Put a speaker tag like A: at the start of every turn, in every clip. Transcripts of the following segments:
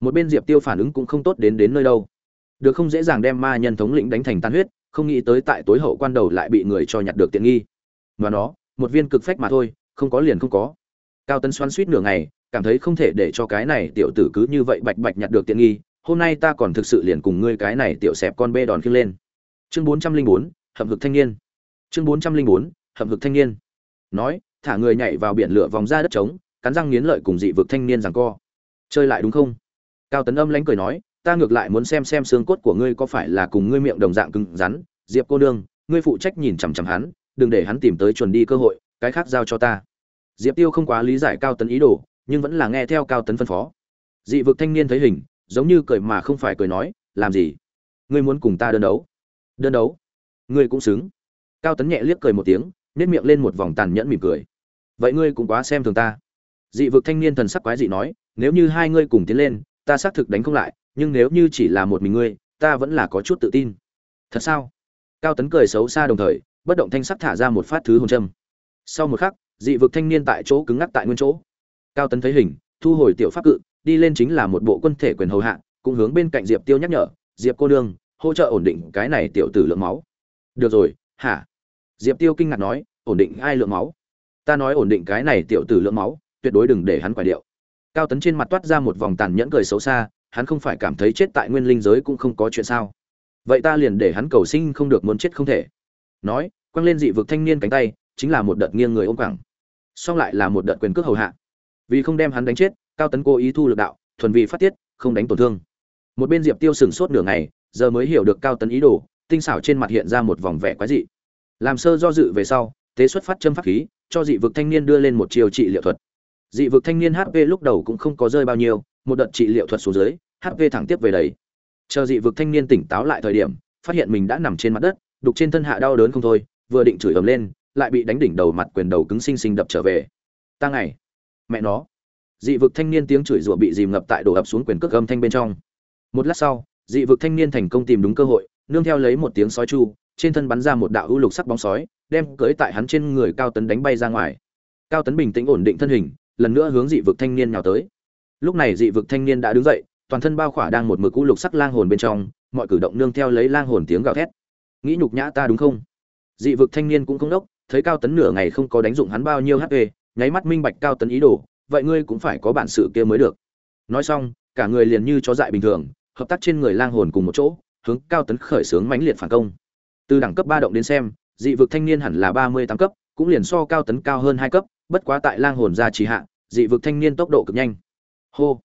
A: một bên diệp tiêu phản ứng cũng không tốt đến đến nơi đâu. Được không dễ dàng đem ma nhân thống lĩnh đánh thành tan huyết, không nghĩ tới tại tối hậu quan đầu lại bị người cho nhặt được tiện nghi. Và nó, một viên cực phách mà thôi, không có liền không có. Cao tấn xoắn suýt nửa ngày, cảm thấy không thể để cho cái này tiểu tử cứ như vậy bạch bạch nhặt được tiện nghi, hôm nay ta còn thực sự liền cùng ngươi cái này tiểu xẹp con bê đòn khiêng lên. Chương bốn trăm linh bốn, hậm hực thanh niên. Chương bốn trăm linh bốn, hậm hực thanh niên. Nói, thả người nhảy vào biển lửa vòng ra đất trống, cắn răng nghiến lợi cùng dị vực thanh niên rằng co. Chơi lại đúng không? Cao tấn âm lánh cười nói, ta ngược lại muốn xem xem xương cốt của ngươi có phải là cùng ngươi miệng đồng dạng cứng rắn, diệp cô nương, ngươi phụ trách nhìn chằm chằm hắn, đừng để hắn tìm tới chuẩn đi cơ hội, cái khác giao cho ta. Diệp tiêu không quá lý giải cao tấn ý đồ, nhưng vẫn là nghe theo cao tấn phân phó. Dị vực thanh niên thấy hình, giống như cười mà không phải cười nói, làm gì? Ngươi muốn cùng ta đơn đấu? Đơn đấu? Ngươi cũng xứng. Cao tấn nhẹ liếc cười một tiếng nếp miệng lên một vòng tàn nhẫn mỉm cười. Vậy ngươi cũng quá xem thường ta. Dị vực thanh niên thần sắc quái dị nói, nếu như hai ngươi cùng tiến lên ta xác thực đánh không lại, nhưng nếu như chỉ là một mình ngươi, ta vẫn là có chút tự tin. Thật sao? Cao tấn cười xấu xa đồng thời, bất động thanh sắc thả ra một phát thứ hồn châm. Sau một khắc, dị vực thanh niên tại chỗ cứng ngắc tại nguyên chỗ. Cao tấn thấy hình, thu hồi tiểu pháp cự, đi lên chính là một bộ quân thể quyền hầu hạ, cũng hướng bên cạnh diệp tiêu nhắc nhở, diệp cô nương, hỗ trợ ổn định cái này tiểu tử lượng máu. Được rồi, hả? Diệp tiêu kinh ngạc nói, ổn định ai lượng máu? Ta nói ổn định cái này tiểu tử lượng máu, tuyệt đối đừng để hắn quả điệu cao tấn trên mặt toát ra một vòng tàn nhẫn cười xấu xa, hắn không phải cảm thấy chết tại nguyên linh giới cũng không có chuyện sao. Vậy ta liền để hắn cầu sinh không được muốn chết không thể. Nói, quăng lên dị vực thanh niên cánh tay, chính là một đợt nghiêng người ôm quẳng. Song lại là một đợt quyền cước hầu hạ. Vì không đem hắn đánh chết, cao tấn cố ý thu lực đạo, thuần vì phát tiết, không đánh tổn thương. Một bên diệp tiêu sừng sốt nửa ngày, giờ mới hiểu được cao tấn ý đồ, tinh xảo trên mặt hiện ra một vòng vẻ quái dị. Làm sơ do dự về sau, tế xuất phát châm pháp khí, cho dị vực thanh niên đưa lên một chiều trị liệu thuật dị vực thanh niên hp lúc đầu cũng không có rơi bao nhiêu, một đợt trị liệu thuật xuống dưới hp thẳng tiếp về đấy. chờ dị vực thanh niên tỉnh táo lại thời điểm, phát hiện mình đã nằm trên mặt đất, đục trên thân hạ đau đớn không thôi, vừa định chửi ầm lên, lại bị đánh đỉnh đầu mặt quyền đầu cứng xinh xinh đập trở về. Ta ngày mẹ nó. Dị vực thanh niên tiếng chửi rủa bị dìm ngập tại đổ ập xuống quyền cước âm thanh bên trong. Một lát sau, dị vực thanh niên thành công tìm đúng cơ hội, nương theo lấy một tiếng sói chu, trên thân bắn ra một đạo ưu lục sắc bóng sói, đem cưỡi tại hắn trên người cao tấn đánh bay ra ngoài. Cao tấn bình tĩnh ổn định thân hình lần nữa hướng dị vực thanh niên nhào tới. Lúc này dị vực thanh niên đã đứng dậy, toàn thân bao khỏa đang một mực cũ lục sắc lang hồn bên trong, mọi cử động nương theo lấy lang hồn tiếng gào thét. Nghĩ nhục nhã ta đúng không? Dị vực thanh niên cũng không đốc, thấy cao tấn nửa ngày không có đánh dụng hắn bao nhiêu hp nháy mắt minh bạch cao tấn ý đồ, vậy ngươi cũng phải có bản sự kia mới được. Nói xong, cả người liền như chó dại bình thường, hợp tác trên người lang hồn cùng một chỗ, hướng cao tấn khởi xướng mãnh liệt phản công. Từ đẳng cấp ba động đến xem, dị vực thanh niên hẳn là ba mươi tám cấp, cũng liền so cao tấn cao hơn hai cấp, bất quá tại lang hồn gia trì hạ dị vực thanh niên tốc độ cực nhanh. Hô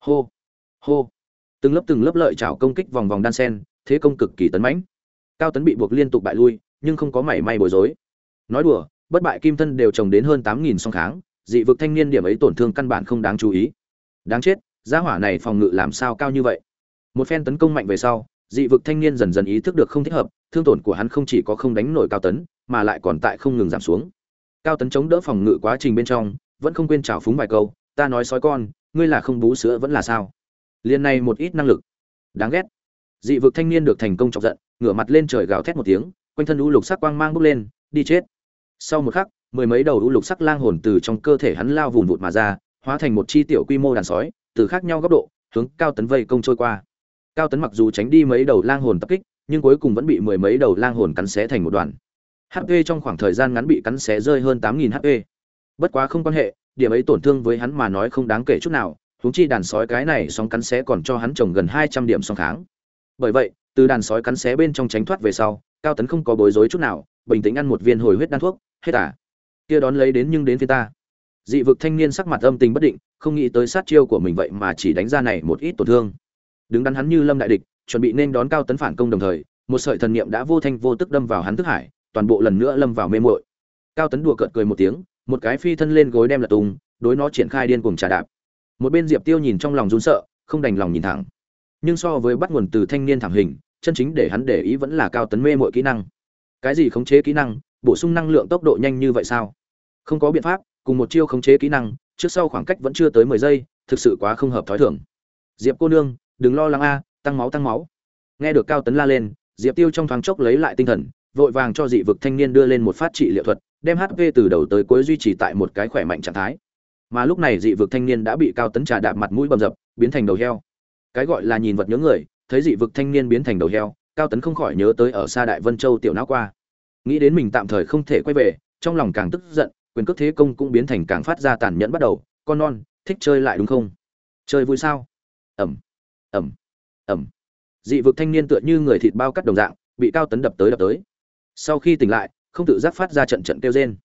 A: hô hô. Từng lớp từng lớp lợi chảo công kích vòng vòng đan sen, thế công cực kỳ tấn mãnh. Cao tấn bị buộc liên tục bại lui, nhưng không có mảy may bối rối. Nói đùa, bất bại kim thân đều trồng đến hơn tám nghìn song kháng, dị vực thanh niên điểm ấy tổn thương căn bản không đáng chú ý. Đáng chết, gia hỏa này phòng ngự làm sao cao như vậy? Một phen tấn công mạnh về sau, dị vực thanh niên dần dần ý thức được không thích hợp, thương tổn của hắn không chỉ có không đánh nổi cao tấn, mà lại còn tại không ngừng giảm xuống. Cao tấn chống đỡ phòng ngự quá trình bên trong vẫn không quên trào phúng vài câu, ta nói sói con, ngươi là không bú sữa vẫn là sao? Liền này một ít năng lực. Đáng ghét. Dị vực thanh niên được thành công chọc giận, ngửa mặt lên trời gào thét một tiếng, quanh thân u lục sắc quang mang bốc lên, đi chết. Sau một khắc, mười mấy đầu u lục sắc lang hồn từ trong cơ thể hắn lao vùn vụt mà ra, hóa thành một chi tiểu quy mô đàn sói, từ khác nhau góc độ, hướng cao tấn vây công trôi qua. Cao tấn mặc dù tránh đi mấy đầu lang hồn tập kích, nhưng cuối cùng vẫn bị mười mấy đầu lang hồn cắn xé thành một đoàn. Hp trong khoảng thời gian ngắn bị cắn xé rơi hơn tám nghìn hp bất quá không quan hệ, điểm ấy tổn thương với hắn mà nói không đáng kể chút nào, huống chi đàn sói cái này sóng cắn xé còn cho hắn trồng gần hai trăm điểm song kháng. Bởi vậy, từ đàn sói cắn xé bên trong tránh thoát về sau, cao tấn không có bối rối chút nào, bình tĩnh ăn một viên hồi huyết đan thuốc, hết à. Kia đón lấy đến nhưng đến phía ta. Dị vực thanh niên sắc mặt âm tình bất định, không nghĩ tới sát chiêu của mình vậy mà chỉ đánh ra này một ít tổn thương. Đứng đắn hắn như lâm đại địch, chuẩn bị nên đón cao tấn phản công đồng thời, một sợi thần niệm đã vô thanh vô tức đâm vào hắn thức hải, toàn bộ lần nữa lâm vào mê muội. Cao tấn đùa cợt cười một tiếng một cái phi thân lên gối đem lật tung, đối nó triển khai điên cuồng trà đạp. Một bên diệp tiêu nhìn trong lòng run sợ, không đành lòng nhìn thẳng. Nhưng so với bắt nguồn từ thanh niên thảm hình, chân chính để hắn để ý vẫn là cao tấn mê mọi kỹ năng. Cái gì khống chế kỹ năng, bổ sung năng lượng tốc độ nhanh như vậy sao? Không có biện pháp, cùng một chiêu khống chế kỹ năng, trước sau khoảng cách vẫn chưa tới mười giây, thực sự quá không hợp thói thường. Diệp cô nương, đừng lo lắng a, tăng máu tăng máu. Nghe được cao tấn la lên, diệp tiêu trong thoáng chốc lấy lại tinh thần, vội vàng cho dị vực thanh niên đưa lên một phát trị liệu thuật đem hp từ đầu tới cuối duy trì tại một cái khỏe mạnh trạng thái. Mà lúc này dị vực thanh niên đã bị cao tấn trà đạp mặt mũi bầm dập biến thành đầu heo. Cái gọi là nhìn vật nhớ người thấy dị vực thanh niên biến thành đầu heo cao tấn không khỏi nhớ tới ở xa đại vân châu tiểu não qua. Nghĩ đến mình tạm thời không thể quay về trong lòng càng tức giận quyền cước thế công cũng biến thành càng phát ra tàn nhẫn bắt đầu. Con non thích chơi lại đúng không? Chơi vui sao? Ầm ầm ầm, dị vực thanh niên tựa như người thịt bao cắt đồng dạng bị cao tấn đập tới đập tới. Sau khi tỉnh lại không tự giác phát ra trận trận kêu rên.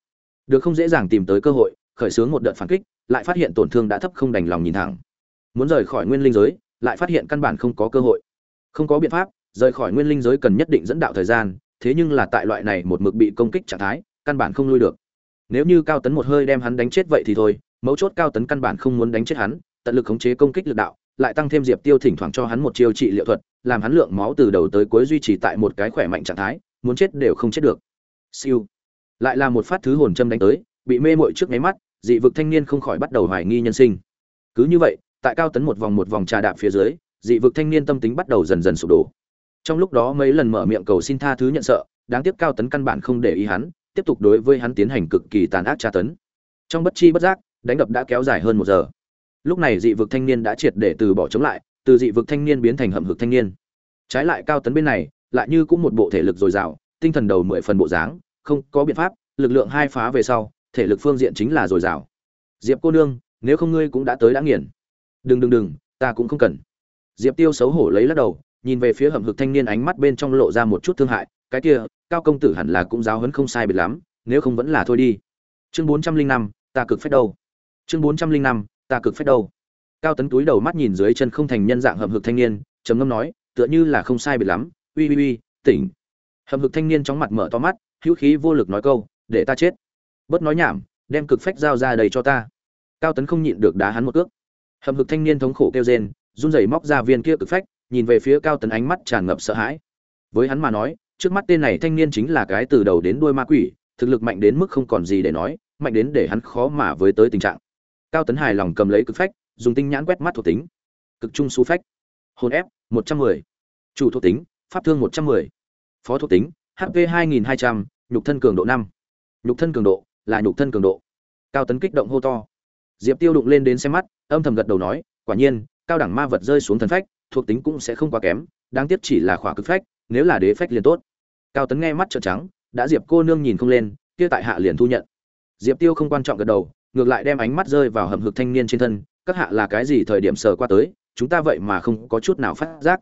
A: Được không dễ dàng tìm tới cơ hội, khởi xướng một đợt phản kích, lại phát hiện tổn thương đã thấp không đành lòng nhìn thẳng. Muốn rời khỏi nguyên linh giới, lại phát hiện căn bản không có cơ hội. Không có biện pháp, rời khỏi nguyên linh giới cần nhất định dẫn đạo thời gian, thế nhưng là tại loại này một mực bị công kích trạng thái, căn bản không lui được. Nếu như cao tấn một hơi đem hắn đánh chết vậy thì thôi, mấu chốt cao tấn căn bản không muốn đánh chết hắn, tận lực khống chế công kích lực đạo, lại tăng thêm diệp tiêu thỉnh thoảng cho hắn một chiêu trị liệu thuật, làm hắn lượng máu từ đầu tới cuối duy trì tại một cái khỏe mạnh trạng thái, muốn chết đều không chết được siêu. Lại là một phát thứ hồn châm đánh tới, bị mê mội trước nháy mắt, dị vực thanh niên không khỏi bắt đầu hoài nghi nhân sinh. Cứ như vậy, tại cao tấn một vòng một vòng trà đạp phía dưới, dị vực thanh niên tâm tính bắt đầu dần dần sụp đổ. Trong lúc đó mấy lần mở miệng cầu xin tha thứ nhận sợ, đáng tiếc cao tấn căn bản không để ý hắn, tiếp tục đối với hắn tiến hành cực kỳ tàn ác tra tấn. Trong bất chi bất giác, đánh đập đã kéo dài hơn một giờ. Lúc này dị vực thanh niên đã triệt để từ bỏ chống lại, từ dị vực thanh niên biến thành hậm hực thanh niên. Trái lại cao tấn bên này, lại như cũng một bộ thể lực dồi dào tinh thần đầu mười phần bộ dáng, không có biện pháp, lực lượng hai phá về sau, thể lực phương diện chính là dồi dào. Diệp cô nương, nếu không ngươi cũng đã tới đã nghiền. Đừng đừng đừng, ta cũng không cần. Diệp tiêu xấu hổ lấy lắc đầu, nhìn về phía hầm hực thanh niên ánh mắt bên trong lộ ra một chút thương hại, cái kia, cao công tử hẳn là cũng giáo hấn không sai biệt lắm, nếu không vẫn là thôi đi. Chương bốn trăm linh năm, ta cực phép đâu. Chương bốn trăm linh năm, ta cực phép đâu. Cao tấn túi đầu mắt nhìn dưới chân không thành nhân dạng hầm hực thanh niên, trầm ngâm nói, tựa như là không sai biệt lắm. Uy uy uy, tỉnh hầm hực thanh niên chóng mặt mở to mắt, hữu khí vô lực nói câu, để ta chết. Bớt nói nhảm, đem cực phách dao ra đầy cho ta. Cao tấn không nhịn được đá hắn một cước. Hầm hực thanh niên thống khổ kêu rên, run rẩy móc ra viên kia cực phách, nhìn về phía cao tấn ánh mắt tràn ngập sợ hãi. Với hắn mà nói, trước mắt tên này thanh niên chính là cái từ đầu đến đuôi ma quỷ, thực lực mạnh đến mức không còn gì để nói, mạnh đến để hắn khó mà với tới tình trạng. Cao tấn hài lòng cầm lấy cực phách, dùng tinh nhãn quét mắt thuộc tính. Cực trung su phách. Hồn ép một trăm mười. Chủ thuộc tính, pháp thương một trăm mười phó thuộc tính hp hai nghìn hai trăm, nhục thân cường độ năm. Nhục thân cường độ là nhục thân cường độ. Cao tấn kích động hô to. Diệp tiêu đụng lên đến xem mắt, âm thầm gật đầu nói, quả nhiên, cao đẳng ma vật rơi xuống thần phách, thuộc tính cũng sẽ không quá kém, đáng tiếc chỉ là khỏa cực phách, nếu là đế phách liền tốt. Cao tấn nghe mắt trợn trắng, đã diệp cô nương nhìn không lên, kia tại hạ liền thu nhận. Diệp tiêu không quan trọng gật đầu, ngược lại đem ánh mắt rơi vào hầm hực thanh niên trên thân, các hạ là cái gì thời điểm sờ qua tới, chúng ta vậy mà không có chút nào phát giác.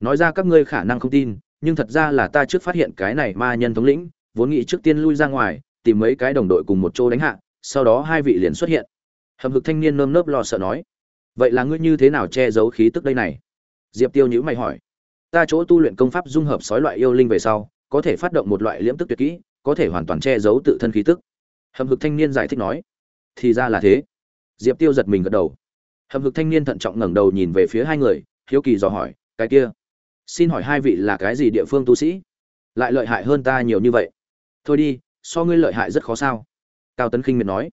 A: Nói ra các ngươi khả năng không tin nhưng thật ra là ta trước phát hiện cái này ma nhân thống lĩnh, vốn nghĩ trước tiên lui ra ngoài, tìm mấy cái đồng đội cùng một chỗ đánh hạ, sau đó hai vị liền xuất hiện. Hầm hực thanh niên nơm nớp lo sợ nói, vậy là ngươi như thế nào che giấu khí tức đây này? Diệp tiêu nhíu mày hỏi, ta chỗ tu luyện công pháp dung hợp sói loại yêu linh về sau, có thể phát động một loại liễm tức tuyệt kỹ, có thể hoàn toàn che giấu tự thân khí tức. Hầm hực thanh niên giải thích nói, thì ra là thế. Diệp tiêu giật mình gật đầu. Hầm hực thanh niên thận trọng ngẩng đầu nhìn về phía hai người, hiếu kỳ dò hỏi, cái kia xin hỏi hai vị là cái gì địa phương tu sĩ? Lại lợi hại hơn ta nhiều như vậy. Thôi đi, so ngươi lợi hại rất khó sao? Cao tấn khinh miệt nói.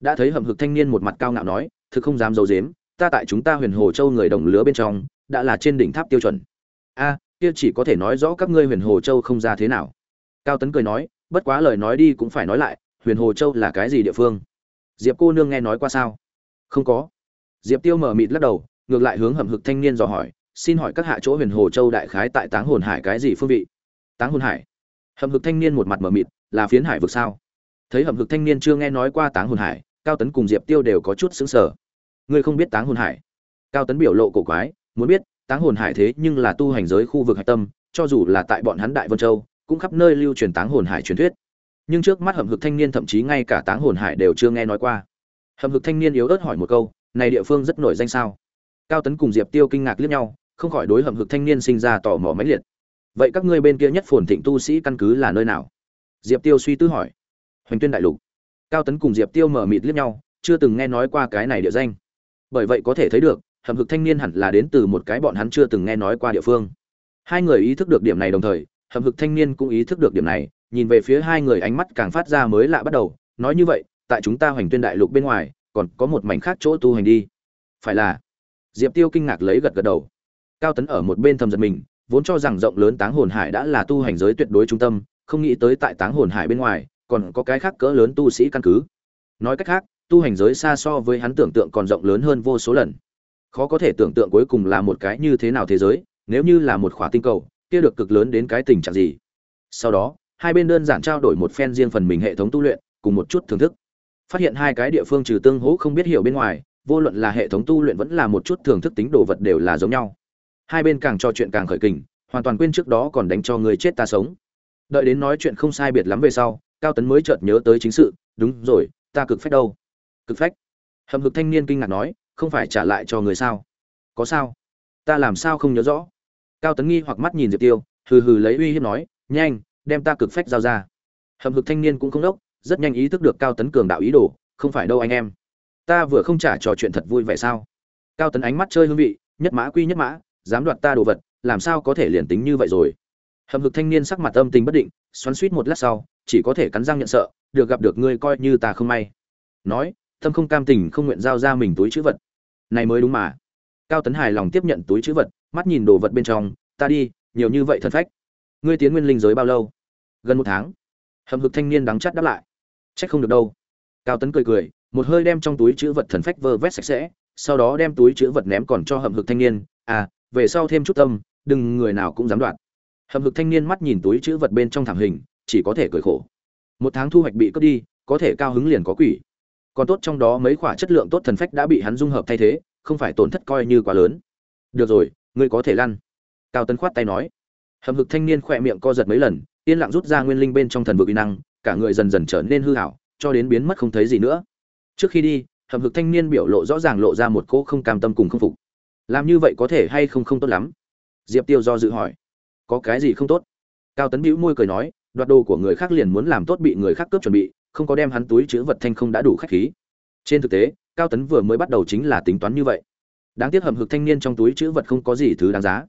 A: Đã thấy hầm hực thanh niên một mặt cao ngạo nói, thực không dám d i ấ u dếm ta tại chúng ta huyền hồ châu người đồng lứa bên trong, đã là trên đỉnh tháp tiêu chuẩn. A, kia chỉ có thể nói rõ các ngươi huyền hồ châu không ra thế nào. Cao tấn cười nói, bất quá lời nói đi cũng phải nói lại, huyền hồ châu là cái gì địa phương? Diệp cô nương nghe nói qua sao? Không có. Diệp tiêu mở mịt lắc đầu, ngược lại hướng hầm hực thanh niên dò hỏi xin hỏi các hạ chỗ huyền hồ châu đại khái tại táng hồn hải cái gì phương vị? Táng hồn hải? Hầm hực thanh niên một mặt mờ mịt, là phiến hải vực sao? Thấy hầm hực thanh niên chưa nghe nói qua táng hồn hải, cao tấn cùng diệp tiêu đều có chút xứng sở ngươi không biết táng hồn hải? Cao tấn biểu lộ cổ quái, muốn biết, táng hồn hải thế nhưng là tu hành giới khu vực hạch tâm, cho dù là tại bọn hắn đại vân châu, cũng khắp nơi lưu truyền táng hồn hải truyền thuyết. Nhưng trước mắt hầm hực thanh niên thậm chí ngay cả táng hồn hải đều chưa nghe nói qua. Hầm hực thanh niên yếu ớt hỏi một câu, này địa phương rất nổi danh sao? Cao tấn cùng diệp tiêu kinh ngạc liếc nhau không khỏi đối hầm hực thanh niên sinh ra tò mò mãnh liệt. Vậy các ngươi bên kia nhất phồn thịnh tu sĩ căn cứ là nơi nào? Diệp tiêu suy tư hỏi. Hoành tuyên đại lục. Cao tấn cùng diệp tiêu mở mịt liếc nhau, chưa từng nghe nói qua cái này địa danh. Bởi vậy có thể thấy được hầm hực thanh niên hẳn là đến từ một cái bọn hắn chưa từng nghe nói qua địa phương. Hai người ý thức được điểm này đồng thời hầm hực thanh niên cũng ý thức được điểm này, nhìn về phía hai người ánh mắt càng phát ra mới lạ bắt đầu, nói như vậy, tại chúng ta hoành tuyên đại lục bên ngoài, còn có một mảnh khác chỗ tu hành đi. Phải là? Diệp tiêu kinh ngạc lấy gật gật đầu cao tấn ở một bên thầm giật mình, vốn cho rằng rộng lớn táng hồn hải đã là tu hành giới tuyệt đối trung tâm, không nghĩ tới tại táng hồn hải bên ngoài, còn có cái khác cỡ lớn tu sĩ căn cứ. Nói cách khác, tu hành giới xa so với hắn tưởng tượng còn rộng lớn hơn vô số lần. Khó có thể tưởng tượng cuối cùng là một cái như thế nào thế giới, nếu như là một khỏa tinh cầu, kia được cực lớn đến cái tình trạng gì? Sau đó, hai bên đơn giản trao đổi một phen riêng phần mình hệ thống tu luyện, cùng một chút thưởng thức. Phát hiện hai cái địa phương trừ tương hỗ không biết hiểu bên ngoài, vô luận là hệ thống tu luyện vẫn là một chút thưởng thức tính đồ vật đều là giống nhau hai bên càng trò chuyện càng khởi kình, hoàn toàn quên trước đó còn đánh cho người chết ta sống. Đợi đến nói chuyện không sai biệt lắm về sau, cao tấn mới chợt nhớ tới chính sự, đúng rồi, ta cực phách đâu? Cực phách? Hầm hực thanh niên kinh ngạc nói, không phải trả lại cho người sao? Có sao? Ta làm sao không nhớ rõ? Cao tấn nghi hoặc mắt nhìn diệp tiêu, hừ hừ lấy uy hiếp nói, nhanh, đem ta cực phách giao ra. Hầm hực thanh niên cũng không đốc, rất nhanh ý thức được cao tấn cường đạo ý đồ, không phải đâu anh em, ta vừa không trả trò chuyện thật vui vẻ sao? Cao tấn ánh mắt chơi hương vị, nhất mã quy nhất mã dám đoạt ta đồ vật, làm sao có thể liền tính như vậy rồi? Hầm hực thanh niên sắc mặt âm tình bất định, xoắn suýt một lát sau, chỉ có thể cắn răng nhận sợ, được gặp được ngươi coi như ta không may. Nói, thâm không cam tình không nguyện giao ra mình túi chữ vật. Này mới đúng mà. Cao tấn hài lòng tiếp nhận túi chữ vật, mắt nhìn đồ vật bên trong, ta đi, nhiều như vậy thần phách. Ngươi tiến nguyên linh giới bao lâu? Gần một tháng. Hầm hực thanh niên đắng chắt đáp lại. Trách không được đâu. Cao tấn cười cười, một hơi đem trong túi chữ vật thần phách vơ vét sạch sẽ, sau đó đem túi chữ vật ném còn cho hầm hực thanh niên. À về sau thêm chút tâm, đừng người nào cũng dám đoạt. Hầm hực thanh niên mắt nhìn túi chữ vật bên trong thảm hình, chỉ có thể cười khổ. Một tháng thu hoạch bị cướp đi, có thể cao hứng liền có quỷ. Còn tốt trong đó mấy khoả chất lượng tốt thần phách đã bị hắn dung hợp thay thế, không phải tổn thất coi như quá lớn. Được rồi, ngươi có thể lăn. Cao tấn khoát tay nói. Hầm hực thanh niên khỏe miệng co giật mấy lần, yên lặng rút ra nguyên linh bên trong thần vực uy năng, cả người dần dần trở nên hư hảo, cho đến biến mất không thấy gì nữa. Trước khi đi, hầm hực thanh niên biểu lộ rõ ràng lộ ra một cỗ không cam tâm cùng không phục làm như vậy có thể hay không không tốt lắm? Diệp tiêu do dự hỏi. Có cái gì không tốt? Cao tấn bĩu môi cười nói, đoạt đồ của người khác liền muốn làm tốt bị người khác cướp chuẩn bị, không có đem hắn túi chữ vật thanh không đã đủ khách khí. Trên thực tế, cao tấn vừa mới bắt đầu chính là tính toán như vậy. Đáng tiếc hầm hực thanh niên trong túi chữ vật không có gì thứ đáng giá.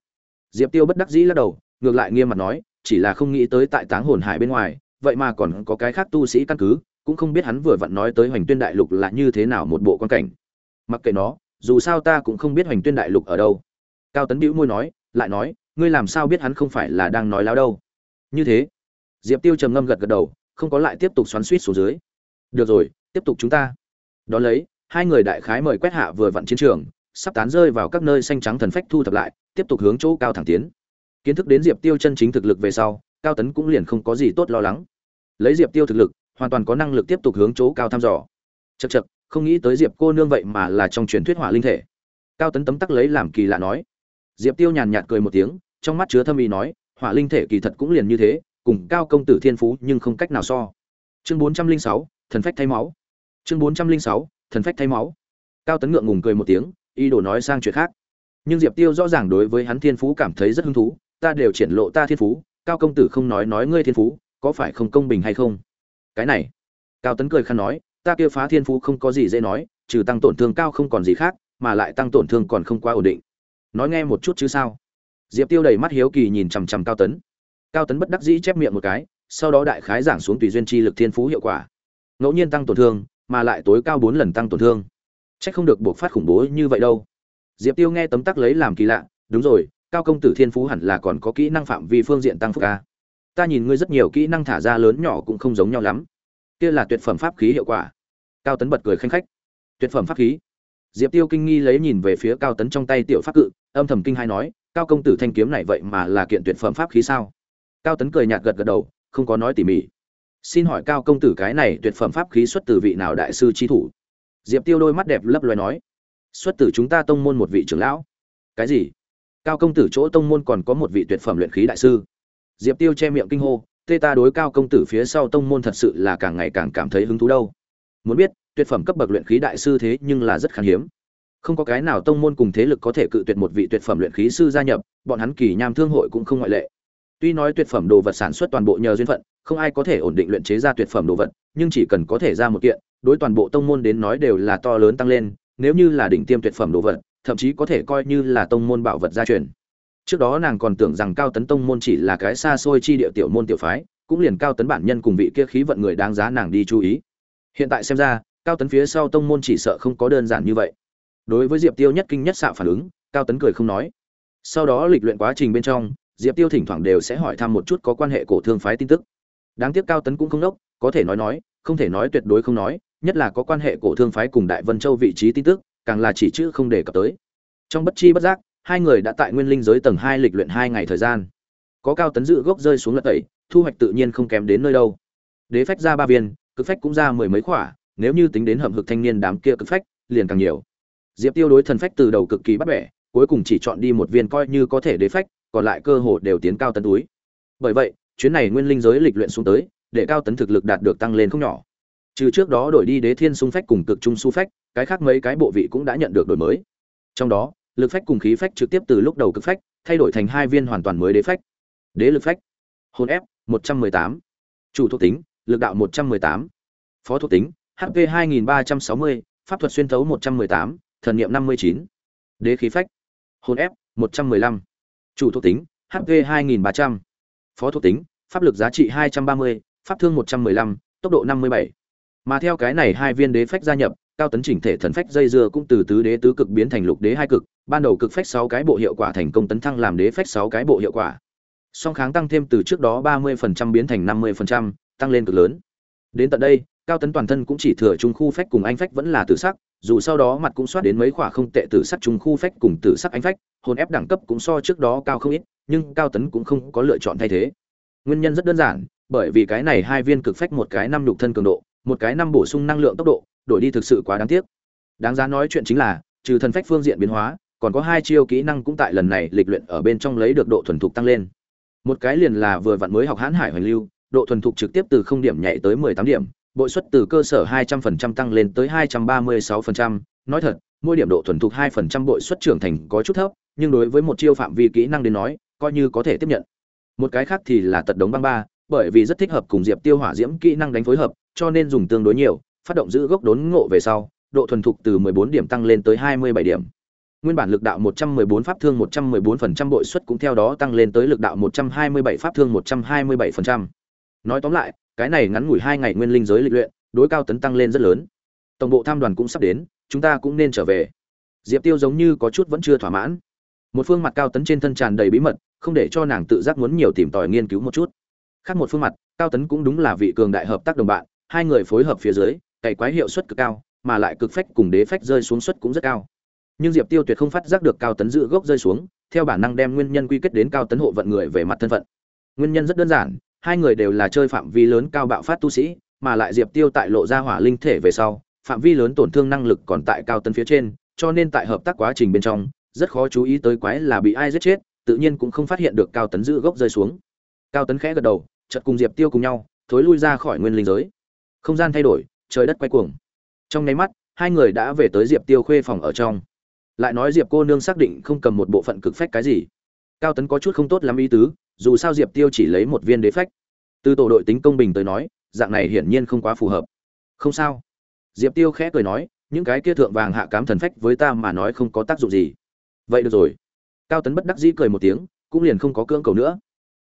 A: Diệp tiêu bất đắc dĩ lắc đầu, ngược lại nghiêm mặt nói, chỉ là không nghĩ tới tại táng hồn hải bên ngoài, vậy mà còn có cái khác tu sĩ căn cứ, cũng không biết hắn vừa vặn nói tới hoành tuyên đại lục là như thế nào một bộ quan cảnh. Mặc kệ nó dù sao ta cũng không biết hoành tuyên đại lục ở đâu. Cao tấn bĩu môi nói, lại nói, ngươi làm sao biết hắn không phải là đang nói láo đâu? Như thế, diệp tiêu trầm ngâm gật gật đầu, không có lại tiếp tục xoắn suýt xuống dưới. Được rồi, tiếp tục chúng ta. Đón lấy, hai người đại khái mời quét hạ vừa vặn chiến trường, sắp tán rơi vào các nơi xanh trắng thần phách thu thập lại, tiếp tục hướng chỗ cao thẳng tiến. Kiến thức đến diệp tiêu chân chính thực lực về sau, cao tấn cũng liền không có gì tốt lo lắng. Lấy diệp tiêu thực lực, hoàn toàn có năng lực tiếp tục hướng chỗ cao thăm dò. Chật chật không nghĩ tới diệp cô nương vậy mà là trong truyền thuyết hỏa linh thể. Cao tấn tấm tắc lấy làm kỳ lạ nói. Diệp tiêu nhàn nhạt cười một tiếng, trong mắt chứa thâm ý nói, hỏa linh thể kỳ thật cũng liền như thế, cùng cao công tử thiên phú nhưng không cách nào so. Chương bốn trăm linh sáu, thần phách thay máu. Chương bốn trăm linh sáu, thần phách thay máu. Cao tấn ngượng ngùng cười một tiếng, ý đồ nói sang chuyện khác. Nhưng diệp tiêu rõ ràng đối với hắn thiên phú cảm thấy rất hứng thú, ta đều triển lộ ta thiên phú, cao công tử không nói nói ngươi thiên phú, có phải không công bình hay không? Cái này, cao tấn cười khăn nói ta kia phá thiên phú không có gì dễ nói, trừ tăng tổn thương cao không còn gì khác, mà lại tăng tổn thương còn không quá ổn định. Nói nghe một chút chứ sao? Diệp tiêu đầy mắt hiếu kỳ nhìn chằm chằm cao tấn. Cao tấn bất đắc dĩ chép miệng một cái, sau đó đại khái giảng xuống tùy duyên chi lực thiên phú hiệu quả. Ngẫu nhiên tăng tổn thương, mà lại tối cao bốn lần tăng tổn thương. C h ắ c không được buộc phát khủng bố như vậy đâu. Diệp tiêu nghe tấm tắc lấy làm kỳ lạ, đúng rồi, cao công tử thiên phú hẳn là còn có kỹ năng phạm vi phương diện tăng phúc ca ta nhìn ngươi rất nhiều kỹ năng thả ra lớn nhỏ cũng không giống nhau lắm. Kia là tuyệt phẩm pháp khí hiệu quả cao tấn bật cười khanh khách. Tuyệt phẩm pháp khí. Diệp tiêu kinh nghi lấy nhìn về phía cao tấn trong tay tiểu pháp cự, âm thầm kinh hai nói, cao công tử thanh kiếm này vậy mà là kiện tuyệt phẩm pháp khí sao? Cao tấn cười nhạt gật gật đầu, không có nói tỉ mỉ. Xin hỏi cao công tử cái này tuyệt phẩm pháp khí xuất từ vị nào đại sư trí thủ? Diệp tiêu đôi mắt đẹp lấp loài nói, xuất từ chúng ta tông môn một vị trưởng lão. Cái gì? Cao công tử chỗ tông môn còn có một vị tuyệt phẩm luyện khí đại sư. Diệp tiêu che miệng kinh hô, tê ta đối cao công tử phía sau tông môn thật sự là càng ngày càng cảm thấy hứng thú đâu muốn biết, tuyệt phẩm cấp bậc luyện khí đại sư thế nhưng là rất khan hiếm. Không có cái nào tông môn cùng thế lực có thể cự tuyệt một vị tuyệt phẩm luyện khí sư gia nhập, bọn hắn kỳ nham thương hội cũng không ngoại lệ. Tuy nói tuyệt phẩm đồ vật sản xuất toàn bộ nhờ duyên phận, không ai có thể ổn định luyện chế ra tuyệt phẩm đồ vật, nhưng chỉ cần có thể ra một kiện, đối toàn bộ tông môn đến nói đều là to lớn tăng lên, nếu như là đỉnh tiêm tuyệt phẩm đồ vật, thậm chí có thể coi như là tông môn bảo vật gia truyền. Trước đó nàng còn tưởng rằng cao tấn tông môn chỉ là cái xa xôi chi địa tiểu môn tiểu phái, cũng liền cao tấn bản nhân cùng vị kia khí vận người đáng giá nàng đi chú ý hiện tại xem ra, cao tấn phía sau tông môn chỉ sợ không có đơn giản như vậy. Đối với diệp tiêu nhất kinh nhất xạ phản ứng, cao tấn cười không nói. Sau đó lịch luyện quá trình bên trong, diệp tiêu thỉnh thoảng đều sẽ hỏi thăm một chút có quan hệ cổ thương phái tin tức. Đáng tiếc cao tấn cũng không đốc, có thể nói nói, không thể nói tuyệt đối không nói, nhất là có quan hệ cổ thương phái cùng đại vân châu vị trí tin tức, càng là chỉ chữ không đề cập tới. Trong bất chi bất giác, hai người đã tại nguyên linh giới tầng hai lịch luyện hai ngày thời gian. Có cao tấn dự gốc rơi xuống lật tẩy, thu hoạch tự nhiên không kém đến nơi đâu. Đế phách ra ba viên cực phách cũng ra mười mấy khỏa, nếu như tính đến hầm hực thanh niên đám kia cực phách, liền càng nhiều. Diệp tiêu đối thần phách từ đầu cực kỳ bắt bẻ, cuối cùng chỉ chọn đi một viên coi như có thể đế phách, còn lại cơ hồ đều tiến cao tấn túi. Bởi vậy, chuyến này nguyên linh giới lịch luyện xuống tới, để cao tấn thực lực đạt được tăng lên không nhỏ. Trừ trước đó đổi đi đế thiên xung phách cùng cực trung su phách, cái khác mấy cái bộ vị cũng đã nhận được đổi mới. Trong đó, lực phách cùng khí phách trực tiếp từ lúc đầu cực phách, thay đổi thành hai viên hoàn toàn mới đế phách. Đế lực phách, hồn ép 118. chủ thuộc tính lực đạo 118. phó thuộc tính hp 2360, pháp thuật xuyên thấu 118, thần niệm 59. đế khí phách hồn ép 115. chủ thuộc tính hp 2300. phó thuộc tính pháp lực giá trị 230, pháp thương 115, tốc độ 57. Mà theo cái này hai viên đế phách gia nhập, cao tấn chỉnh thể thần phách dây dưa cũng từ tứ đế tứ cực biến thành lục đế hai cực, ban đầu cực phách 6 cái bộ hiệu quả thành công tấn thăng làm đế phách 6 cái bộ hiệu quả. Song kháng tăng thêm từ trước đó 30% biến thành 50%, tăng lên cực lớn. Đến tận đây, cao tấn toàn thân cũng chỉ thừa trung khu phách cùng anh phách vẫn là tử sắc, dù sau đó mặt cũng soát đến mấy khỏa không tệ tử sắc trung khu phách cùng tử sắc anh phách, hồn ép đẳng cấp cũng so trước đó cao không ít, nhưng cao tấn cũng không có lựa chọn thay thế. Nguyên nhân rất đơn giản, bởi vì cái này hai viên cực phách một cái năm nhục thân cường độ, một cái năm bổ sung năng lượng tốc độ, đổi đi thực sự quá đáng tiếc. Đáng giá nói chuyện chính là, trừ thần phách phương diện biến hóa, còn có hai chiêu kỹ năng cũng tại lần này lịch luyện ở bên trong lấy được độ thuần thục tăng lên. Một cái liền là vừa vặn mới học hãn hải hoành lưu, độ thuần thục trực tiếp từ không điểm nhảy tới 18 điểm, bội suất từ cơ sở 200% tăng lên tới 236%, nói thật, mỗi điểm độ thuần thục 2% bội suất trưởng thành có chút thấp, nhưng đối với một chiêu phạm vi kỹ năng đến nói, coi như có thể tiếp nhận. Một cái khác thì là tật đống băng ba, bởi vì rất thích hợp cùng Diệp Tiêu hỏa diễm kỹ năng đánh phối hợp, cho nên dùng tương đối nhiều, phát động giữ gốc đốn ngộ về sau, độ thuần thục từ 14 điểm tăng lên tới 27 điểm. Nguyên bản lực đạo 114 pháp thương 114% bội suất cũng theo đó tăng lên tới lực đạo 127 pháp thương 127%. Nói tóm lại, cái này ngắn ngủi hai ngày nguyên linh giới lịch luyện, đối cao tấn tăng lên rất lớn. Tổng bộ tham đoàn cũng sắp đến, chúng ta cũng nên trở về. Diệp Tiêu giống như có chút vẫn chưa thỏa mãn. Một phương mặt cao tấn trên thân tràn đầy bí mật, không để cho nàng tự giác muốn nhiều tìm tòi nghiên cứu một chút. Khác một phương mặt, cao tấn cũng đúng là vị cường đại hợp tác đồng bạn, hai người phối hợp phía dưới, cày quái hiệu suất cực cao, mà lại cực phách cùng đế phách rơi xuống suất cũng rất cao. Nhưng Diệp Tiêu tuyệt không phát giác được cao tấn dự gốc rơi xuống, theo bản năng đem nguyên nhân quy kết đến cao tấn hộ vận người về mặt thân phận. Nguyên nhân rất đơn giản, hai người đều là chơi phạm vi lớn cao bạo phát tu sĩ, mà lại Diệp Tiêu tại lộ ra hỏa linh thể về sau, phạm vi lớn tổn thương năng lực còn tại cao tấn phía trên, cho nên tại hợp tác quá trình bên trong, rất khó chú ý tới quái là bị ai giết chết, tự nhiên cũng không phát hiện được cao tấn giữ gốc rơi xuống. Cao tấn khẽ gật đầu, chợt cùng Diệp Tiêu cùng nhau, thối lui ra khỏi nguyên linh giới. Không gian thay đổi, trời đất quay cuồng. Trong nháy mắt, hai người đã về tới Diệp Tiêu khuê phòng ở trong. Lại nói Diệp cô nương xác định không cầm một bộ phận cực phách cái gì. Cao Tấn có chút không tốt lắm ý tứ, dù sao Diệp Tiêu chỉ lấy một viên đế phách. Từ tổ đội tính công bình tới nói, dạng này hiển nhiên không quá phù hợp. Không sao. Diệp Tiêu khẽ cười nói, những cái kia thượng vàng hạ cám thần phách với ta mà nói không có tác dụng gì. Vậy được rồi. Cao Tấn bất đắc dĩ cười một tiếng, cũng liền không có cưỡng cầu nữa.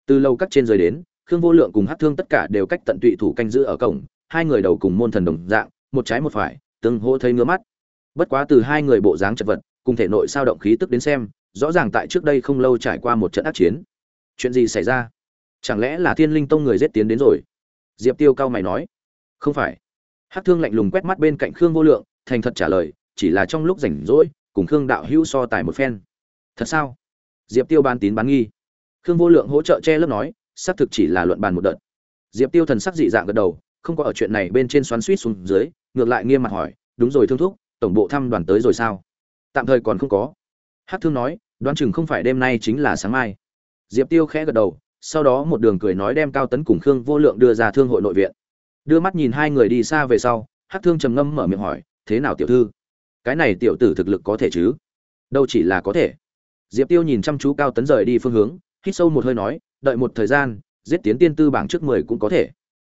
A: Từ lâu cắt trên rời đến, khương vô lượng cùng hát thương tất cả đều cách tận tụy thủ canh giữ ở cổng hai người đầu cùng môn thần đồng dạng một trái một phải từng hô thấy ngứa mắt bất quá từ hai người bộ dáng chật vật cùng thể nội sao động khí tức đến xem rõ ràng tại trước đây không lâu trải qua một trận ác chiến chuyện gì xảy ra? Chẳng lẽ là thiên linh tông người giết tiến đến rồi? Diệp tiêu cao mày nói. Không phải. Hát thương lạnh lùng quét mắt bên cạnh khương vô lượng, thành thật trả lời, chỉ là trong lúc rảnh rỗi, cùng khương đạo hữu so tài một phen. Thật sao? Diệp tiêu ban tín bán nghi. Khương vô lượng hỗ trợ che lớp nói, xác thực chỉ là luận bàn một đợt. Diệp tiêu thần sắc dị dạng gật đầu, không có ở chuyện này bên trên xoắn suýt xuống dưới, ngược lại nghiêm mặt hỏi, đúng rồi thương thúc, tổng bộ thăm đoàn tới rồi sao? Tạm thời còn không có. Hát thương nói, đoán chừng không phải đêm nay chính là sáng mai diệp tiêu khẽ gật đầu, sau đó một đường cười nói đem cao tấn cùng khương vô lượng đưa ra thương hội nội viện. Đưa mắt nhìn hai người đi xa về sau hát thương trầm ngâm mở miệng hỏi, thế nào tiểu thư? Cái này tiểu tử thực lực có thể chứ? Đâu chỉ là có thể. Diệp tiêu nhìn chăm chú cao tấn rời đi phương hướng, hít sâu một hơi nói, đợi một thời gian, giết tiến tiên tư bảng trước mười cũng có thể.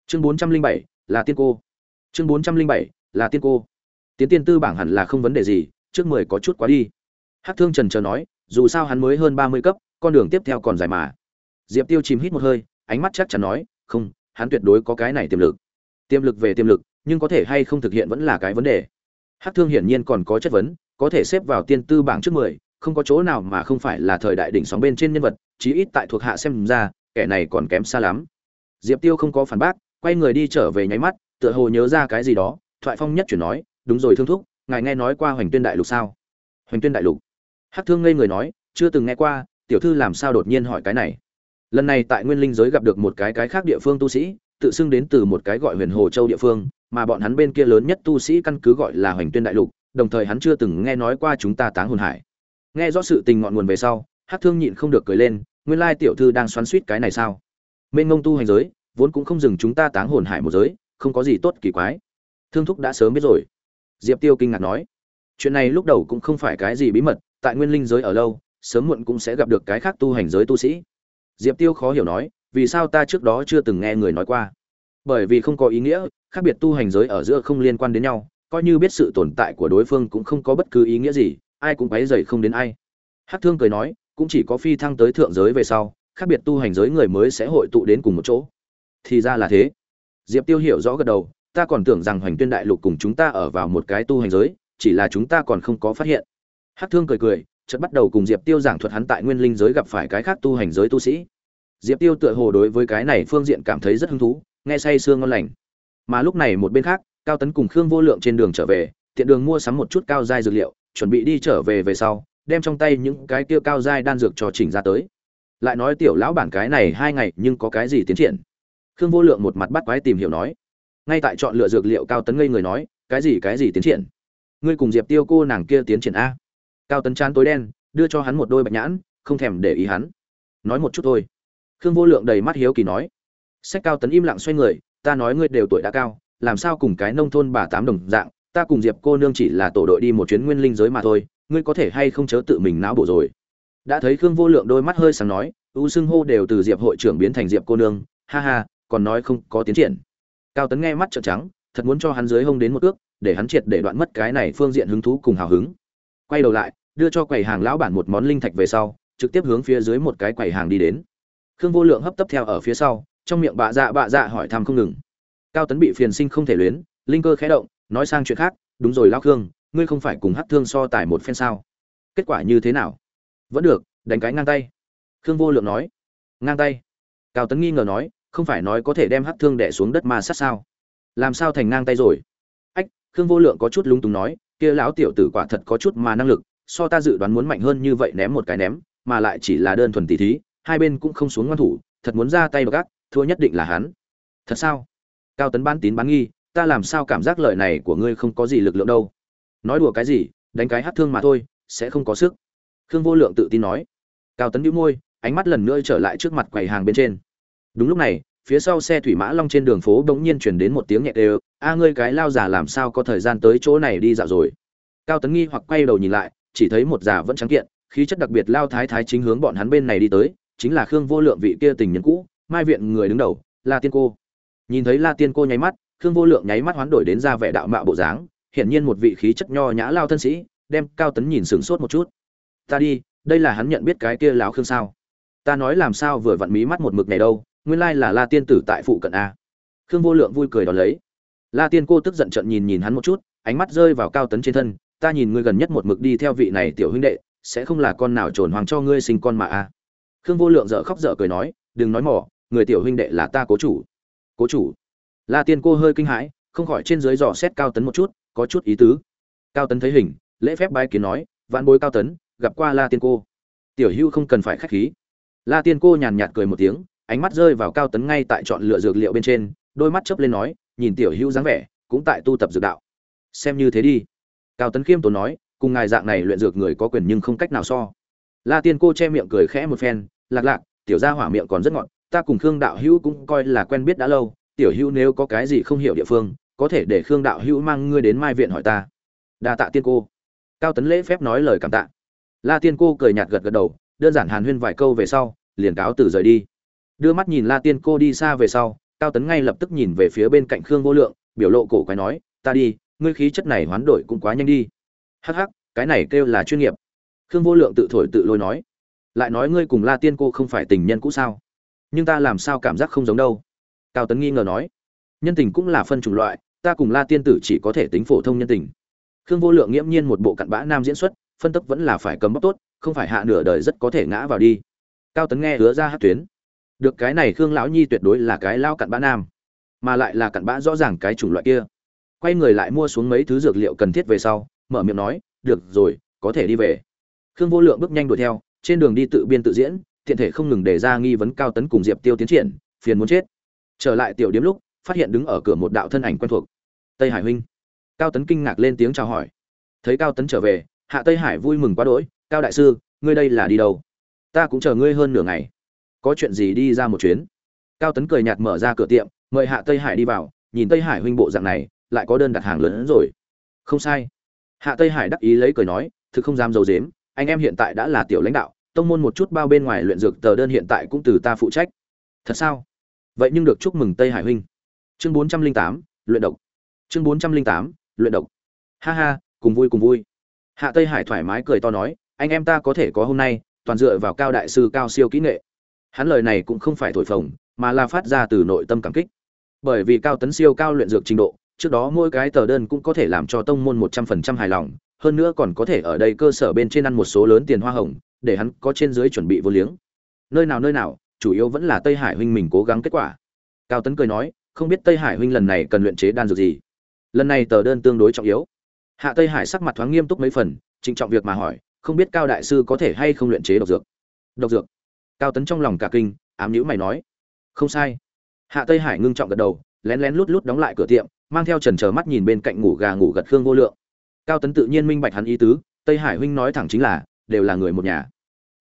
A: Chương bốn trăm linh bảy, là tiên cô. Chương bốn trăm linh bảy, là tiên cô. Tiến tiên tư bảng hẳn là không vấn đề gì, trước mười có chút quá đi. Hát thương trần chờ nói, dù sao hắn mới hơn ba mươi cấp con đường tiếp theo còn dài mà. Diệp tiêu chìm hít một hơi, ánh mắt chắc chắn nói, không, hắn tuyệt đối có cái này tiềm lực. Tiềm lực về tiềm lực, nhưng có thể hay không thực hiện vẫn là cái vấn đề. Hát thương hiển nhiên còn có chất vấn, có thể xếp vào tiên tư bảng trước mười, không có chỗ nào mà không phải là thời đại đỉnh sóng bên trên nhân vật, chí ít tại thuộc hạ xem ra, kẻ này còn kém xa lắm. Diệp tiêu không có phản bác, quay người đi trở về nháy mắt, tựa hồ nhớ ra cái gì đó, thoại phong nhất chuyển nói, đúng rồi thương thúc, ngài nghe nói qua hoành tuyên đại lục sao? Hoành tuyên đại lục? Hắc thương ngây người nói, chưa từng nghe qua tiểu thư làm sao đột nhiên hỏi cái này? Lần này tại nguyên linh giới gặp được một cái cái khác địa phương tu sĩ, tự xưng đến từ một cái gọi huyền hồ châu địa phương, mà bọn hắn bên kia lớn nhất tu sĩ căn cứ gọi là hoành tuyên đại lục, đồng thời hắn chưa từng nghe nói qua chúng ta táng hồn hải. Nghe rõ sự tình ngọn nguồn về sau Hát thương nhịn không được cười lên, nguyên lai tiểu thư đang xoắn suýt cái này sao? Mênh ngông tu hành giới, vốn cũng không dừng chúng ta táng hồn hải một giới, không có gì tốt kỳ quái. Thương thúc đã sớm biết rồi. Diệp tiêu kinh ngạc nói. Chuyện này lúc đầu cũng không phải cái gì bí mật, tại nguyên linh giới ở lâu sớm muộn cũng sẽ gặp được cái khác tu hành giới tu sĩ. Diệp tiêu khó hiểu nói, vì sao ta trước đó chưa từng nghe người nói qua? Bởi vì không có ý nghĩa, khác biệt tu hành giới ở giữa không liên quan đến nhau, coi như biết sự tồn tại của đối phương cũng không có bất cứ ý nghĩa gì, ai cũng quấy dày không đến ai. Hát thương cười nói, cũng chỉ có phi thăng tới thượng giới về sau, khác biệt tu hành giới người mới sẽ hội tụ đến cùng một chỗ. Thì ra là thế. Diệp tiêu hiểu rõ gật đầu, ta còn tưởng rằng hoành tuyên đại lục cùng chúng ta ở vào một cái tu hành giới, chỉ là chúng ta còn không có phát hiện. Hát thương cười cười chợt bắt đầu cùng diệp tiêu giảng thuật hắn tại nguyên linh giới gặp phải cái khác tu hành giới tu sĩ. Diệp tiêu tựa hồ đối với cái này phương diện cảm thấy rất hứng thú, nghe say sương ngon lành. Mà lúc này một bên khác, cao tấn cùng khương vô lượng trên đường trở về, tiện đường mua sắm một chút cao giai dược liệu, chuẩn bị đi trở về về sau, đem trong tay những cái kia cao giai đan dược cho chỉnh ra tới. Lại nói tiểu lão bản cái này hai ngày nhưng có cái gì tiến triển? Khương vô lượng một mặt bắt quái tìm hiểu nói. Ngay tại chọn lựa dược liệu, cao tấn ngây người nói, cái gì cái gì tiến triển? Ngươi cùng diệp tiêu cô nàng kia tiến triển a? Cao tấn chán tối đen, đưa cho hắn một đôi bạch nhãn, không thèm để ý hắn. Nói một chút thôi. Khương vô lượng đầy mắt hiếu kỳ nói. Sách cao tấn im lặng xoay người, ta nói ngươi đều tuổi đã cao, làm sao cùng cái nông thôn bà tám đồng dạng, ta cùng diệp cô nương chỉ là tổ đội đi một chuyến nguyên linh giới mà thôi, ngươi có thể hay không chớ tự mình não bộ rồi. Đã thấy khương vô lượng đôi mắt hơi sáng nói, u xưng hô đều từ diệp hội trưởng biến thành diệp cô nương, ha ha, còn nói không có tiến triển. Cao tấn nghe mắt trợn trắng, thật muốn cho hắn dưới hông đến một ước, để hắn triệt để đoạn mất cái này phương diện hứng thú cùng hào hứng quay đầu lại, đưa cho quầy hàng lão bản một món linh thạch về sau, trực tiếp hướng phía dưới một cái quầy hàng đi đến. Khương vô lượng hấp tấp theo ở phía sau, trong miệng bạ dạ bạ dạ hỏi thăm không ngừng. Cao tấn bị phiền sinh không thể luyến, linh cơ khẽ động, nói sang chuyện khác, đúng rồi lao khương, ngươi không phải cùng hát thương so tài một phen sao? Kết quả như thế nào? Vẫn được, đánh cái ngang tay. Khương vô lượng nói. Ngang tay? Cao tấn nghi ngờ nói, không phải nói có thể đem hát thương đẻ xuống đất mà sát sao? Làm sao thành ngang tay rồi? Ách, khương vô lượng có chút lúng túng nói kia lão tiểu tử quả thật có chút mà năng lực, so ta dự đoán muốn mạnh hơn như vậy ném một cái ném, mà lại chỉ là đơn thuần tỷ thí, hai bên cũng không xuống ngoan thủ, thật muốn ra tay gác thua nhất định là hắn. Thật sao? Cao tấn bán tín bán nghi, ta làm sao cảm giác lời này của ngươi không có gì lực lượng đâu? Nói đùa cái gì, đánh cái hát thương mà thôi, sẽ không có sức. Khương vô lượng tự tin nói. Cao tấn nhíu môi, ánh mắt lần nữa trở lại trước mặt quầy hàng bên trên. Đúng lúc này phía sau xe thủy mã long trên đường phố bỗng nhiên chuyển đến một tiếng nhẹ đều, a ngươi cái lao già làm sao có thời gian tới chỗ này đi dạo rồi? Cao tấn nghi hoặc quay đầu nhìn lại, chỉ thấy một già vẫn trắng kiện, khí chất đặc biệt lao thái thái chính hướng bọn hắn bên này đi tới, chính là khương vô lượng vị kia tình nhân cũ, mai viện người đứng đầu, la tiên cô. Nhìn thấy la tiên cô nháy mắt, khương vô lượng nháy mắt hoán đổi đến ra vẻ đạo mạo bộ dáng, hiển nhiên một vị khí chất nho nhã lao thân sĩ, đem cao tấn nhìn sửng sốt một chút. Ta đi, đây là hắn nhận biết cái kia láo khương sao? Ta nói làm sao vừa vặn mí mắt một mực này đâu? Nguyên lai là la tiên tử tại phụ cận a. Khương vô lượng vui cười đón lấy. La tiên cô tức giận trận nhìn nhìn hắn một chút, ánh mắt rơi vào cao tấn trên thân, ta nhìn ngươi gần nhất một mực đi theo vị này tiểu huynh đệ, sẽ không là con nào trồn hoàng cho ngươi sinh con mà a. Khương vô lượng dở khóc dở cười nói, đừng nói mỏ người tiểu huynh đệ là ta cố chủ. Cố chủ? La tiên cô hơi kinh hãi, không khỏi trên dưới dò xét cao tấn một chút, có chút ý tứ. Cao tấn thấy hình, lễ phép bái kiến nói vạn bối cao tấn, gặp qua la tiên cô. Tiểu hưu không cần phải khách khí. La tiên cô nhàn nhạt cười một tiếng ánh mắt rơi vào cao tấn ngay tại chọn lựa dược liệu bên trên, đôi mắt chớp lên nói, nhìn tiểu hưu dáng vẻ, cũng tại tu tập dược đạo. Xem như thế đi. Cao tấn khiêm tốn nói, cùng ngài dạng này luyện dược người có quyền nhưng không cách nào so. La tiên cô che miệng cười khẽ một phen, lạc lạc, tiểu gia hỏa miệng còn rất ngọt, ta cùng khương đạo hữu cũng coi là quen biết đã lâu, tiểu hữu nếu có cái gì không hiểu địa phương, có thể để khương đạo hữu mang ngươi đến mai viện hỏi ta. Đa tạ tiên cô. Cao tấn lễ phép nói lời cảm tạ. La tiên cô cười nhạt gật gật đầu, đơn giản hàn huyên vài câu về sau, liền cáo từ rời đi đưa mắt nhìn la tiên cô đi xa về sau, cao tấn ngay lập tức nhìn về phía bên cạnh khương vô lượng, biểu lộ cổ quái nói, ta đi, ngươi khí chất này hoán đổi cũng quá nhanh đi. Hắc hắc, cái này kêu là chuyên nghiệp. Khương vô lượng tự thổi tự lôi nói, lại nói ngươi cùng la tiên cô không phải tình nhân cũ sao? Nhưng ta làm sao cảm giác không giống đâu? Cao tấn nghi ngờ nói, nhân tình cũng là phân chủng loại, ta cùng la tiên tử chỉ có thể tính phổ thông nhân tình. Khương vô lượng nghiễm nhiên một bộ cặn bã nam diễn xuất, phân tức vẫn là phải cấm bóc tốt, không phải hạ nửa đời rất có thể ngã vào đi. Cao tấn nghe hứa ra hát tuyến được cái này khương lão nhi tuyệt đối là cái lao cặn bã nam, mà lại là cặn bã rõ ràng cái chủng loại kia. Quay người lại mua xuống mấy thứ dược liệu cần thiết về sau, mở miệng nói, được rồi, có thể đi về. Khương vô lượng bước nhanh đuổi theo, trên đường đi tự biên tự diễn thiện thể không ngừng đề ra nghi vấn cao tấn cùng diệp tiêu tiến triển, phiền muốn chết. Trở lại tiểu điếm lúc, phát hiện đứng ở cửa một đạo thân ảnh quen thuộc. Tây hải huynh. Cao tấn kinh ngạc lên tiếng chào hỏi. Thấy cao tấn trở về, hạ tây hải vui mừng quá đỗi, cao đại sư, ngươi đây là đi đâu? Ta cũng chờ ngươi hơn nửa ngày có chuyện gì đi ra một chuyến. Cao tấn cười nhạt mở ra cửa tiệm, mời hạ tây hải đi vào, nhìn tây hải huynh bộ dạng này, lại có đơn đặt hàng lớn hơn rồi. Không sai. Hạ tây hải đắc ý lấy cười nói, thực không dám d i ấ u dếm anh em hiện tại đã là tiểu lãnh đạo, tông môn một chút bao bên ngoài luyện dược tờ đơn hiện tại cũng từ ta phụ trách. Thật sao? Vậy nhưng được chúc mừng tây hải huynh. Chương bốn trăm linh tám, luyện độc. Chương bốn trăm linh tám, luyện độc. Ha ha, cùng vui cùng vui. Hạ tây hải thoải mái cười to nói, anh em ta có thể có hôm nay, toàn dựa vào cao đại sư cao siêu kỹ nghệ hắn lời này cũng không phải thổi phồng, mà là phát ra từ nội tâm cảm kích. Bởi vì cao tấn siêu cao luyện dược trình độ, trước đó mỗi cái tờ đơn cũng có thể làm cho tông môn một trăm phần trăm hài lòng, hơn nữa còn có thể ở đây cơ sở bên trên ăn một số lớn tiền hoa hồng, để hắn có trên dưới chuẩn bị vô liếng. Nơi nào nơi nào, chủ yếu vẫn là tây hải huynh mình cố gắng kết quả. Cao tấn cười nói, không biết tây hải huynh lần này cần luyện chế đan dược gì. Lần này tờ đơn tương đối trọng yếu. Hạ tây hải sắc mặt thoáng nghiêm túc mấy phần, trịnh trọng việc mà hỏi, không biết cao đại sư có thể hay không luyện chế độc dược. Độc dược? Cao tấn trong lòng cả kinh, ám nhữ mày nói, không sai. Hạ tây hải ngưng trọng gật đầu, lén lén lút lút đóng lại cửa tiệm, mang theo trần trờ mắt nhìn bên cạnh ngủ gà ngủ gật khương vô lượng. Cao tấn tự nhiên minh bạch hắn ý tứ, tây hải huynh nói thẳng chính là, đều là người một nhà.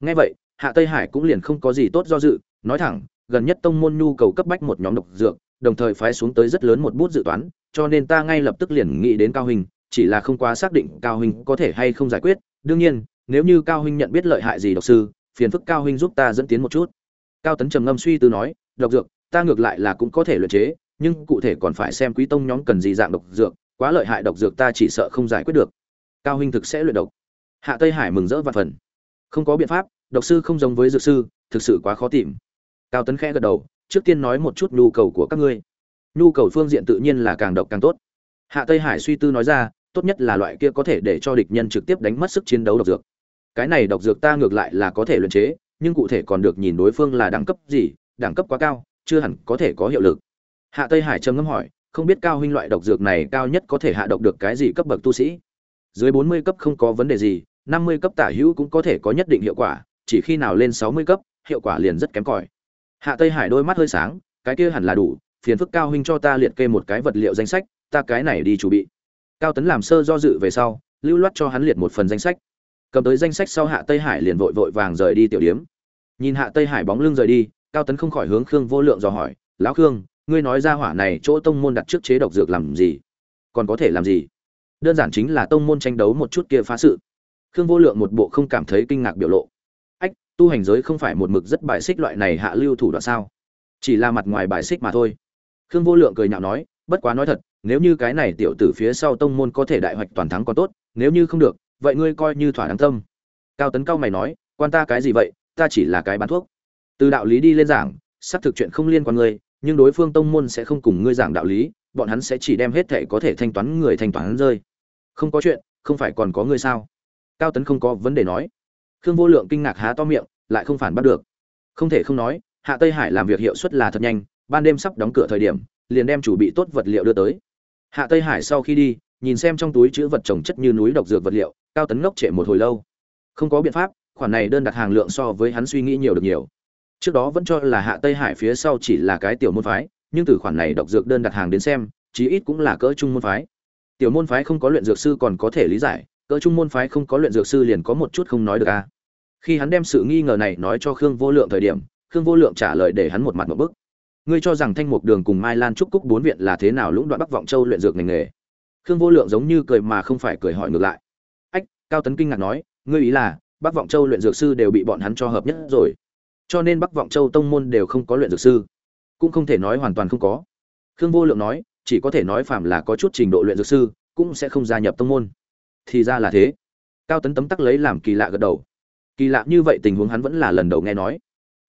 A: Ngay vậy, hạ tây hải cũng liền không có gì tốt do dự, nói thẳng, gần nhất tông môn nhu cầu cấp bách một nhóm độc dược, đồng thời phái xuống tới rất lớn một bút dự toán, cho nên ta ngay lập tức liền nghĩ đến cao huynh, chỉ là không quá xác định cao huynh có thể hay không giải quyết. Đương nhiên, nếu như cao huynh nhận biết lợi hại gì độc sư phiền phức cao huynh giúp ta dẫn tiến một chút. Cao tấn trầm ngâm suy tư nói, độc dược, ta ngược lại là cũng có thể luyện chế, nhưng cụ thể còn phải xem quý tông nhóm cần gì dạng độc dược, quá lợi hại độc dược ta chỉ sợ không giải quyết được. Cao huynh thực sẽ luyện độc. Hạ tây hải mừng rỡ và phần. Không có biện pháp, độc sư không giống với dược sư, thực sự quá khó tìm. Cao tấn khẽ gật đầu, trước tiên nói một chút nhu cầu của các ngươi. Nhu cầu phương diện tự nhiên là càng độc càng tốt. Hạ tây hải suy tư nói ra, tốt nhất là loại kia có thể để cho địch nhân trực tiếp đánh mất sức chiến đấu độc dược cái này độc dược ta ngược lại là có thể luyện chế, nhưng cụ thể còn được nhìn đối phương là đẳng cấp gì, đẳng cấp quá cao, chưa hẳn có thể có hiệu lực. Hạ tây hải trầm ngâm hỏi, không biết cao huynh loại độc dược này cao nhất có thể hạ độc được cái gì cấp bậc tu sĩ? Dưới bốn mươi cấp không có vấn đề gì, năm mươi cấp tả hữu cũng có thể có nhất định hiệu quả, chỉ khi nào lên sáu mươi cấp, hiệu quả liền rất kém cỏi. Hạ tây hải đôi mắt hơi sáng, cái kia hẳn là đủ, phiền phức cao huynh cho ta liệt kê một cái vật liệu danh sách, ta cái này đi chuẩn bị. Cao tấn làm sơ do dự về sau, lưu loát cho hắn liệt một phần danh sách cầm tới danh sách sau hạ tây hải liền vội vội vàng rời đi tiểu điếm. Nhìn hạ tây hải bóng lưng rời đi, cao tấn không khỏi hướng khương vô lượng dò hỏi, lão khương, ngươi nói ra hỏa này chỗ tông môn đặt trước chế độc dược làm gì? Còn có thể làm gì? Đơn giản chính là tông môn tranh đấu một chút kia phá sự. Khương vô lượng một bộ không cảm thấy kinh ngạc biểu lộ. Ách, tu hành giới không phải một mực rất bài xích loại này hạ lưu thủ đoạn sao? Chỉ là mặt ngoài bài xích mà thôi. Khương vô lượng cười nhạo nói, bất quá nói thật, nếu như cái này tiểu tử phía sau tông môn có thể đại hoạch toàn thắng còn tốt, nếu như không được vậy ngươi coi như thỏa đáng tâm. Cao tấn cao mày nói, quan ta cái gì vậy, ta chỉ là cái bán thuốc. Từ đạo lý đi lên giảng, xác thực chuyện không liên quan ngươi, nhưng đối phương tông môn sẽ không cùng ngươi giảng đạo lý, bọn hắn sẽ chỉ đem hết thệ có thể thanh toán người thanh toán rơi. Không có chuyện, không phải còn có ngươi sao? Cao tấn không có vấn đề nói. Khương vô lượng kinh ngạc há to miệng, lại không phản bắt được. Không thể không nói, hạ tây hải làm việc hiệu suất là thật nhanh, ban đêm sắp đóng cửa thời điểm, liền đem chủ bị tốt vật liệu đưa tới. Hạ tây hải sau khi đi, nhìn xem trong túi chữ vật trồng chất như núi độc dược vật liệu cao tấn ngốc trệ một hồi lâu. Không có biện pháp, khoản này đơn đặt hàng lượng so với hắn suy nghĩ nhiều được nhiều. Trước đó vẫn cho là hạ tây hải phía sau chỉ là cái tiểu môn phái, nhưng từ khoản này độc dược đơn đặt hàng đến xem, chí ít cũng là cỡ trung môn phái. Tiểu môn phái không có luyện dược sư còn có thể lý giải, cỡ trung môn phái không có luyện dược sư liền có một chút không nói được a. Khi hắn đem sự nghi ngờ này nói cho khương vô lượng thời điểm, khương vô lượng trả lời để hắn một mặt một bức. Ngươi cho rằng thanh mục đường cùng mai lan trúc cúc bốn viện là thế nào lũng đoạn bắc vọng châu luyện dược ngành nghề? Khương vô lượng giống như cười mà không phải cười hỏi ngược lại cao tấn kinh ngạc nói, ngươi ý là bắc vọng châu luyện dược sư đều bị bọn hắn cho hợp nhất rồi? Cho nên bắc vọng châu tông môn đều không có luyện dược sư? Cũng không thể nói hoàn toàn không có. Khương vô lượng nói, chỉ có thể nói phạm là có chút trình độ luyện dược sư, cũng sẽ không gia nhập tông môn. Thì ra là thế. Cao tấn tấm tắc lấy làm kỳ lạ gật đầu. Kỳ lạ như vậy tình huống hắn vẫn là lần đầu nghe nói.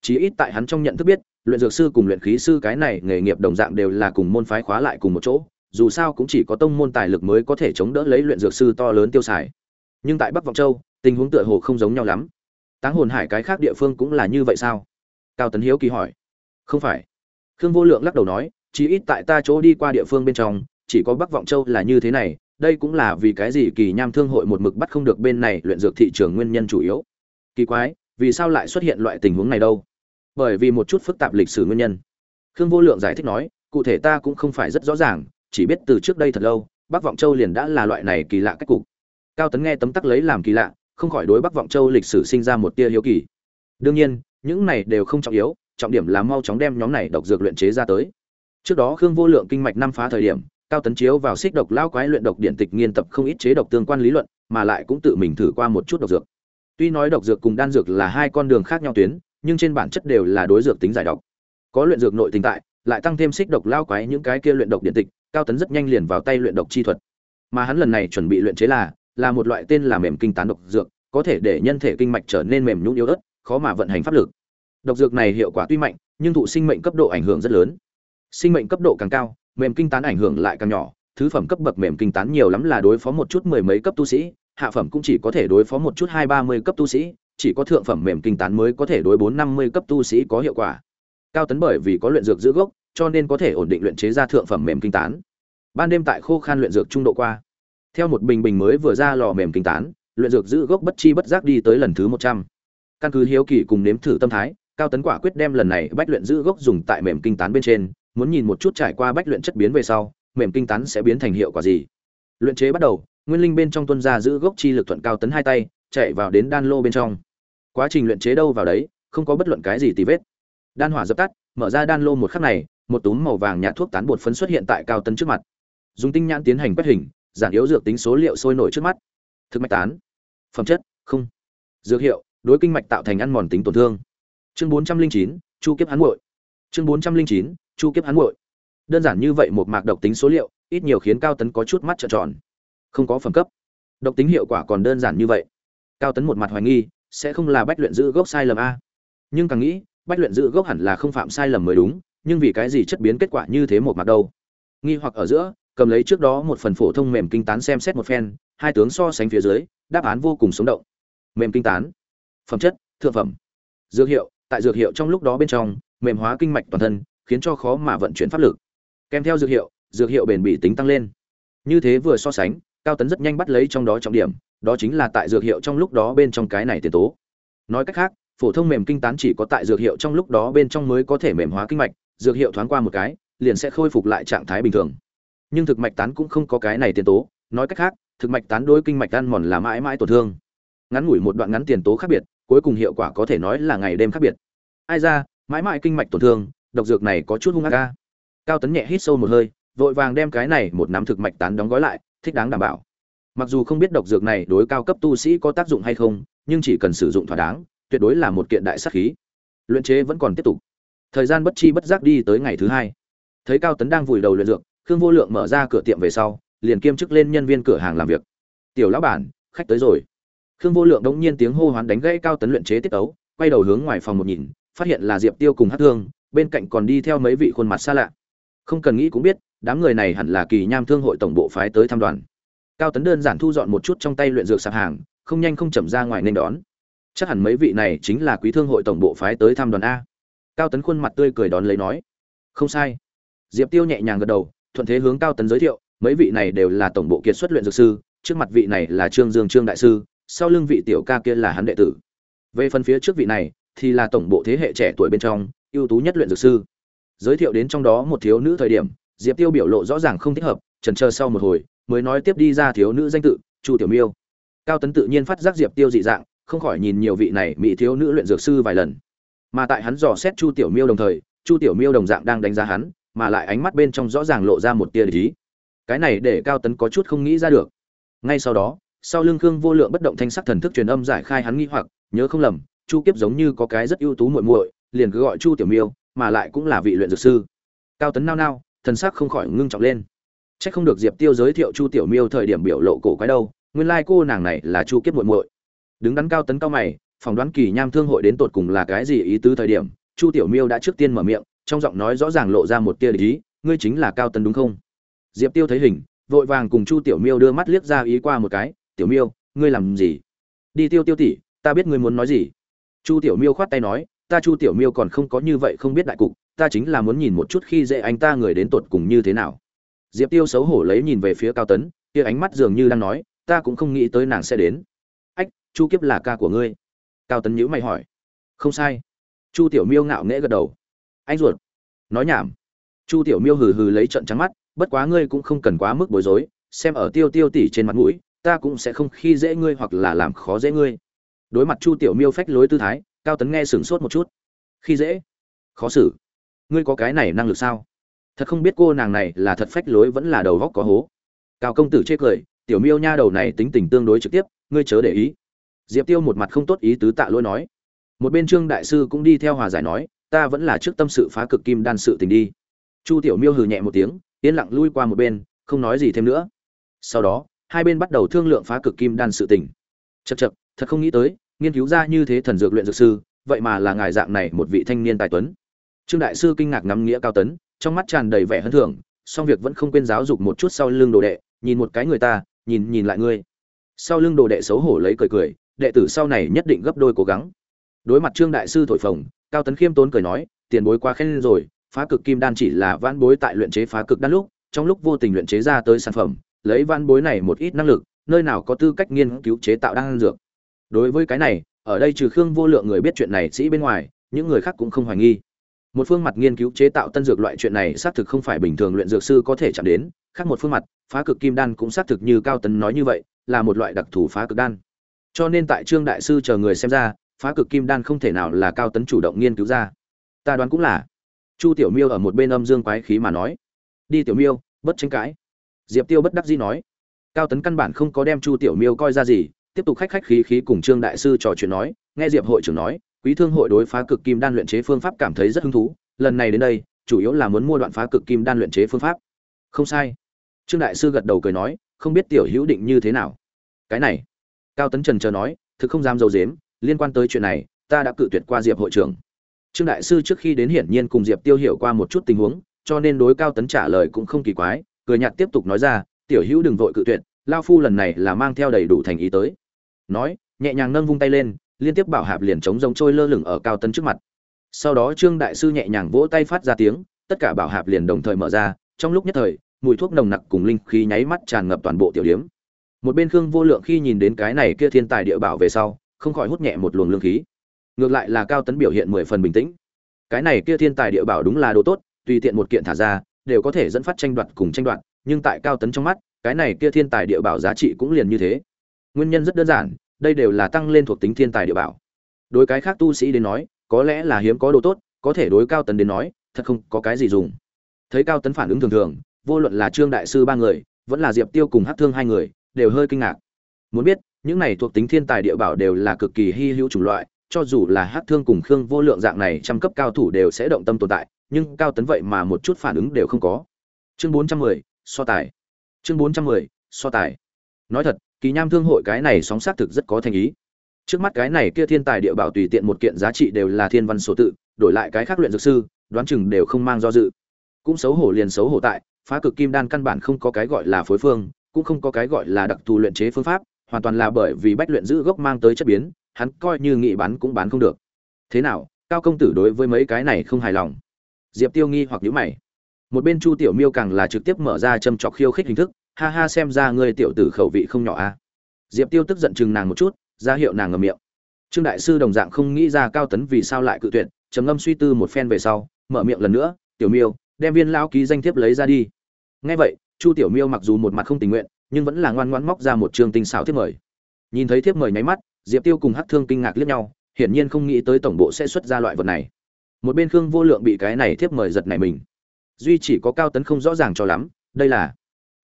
A: Chí ít tại hắn trong nhận thức biết, luyện dược sư cùng luyện khí sư cái này nghề nghiệp đồng dạng đều là cùng môn phái khóa lại cùng một chỗ, dù sao cũng chỉ có tông môn tài lực mới có thể chống đỡ lấy luyện dược sư to lớn tiêu xài nhưng tại bắc vọng châu, tình huống tựa hồ không giống nhau lắm. Táng hồn hải cái khác địa phương cũng là như vậy sao? Cao tấn hiếu kỳ hỏi. Không phải. Khương vô lượng lắc đầu nói, chí ít tại ta chỗ đi qua địa phương bên trong, chỉ có bắc vọng châu là như thế này, đây cũng là vì cái gì kỳ nham thương hội một mực bắt không được bên này luyện dược thị trường nguyên nhân chủ yếu. Kỳ quái, vì sao lại xuất hiện loại tình huống này đâu? Bởi vì một chút phức tạp lịch sử nguyên nhân. Khương vô lượng giải thích nói, cụ thể ta cũng không phải rất rõ ràng, chỉ biết từ trước đây thật lâu, bắc vọng châu liền đã là loại này kỳ lạ cách cục cao tấn nghe tấm tắc lấy làm kỳ lạ, không khỏi đối bắc vọng châu lịch sử sinh ra một tia hiếu kỳ. Đương nhiên, những này đều không trọng yếu, trọng điểm là mau chóng đem nhóm này độc dược luyện chế ra tới. Trước đó khương vô lượng kinh mạch năm phá thời điểm, cao tấn chiếu vào xích độc lao quái luyện độc điện tịch nghiên tập không ít chế độc tương quan lý luận, mà lại cũng tự mình thử qua một chút độc dược. Tuy nói độc dược cùng đan dược là hai con đường khác nhau tuyến, nhưng trên bản chất đều là đối dược tính giải độc. Có luyện dược nội tình tại, lại tăng thêm xích độc lao quái những cái kia luyện độc điện tịch, cao tấn rất nhanh liền vào tay luyện độc chi thuật. Mà hắn lần này chuẩn bị luyện chế là là một loại tên là mềm kinh tán độc dược, có thể để nhân thể kinh mạch trở nên mềm nhũn yếu ớt, khó mà vận hành pháp lực. Độc dược này hiệu quả tuy mạnh, nhưng thụ sinh mệnh cấp độ ảnh hưởng rất lớn. Sinh mệnh cấp độ càng cao, mềm kinh tán ảnh hưởng lại càng nhỏ, thứ phẩm cấp bậc mềm kinh tán nhiều lắm là đối phó một chút mười mấy cấp tu sĩ, hạ phẩm cũng chỉ có thể đối phó một chút hai ba mươi cấp tu sĩ, chỉ có thượng phẩm mềm kinh tán mới có thể đối bốn năm mươi cấp tu sĩ có hiệu quả. Cao tấn bởi vì có luyện dược giữ gốc, cho nên có thể ổn định luyện chế ra thượng phẩm mềm kinh tán. Ban đêm tại khô khan luyện dược trung độ qua theo một bình bình mới vừa ra lò mềm kinh tán, luyện dược giữ gốc bất chi bất giác đi tới lần thứ một trăm. Căn cứ hiếu kỳ cùng nếm thử tâm thái, cao tấn quả quyết đem lần này bách luyện giữ gốc dùng tại mềm kinh tán bên trên, muốn nhìn một chút trải qua bách luyện chất biến về sau, mềm kinh tán sẽ biến thành hiệu quả gì. Luyện chế bắt đầu, nguyên linh bên trong tuân ra giữ gốc chi lực thuận cao tấn hai tay, chạy vào đến đan lô bên trong. Quá trình luyện chế đâu vào đấy, không có bất luận cái gì tì vết. Đan hỏa dập tắt, mở ra đan lô một khắc này, một túm màu vàng nhạt thuốc tán bột phấn xuất hiện tại cao tấn trước mặt. Dùng tinh nhãn tiến hành quét hình giản yếu dược tính số liệu sôi nổi trước mắt. Thực mạch tán. Phẩm chất, không. Dược hiệu, đối kinh mạch tạo thành ăn mòn tính tổn thương. Chương bốn trăm linh chín, chu kiếp hắn muội. Chương bốn trăm linh chín, chu kiếp hắn muội. Đơn giản như vậy một mạc độc tính số liệu, ít nhiều khiến cao tấn có chút mắt trợn tròn. Không có phẩm cấp. Độc tính hiệu quả còn đơn giản như vậy. Cao tấn một mặt hoài nghi, sẽ không là bách luyện giữ gốc sai lầm a. Nhưng càng nghĩ, bách luyện giữ gốc hẳn là không phạm sai lầm mới đúng, nhưng vì cái gì chất biến kết quả như thế một mặt đâu? Nghi hoặc ở giữa cầm lấy trước đó một phần phổ thông mềm kinh tán xem xét một phen, hai tướng so sánh phía dưới, đáp án vô cùng sống động. Mềm kinh tán. Phẩm chất, thượng phẩm. Dược hiệu, tại dược hiệu trong lúc đó bên trong, mềm hóa kinh mạch toàn thân, khiến cho khó mà vận chuyển pháp lực. Kèm theo dược hiệu dược hiệu bền bỉ tính tăng lên. Như thế vừa so sánh, cao tấn rất nhanh bắt lấy trong đó trọng điểm, đó chính là tại dược hiệu trong lúc đó bên trong cái này tiền tố. Nói cách khác, phổ thông mềm kinh tán chỉ có tại dược hiệu trong lúc đó bên trong mới có thể mềm hóa kinh mạch, dược hiệu thoáng qua một cái, liền sẽ khôi phục lại trạng thái bình thường nhưng thực mạch tán cũng không có cái này tiền tố, nói cách khác, thực mạch tán đối kinh mạch ăn mòn là mãi mãi tổn thương. Ngắn ngủi một đoạn ngắn tiền tố khác biệt, cuối cùng hiệu quả có thể nói là ngày đêm khác biệt. Ai ra, mãi mãi kinh mạch tổn thương, độc dược này có chút hung ác ca cao tấn nhẹ hít sâu một hơi, vội vàng đem cái này một nắm thực mạch tán đóng gói lại, thích đáng đảm bảo. Mặc dù không biết độc dược này đối cao cấp tu sĩ có tác dụng hay không, nhưng chỉ cần sử dụng thỏa đáng, tuyệt đối là một kiện đại sắc khí. Luyện chế vẫn còn tiếp tục. Thời gian bất chi bất giác đi tới ngày thứ hai. Thấy cao tấn đang vùi đầu luyện dược khương vô lượng mở ra cửa tiệm về sau, liền kiêm chức lên nhân viên cửa hàng làm việc. Tiểu lão bản, khách tới rồi. Khương vô lượng đống nhiên tiếng hô hoán đánh gãy cao tấn luyện chế tiết tấu, quay đầu hướng ngoài phòng một nhìn, phát hiện là diệp tiêu cùng hát thương, bên cạnh còn đi theo mấy vị khuôn mặt xa lạ. Không cần nghĩ cũng biết, đám người này hẳn là kỳ nham thương hội tổng bộ phái tới thăm đoàn. Cao tấn đơn giản thu dọn một chút trong tay luyện dược sạp hàng, không nhanh không chậm ra ngoài nên đón. Chắc hẳn mấy vị này chính là quý thương hội tổng bộ phái tới thăm đoàn a. Cao tấn khuôn mặt tươi cười đón lấy nói, không sai. Diệp tiêu nhẹ nhàng gật đầu thuận thế hướng cao tấn giới thiệu, mấy vị này đều là tổng bộ kiệt xuất luyện dược sư, trước mặt vị này là trương dương trương đại sư, sau lưng vị tiểu ca kia là hắn đệ tử. Về phần phía trước vị này, thì là tổng bộ thế hệ trẻ tuổi bên trong, ưu tú nhất luyện dược sư. Giới thiệu đến trong đó một thiếu nữ thời điểm, diệp tiêu biểu lộ rõ ràng không thích hợp trần chờ sau một hồi, mới nói tiếp đi ra thiếu nữ danh tự, chu tiểu miêu. Cao tấn tự nhiên phát giác diệp tiêu dị dạng, không khỏi nhìn nhiều vị này mỹ thiếu nữ luyện dược sư vài lần. Mà tại hắn dò xét chu tiểu miêu đồng thời, chu tiểu miêu đồng dạng đang đánh giá hắn mà lại ánh mắt bên trong rõ ràng lộ ra một tia lý cái này để cao tấn có chút không nghĩ ra được. Ngay sau đó sau lưng khương vô lượng bất động thanh sắc thần thức truyền âm giải khai hắn nghi hoặc nhớ không lầm chu kiếp giống như có cái rất ưu tú muội muội liền cứ gọi chu tiểu miêu mà lại cũng là vị luyện dược sư. Cao tấn nao nao thần sắc không khỏi ngưng trọng lên. Chắc không được Diệp Tiêu giới thiệu Chu Tiểu Miêu thời điểm biểu lộ cổ quái đâu, nguyên lai like cô nàng này là Chu Kiếp muội muội. Đứng đắn cao tấn cao mày, phỏng đoán kỳ nham thương hội đến tột cùng là cái gì ý tứ thời điểm, Chu Tiểu Miêu đã trước tiên mở miệng, trong giọng nói rõ ràng lộ ra một tia ý, ngươi chính là cao tấn đúng không? Diệp Tiêu thấy hình, vội vàng cùng Chu Tiểu Miêu đưa mắt liếc ra ý qua một cái, "Tiểu Miêu, ngươi làm gì?" "Đi Tiêu Tiêu tỷ, ta biết ngươi muốn nói gì." Chu Tiểu Miêu khoát tay nói, "Ta Chu Tiểu Miêu còn không có như vậy không biết đại cục, ta chính là muốn nhìn một chút khi dễ anh ta người đến tột cùng như thế nào." diệp tiêu xấu hổ lấy nhìn về phía cao tấn kia ánh mắt dường như đang nói ta cũng không nghĩ tới nàng sẽ đến ách chu kiếp là ca của ngươi cao tấn nhữ mày hỏi không sai chu tiểu miêu ngạo nghễ gật đầu anh ruột. Nói nhảm. Chu tiểu miêu hừ hừ lấy trận trắng mắt, bất quá ngươi cũng không cần quá mức bối rối, xem ở tiêu tiêu tỉ trên mặt mũi, ta cũng sẽ không khi dễ ngươi hoặc là làm khó dễ ngươi. Đối mặt chu tiểu miêu phách lối tư thái, cao tấn nghe sửng sốt một chút. Khi dễ? Khó xử. Ngươi có cái này năng lực sao? Thật không biết cô nàng này là thật phách lối vẫn là đầu góc có hố. Cao công tử chê cười, tiểu miêu nha đầu này tính tình tương đối trực tiếp, ngươi chớ để ý. Diệp tiêu một mặt không tốt ý tứ tạ lỗi nói. Một bên trương đại sư cũng đi theo hòa giải nói ta vẫn là trước tâm sự phá cực kim đan sự tình đi. Chu tiểu miêu hừ nhẹ một tiếng, yên lặng lui qua một bên, không nói gì thêm nữa. Sau đó, hai bên bắt đầu thương lượng phá cực kim đan sự tình. Chật chật thật không nghĩ tới, nghiên cứu ra như thế thần dược luyện dược sư, vậy mà là ngài dạng này một vị thanh niên tài tuấn. Trương đại sư kinh ngạc ngắm nghĩa cao tấn, trong mắt tràn đầy vẻ hân thưởng song việc vẫn không quên giáo dục một chút sau lưng đồ đệ, nhìn một cái người ta, nhìn nhìn lại ngươi. Sau lưng đồ đệ xấu hổ lấy cười cười, đệ tử sau này nhất định gấp đôi cố gắng. Đối mặt trương đại sư thổi phồng cao tấn khiêm tốn cười nói, tiền bối quá khen rồi, phá cực kim đan chỉ là vãn bối tại luyện chế phá cực đan lúc, trong lúc vô tình luyện chế ra tới sản phẩm, lấy vãn bối này một ít năng lực, nơi nào có tư cách nghiên cứu chế tạo đan dược. Đối với cái này, ở đây trừ khương vô lượng người biết chuyện này sĩ bên ngoài, những người khác cũng không hoài nghi. Một phương mặt nghiên cứu chế tạo tân dược loại chuyện này xác thực không phải bình thường luyện dược sư có thể chạm đến, khác một phương mặt, phá cực kim đan cũng xác thực như cao tấn nói như vậy, là một loại đặc thù phá cực đan. Cho nên tại trương đại sư chờ người xem ra phá cực kim đan không thể nào là cao tấn chủ động nghiên cứu ra. Ta đoán cũng là. Chu tiểu miêu ở một bên âm dương quái khí mà nói. Đi tiểu miêu, bất tranh cãi. Diệp tiêu bất đắc dĩ nói. Cao tấn căn bản không có đem chu tiểu miêu coi ra gì, tiếp tục khách khách khí khí cùng trương đại sư trò chuyện nói, nghe diệp hội trưởng nói, quý thương hội đối phá cực kim đan luyện chế phương pháp cảm thấy rất hứng thú, lần này đến đây, chủ yếu là muốn mua đoạn phá cực kim đan luyện chế phương pháp. Không sai. Trương đại sư gật đầu cười nói, không biết tiểu hữu định như thế nào. Cái này. Cao tấn trần chờ nói, thực không dám dầu dếm liên quan tới chuyện này, ta đã cự tuyệt qua diệp hội trưởng. Trương đại sư trước khi đến hiển nhiên cùng diệp tiêu hiểu qua một chút tình huống, cho nên đối cao tấn trả lời cũng không kỳ quái, cười nhạt tiếp tục nói ra, tiểu hữu đừng vội cự tuyệt, lao phu lần này là mang theo đầy đủ thành ý tới. Nói, nhẹ nhàng nâng vung tay lên, liên tiếp bảo hạp liền chống rồng trôi lơ lửng ở cao tấn trước mặt. Sau đó trương đại sư nhẹ nhàng vỗ tay phát ra tiếng, tất cả bảo hạp liền đồng thời mở ra, trong lúc nhất thời, mùi thuốc nồng nặc cùng linh khí nháy mắt tràn ngập toàn bộ tiểu điếm. Một bên khương vô lượng khi nhìn đến cái này kia thiên tài địa bảo về sau không khỏi hút nhẹ một luồng lương khí. Ngược lại là cao tấn biểu hiện mười phần bình tĩnh. Cái này kia thiên tài địa bảo đúng là đồ tốt, tùy tiện một kiện thả ra, đều có thể dẫn phát tranh đoạt cùng tranh đoạt, nhưng tại cao tấn trong mắt, cái này kia thiên tài địa bảo giá trị cũng liền như thế. Nguyên nhân rất đơn giản, đây đều là tăng lên thuộc tính thiên tài địa bảo. Đối cái khác tu sĩ đến nói, có lẽ là hiếm có đồ tốt, có thể đối cao tấn đến nói, thật không có cái gì dùng. Thấy cao tấn phản ứng thường thường, vô luận là trương đại sư ba người, vẫn là diệp tiêu cùng hát thương hai người, đều hơi kinh ngạc. Muốn biết những này thuộc tính thiên tài địa bảo đều là cực kỳ hy hữu chủng loại, cho dù là hát thương cùng khương vô lượng dạng này trăm cấp cao thủ đều sẽ động tâm tồn tại, nhưng cao tấn vậy mà một chút phản ứng đều không có. Chương bốn trăm mười, so tài. Chương bốn trăm mười, so tài. Nói thật, kỳ nham thương hội cái này sóng sát thực rất có thành ý. Trước mắt cái này kia thiên tài địa bảo tùy tiện một kiện giá trị đều là thiên văn số tự, đổi lại cái khác luyện dược sư, đoán chừng đều không mang do dự. Cũng xấu hổ liền xấu hổ tại, phá cực kim đan căn bản không có cái gọi là phối phương, cũng không có cái gọi là đặc thù luyện chế phương pháp hoàn toàn là bởi vì bách luyện giữ gốc mang tới chất biến, hắn coi như nghị bán cũng bán không được. Thế nào, cao công tử đối với mấy cái này không hài lòng? Diệp tiêu nghi hoặc nhữ mày. Một bên chu tiểu miêu càng là trực tiếp mở ra châm trọc khiêu khích hình thức, ha ha xem ra ngươi tiểu tử khẩu vị không nhỏ a. À. diệp tiêu tức giận chừng nàng một chút, ra hiệu nàng ngầm miệng. Trương đại sư đồng dạng không nghĩ ra cao tấn vì sao lại cự tuyệt, trầm ngâm suy tư một phen về sau, mở miệng lần nữa, tiểu miêu, đem viên lao ký danh thiếp lấy ra đi. Ngay vậy, chu tiểu miêu mặc dù một mặt không tình nguyện nhưng vẫn là ngoan ngoãn móc ra một trường tinh xảo thiếp mời. Nhìn thấy thiếp mời nháy mắt, diệp tiêu cùng hắc thương kinh ngạc liếc nhau, hiển nhiên không nghĩ tới tổng bộ sẽ xuất ra loại vật này. Một bên khương vô lượng bị cái này thiếp mời giật này mình. Duy chỉ có cao tấn không rõ ràng cho lắm, đây là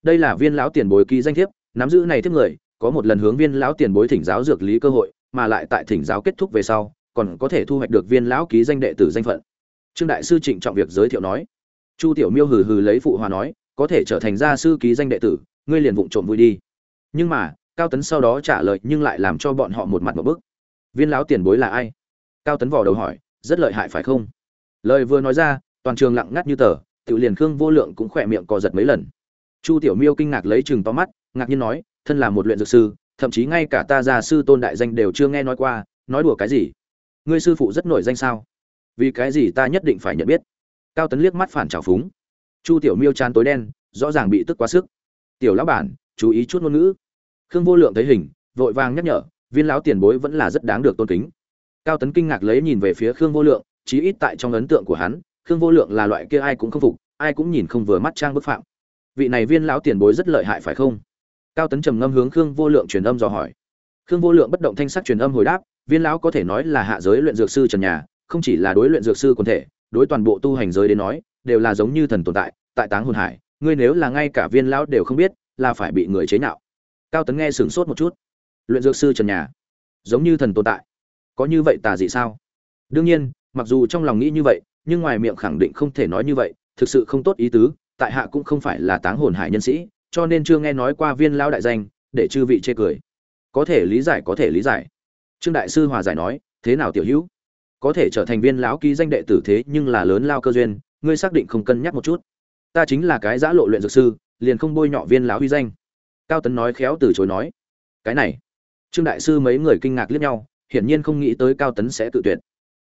A: đây là viên lão tiền bối ký danh thiếp, nắm giữ này thiếp người có một lần hướng viên lão tiền bối thỉnh giáo dược lý cơ hội, mà lại tại thỉnh giáo kết thúc về sau, còn có thể thu hoạch được viên lão ký danh đệ tử danh phận. Trương đại sư trịnh trọng việc giới thiệu nói. Chu tiểu miêu hừ hừ lấy phụ hòa nói, có thể trở thành gia sư ký danh đệ tử ngươi liền vụng trộm vui đi. Nhưng mà, cao tấn sau đó trả lời nhưng lại làm cho bọn họ một mặt một bức. Viên lão tiền bối là ai? Cao tấn vò đầu hỏi, rất lợi hại phải không? Lời vừa nói ra, toàn trường lặng ngắt như tờ tự liền khương vô lượng cũng khỏe miệng co giật mấy lần. Chu tiểu miêu kinh ngạc lấy chừng to mắt, ngạc nhiên nói, thân là một luyện dược sư, thậm chí ngay cả ta gia sư tôn đại danh đều chưa nghe nói qua, nói đùa cái gì? Ngươi sư phụ rất nổi danh sao? Vì cái gì ta nhất định phải nhận biết? Cao tấn liếc mắt phản trào phúng. Chu tiểu miêu chán tối đen, rõ ràng bị tức quá sức tiểu lão bản, chú ý chút ngôn ngữ. Khương vô lượng thấy hình, vội vàng nhắc nhở, viên lão tiền bối vẫn là rất đáng được tôn kính. Cao tấn kinh ngạc lấy nhìn về phía khương vô lượng, chí ít tại trong ấn tượng của hắn, khương vô lượng là loại kia ai cũng không phục, ai cũng nhìn không vừa mắt trang bức phạm. Vị này viên lão tiền bối rất lợi hại phải không? Cao tấn trầm ngâm hướng khương vô lượng truyền âm dò hỏi. Khương vô lượng bất động thanh sắc truyền âm hồi đáp, viên lão có thể nói là hạ giới luyện dược sư trần nhà, không chỉ là đối luyện dược sư quần thể, đối toàn bộ tu hành giới đến nói, đều là giống như thần tồn tại tại táng hồn hải ngươi nếu là ngay cả viên lão đều không biết, là phải bị người chế nhạo. Cao tấn nghe sửng sốt một chút. Luyện dược sư trần nhà. Giống như thần tồn tại. Có như vậy tà dị sao? Đương nhiên, mặc dù trong lòng nghĩ như vậy, nhưng ngoài miệng khẳng định không thể nói như vậy, thực sự không tốt ý tứ, tại hạ cũng không phải là táng hồn hải nhân sĩ, cho nên chưa nghe nói qua viên lão đại danh, để chư vị chê cười. Có thể lý giải, có thể lý giải. Trương đại sư hòa giải nói, thế nào tiểu hữu? Có thể trở thành viên lão ký danh đệ tử thế nhưng là lớn lao cơ duyên, ngươi xác định không cân nhắc một chút ta chính là cái giã lộ luyện dược sư, liền không bôi nhọ viên lão huy danh. Cao tấn nói khéo từ chối nói, cái này. Trương đại sư mấy người kinh ngạc liếc nhau, hiển nhiên không nghĩ tới cao tấn sẽ tự tuyệt.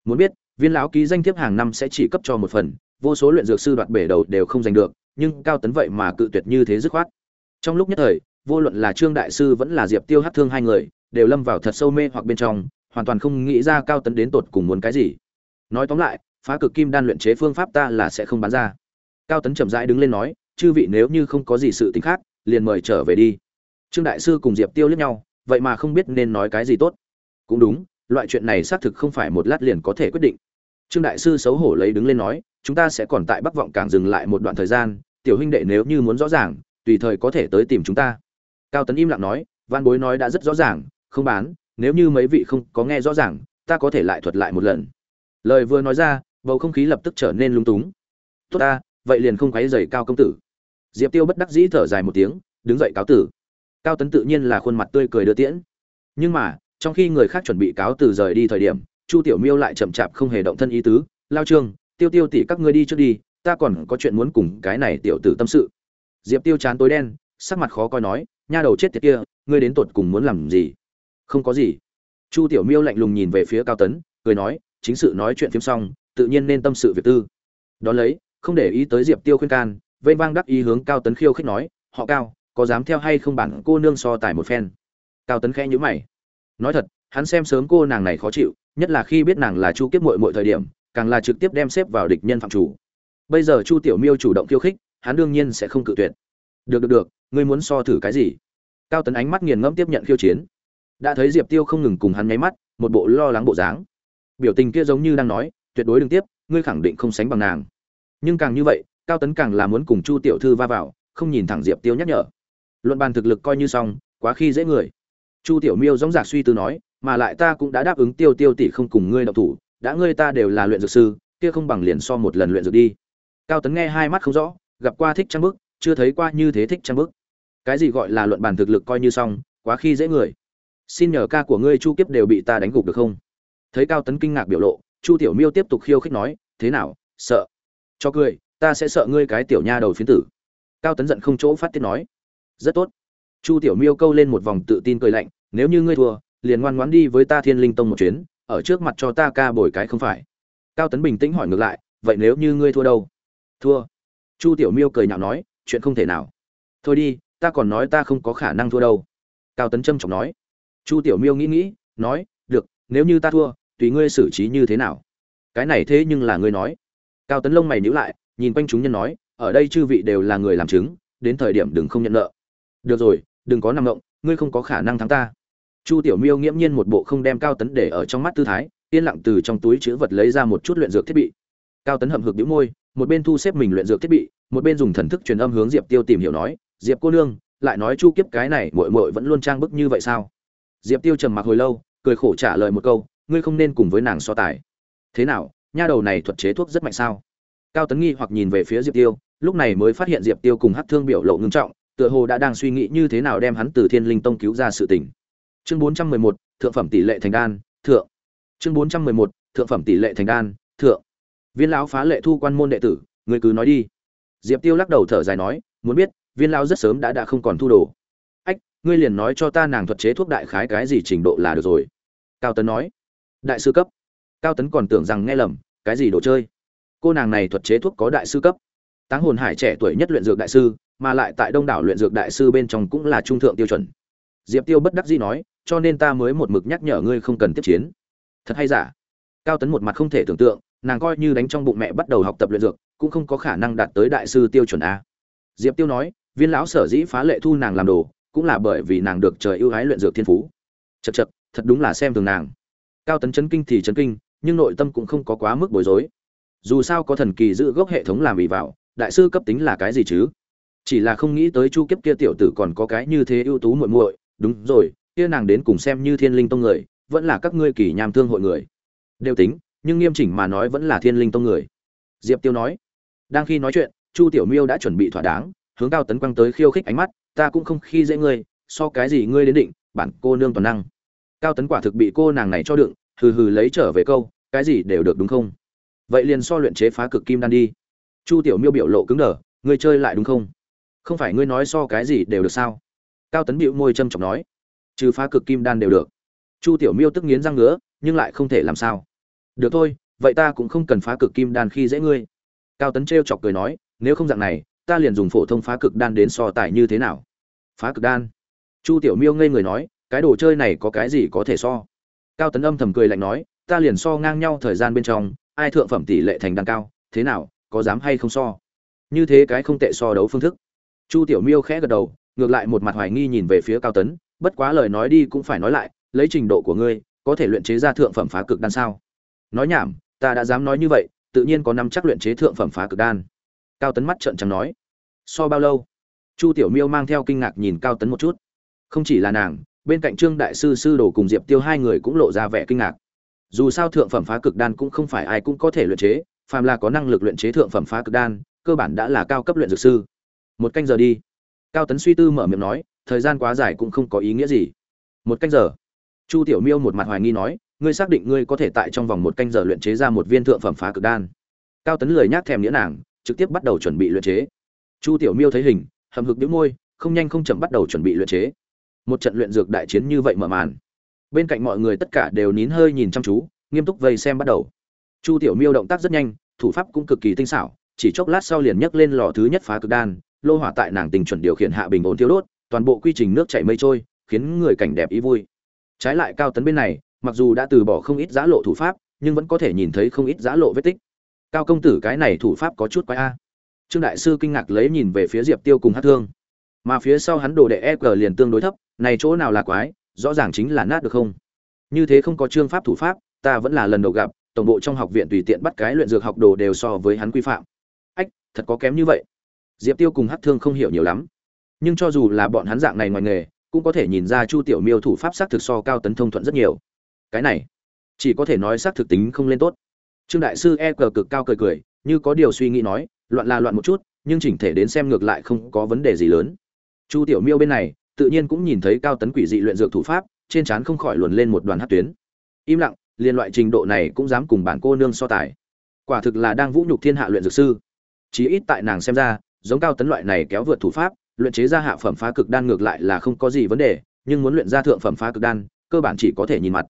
A: Muốn biết, viên lão ký danh thiếp hàng năm sẽ chỉ cấp cho một phần, vô số luyện dược sư đoạt bể đầu đều không giành được, nhưng cao tấn vậy mà cự tuyệt như thế dứt khoát. Trong lúc nhất thời, vô luận là trương đại sư vẫn là diệp tiêu hát thương hai người, đều lâm vào thật sâu mê hoặc bên trong, hoàn toàn không nghĩ ra cao tấn đến tột cùng muốn cái gì. Nói tóm lại, phá cực kim đan luyện chế phương pháp ta là sẽ không bán ra cao tấn chậm rãi đứng lên nói, chư vị nếu như không có gì sự t ì n h khác, liền mời trở về đi. Trương đại sư cùng diệp tiêu liếc nhau, vậy mà không biết nên nói cái gì tốt. Cũng đúng, loại chuyện này xác thực không phải một lát liền có thể quyết định. Trương đại sư xấu hổ lấy đứng lên nói, chúng ta sẽ còn tại bắc vọng cảng dừng lại một đoạn thời gian, tiểu huynh đệ nếu như muốn rõ ràng, tùy thời có thể tới tìm chúng ta. Cao tấn im lặng nói, văn bối nói đã rất rõ ràng, không bán, nếu như mấy vị không có nghe rõ ràng, ta có thể lại thuật lại một lần. Lời vừa nói ra, bầu không khí lập tức trở nên lung túng. Tốt ta vậy liền không quấy rầy cao công tử. Diệp tiêu bất đắc dĩ thở dài một tiếng, đứng dậy cáo tử. Cao tấn tự nhiên là khuôn mặt tươi cười đưa tiễn. Nhưng mà, trong khi người khác chuẩn bị cáo từ rời đi thời điểm, chu tiểu miêu lại chậm chạp không hề động thân ý tứ, lao trương, tiêu tiêu tỉ các ngươi đi trước đi, ta còn có chuyện muốn cùng cái này tiểu tử tâm sự. Diệp tiêu chán tối đen, sắc mặt khó coi nói, nha đầu chết tiệt kia, ngươi đến tột cùng muốn làm gì? Không có gì. Chu tiểu miêu lạnh lùng nhìn về phía cao tấn, cười nói, chính sự nói chuyện phim xong, tự nhiên nên tâm sự việc tư. Đón lấy không để ý tới diệp tiêu khuyên can, vênh vang đắc ý hướng cao tấn khiêu khích nói, họ cao, có dám theo hay không bản cô nương so tài một phen? Cao tấn khẽ nhữ mày. Nói thật, hắn xem sớm cô nàng này khó chịu, nhất là khi biết nàng là chu kiếp mội mội thời điểm, càng là trực tiếp đem xếp vào địch nhân phạm chủ. Bây giờ chu tiểu miêu chủ động khiêu khích, hắn đương nhiên sẽ không cự tuyệt. Được được được, ngươi muốn so thử cái gì? Cao tấn ánh mắt nghiền ngẫm tiếp nhận khiêu chiến. Đã thấy diệp tiêu không ngừng cùng hắn nháy mắt, một bộ lo lắng bộ dáng. Biểu tình kia giống như đang nói, tuyệt đối đừng tiếp, ngươi khẳng định không sánh bằng nàng nhưng càng như vậy, cao tấn càng là muốn cùng chu tiểu thư va vào, không nhìn thẳng diệp tiêu nhắc nhở. Luận bàn thực lực coi như xong, quá khi dễ người. Chu tiểu miêu dõng dạc suy tư nói, mà lại ta cũng đã đáp ứng tiêu tiêu tỷ không cùng ngươi đậu thủ, đã ngươi ta đều là luyện dược sư, kia không bằng liền so một lần luyện dược đi. Cao tấn nghe hai mắt không rõ, gặp qua thích trang bức, chưa thấy qua như thế thích trang bức. Cái gì gọi là luận bàn thực lực coi như xong, quá khi dễ người. Xin nhờ ca của ngươi chu kiếp đều bị ta đánh gục được không? Thấy cao tấn kinh ngạc biểu lộ, chu tiểu miêu tiếp tục khiêu khích nói, thế nào, sợ? Cho cười, ta sẽ sợ ngươi cái tiểu nha đầu phiến tử. Cao tấn giận không chỗ phát tiết nói. Rất tốt. Chu tiểu miêu câu lên một vòng tự tin cười lạnh, nếu như ngươi thua, liền ngoan ngoãn đi với ta thiên linh tông một chuyến, ở trước mặt cho ta ca bồi cái không phải. Cao tấn bình tĩnh hỏi ngược lại, vậy nếu như ngươi thua đâu? Thua. Chu tiểu miêu cười nhạo nói, chuyện không thể nào. Thôi đi, ta còn nói ta không có khả năng thua đâu. Cao tấn trâm trọng nói. Chu tiểu miêu nghĩ nghĩ, nói, được, nếu như ta thua, tùy ngươi xử trí như thế nào? Cái này thế nhưng là ngươi nói cao tấn lông mày nhíu lại, nhìn quanh chúng nhân nói, ở đây chư vị đều là người làm chứng, đến thời điểm đừng không nhận nợ. Được rồi, đừng có nằm ngộng ngươi không có khả năng thắng ta. Chu tiểu miêu nghiễm nhiên một bộ không đem cao tấn để ở trong mắt tư thái, yên lặng từ trong túi chữ vật lấy ra một chút luyện dược thiết bị. Cao tấn hậm hực đĩu môi, một bên thu xếp mình luyện dược thiết bị, một bên dùng thần thức truyền âm hướng diệp tiêu tìm hiểu nói, diệp cô nương, lại nói chu kiếp cái này mội mội vẫn luôn trang bức như vậy sao? Diệp tiêu trầm mặc hồi lâu, cười khổ trả lời một câu, ngươi không nên cùng với nàng so tài. Thế nào nha đầu này thuật chế thuốc rất mạnh sao? Cao tấn nghi hoặc nhìn về phía diệp tiêu, lúc này mới phát hiện diệp tiêu cùng hát thương biểu lộ ngưng trọng, tựa hồ đã đang suy nghĩ như thế nào đem hắn từ thiên linh tông cứu ra sự tỉnh. chương bốn trăm mười một, thượng phẩm tỷ lệ thành đan, thượng. Chương bốn trăm mười một, thượng phẩm tỷ lệ thành đan, thượng. Viên lão phá lệ thu quan môn đệ tử, người cứ nói đi. Diệp tiêu lắc đầu thở dài nói, muốn biết, viên lão rất sớm đã đã không còn thu đồ. Ách, ngươi liền nói cho ta nàng thuật chế thuốc đại khái cái gì trình độ là được rồi. Cao tấn nói, đại sư cấp. Cao tấn còn tưởng rằng nghe lầm cái gì đồ chơi? Cô nàng này thuật chế thuốc có đại sư cấp. Táng hồn hải trẻ tuổi nhất luyện dược đại sư, mà lại tại đông đảo luyện dược đại sư bên trong cũng là trung thượng tiêu chuẩn. Diệp tiêu bất đắc dĩ nói, cho nên ta mới một mực nhắc nhở ngươi không cần tiếp chiến. Thật hay giả? Cao tấn một mặt không thể tưởng tượng, nàng coi như đánh trong bụng mẹ bắt đầu học tập luyện dược, cũng không có khả năng đạt tới đại sư tiêu chuẩn a. Diệp tiêu nói, viên lão sở dĩ phá lệ thu nàng làm đồ, cũng là bởi vì nàng được trời ưu ái luyện dược thiên phú. Chật chật thật đúng là xem thường nàng. Cao tấn chấn kinh thì chấn kinh nhưng nội tâm cũng không có quá mức bối rối. Dù sao có thần kỳ giữ gốc hệ thống làm ý vào, đại sư cấp tính là cái gì chứ? Chỉ là không nghĩ tới chu kiếp kia tiểu tử còn có cái như thế ưu tú muội muội. Đúng rồi, kia nàng đến cùng xem như thiên linh tông người, vẫn là các ngươi kỳ nham thương hội người. Đều tính, nhưng nghiêm chỉnh mà nói vẫn là thiên linh tông người. Diệp tiêu nói. Đang khi nói chuyện, chu tiểu miêu đã chuẩn bị thỏa đáng, hướng cao tấn quăng tới khiêu khích ánh mắt, ta cũng không khi dễ ngươi, so cái gì ngươi đến định, bản cô nương toàn năng. Cao tấn quả thực bị cô nàng này cho đựng, hừ hừ lấy trở về câu cái gì đều được đúng không? Vậy liền so luyện chế phá cực kim đan đi. Chu tiểu miêu biểu lộ cứng đờ, ngươi chơi lại đúng không? Không phải ngươi nói so cái gì đều được sao? Cao tấn bịu môi châm chọc nói, trừ phá cực kim đan đều được. Chu tiểu miêu tức nghiến răng ngứa, nhưng lại không thể làm sao. Được thôi, vậy ta cũng không cần phá cực kim đan khi dễ ngươi. Cao tấn trêu chọc cười nói, nếu không dạng này, ta liền dùng phổ thông phá cực đan đến so tài như thế nào? Phá cực đan. Chu tiểu miêu ngây người nói, cái đồ chơi này có cái gì có thể so? Cao tấn âm thầm cười lạnh nói ta liền so ngang nhau thời gian bên trong, ai thượng phẩm tỷ lệ thành đan cao, thế nào, có dám hay không so? Như thế cái không tệ so đấu phương thức. Chu tiểu miêu khẽ gật đầu, ngược lại một mặt hoài nghi nhìn về phía cao tấn, bất quá lời nói đi cũng phải nói lại, lấy trình độ của ngươi, có thể luyện chế ra thượng phẩm phá cực đan sao? Nói nhảm, ta đã dám nói như vậy, tự nhiên có năm chắc luyện chế thượng phẩm phá cực đan. Cao tấn mắt trợn trắng nói. So bao lâu? Chu tiểu miêu mang theo kinh ngạc nhìn cao tấn một chút. Không chỉ là nàng, bên cạnh trương đại sư sư đồ cùng diệp tiêu hai người cũng lộ ra vẻ kinh ngạc dù sao thượng phẩm phá cực đan cũng không phải ai cũng có thể luyện chế, phàm là có năng lực luyện chế thượng phẩm phá cực đan, cơ bản đã là cao cấp luyện dược sư. Một canh giờ đi. Cao tấn suy tư mở miệng nói, thời gian quá dài cũng không có ý nghĩa gì. Một canh giờ. Chu tiểu miêu một mặt hoài nghi nói, ngươi xác định ngươi có thể tại trong vòng một canh giờ luyện chế ra một viên thượng phẩm phá cực đan. Cao tấn lười nhác thèm nghĩa nàng, trực tiếp bắt đầu chuẩn bị luyện chế. Chu tiểu miêu thấy hình hầm hực đĩu môi, không nhanh không chậm bắt đầu chuẩn bị luyện chế. Một trận luyện dược đại chiến như vậy mở màn bên cạnh mọi người tất cả đều nín hơi nhìn chăm chú, nghiêm túc vây xem bắt đầu. Chu tiểu miêu động tác rất nhanh, thủ pháp cũng cực kỳ tinh xảo, chỉ chốc lát sau liền nhấc lên lò thứ nhất phá cực đan, lô hỏa tại nàng tình chuẩn điều khiển hạ bình ổn thiếu đốt, toàn bộ quy trình nước chảy mây trôi, khiến người cảnh đẹp ý vui. Trái lại cao tấn bên này, mặc dù đã từ bỏ không ít giã lộ thủ pháp, nhưng vẫn có thể nhìn thấy không ít giã lộ vết tích. Cao công tử, cái này thủ pháp có chút quái a. Trương đại sư kinh ngạc lấy nhìn về phía diệp tiêu cùng hát thương. Mà phía sau hắn đồ đệ e g liền tương đối thấp, này chỗ nào là quái rõ ràng chính là nát được không? Như thế không có chương pháp thủ pháp, ta vẫn là lần đầu gặp, tổng bộ trong học viện tùy tiện bắt cái luyện dược học đồ đều so với hắn quy phạm. Ách, thật có kém như vậy. Diệp tiêu cùng hát thương không hiểu nhiều lắm. Nhưng cho dù là bọn hắn dạng này ngoài nghề, cũng có thể nhìn ra chu tiểu miêu thủ pháp xác thực so cao tấn thông thuận rất nhiều. Cái này, chỉ có thể nói xác thực tính không lên tốt. Trương đại sư e cờ cực cao cười cười, như có điều suy nghĩ nói, loạn là loạn một chút, nhưng chỉnh thể đến xem ngược lại không có vấn đề gì lớn. Chu tiểu miêu bên này tự nhiên cũng nhìn thấy cao tấn quỷ dị luyện dược thủ pháp, trên trán không khỏi luồn lên một đoàn hát tuyến. Im lặng, liên loại trình độ này cũng dám cùng bản cô nương so tài. Quả thực là đang vũ nhục thiên hạ luyện dược sư. Chí ít tại nàng xem ra, giống cao tấn loại này kéo vượt thủ pháp, luyện chế ra hạ phẩm phá cực đan ngược lại là không có gì vấn đề, nhưng muốn luyện ra thượng phẩm phá cực đan, cơ bản chỉ có thể nhìn mặt.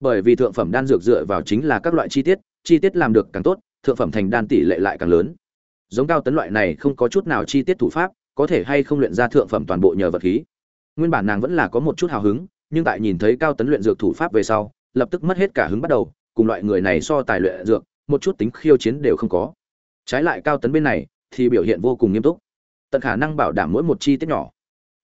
A: Bởi vì thượng phẩm đan dược dựa vào chính là các loại chi tiết chi tiết làm được càng tốt, thượng phẩm thành đan tỷ lệ lại càng lớn. Giống cao tấn loại này không có chút nào chi tiết thủ pháp, có thể hay không luyện ra thượng phẩm toàn bộ nhờ vật khí nguyên bản nàng vẫn là có một chút hào hứng, nhưng tại nhìn thấy cao tấn luyện dược thủ pháp về sau, lập tức mất hết cả hứng bắt đầu, cùng loại người này so tài luyện dược, một chút tính khiêu chiến đều không có. Trái lại cao tấn bên này, thì biểu hiện vô cùng nghiêm túc, tận khả năng bảo đảm mỗi một chi tiết nhỏ.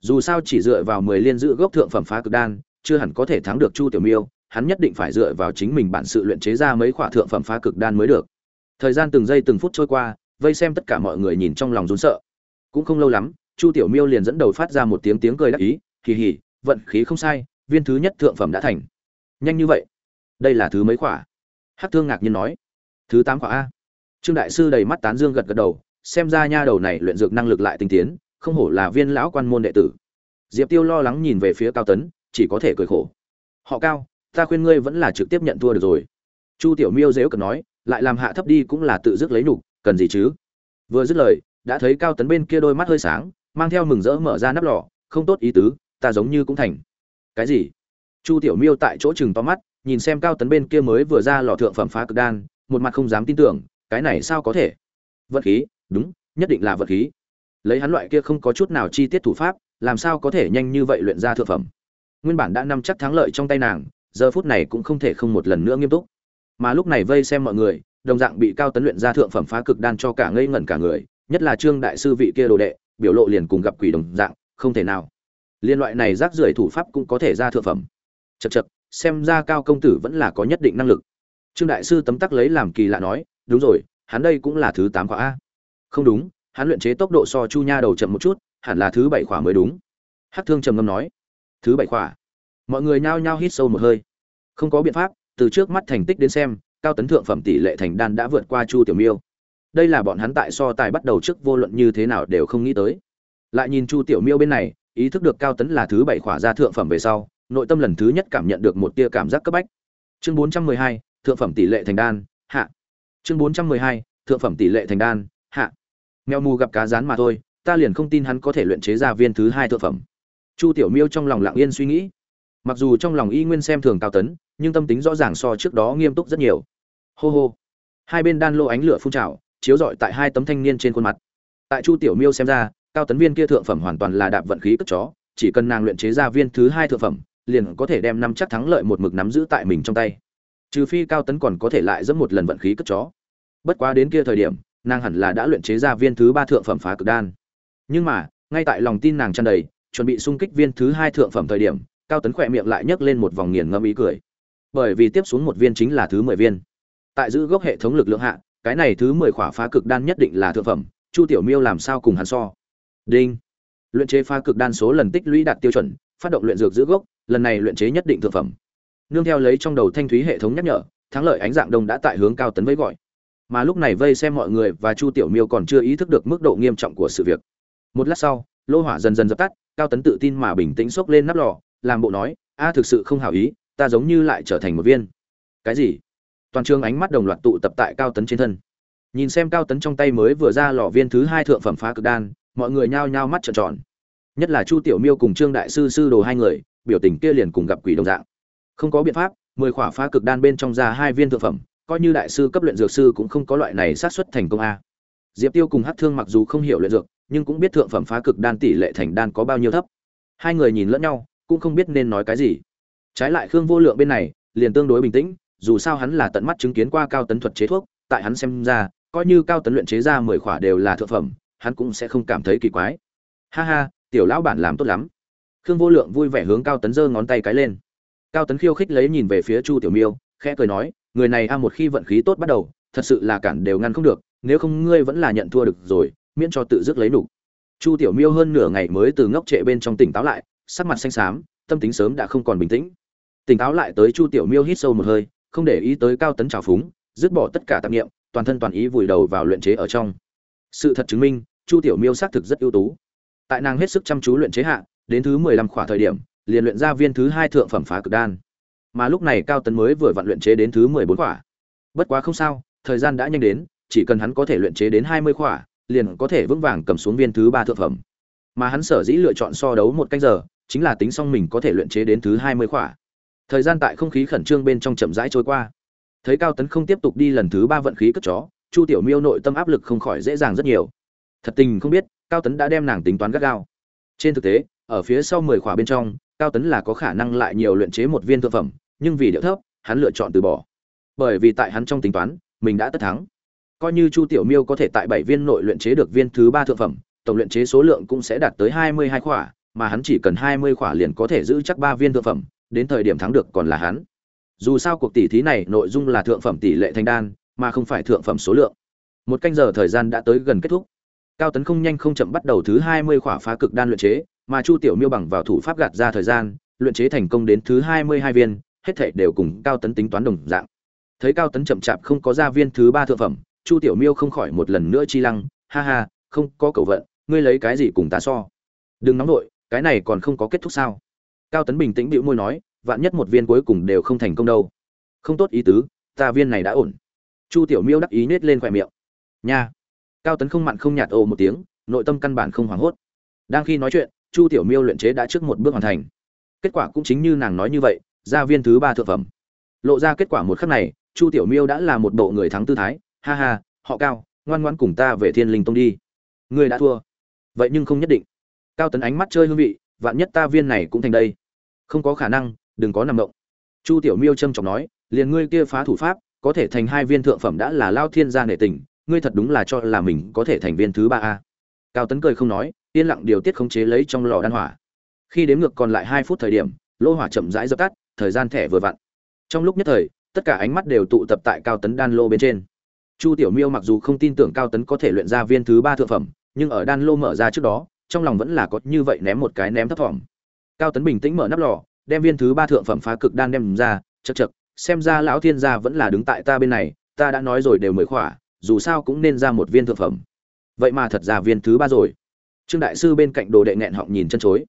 A: Dù sao chỉ dựa vào mười liên giữ gốc thượng phẩm phá cực đan, chưa hẳn có thể thắng được chu tiểu miêu, hắn nhất định phải dựa vào chính mình bản sự luyện chế ra mấy khỏa thượng phẩm phá cực đan mới được. Thời gian từng giây từng phút trôi qua, vây xem tất cả mọi người nhìn trong lòng rốn sợ. Cũng không lâu lắm chu tiểu miêu liền dẫn đầu phát ra một tiếng tiếng cười đắc ý kỳ hỉ vận khí không sai, viên thứ nhất thượng phẩm đã thành. Nhanh như vậy? Đây là thứ mấy khỏa? Hát thương ngạc nhiên nói. Thứ tám khỏa a. Trương đại sư đầy mắt tán dương gật gật đầu, xem ra nha đầu này luyện dược năng lực lại tinh tiến, không hổ là viên lão quan môn đệ tử. Diệp tiêu lo lắng nhìn về phía cao tấn, chỉ có thể cười khổ. Họ cao, ta khuyên ngươi vẫn là trực tiếp nhận thua được rồi. Chu tiểu miêu dếu cần nói, lại làm hạ thấp đi cũng là tự dứt lấy nhục cần gì chứ? Vừa dứt lời, đã thấy cao tấn bên kia đôi mắt hơi sáng mang theo mừng rỡ mở ra nắp lò, không tốt ý tứ, ta giống như cũng thành. Cái gì? Chu tiểu miêu tại chỗ chừng to mắt, nhìn xem cao tấn bên kia mới vừa ra lò thượng phẩm phá cực đan, một mặt không dám tin tưởng, cái này sao có thể? Vật khí, đúng, nhất định là vật khí. Lấy hắn loại kia không có chút nào chi tiết thủ pháp, làm sao có thể nhanh như vậy luyện ra thượng phẩm? Nguyên bản đã nắm chắc thắng lợi trong tay nàng, giờ phút này cũng không thể không một lần nữa nghiêm túc. Mà lúc này vây xem mọi người, đồng dạng bị cao tấn luyện ra thượng phẩm phá cực đan cho cả ngây ngẩn cả người, nhất là trương đại sư vị kia đồ đệ biểu lộ liền cùng gặp quỷ đồng dạng, không thể nào. Liên loại này rác rưởi thủ pháp cũng có thể ra thượng phẩm. Chật chật xem ra cao công tử vẫn là có nhất định năng lực. Trương đại sư tấm tắc lấy làm kỳ lạ nói, đúng rồi, hắn đây cũng là thứ tám khóa a. Không đúng, hắn luyện chế tốc độ so chu nha đầu chậm một chút, hẳn là thứ bảy khóa mới đúng. Hắc thương trầm ngâm nói, thứ bảy khóa. Mọi người nhao nhao hít sâu một hơi. Không có biện pháp, từ trước mắt thành tích đến xem, cao tấn thượng phẩm tỷ lệ thành đan đã vượt qua chu tiểu miêu đây là bọn hắn tại so tài bắt đầu trước vô luận như thế nào đều không nghĩ tới. Lại nhìn chu tiểu miêu bên này, ý thức được cao tấn là thứ bảy khỏa ra thượng phẩm về sau, nội tâm lần thứ nhất cảm nhận được một tia cảm giác cấp bách. Chương bốn trăm mười hai, thượng phẩm tỷ lệ thành đan, hạ. Chương bốn trăm mười hai, thượng phẩm tỷ lệ thành đan, hạ. Mèo mù gặp cá rán mà thôi, ta liền không tin hắn có thể luyện chế ra viên thứ hai thượng phẩm. Chu tiểu miêu trong lòng lặng yên suy nghĩ. Mặc dù trong lòng y nguyên xem thường cao tấn, nhưng tâm tính rõ ràng so trước đó nghiêm túc rất nhiều. Hô hô. Hai bên đan lô ánh lửa phun trào chiếu rọi tại hai tấm thanh niên trên khuôn mặt. Tại chu tiểu miêu xem ra, cao tấn viên kia thượng phẩm hoàn toàn là đạp vận khí cất chó, chỉ cần nàng luyện chế ra viên thứ hai thượng phẩm, liền có thể đem năm chắc thắng lợi một mực nắm giữ tại mình trong tay. Trừ phi cao tấn còn có thể lại dẫn một lần vận khí cất chó. Bất quá đến kia thời điểm, nàng hẳn là đã luyện chế ra viên thứ ba thượng phẩm phá cực đan. Nhưng mà, ngay tại lòng tin nàng tràn đầy, chuẩn bị xung kích viên thứ hai thượng phẩm thời điểm, cao tấn khỏe miệng lại nhấc lên một vòng nghiền ngẫm ý cười. Bởi vì tiếp xuống một viên chính là thứ mười viên. Tại giữ gốc hệ thống lực lượng hạ cái này thứ mười khỏa phá cực đan nhất định là thượng phẩm, chu tiểu miêu làm sao cùng hắn so? Đinh. Luyện chế phá cực đan số lần tích lũy đạt tiêu chuẩn, phát động luyện dược giữ gốc, lần này luyện chế nhất định thượng phẩm. Nương theo lấy trong đầu thanh thúy hệ thống nhắc nhở, thắng lợi ánh dạng đông đã tại hướng cao tấn với gọi. Mà lúc này vây xem mọi người và chu tiểu miêu còn chưa ý thức được mức độ nghiêm trọng của sự việc. Một lát sau, lô hỏa dần dần dập tắt, cao tấn tự tin mà bình tĩnh xốc lên nắp lò, làm bộ nói, a, thực sự không hảo ý, ta giống như lại trở thành một viên. Cái gì? Toàn trường ánh mắt đồng loạt tụ tập tại cao tấn trên thân. Nhìn xem cao tấn trong tay mới vừa ra lò viên thứ hai thượng phẩm phá cực đan, mọi người nhao nhao mắt trợn tròn. Nhất là chu tiểu miêu cùng trương đại sư sư đồ hai người, biểu tình kia liền cùng gặp quỷ đồng dạng. Không có biện pháp, mười khỏa phá cực đan bên trong ra hai viên thượng phẩm, coi như đại sư cấp luyện dược sư cũng không có loại này sát xuất thành công a. Diệp tiêu cùng hát thương mặc dù không hiểu luyện dược, nhưng cũng biết thượng phẩm phá cực đan tỷ lệ thành đan có bao nhiêu thấp. Hai người nhìn lẫn nhau, cũng không biết nên nói cái gì. Trái lại khương vô lượng bên này, liền tương đối bình tĩnh dù sao hắn là tận mắt chứng kiến qua cao tấn thuật chế thuốc, tại hắn xem ra, coi như cao tấn luyện chế ra mười khỏa đều là thượng phẩm, hắn cũng sẽ không cảm thấy kỳ quái. Ha ha, tiểu lão bản làm tốt lắm. Khương vô lượng vui vẻ hướng cao tấn giơ ngón tay cái lên. Cao tấn khiêu khích lấy nhìn về phía chu tiểu miêu, khẽ cười nói, người này a một khi vận khí tốt bắt đầu, thật sự là cản đều ngăn không được, nếu không ngươi vẫn là nhận thua được rồi, miễn cho tự dứt lấy đủ. chu tiểu miêu hơn nửa ngày mới từ ngốc trệ bên trong tỉnh táo lại, sắc mặt xanh xám, tâm tính sớm đã không còn bình tĩnh. Tỉnh táo lại tới chu tiểu miêu hít sâu một hơi không để ý tới cao tấn trào phúng, dứt bỏ tất cả tạp nghiệm toàn thân toàn ý vùi đầu vào luyện chế ở trong. Sự thật chứng minh, chu tiểu miêu xác thực rất ưu tú. Tại nàng hết sức chăm chú luyện chế hạ, đến thứ mười lăm khỏa thời điểm, liền luyện ra viên thứ hai thượng phẩm phá cực đan. Mà lúc này cao tấn mới vừa vặn luyện chế đến thứ mười bốn khỏa. Bất quá không sao, thời gian đã nhanh đến, chỉ cần hắn có thể luyện chế đến hai mươi khỏa, liền có thể vững vàng cầm xuống viên thứ ba thượng phẩm. Mà hắn sở dĩ lựa chọn so đấu một canh giờ, chính là tính xong mình có thể luyện chế đến thứ hai mươi khỏa thời gian tại không khí khẩn trương bên trong chậm rãi trôi qua. Thấy cao tấn không tiếp tục đi lần thứ ba vận khí cất chó, chu tiểu miêu nội tâm áp lực không khỏi dễ dàng rất nhiều. Thật tình không biết, cao tấn đã đem nàng tính toán gắt gao. Trên thực tế, ở phía sau mười khỏa bên trong, cao tấn là có khả năng lại nhiều luyện chế một viên thượng phẩm, nhưng vì điệu thấp, hắn lựa chọn từ bỏ. Bởi vì tại hắn trong tính toán, mình đã tất thắng. Coi như chu tiểu miêu có thể tại bảy viên nội luyện chế được viên thứ ba thượng phẩm, tổng luyện chế số lượng cũng sẽ đạt tới hai mươi hai khỏa, mà hắn chỉ cần hai mươi khỏa liền có thể giữ chắc ba viên thượng phẩm đến thời điểm thắng được còn là hắn. Dù sao cuộc tỷ thí này nội dung là thượng phẩm tỷ lệ thành đan, mà không phải thượng phẩm số lượng. Một canh giờ thời gian đã tới gần kết thúc. Cao tấn không nhanh không chậm bắt đầu thứ hai mươi khỏa phá cực đan luyện chế, mà chu tiểu miêu bằng vào thủ pháp gạt ra thời gian, luyện chế thành công đến thứ hai mươi hai viên, hết thảy đều cùng cao tấn tính toán đồng dạng. Thấy cao tấn chậm chạp không có ra viên thứ ba thượng phẩm, chu tiểu miêu không khỏi một lần nữa chi lăng, ha ha, không có cầu vận, ngươi lấy cái gì cùng ta so? Đừng nóng nội, cái này còn không có kết thúc sao? Cao tấn bình tĩnh bĩu môi nói, vạn nhất một viên cuối cùng đều không thành công đâu. Không tốt ý tứ, ta viên này đã ổn. Chu tiểu miêu đắc ý nết lên khỏe miệng. Nha. Cao tấn không mặn không nhạt ồ một tiếng, nội tâm căn bản không hoảng hốt. Đang khi nói chuyện, chu tiểu miêu luyện chế đã trước một bước hoàn thành. Kết quả cũng chính như nàng nói như vậy, ra viên thứ ba thượng phẩm. Lộ ra kết quả một khắc này, chu tiểu miêu đã là một bộ người thắng tư thái. Ha ha, họ cao, ngoan ngoan cùng ta về thiên linh tông đi. Ngươi đã thua. Vậy nhưng không nhất định. Cao tấn ánh mắt chơi hương vị, vạn nhất ta viên này cũng thành đây không có khả năng, đừng có nằm động. Chu tiểu miêu trâm trọng nói, liền ngươi kia phá thủ pháp, có thể thành hai viên thượng phẩm đã là lao thiên gia nể tình, ngươi thật đúng là cho là mình có thể thành viên thứ ba a. Cao tấn cười không nói, yên lặng điều tiết khống chế lấy trong lò đan hỏa. Khi đếm ngược còn lại hai phút thời điểm lô hỏa chậm rãi dập tắt, thời gian thẻ vừa vặn. Trong lúc nhất thời, tất cả ánh mắt đều tụ tập tại cao tấn đan lô bên trên. Chu tiểu miêu mặc dù không tin tưởng cao tấn có thể luyện ra viên thứ ba thượng phẩm, nhưng ở đan lô mở ra trước đó, trong lòng vẫn là có như vậy ném một cái ném thấp thỏm cao tấn bình tĩnh mở nắp lò, đem viên thứ ba thượng phẩm phá cực đan đem ra chật chật xem ra lão thiên gia vẫn là đứng tại ta bên này, ta đã nói rồi đều mới khỏa, dù sao cũng nên ra một viên thượng phẩm. Vậy mà thật ra viên thứ ba rồi. Trương đại sư bên cạnh đồ đệ nghẹn họng nhìn chân chối.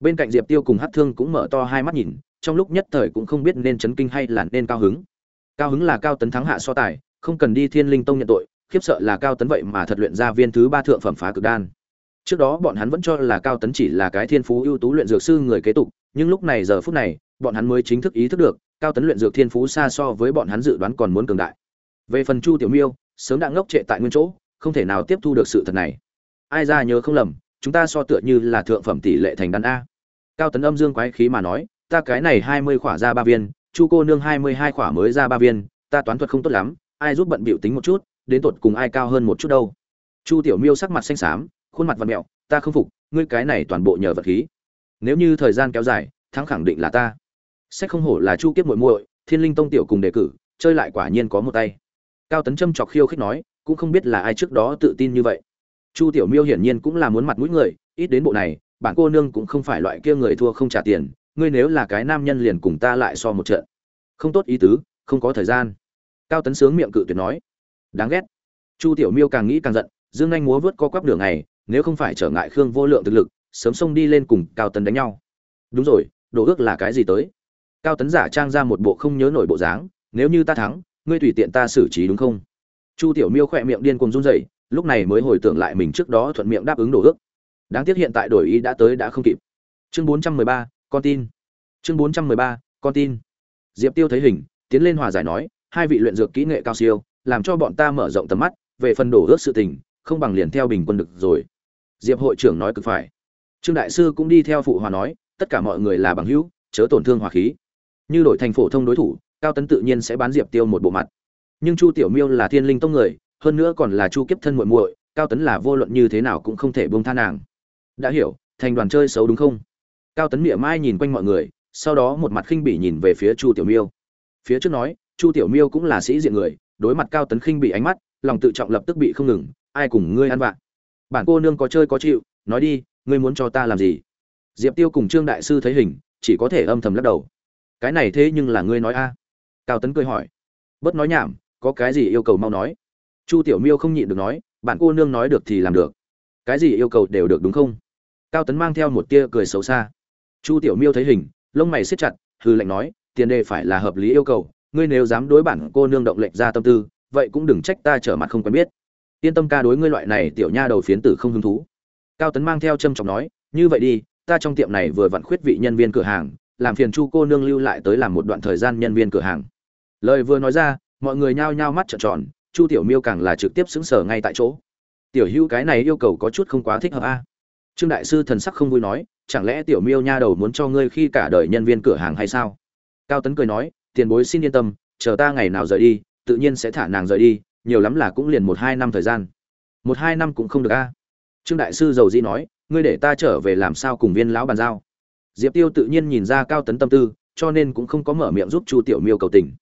A: Bên cạnh diệp tiêu cùng hát thương cũng mở to hai mắt nhìn, trong lúc nhất thời cũng không biết nên chấn kinh hay là nên cao hứng. Cao hứng là cao tấn thắng hạ so tài, không cần đi thiên linh tông nhận tội, khiếp sợ là cao tấn vậy mà thật luyện ra viên thứ ba thượng phẩm phá cực đan trước đó bọn hắn vẫn cho là cao tấn chỉ là cái thiên phú ưu tú luyện dược sư người kế tục, nhưng lúc này giờ phút này, bọn hắn mới chính thức ý thức được, cao tấn luyện dược thiên phú xa so với bọn hắn dự đoán còn muốn cường đại. Về phần chu tiểu miêu, sớm đã ngốc trệ tại nguyên chỗ, không thể nào tiếp thu được sự thật này. Ai ra nhớ không lầm, chúng ta so tựa như là thượng phẩm tỷ lệ thành đan a. Cao tấn âm dương quái khí mà nói, ta cái này hai mươi khỏa ra ba viên, chu cô nương hai mươi hai khỏa mới ra ba viên, ta toán thuật không tốt lắm, ai giúp bận bịu tính một chút, đến tột cùng ai cao hơn một chút đâu. Chu tiểu miêu sắc mặt xanh xám khuôn mặt vặn mẹo, ta không phục, ngươi cái này toàn bộ nhờ vật khí. Nếu như thời gian kéo dài, thắng khẳng định là ta. Sách không hổ là chu kiếp muội muội, thiên linh tông tiểu cùng đề cử, chơi lại quả nhiên có một tay. Cao tấn trâm chọc khiêu khích nói, cũng không biết là ai trước đó tự tin như vậy. Chu tiểu miêu hiển nhiên cũng là muốn mặt mũi người, ít đến bộ này, bản cô nương cũng không phải loại kia người thua không trả tiền, ngươi nếu là cái nam nhân liền cùng ta lại so một trận. Không tốt ý tứ, không có thời gian. Cao tấn sướng miệng cự tuyệt nói. Đáng ghét. Chu tiểu miêu càng nghĩ càng giận, dương anh múa vớt co quắp đường này nếu không phải trở ngại khương vô lượng thực lực, sớm xông đi lên cùng cao tấn đánh nhau. Đúng rồi, đồ ước là cái gì tới? Cao tấn giả trang ra một bộ không nhớ nổi bộ dáng, nếu như ta thắng, ngươi tùy tiện ta xử trí đúng không? Chu tiểu miêu khỏe miệng điên cùng run rẩy, lúc này mới hồi tưởng lại mình trước đó thuận miệng đáp ứng đồ ước. Đáng tiếc hiện tại đổi ý đã tới đã không kịp. Chương bốn trăm mười ba, con tin. Chương bốn trăm mười ba, con tin. Diệp tiêu thấy hình, tiến lên hòa giải nói, hai vị luyện dược kỹ nghệ cao siêu, làm cho bọn ta mở rộng tầm mắt về phần đổ ước sự tình không bằng liền theo bình quân được rồi. Diệp hội trưởng nói cực phải. Trương đại sư cũng đi theo phụ hòa nói, tất cả mọi người là bằng hữu, chớ tổn thương hòa khí. Như đổi thành phổ thông đối thủ, cao tấn tự nhiên sẽ bán diệp tiêu một bộ mặt. Nhưng chu tiểu miêu là thiên linh tông người, hơn nữa còn là chu kiếp thân muội muội, cao tấn là vô luận như thế nào cũng không thể buông tha nàng. Đã hiểu, thành đoàn chơi xấu đúng không? Cao tấn mỉa mai nhìn quanh mọi người, sau đó một mặt khinh bỉ nhìn về phía chu tiểu miêu. Phía trước nói, chu tiểu miêu cũng là sĩ diện người, đối mặt cao tấn khinh bị ánh mắt, lòng tự trọng lập tức bị không ngừng ai cùng ngươi ăn vạ? Bản cô nương có chơi có chịu, nói đi, ngươi muốn cho ta làm gì? Diệp tiêu cùng trương đại sư thấy hình, chỉ có thể âm thầm lắc đầu. Cái này thế nhưng là ngươi nói a? Cao tấn cười hỏi. Bớt nói nhảm, có cái gì yêu cầu mau nói? Chu tiểu miêu không nhịn được nói bạn cô nương nói được thì làm được. Cái gì yêu cầu đều được đúng không? Cao tấn mang theo một tia cười xấu xa. Chu tiểu miêu thấy hình, lông mày siết chặt hư lệnh nói, tiền đề phải là hợp lý yêu cầu, ngươi nếu dám đối bản cô nương động lệnh ra tâm tư, vậy cũng đừng trách ta trở mặt không quen biết yên tâm ca đối ngươi loại này tiểu nha đầu phiến tử không hứng thú. Cao tấn mang theo trâm trọng nói, như vậy đi, ta trong tiệm này vừa vặn khuyết vị nhân viên cửa hàng, làm phiền chu cô nương lưu lại tới làm một đoạn thời gian nhân viên cửa hàng. Lời vừa nói ra, mọi người nhao nhao mắt trợn tròn, chu tiểu miêu càng là trực tiếp xứng sở ngay tại chỗ. Tiểu hữu, cái này yêu cầu có chút không quá thích hợp a. Trương đại sư thần sắc không vui nói, chẳng lẽ tiểu miêu nha đầu muốn cho ngươi khi cả đời nhân viên cửa hàng hay sao? Cao tấn cười nói, tiền bối xin yên tâm, chờ ta ngày nào rời đi, tự nhiên sẽ thả nàng rời đi nhiều lắm là cũng liền một hai năm thời gian. Một hai năm cũng không được a. Trương đại sư giàu dĩ nói, ngươi để ta trở về làm sao cùng viên lão bàn giao? Diệp tiêu tự nhiên nhìn ra cao tấn tâm tư, cho nên cũng không có mở miệng giúp chu tiểu miêu cầu tình.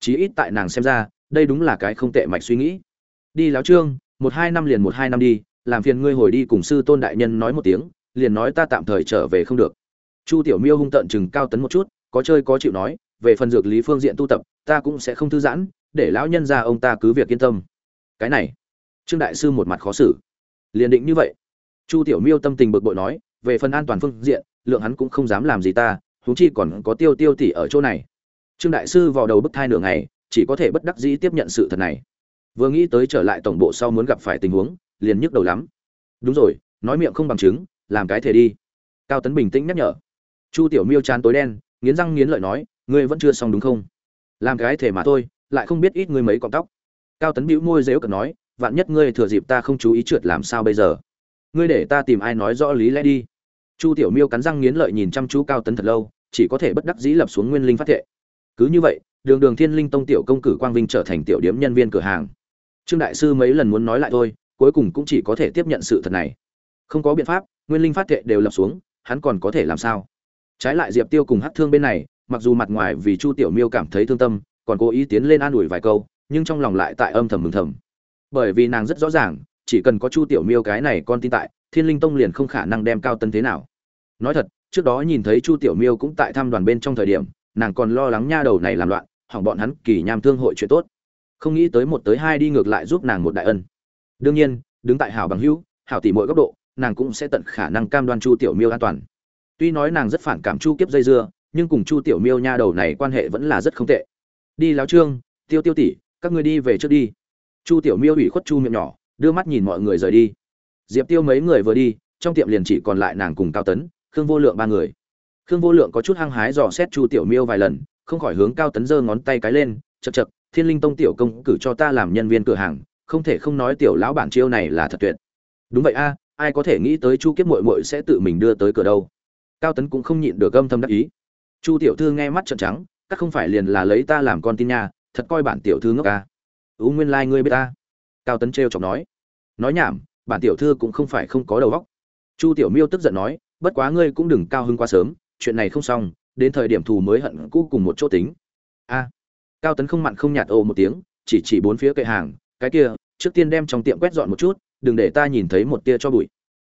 A: Chí ít tại nàng xem ra, đây đúng là cái không tệ mạch suy nghĩ. Đi láo trương, một hai năm liền một hai năm đi, làm phiền ngươi hồi đi cùng sư tôn đại nhân nói một tiếng, liền nói ta tạm thời trở về không được. Chu tiểu miêu hung tận chừng cao tấn một chút, có chơi có chịu nói, về phần dược lý phương diện tu tập, ta cũng sẽ không thư giãn để lão nhân ra ông ta cứ việc yên tâm. Cái này, trương đại sư một mặt khó xử. Liền định như vậy. Chu tiểu miêu tâm tình bực bội nói, về phần an toàn phương diện, lượng hắn cũng không dám làm gì ta, huống chi còn có tiêu tiêu tỷ ở chỗ này. Trương đại sư vào đầu bức thai nửa ngày, chỉ có thể bất đắc dĩ tiếp nhận sự thật này. Vừa nghĩ tới trở lại tổng bộ sau muốn gặp phải tình huống, liền nhức đầu lắm. Đúng rồi, nói miệng không bằng chứng, làm cái thể đi. Cao tấn bình tĩnh nhắc nhở. Chu tiểu miêu chán tối đen, nghiến răng nghiến lợi nói, ngươi vẫn chưa xong đúng không? Làm cái thể mà thôi lại không biết ít ngươi mấy cọng tóc. Cao tấn bĩu môi dếu cợt nói, vạn nhất ngươi thừa dịp ta không chú ý trượt làm sao bây giờ? Ngươi để ta tìm ai nói rõ lý lẽ đi. Chu tiểu miêu cắn răng nghiến lợi nhìn chăm chú cao tấn thật lâu, chỉ có thể bất đắc dĩ lập xuống nguyên linh phát thệ. Cứ như vậy, đường đường thiên linh tông tiểu công cử quang vinh trở thành tiểu điếm nhân viên cửa hàng. Trương đại sư mấy lần muốn nói lại thôi, cuối cùng cũng chỉ có thể tiếp nhận sự thật này. Không có biện pháp, nguyên linh phát thệ đều lập xuống, hắn còn có thể làm sao? Trái lại diệp tiêu cùng hắc thương bên này, mặc dù mặt ngoài vì chu tiểu miêu cảm thấy thương tâm còn cố ý tiến lên an ủi vài câu, nhưng trong lòng lại tại âm thầm mừng thầm. Bởi vì nàng rất rõ ràng, chỉ cần có chu tiểu miêu cái này con tin tại, thiên linh tông liền không khả năng đem cao tân thế nào. Nói thật, trước đó nhìn thấy chu tiểu miêu cũng tại thăm đoàn bên trong thời điểm, nàng còn lo lắng nha đầu này làm loạn, hỏng bọn hắn kỳ nham thương hội chuyện tốt. Không nghĩ tới một tới hai đi ngược lại giúp nàng một đại ân. Đương nhiên, đứng tại hảo bằng hữu, hảo tỷ mọi góc độ, nàng cũng sẽ tận khả năng cam đoan chu tiểu miêu an toàn. Tuy nói nàng rất phản cảm chu kiếp dây dưa, nhưng cùng chu tiểu miêu nha đầu này quan hệ vẫn là rất không tệ đi láo trương, tiêu tiêu tỷ, các ngươi đi về trước đi. Chu tiểu miêu ủy khuất chu miệng nhỏ, đưa mắt nhìn mọi người rời đi. Diệp tiêu mấy người vừa đi, trong tiệm liền chỉ còn lại nàng cùng cao tấn, khương vô lượng ba người. Khương vô lượng có chút hăng hái dò xét chu tiểu miêu vài lần, không khỏi hướng cao tấn giơ ngón tay cái lên chật chật thiên linh tông tiểu công cử cho ta làm nhân viên cửa hàng, không thể không nói tiểu lão bản chiêu này là thật tuyệt. Đúng vậy a, ai có thể nghĩ tới chu kiếp muội muội sẽ tự mình đưa tới cửa đâu? Cao tấn cũng không nhịn được âm thầm đắc ý. Chu tiểu thư nghe mắt trợn trắng các không phải liền là lấy ta làm con tin nha, thật coi bản tiểu thư ngốc ca ú nguyên lai、like、ngươi biết ta. Cao tấn t r chọc nói. Nói nhảm, bản tiểu thư cũng không phải không có đầu óc. Chu tiểu miêu tức giận nói, bất quá ngươi cũng đừng cao hưng quá sớm, chuyện này không xong, đến thời điểm thù mới hận cũ cùng một chỗ tính. A. Cao tấn không mặn không nhạt ồ một tiếng, chỉ chỉ bốn phía kệ hàng, cái kia, trước tiên đem trong tiệm quét dọn một chút, đừng để ta nhìn thấy một tia cho bụi.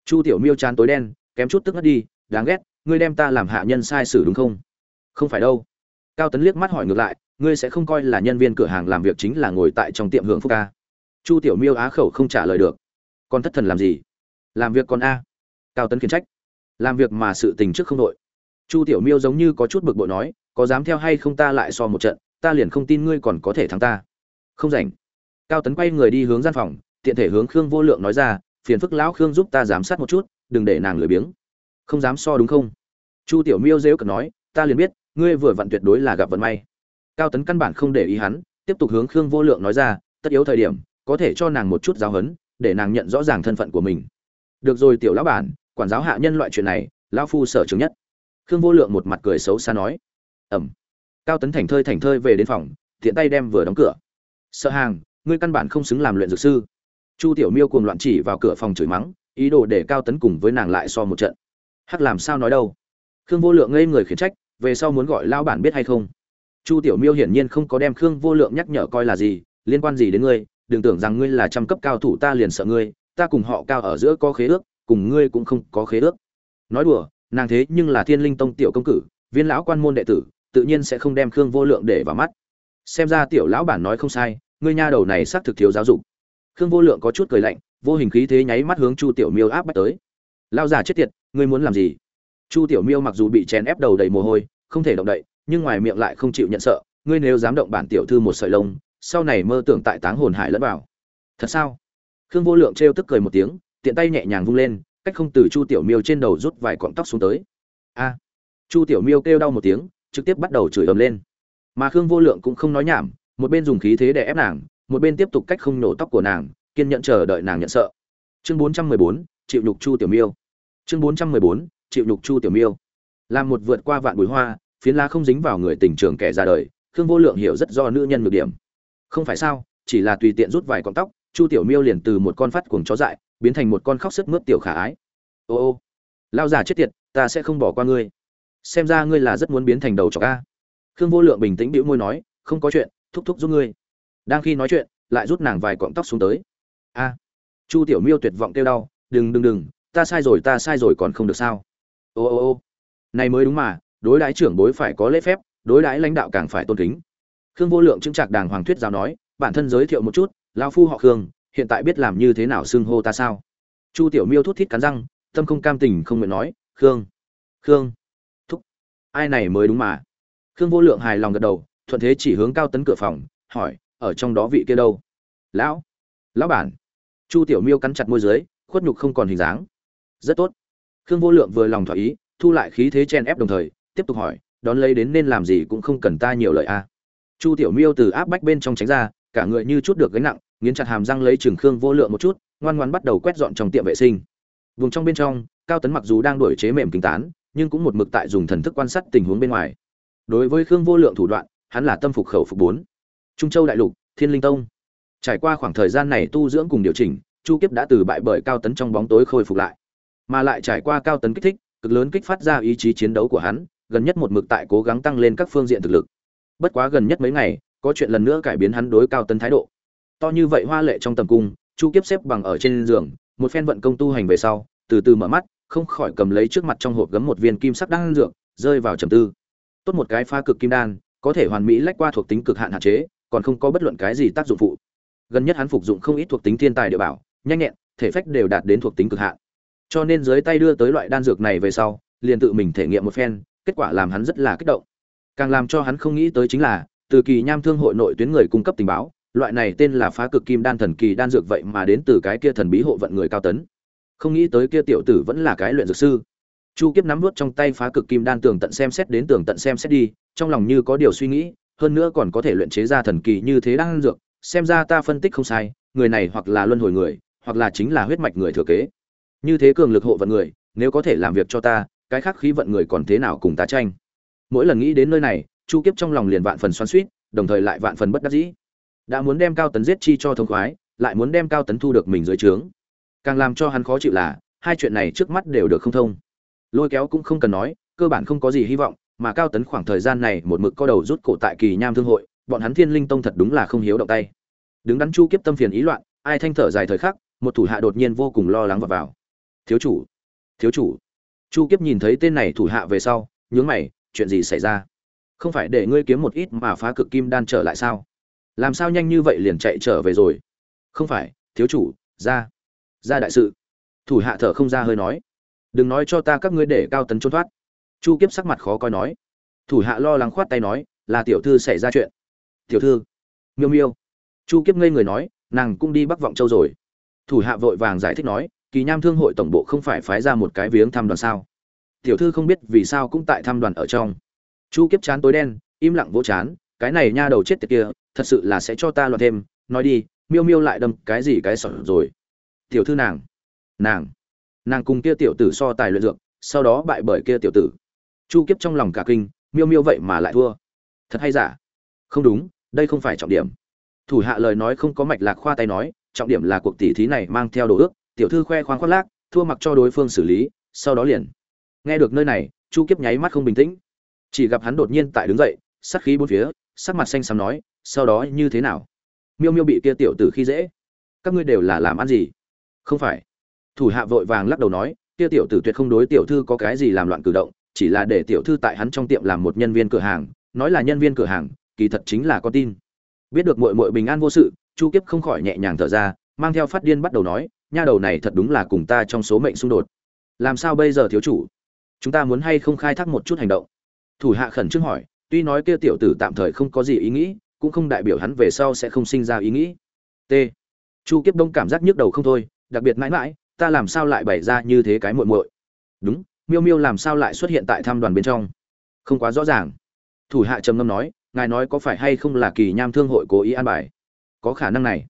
A: Chu tiểu miêu chán tối đen, kém chút tức ngất đi, đáng ghét, ngươi đem ta làm hạ nhân sai sử đúng không? Không phải đâu cao tấn liếc mắt hỏi ngược lại, ngươi sẽ không coi là nhân viên cửa hàng làm việc chính là ngồi tại trong tiệm hưởng phúc ca. Chu tiểu miêu á khẩu không trả lời được. Con thất thần làm gì? Làm việc con a. Cao tấn khiển trách. Làm việc mà sự tình trước không đội. Chu tiểu miêu giống như có chút bực bội nói, có dám theo hay không ta lại so một trận, ta liền không tin ngươi còn có thể thắng ta. Không rảnh. Cao tấn quay người đi hướng gian phòng, tiện thể hướng khương vô lượng nói ra, phiền phức lão khương giúp ta giám sát một chút, đừng để nàng lười biếng. Không dám so đúng không? Chu tiểu miêu dễu cợt nói, ta liền biết ngươi vừa vặn tuyệt đối là gặp vận may. Cao tấn căn bản không để ý hắn tiếp tục hướng khương vô lượng nói ra tất yếu thời điểm có thể cho nàng một chút giáo huấn, để nàng nhận rõ ràng thân phận của mình. Được rồi tiểu lão bản quản giáo hạ nhân loại chuyện này lão phu sở chứng nhất. Khương vô lượng một mặt cười xấu xa nói. Ẩm. Cao tấn thành thơi thành thơi về đến phòng tiện tay đem vừa đóng cửa. Sợ hàng ngươi căn bản không xứng làm luyện dược sư. Chu tiểu miêu cuồng loạn chỉ vào cửa phòng chửi mắng ý đồ để cao tấn cùng với nàng lại so một trận. Hắc làm sao nói đâu? Khương vô lượng ngây người khiển trách về sau muốn gọi lao bản biết hay không? Chu tiểu miêu hiển nhiên không có đem khương vô lượng nhắc nhở coi là gì, liên quan gì đến ngươi, đừng tưởng rằng ngươi là trăm cấp cao thủ ta liền sợ ngươi, ta cùng họ cao ở giữa có khế ước, cùng ngươi cũng không có khế ước. Nói đùa, nàng thế nhưng là thiên linh tông tiểu công cử, viên lão quan môn đệ tử, tự nhiên sẽ không đem khương vô lượng để vào mắt. Xem ra tiểu lão bản nói không sai, ngươi nha đầu này xác thực thiếu giáo dục. Khương vô lượng có chút cười lạnh, vô hình khí thế nháy mắt hướng chu tiểu miêu áp bắt tới. Lao già chết tiệt, ngươi muốn làm gì? Chu tiểu miêu mặc dù bị chèn ép đầu đầy mồ hôi, không thể động đậy, nhưng ngoài miệng lại không chịu nhận sợ, ngươi nếu dám động bản tiểu thư một sợi lông, sau này mơ tưởng tại táng hồn hải lẫn vào. Thật sao? Khương vô lượng trêu tức cười một tiếng, tiện tay nhẹ nhàng vung lên, cách không từ chu tiểu miêu trên đầu rút vài cọng tóc xuống tới. A! Chu tiểu miêu kêu đau một tiếng, trực tiếp bắt đầu chửi ầm lên. Mà khương vô lượng cũng không nói nhảm, một bên dùng khí thế để ép nàng, một bên tiếp tục cách không nổ tóc của nàng, kiên nhẫn chờ đợi nàng nhận sợ. Chương bốn trăm mười bốn, chịu nhục chu tiểu miêu. Chương bốn trăm mười bốn chịu nhục chu tiểu miêu. Làm một vượt qua vạn bụi hoa, phiến lá không dính vào người tình trường kẻ ra đời, khương vô lượng hiểu rất do nữ nhân nhược điểm. Không phải sao, chỉ là tùy tiện rút vài con tóc, chu tiểu miêu liền từ một con phát cuồng chó dại, biến thành một con khóc sức mướt tiểu khả ái. Ô ô, lao già chết tiệt, ta sẽ không bỏ qua ngươi. Xem ra ngươi là rất muốn biến thành đầu trọc a. Khương vô lượng bình tĩnh bĩu môi nói, không có chuyện, thúc thúc giúp ngươi. Đang khi nói chuyện, lại rút nàng vài cọng tóc xuống tới. A, chu tiểu miêu tuyệt vọng kêu đau, đừng đừng đừng, ta sai rồi, ta sai rồi còn không được sao? Ô ô ô. Này mới đúng mà, đối đãi trưởng bối phải có lễ phép, đối đãi lãnh đạo càng phải tôn kính. Khương vô lượng chứng trạc đàng hoàng thuyết giáo nói, bản thân giới thiệu một chút lao phu họ khương, hiện tại biết làm như thế nào xưng hô ta sao? Chu tiểu miêu thút thít cắn răng, tâm không cam tình không nguyện nói, khương khương, thúc. Ai này mới đúng mà. Khương vô lượng hài lòng gật đầu, thuận thế chỉ hướng cao tấn cửa phòng, hỏi, ở trong đó vị kia đâu? Lão lão bản. Chu tiểu miêu cắn chặt môi dưới, khuất nhục không còn hình dáng. Rất tốt khương vô lượng vừa lòng thỏa ý, thu lại khí thế chen ép đồng thời, tiếp tục hỏi, đón lấy đến nên làm gì cũng không cần ta nhiều lời a chu tiểu miêu từ áp bách bên trong tránh ra, cả người như chút được gánh nặng, nghiến chặt hàm răng lấy trường khương vô lượng một chút, ngoan ngoan bắt đầu quét dọn trong tiệm vệ sinh. Vùng trong bên trong, cao tấn mặc dù đang đổi chế mềm kính tán, nhưng cũng một mực tại dùng thần thức quan sát tình huống bên ngoài. Đối với khương vô lượng thủ đoạn, hắn là tâm phục khẩu phục bốn. Trung châu đại lục, thiên linh tông. Trải qua khoảng thời gian này tu dưỡng cùng điều chỉnh, chu kiếp đã từ bại bởi cao tấn trong bóng tối khôi phục lại mà lại trải qua cao tấn kích thích, cực lớn kích phát ra ý chí chiến đấu của hắn, gần nhất một mực tại cố gắng tăng lên các phương diện thực lực. Bất quá gần nhất mấy ngày, có chuyện lần nữa cải biến hắn đối cao tấn thái độ. To như vậy hoa lệ trong tầm cung, chu kiếp xếp bằng ở trên giường, một phen vận công tu hành về sau, từ từ mở mắt, không khỏi cầm lấy trước mặt trong hộp gấm một viên kim sắc đan dược, rơi vào trầm tư. Tốt một cái pha cực kim đan, có thể hoàn mỹ lách qua thuộc tính cực hạn hạn chế, còn không có bất luận cái gì tác dụng phụ. Gần nhất hắn phục dụng không ít thuộc tính thiên tài địa bảo, nhanh nhẹn, thể phách đều đạt đến thuộc tính cực hạn cho nên dưới tay đưa tới loại đan dược này về sau, liền tự mình thể nghiệm một phen, kết quả làm hắn rất là kích động. Càng làm cho hắn không nghĩ tới chính là, từ kỳ nham thương hội nội tuyến người cung cấp tình báo, loại này tên là phá cực kim đan thần kỳ đan dược vậy mà đến từ cái kia thần bí hộ vận người cao tấn. Không nghĩ tới kia tiểu tử vẫn là cái luyện dược sư. Chu kiếp nắm vút trong tay phá cực kim đan tường tận xem xét đến tường tận xem xét đi, trong lòng như có điều suy nghĩ, hơn nữa còn có thể luyện chế ra thần kỳ như thế đan dược, xem ra ta phân tích không sai, người này hoặc là luân hồi người, hoặc là chính là huyết mạch người thừa kế như thế cường lực hộ vận người, nếu có thể làm việc cho ta, cái khác khí vận người còn thế nào cùng ta tranh? Mỗi lần nghĩ đến nơi này, chu kiếp trong lòng liền vạn phần xoắn suýt đồng thời lại vạn phần bất đắc dĩ. Đã muốn đem cao tấn giết chi cho thông khoái, lại muốn đem cao tấn thu được mình dưới trướng. Càng làm cho hắn khó chịu là, hai chuyện này trước mắt đều được không thông. Lôi kéo cũng không cần nói, cơ bản không có gì hy vọng, mà cao tấn khoảng thời gian này một mực co đầu rút cổ tại kỳ nham thương hội, bọn hắn thiên linh tông thật đúng là không hiếu động tay. Đứng đắn chu kiếp tâm phiền ý loạn, ai thanh thở dài thời khắc, một thủ hạ đột nhiên vô cùng lo lắng và vào thiếu chủ thiếu chủ. Chu kiếp nhìn thấy tên này thủ hạ về sau, nhướng mày, chuyện gì xảy ra? Không phải để ngươi kiếm một ít mà phá cực kim đan trở lại sao? Làm sao nhanh như vậy liền chạy trở về rồi? Không phải, thiếu chủ, ra ra đại sự. Thủ hạ thở không ra hơi nói. Đừng nói cho ta các ngươi để cao tấn trốn thoát. Chu kiếp sắc mặt khó coi nói. Thủ hạ lo lắng khoát tay nói, là tiểu thư xảy ra chuyện. Tiểu thư, miêu miêu. Chu kiếp ngây người nói, nàng cũng đi bắc vọng châu rồi. Thủ hạ vội vàng giải thích nói kỳ nham thương hội tổng bộ không phải phái ra một cái viếng thăm đoàn sao? Tiểu thư không biết vì sao cũng tại thăm đoàn ở trong. Chu kiếp chán tối đen, im lặng vỗ chán, cái này nha đầu chết tiệt kia, thật sự là sẽ cho ta loạn thêm, nói đi, miêu miêu lại đâm cái gì cái sọt rồi. Tiểu thư nàng nàng nàng cùng kia tiểu tử so tài luyện dược, sau đó bại bởi kia tiểu tử. Chu kiếp trong lòng cả kinh, miêu miêu vậy mà lại thua. Thật hay giả? Không đúng, đây không phải trọng điểm. Thủ hạ lời nói không có mạch lạc khoa tay nói, trọng điểm là cuộc tỉ thí này mang theo đồ ước tiểu thư khoe khoang khoác lác, thua mặc cho đối phương xử lý, sau đó liền. Nghe được nơi này, chu kiếp nháy mắt không bình tĩnh. Chỉ gặp hắn đột nhiên tại đứng dậy sắc khí bốn phía, sắc mặt xanh xám nói, sau đó như thế nào? Miêu miêu bị kia tiểu tử khi dễ, các ngươi đều là làm ăn gì? Không phải. Thủ hạ vội vàng lắc đầu nói, kia tiểu tử tuyệt không đối tiểu thư có cái gì làm loạn cử động, chỉ là để tiểu thư tại hắn trong tiệm làm một nhân viên cửa hàng, nói là nhân viên cửa hàng, kỳ thật chính là con tin. Biết được muội muội bình an vô sự, chu kiếp không khỏi nhẹ nhàng thở ra, mang theo phát điên bắt đầu nói nha đầu này thật đúng là cùng ta trong số mệnh xung đột. Làm sao bây giờ thiếu chủ? Chúng ta muốn hay không khai thác một chút hành động? Thủ hạ khẩn trương hỏi, tuy nói kia tiểu tử tạm thời không có gì ý nghĩ, cũng không đại biểu hắn về sau sẽ không sinh ra ý nghĩ. T. Chu kiếp đông cảm giác nhức đầu không thôi, đặc biệt mãi mãi, ta làm sao lại bày ra như thế cái muội muội? Đúng, miêu miêu làm sao lại xuất hiện tại tham đoàn bên trong? Không quá rõ ràng. Thủ hạ trầm ngâm nói, ngài nói có phải hay không là kỳ nham thương hội cố ý an bài? Có khả năng này.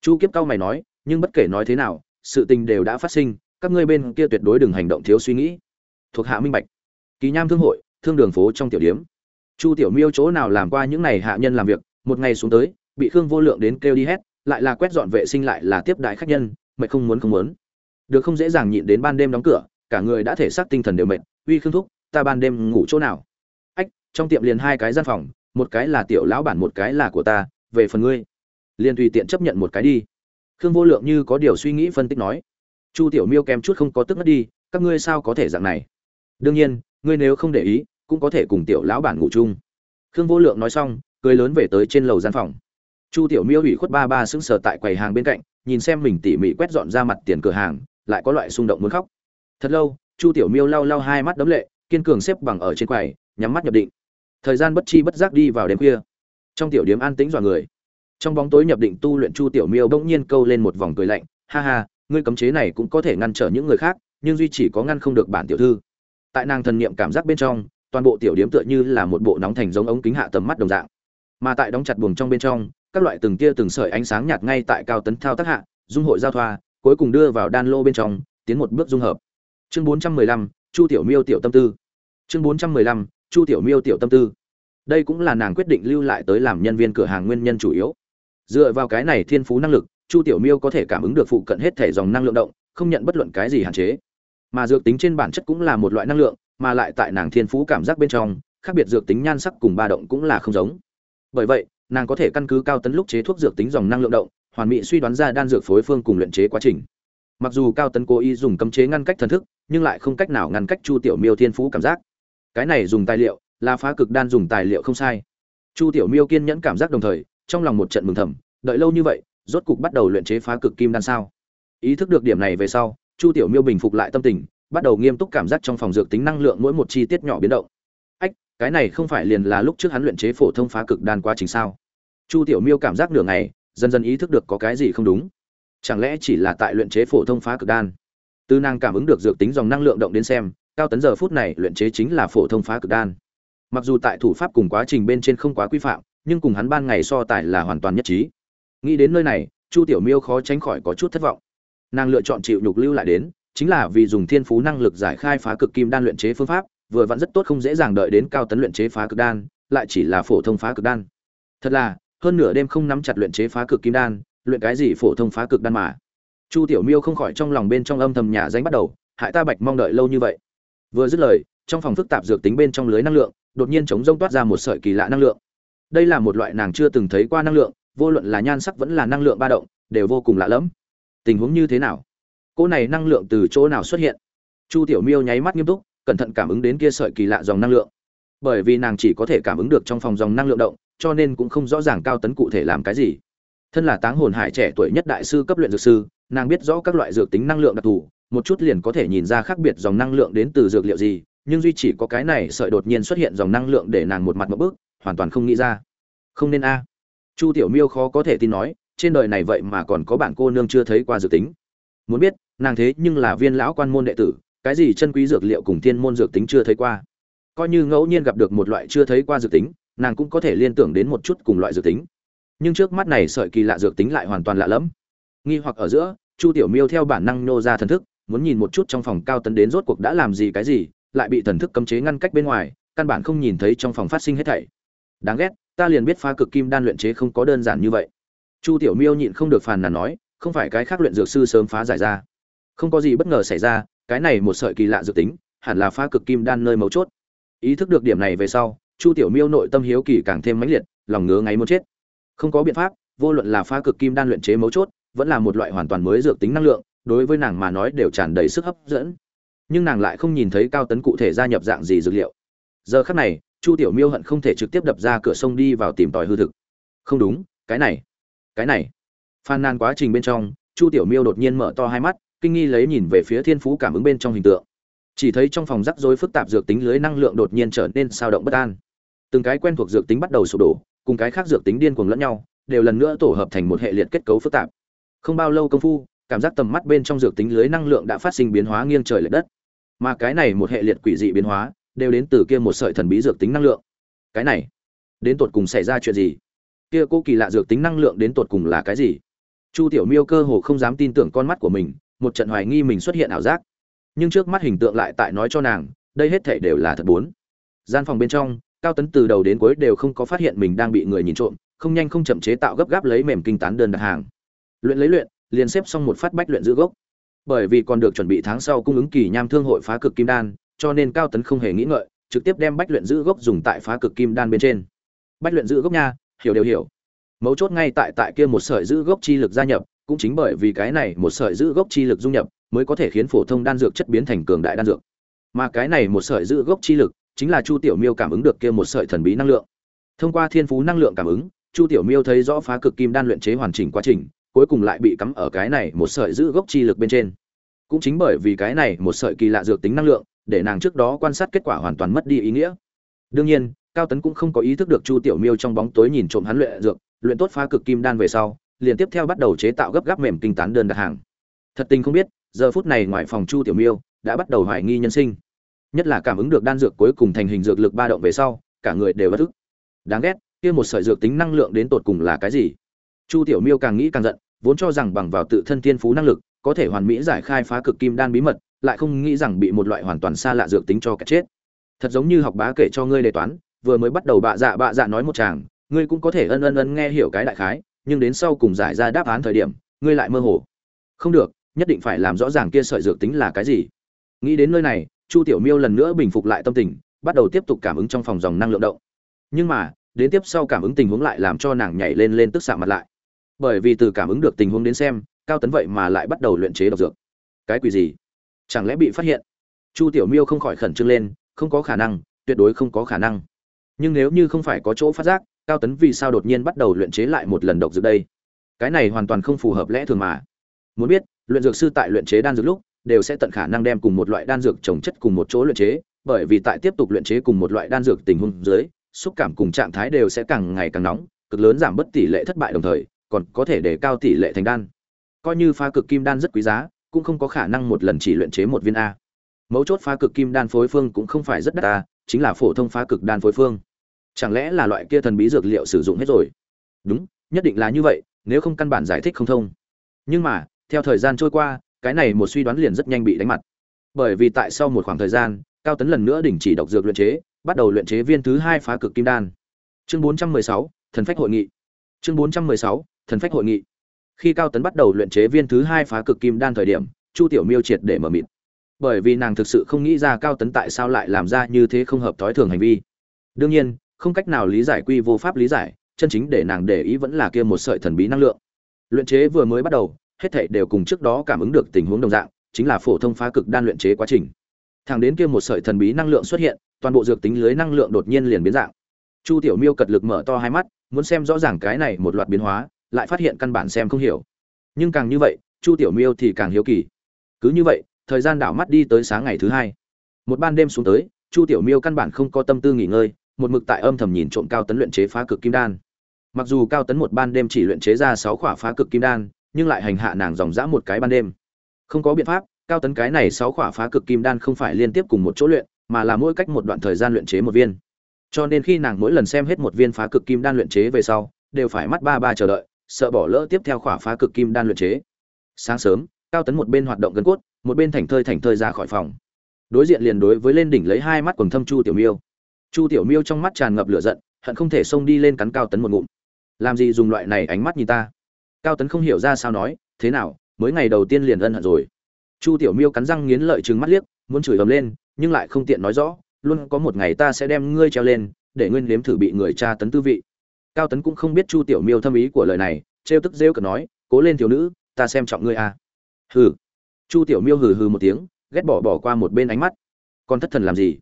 A: Chu kiếp cao mày nói nhưng bất kể nói thế nào, sự tình đều đã phát sinh, các ngươi bên kia tuyệt đối đừng hành động thiếu suy nghĩ. Thuộc hạ minh bạch. Kỳ nham thương hội, thương đường phố trong tiểu điếm. Chu tiểu miêu chỗ nào làm qua những này hạ nhân làm việc, một ngày xuống tới, bị khương vô lượng đến kêu đi hết, lại là quét dọn vệ sinh lại là tiếp đại khách nhân, mệt không muốn không muốn. Được không dễ dàng nhịn đến ban đêm đóng cửa, cả người đã thể xác tinh thần đều mệt, uy khương thúc, ta ban đêm ngủ chỗ nào? Ách, trong tiệm liền hai cái gian phòng, một cái là tiểu lão bản một cái là của ta, về phần ngươi. Liền tùy tiện chấp nhận một cái đi khương vô lượng như có điều suy nghĩ phân tích nói. Chu tiểu miêu kém chút không có tức mất đi, các ngươi sao có thể dạng này? Đương nhiên, ngươi nếu không để ý, cũng có thể cùng tiểu lão bản ngủ chung. Khương vô lượng nói xong, cười lớn về tới trên lầu gian phòng. Chu tiểu miêu ủy khuất ba ba sững sờ tại quầy hàng bên cạnh, nhìn xem mình tỉ mỉ quét dọn ra mặt tiền cửa hàng, lại có loại xung động muốn khóc. Thật lâu, chu tiểu miêu lau lau hai mắt đấm lệ, kiên cường xếp bằng ở trên quầy, nhắm mắt nhập định. Thời gian bất chi bất giác đi vào đêm khuya. Trong tiểu điếm an tĩnh dọa người trong bóng tối nhập định tu luyện chu tiểu miêu bỗng nhiên câu lên một vòng cười lạnh ha ha ngươi cấm chế này cũng có thể ngăn trở những người khác nhưng duy chỉ có ngăn không được bản tiểu thư. Tại nàng thần niệm cảm giác bên trong toàn bộ tiểu điếm tựa như là một bộ nóng thành giống ống kính hạ tầm mắt đồng dạng. Mà tại đóng chặt buồng trong bên trong các loại từng tia từng sợi ánh sáng nhạt ngay tại cao tấn thao tác hạ dung hội giao thoa cuối cùng đưa vào đan lô bên trong tiến một bước dung hợp. Chương 415, chu tiểu miêu tiểu tâm tư. Chương 415, chu tiểu miêu tiểu tâm tư. Đây cũng là nàng quyết định lưu lại tới làm nhân viên cửa hàng nguyên nhân chủ yếu dựa vào cái này thiên phú năng lực, chu tiểu miêu có thể cảm ứng được phụ cận hết thể dòng năng lượng động, không nhận bất luận cái gì hạn chế. Mà dược tính trên bản chất cũng là một loại năng lượng, mà lại tại nàng thiên phú cảm giác bên trong, khác biệt dược tính nhan sắc cùng ba động cũng là không giống. Bởi vậy, nàng có thể căn cứ cao tấn lúc chế thuốc dược tính dòng năng lượng động, hoàn mỹ suy đoán ra đan dược phối phương cùng luyện chế quá trình. Mặc dù cao tấn cố ý dùng cấm chế ngăn cách thần thức, nhưng lại không cách nào ngăn cách chu tiểu miêu thiên phú cảm giác. Cái này dùng tài liệu là phá cực đan dùng tài liệu không sai. Chu tiểu miêu kiên nhẫn cảm giác đồng thời trong lòng một trận mừng thầm, đợi lâu như vậy, rốt cục bắt đầu luyện chế phá cực kim đan sao. Ý thức được điểm này về sau, chu tiểu miêu bình phục lại tâm tình, bắt đầu nghiêm túc cảm giác trong phòng dược tính năng lượng mỗi một chi tiết nhỏ biến động. Ách, cái này không phải liền là lúc trước hắn luyện chế phổ thông phá cực đan quá trình sao? Chu tiểu miêu cảm giác nửa ngày, dần dần ý thức được có cái gì không đúng. Chẳng lẽ chỉ là tại luyện chế phổ thông phá cực đan? Tư năng cảm ứng được dược tính dòng năng lượng động đến xem, cao tấn giờ phút này luyện chế chính là phổ thông phá cực đan. Mặc dù tại thủ pháp cùng quá trình bên trên không quá quy phạm nhưng cùng hắn ban ngày so tài là hoàn toàn nhất trí. Nghĩ đến nơi này, chu tiểu miêu khó tránh khỏi có chút thất vọng. Nàng lựa chọn chịu nhục lưu lại đến, chính là vì dùng thiên phú năng lực giải khai phá cực kim đan luyện chế phương pháp, vừa vẫn rất tốt không dễ dàng đợi đến cao tấn luyện chế phá cực đan, lại chỉ là phổ thông phá cực đan. Thật là, hơn nửa đêm không nắm chặt luyện chế phá cực kim đan, luyện cái gì phổ thông phá cực đan mà. Chu tiểu miêu không khỏi trong lòng bên trong âm thầm nhà danh bắt đầu, hại ta bạch mong đợi lâu như vậy. Vừa dứt lời, trong phòng phức tạp dược tính bên trong lưới năng lượng, đột nhiên chống rông toát ra một sợi kỳ lạ năng lượng đây là một loại nàng chưa từng thấy qua năng lượng, vô luận là nhan sắc vẫn là năng lượng ba động, đều vô cùng lạ lẫm. Tình huống như thế nào? Cô này năng lượng từ chỗ nào xuất hiện? Chu tiểu miêu nháy mắt nghiêm túc, cẩn thận cảm ứng đến kia sợi kỳ lạ dòng năng lượng. Bởi vì nàng chỉ có thể cảm ứng được trong phòng dòng năng lượng động, cho nên cũng không rõ ràng cao tấn cụ thể làm cái gì. Thân là táng hồn hải trẻ tuổi nhất đại sư cấp luyện dược sư, nàng biết rõ các loại dược tính năng lượng đặc thù, một chút liền có thể nhìn ra khác biệt dòng năng lượng đến từ dược liệu gì, nhưng duy chỉ có cái này sợi đột nhiên xuất hiện dòng năng lượng để nàng một mặt một bước hoàn toàn không nghĩ ra. Không nên a. Chu tiểu miêu khó có thể tin nói, trên đời này vậy mà còn có bạn cô nương chưa thấy qua dược tính. Muốn biết, nàng thế nhưng là viên lão quan môn đệ tử, cái gì chân quý dược liệu cùng thiên môn dược tính chưa thấy qua. Coi như ngẫu nhiên gặp được một loại chưa thấy qua dược tính, nàng cũng có thể liên tưởng đến một chút cùng loại dược tính. Nhưng trước mắt này sợi kỳ lạ dược tính lại hoàn toàn lạ lẫm. Nghi hoặc ở giữa, chu tiểu miêu theo bản năng nô ra thần thức, muốn nhìn một chút trong phòng cao tấn đến rốt cuộc đã làm gì cái gì, lại bị thần thức cấm chế ngăn cách bên ngoài, căn bản không nhìn thấy trong phòng phát sinh hết thảy đáng ghét, ta liền biết phá cực kim đan luyện chế không có đơn giản như vậy. Chu tiểu miêu nhịn không được phàn nàn nói, không phải cái khác luyện dược sư sớm phá giải ra. Không có gì bất ngờ xảy ra, cái này một sợi kỳ lạ dược tính, hẳn là phá cực kim đan nơi mấu chốt. Ý thức được điểm này về sau, chu tiểu miêu nội tâm hiếu kỳ càng thêm mãnh liệt, lòng ngứa ngáy muốn chết. Không có biện pháp, vô luận là phá cực kim đan luyện chế mấu chốt, vẫn là một loại hoàn toàn mới dược tính năng lượng, đối với nàng mà nói đều tràn đầy sức hấp dẫn. Nhưng nàng lại không nhìn thấy cao tấn cụ thể gia nhập dạng gì dược liệu. Giờ khắc này chu tiểu miêu hận không thể trực tiếp đập ra cửa sông đi vào tìm tòi hư thực. Không đúng, cái này cái này. Phàn nàn quá trình bên trong, chu tiểu miêu đột nhiên mở to hai mắt, kinh nghi lấy nhìn về phía thiên phú cảm ứng bên trong hình tượng. Chỉ thấy trong phòng rắc rối phức tạp dược tính lưới năng lượng đột nhiên trở nên sao động bất an. Từng cái quen thuộc dược tính bắt đầu sụp đổ, cùng cái khác dược tính điên cuồng lẫn nhau, đều lần nữa tổ hợp thành một hệ liệt kết cấu phức tạp. Không bao lâu công phu, cảm giác tầm mắt bên trong dược tính lưới năng lượng đã phát sinh biến hóa nghiêng trời lệch đất. Mà cái này một hệ liệt quỷ dị biến hóa đều đến từ kia một sợi thần bí dược tính năng lượng. Cái này, đến tột cùng xảy ra chuyện gì? Kia cô kỳ lạ dược tính năng lượng đến tột cùng là cái gì? Chu tiểu miêu cơ hồ không dám tin tưởng con mắt của mình, một trận hoài nghi mình xuất hiện ảo giác. Nhưng trước mắt hình tượng lại tại nói cho nàng, đây hết thể đều là thật bốn. Gian phòng bên trong, cao tấn từ đầu đến cuối đều không có phát hiện mình đang bị người nhìn trộm, không nhanh không chậm chế tạo gấp gáp lấy mềm kinh tán đơn đặt hàng. Luyện lấy luyện, liền xếp xong một phát bách luyện giữ gốc. Bởi vì còn được chuẩn bị tháng sau cung ứng kỳ nham thương hội phá cực kim đan cho nên cao tấn không hề nghĩ ngợi, trực tiếp đem bách luyện giữ gốc dùng tại phá cực kim đan bên trên. Bách luyện giữ gốc nha, hiểu đều hiểu. Mấu chốt ngay tại tại kia một sợi giữ gốc chi lực gia nhập, cũng chính bởi vì cái này một sợi giữ gốc chi lực dung nhập, mới có thể khiến phổ thông đan dược chất biến thành cường đại đan dược. Mà cái này một sợi giữ gốc chi lực, chính là chu tiểu miêu cảm ứng được kia một sợi thần bí năng lượng. Thông qua thiên phú năng lượng cảm ứng, chu tiểu miêu thấy rõ phá cực kim đan luyện chế hoàn chỉnh quá trình, cuối cùng lại bị cắm ở cái này một sợi giữ gốc chi lực bên trên. Cũng chính bởi vì cái này một sợi kỳ lạ dược tính năng lượng để nàng trước đó quan sát kết quả hoàn toàn mất đi ý nghĩa. Đương nhiên, cao tấn cũng không có ý thức được chu tiểu miêu trong bóng tối nhìn trộm hắn luyện dược, luyện tốt phá cực kim đan về sau, liền tiếp theo bắt đầu chế tạo gấp gáp mềm kinh tán đơn đặt hàng. Thật tình không biết, giờ phút này ngoài phòng chu tiểu miêu đã bắt đầu hoài nghi nhân sinh. Nhất là cảm ứng được đan dược cuối cùng thành hình dược lực ba động về sau, cả người đều bất ức. Đáng ghét, kia một sợi dược tính năng lượng đến tột cùng là cái gì? Chu tiểu miêu càng nghĩ càng giận, vốn cho rằng bằng vào tự thân thiên phú năng lực, có thể hoàn mỹ giải khai phá cực kim đan bí mật lại không nghĩ rằng bị một loại hoàn toàn xa lạ dược tính cho cái chết. Thật giống như học bá kể cho ngươi đề toán, vừa mới bắt đầu bạ dạ bạ dạ nói một chàng, ngươi cũng có thể ân ân ân nghe hiểu cái đại khái, nhưng đến sau cùng giải ra đáp án thời điểm, ngươi lại mơ hồ. Không được, nhất định phải làm rõ ràng kia sợi dược tính là cái gì. Nghĩ đến nơi này, chu tiểu miêu lần nữa bình phục lại tâm tình, bắt đầu tiếp tục cảm ứng trong phòng dòng năng lượng động. Nhưng mà, đến tiếp sau cảm ứng tình huống lại làm cho nàng nhảy lên lên tức xạ mặt lại. Bởi vì từ cảm ứng được tình huống đến xem, cao tấn vậy mà lại bắt đầu luyện chế độc dược. Cái quỷ gì? Chẳng lẽ bị phát hiện? Chu tiểu miêu không khỏi khẩn trương lên, không có khả năng, tuyệt đối không có khả năng. Nhưng nếu như không phải có chỗ phát giác, cao tấn vì sao đột nhiên bắt đầu luyện chế lại một lần độc dược đây? Cái này hoàn toàn không phù hợp lẽ thường mà. Muốn biết, luyện dược sư tại luyện chế đan dược lúc, đều sẽ tận khả năng đem cùng một loại đan dược trồng chất cùng một chỗ luyện chế, bởi vì tại tiếp tục luyện chế cùng một loại đan dược tình huống dưới, xúc cảm cùng trạng thái đều sẽ càng ngày càng nóng, cực lớn giảm bất tỷ lệ thất bại đồng thời, còn có thể để cao tỷ lệ thành đan. Coi như phá cực kim đan rất quý giá cũng không có khả năng một lần chỉ luyện chế một viên a. Mấu chốt phá cực kim đan phối phương cũng không phải rất đắt ta chính là phổ thông phá cực đan phối phương. Chẳng lẽ là loại kia thần bí dược liệu sử dụng hết rồi? Đúng nhất định là như vậy nếu không căn bản giải thích không thông. Nhưng mà theo thời gian trôi qua cái này một suy đoán liền rất nhanh bị đánh mặt. Bởi vì tại sau một khoảng thời gian cao tấn lần nữa đình chỉ độc dược luyện chế bắt đầu luyện chế viên thứ hai phá cực kim đan. Chương 416, thần phách hội nghị. Chương 416, thần phách hội nghị khi cao tấn bắt đầu luyện chế viên thứ hai phá cực kim đan thời điểm, chu tiểu miêu triệt để mở mịt. Bởi vì nàng thực sự không nghĩ ra cao tấn tại sao lại làm ra như thế không hợp thói thường hành vi. Đương nhiên, không cách nào lý giải quy vô pháp lý giải, chân chính để nàng để ý vẫn là kia một sợi thần bí năng lượng. Luyện chế vừa mới bắt đầu, hết thảy đều cùng trước đó cảm ứng được tình huống đồng dạng, chính là phổ thông phá cực đan luyện chế quá trình. Thẳng đến kia một sợi thần bí năng lượng xuất hiện, toàn bộ dược tính lưới năng lượng đột nhiên liền biến dạng. Chu tiểu miêu cật lực mở to hai mắt, muốn xem rõ ràng cái này một loạt biến hóa lại phát hiện căn bản xem không hiểu. Nhưng càng như vậy, chu tiểu miêu thì càng hiếu kỳ. Cứ như vậy, thời gian đảo mắt đi tới sáng ngày thứ hai. Một ban đêm xuống tới, chu tiểu miêu căn bản không có tâm tư nghỉ ngơi, một mực tại âm thầm nhìn trộm cao tấn luyện chế phá cực kim đan. Mặc dù cao tấn một ban đêm chỉ luyện chế ra sáu khỏa phá cực kim đan, nhưng lại hành hạ nàng dòng dã một cái ban đêm. Không có biện pháp, cao tấn cái này sáu khỏa phá cực kim đan không phải liên tiếp cùng một chỗ luyện, mà là mỗi cách một đoạn thời gian luyện chế một viên. Cho nên khi nàng mỗi lần xem hết một viên phá cực kim đan luyện chế về sau, đều phải mắt ba ba chờ đợi sợ bỏ lỡ tiếp theo khỏa phá cực kim đan luyện chế. Sáng sớm, cao tấn một bên hoạt động gân cốt, một bên thành thơi thành thơi ra khỏi phòng. Đối diện liền đối với lên đỉnh lấy hai mắt quần thâm chu tiểu miêu. Chu tiểu miêu trong mắt tràn ngập lửa giận, hận không thể xông đi lên cắn cao tấn một ngụm. Làm gì dùng loại này ánh mắt nhìn ta? Cao tấn không hiểu ra sao nói, thế nào, mới ngày đầu tiên liền ân hận rồi. Chu tiểu miêu cắn răng nghiến lợi trừng mắt liếc, muốn chửi ầm lên, nhưng lại không tiện nói rõ, luôn có một ngày ta sẽ đem ngươi treo lên, để nguyên nếm thử bị người tra tấn tư vị cao tấn cũng không biết chu tiểu miêu thâm ý của lời này, trêu tức rêu cợt nói, cố lên thiếu nữ, ta xem trọng ngươi à. hừ. Chu tiểu miêu hừ hừ một tiếng, ghét bỏ bỏ qua một bên ánh mắt. Còn thất thần làm gì?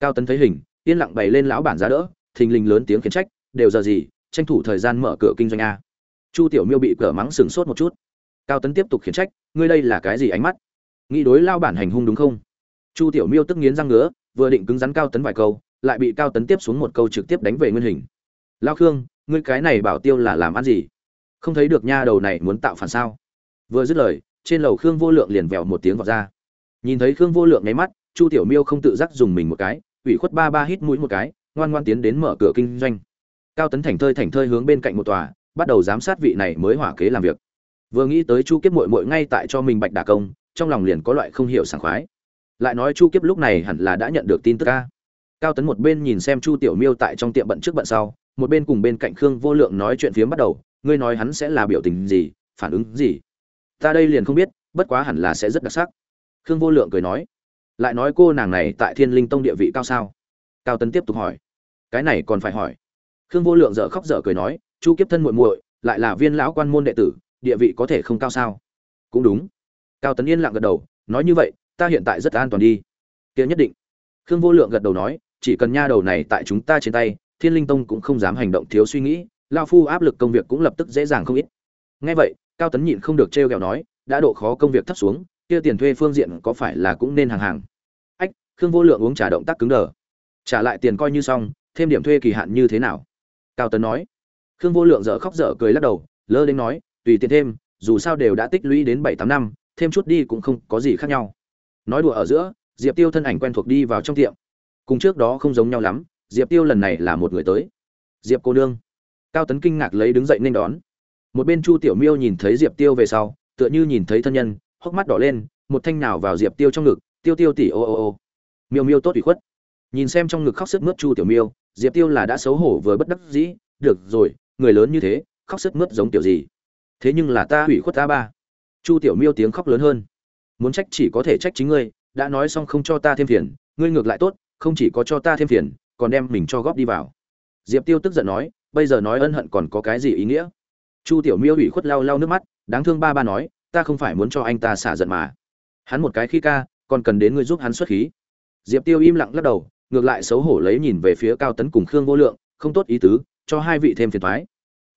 A: Cao tấn thấy hình, yên lặng bày lên lão bản giá đỡ, thình lình lớn tiếng khiển trách, đều giờ gì, tranh thủ thời gian mở cửa kinh doanh a chu tiểu miêu bị cửa mắng sừng sốt một chút. Cao tấn tiếp tục khiển trách, ngươi đây là cái gì ánh mắt? Nghĩ đối lao bản hành hung đúng không? Chu tiểu miêu tức nghiến răng ngứa, vừa định cứng rắn cao tấn vài câu, lại bị cao tấn tiếp xuống một câu trực tiếp đánh về nguyên hình lao khương, ngươi cái này bảo tiêu là làm ăn gì? Không thấy được nha đầu này muốn tạo phản sao? Vừa dứt lời, trên lầu khương vô lượng liền vèo một tiếng vọt ra. Nhìn thấy khương vô lượng nháy mắt, chu tiểu miêu không tự giác dùng mình một cái, ủy khuất ba ba hít mũi một cái, ngoan ngoan tiến đến mở cửa kinh doanh. Cao tấn thành thơi thành thơi hướng bên cạnh một tòa, bắt đầu giám sát vị này mới hỏa kế làm việc. Vừa nghĩ tới chu kiếp mội mội ngay tại cho mình bạch đà công, trong lòng liền có loại không hiểu sảng khoái. Lại nói chu kiếp lúc này hẳn là đã nhận được tin tức ca cao tấn một bên nhìn xem chu tiểu miêu tại trong tiệm bận trước bận sau một bên cùng bên cạnh khương vô lượng nói chuyện phiếm bắt đầu, ngươi nói hắn sẽ là biểu tình gì, phản ứng gì? Ta đây liền không biết, bất quá hẳn là sẽ rất đặc sắc. Khương vô lượng cười nói, lại nói cô nàng này tại thiên linh tông địa vị cao sao? Cao tấn tiếp tục hỏi, cái này còn phải hỏi. Khương vô lượng dở khóc dở cười nói, chu kiếp thân muội muội, lại là viên lão quan môn đệ tử, địa vị có thể không cao sao? Cũng đúng. Cao tấn yên lặng gật đầu, nói như vậy, ta hiện tại rất an toàn đi. Kia nhất định. Khương vô lượng gật đầu nói, chỉ cần nha đầu này tại chúng ta trên tay thiên linh tông cũng không dám hành động thiếu suy nghĩ, lao phu áp lực công việc cũng lập tức dễ dàng không ít. Ngay vậy, cao tấn nhịn không được trêu ghẹo nói, đã độ khó công việc thấp xuống, kia tiền thuê phương diện có phải là cũng nên hàng hàng? Ách, khương vô lượng uống trà động tác cứng đờ. Trả lại tiền coi như xong, thêm điểm thuê kỳ hạn như thế nào? Cao tấn nói. Khương vô lượng dở khóc dở cười lắc đầu, lơ đến nói, tùy tiền thêm, dù sao đều đã tích lũy đến bảy tám năm, thêm chút đi cũng không có gì khác nhau. Nói đùa ở giữa, diệp tiêu thân ảnh quen thuộc đi vào trong tiệm. Cùng trước đó không giống nhau lắm diệp tiêu lần này là một người tới. Diệp cô nương. Cao tấn kinh ngạc lấy đứng dậy nên đón. Một bên chu tiểu miêu nhìn thấy diệp tiêu về sau, tựa như nhìn thấy thân nhân, hốc mắt đỏ lên, một thanh nào vào diệp tiêu trong ngực, tiêu tiêu tỉ ô ô ô. Miêu miêu tốt ủy khuất. Nhìn xem trong ngực khóc sức mướt chu tiểu miêu, diệp tiêu là đã xấu hổ với bất đắc dĩ, được rồi, người lớn như thế, khóc sức mướt giống tiểu gì? Thế nhưng là ta ủy khuất ta ba. Chu tiểu miêu tiếng khóc lớn hơn. Muốn trách chỉ có thể trách chính ngươi, đã nói xong không cho ta thêm phiền, ngươi ngược lại tốt, không chỉ có cho ta thêm phiền còn đem mình cho góp đi vào. Diệp tiêu tức giận nói, bây giờ nói ân hận còn có cái gì ý nghĩa? Chu tiểu miêu ủy khuất lau lau nước mắt, đáng thương ba ba nói, ta không phải muốn cho anh ta xả giận mà. Hắn một cái khi ca, còn cần đến ngươi giúp hắn xuất khí. Diệp tiêu im lặng lắc đầu, ngược lại xấu hổ lấy nhìn về phía cao tấn cùng khương vô lượng, không tốt ý tứ, cho hai vị thêm phiền thoái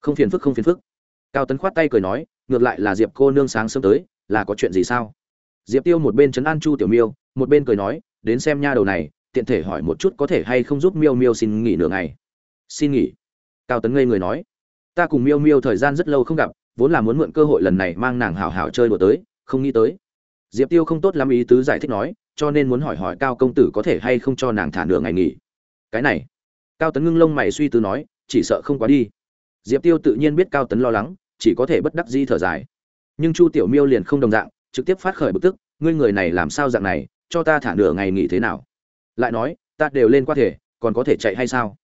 A: không phiền phức, không phiền phức. Cao tấn khoát tay cười nói, ngược lại là diệp cô nương sáng sớm tới, là có chuyện gì sao? Diệp tiêu một bên chấn an chu tiểu miêu, một bên cười nói, đến xem nha đầu này tiện thể hỏi một chút có thể hay không giúp miêu miêu xin nghỉ nửa ngày. Xin nghỉ. Cao tấn ngây người nói. Ta cùng miêu miêu thời gian rất lâu không gặp, vốn là muốn mượn cơ hội lần này mang nàng hảo hảo chơi đùa tới, không nghĩ tới. Diệp tiêu không tốt lắm ý tứ giải thích nói, cho nên muốn hỏi hỏi cao công tử có thể hay không cho nàng thả nửa ngày nghỉ. Cái này. Cao tấn ngưng lông mày suy tư nói, chỉ sợ không quá đi. Diệp tiêu tự nhiên biết cao tấn lo lắng, chỉ có thể bất đắc di thở dài. Nhưng chu tiểu miêu liền không đồng dạng, trực tiếp phát khởi bực tức, ngươi người này làm sao dạng này, cho ta thả nửa ngày nghỉ thế nào? Lại nói, ta đều lên qua thể, còn có thể chạy hay sao?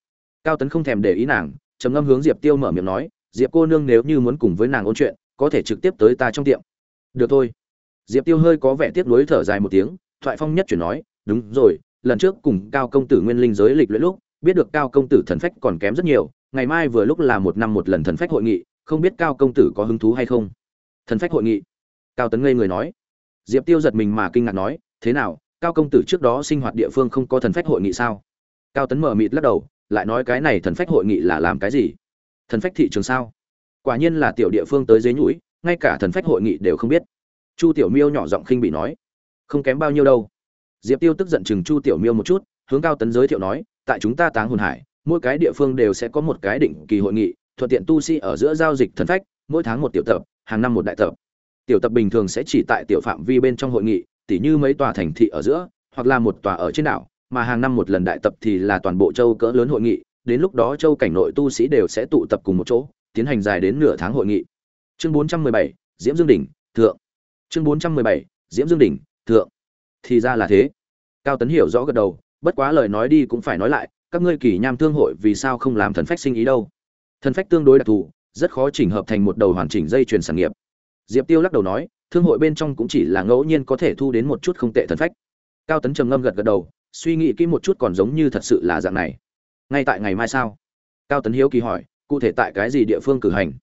A: Cao tấn không thèm để ý nàng, trầm ngâm hướng diệp tiêu mở miệng nói, diệp cô nương nếu như muốn cùng với nàng ôn chuyện, có thể trực tiếp tới ta trong tiệm. Được thôi. Diệp tiêu hơi có vẻ tiếc nuối thở dài một tiếng, thoại phong nhất chuyển nói, đúng rồi, lần trước cùng cao công tử nguyên linh giới lịch luyện lúc, biết được cao công tử thần phách còn kém rất nhiều, ngày mai vừa lúc là một năm một lần thần phách hội nghị, không biết cao công tử có hứng thú hay không? Thần phách hội nghị. Cao tấn ngây người nói. Diệp tiêu giật mình mà kinh ngạc nói, thế nào cao công tử trước đó sinh hoạt địa phương không có thần phách hội nghị sao? Cao tấn mở mịt lắc đầu, lại nói cái này thần phách hội nghị là làm cái gì? Thần phách thị trường sao? Quả nhiên là tiểu địa phương tới dưới nhũi, ngay cả thần phách hội nghị đều không biết. Chu tiểu miêu nhỏ giọng khinh bị nói, không kém bao nhiêu đâu. Diệp tiêu tức giận chừng chu tiểu miêu một chút, hướng cao tấn giới thiệu nói, tại chúng ta táng hồn hải, mỗi cái địa phương đều sẽ có một cái định kỳ hội nghị, thuận tiện tu sĩ ở giữa giao dịch thần phách, mỗi tháng một tiểu tập, hàng năm một đại tập. Tiểu tập bình thường sẽ chỉ tại tiểu phạm vi bên trong hội nghị tỉ như mấy tòa thành thị ở giữa hoặc là một tòa ở trên đảo mà hàng năm một lần đại tập thì là toàn bộ châu cỡ lớn hội nghị đến lúc đó châu cảnh nội tu sĩ đều sẽ tụ tập cùng một chỗ tiến hành dài đến nửa tháng hội nghị. Chương 417, diễm dương đỉnh thượng. Chương 417, diễm dương đỉnh thượng. Thì ra là thế. Cao tấn hiểu rõ gật đầu bất quá lời nói đi cũng phải nói lại các ngươi kỳ nham thương hội vì sao không làm thần phách sinh ý đâu? Thần phách tương đối đặc thù rất khó chỉnh hợp thành một đầu hoàn chỉnh dây chuyền sản nghiệp. Diệp tiêu lắc đầu nói thương hội bên trong cũng chỉ là ngẫu nhiên có thể thu đến một chút không tệ thần phách. Cao tấn trầm ngâm gật gật đầu, suy nghĩ kỹ một chút còn giống như thật sự là dạng này. Ngay tại ngày mai sao? Cao tấn hiếu kỳ hỏi, cụ thể tại cái gì địa phương cử hành?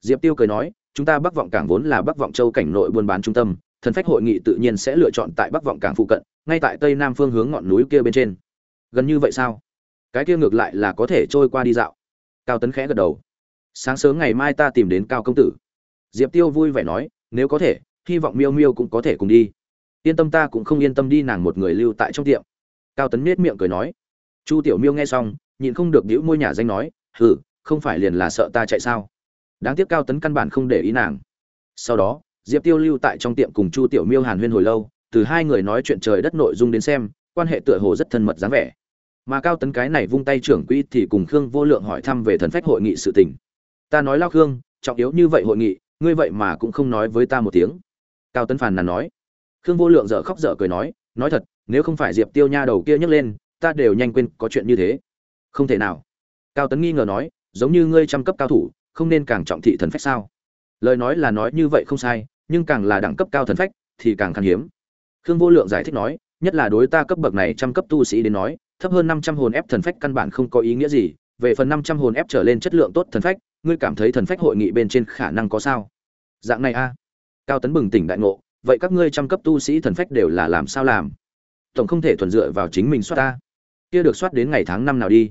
A: Diệp tiêu cười nói, chúng ta bắc vọng cảng vốn là bắc vọng châu cảnh nội buôn bán trung tâm, thần phách hội nghị tự nhiên sẽ lựa chọn tại bắc vọng cảng phụ cận, ngay tại tây nam phương hướng ngọn núi kia bên trên. Gần như vậy sao? Cái kia ngược lại là có thể trôi qua đi dạo. Cao tấn khẽ gật đầu. Sáng sớm ngày mai ta tìm đến cao công tử. Diệp tiêu vui vẻ nói, nếu có thể hy vọng miêu miêu cũng có thể cùng đi. Yên tâm ta cũng không yên tâm đi nàng một người lưu tại trong tiệm. Cao tấn nết miệng cười nói. Chu tiểu miêu nghe xong, nhịn không được đĩu môi nhà danh nói, hừ, không phải liền là sợ ta chạy sao? Đáng tiếc cao tấn căn bản không để ý nàng. Sau đó, diệp tiêu lưu tại trong tiệm cùng chu tiểu miêu hàn huyên hồi lâu, từ hai người nói chuyện trời đất nội dung đến xem, quan hệ tựa hồ rất thân mật dáng vẻ. Mà cao tấn cái này vung tay trưởng quỹ thì cùng khương vô lượng hỏi thăm về thần phách hội nghị sự tình. Ta nói lao khương, trọng yếu như vậy hội nghị, ngươi vậy mà cũng không nói với ta một tiếng cao tấn phàn nàn nói. Khương vô lượng dở khóc dở cười nói nói thật, nếu không phải diệp tiêu nha đầu kia nhấc lên, ta đều nhanh quên có chuyện như thế. Không thể nào. Cao tấn nghi ngờ nói, giống như ngươi trăm cấp cao thủ, không nên càng trọng thị thần phách sao? Lời nói là nói như vậy không sai, nhưng càng là đẳng cấp cao thần phách, thì càng khan hiếm. Khương vô lượng giải thích nói, nhất là đối ta cấp bậc này trăm cấp tu sĩ đến nói, thấp hơn năm trăm hồn ép thần phách căn bản không có ý nghĩa gì, về phần năm trăm hồn ép trở lên chất lượng tốt thần phách, ngươi cảm thấy thần phách hội nghị bên trên khả năng có sao? Dạng này a cao tấn bừng tỉnh đại ngộ, vậy các ngươi trăm cấp tu sĩ thần phách đều là làm sao làm? Tổng không thể thuần dựa vào chính mình soát ta. Kia được soát đến ngày tháng năm nào đi?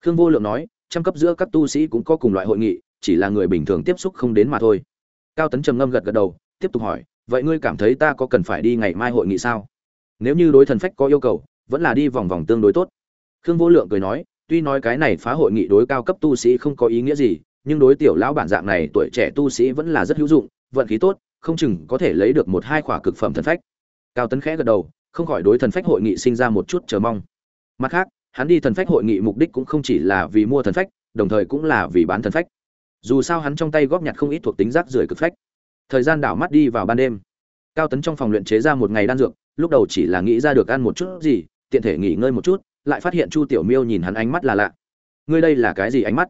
A: Khương vô lượng nói trăm cấp giữa các tu sĩ cũng có cùng loại hội nghị, chỉ là người bình thường tiếp xúc không đến mà thôi. Cao tấn trầm ngâm gật gật đầu, tiếp tục hỏi, vậy ngươi cảm thấy ta có cần phải đi ngày mai hội nghị sao? Nếu như đối thần phách có yêu cầu, vẫn là đi vòng vòng tương đối tốt. Khương vô lượng cười nói, tuy nói cái này phá hội nghị đối cao cấp tu sĩ không có ý nghĩa gì, nhưng đối tiểu lão bản dạng này tuổi trẻ tu sĩ vẫn là rất hữu dụng, vận khí tốt không chừng có thể lấy được một hai khỏa cực phẩm thần phách. Cao tấn khẽ gật đầu, không khỏi đối thần phách hội nghị sinh ra một chút chờ mong. Mặt khác, hắn đi thần phách hội nghị mục đích cũng không chỉ là vì mua thần phách, đồng thời cũng là vì bán thần phách. Dù sao hắn trong tay góp nhặt không ít thuộc tính rác rưởi cực phách. Thời gian đảo mắt đi vào ban đêm. Cao tấn trong phòng luyện chế ra một ngày đan dược, lúc đầu chỉ là nghĩ ra được ăn một chút gì, tiện thể nghỉ ngơi một chút, lại phát hiện chu tiểu miêu nhìn hắn ánh mắt là lạ. Ngươi đây là cái gì ánh mắt?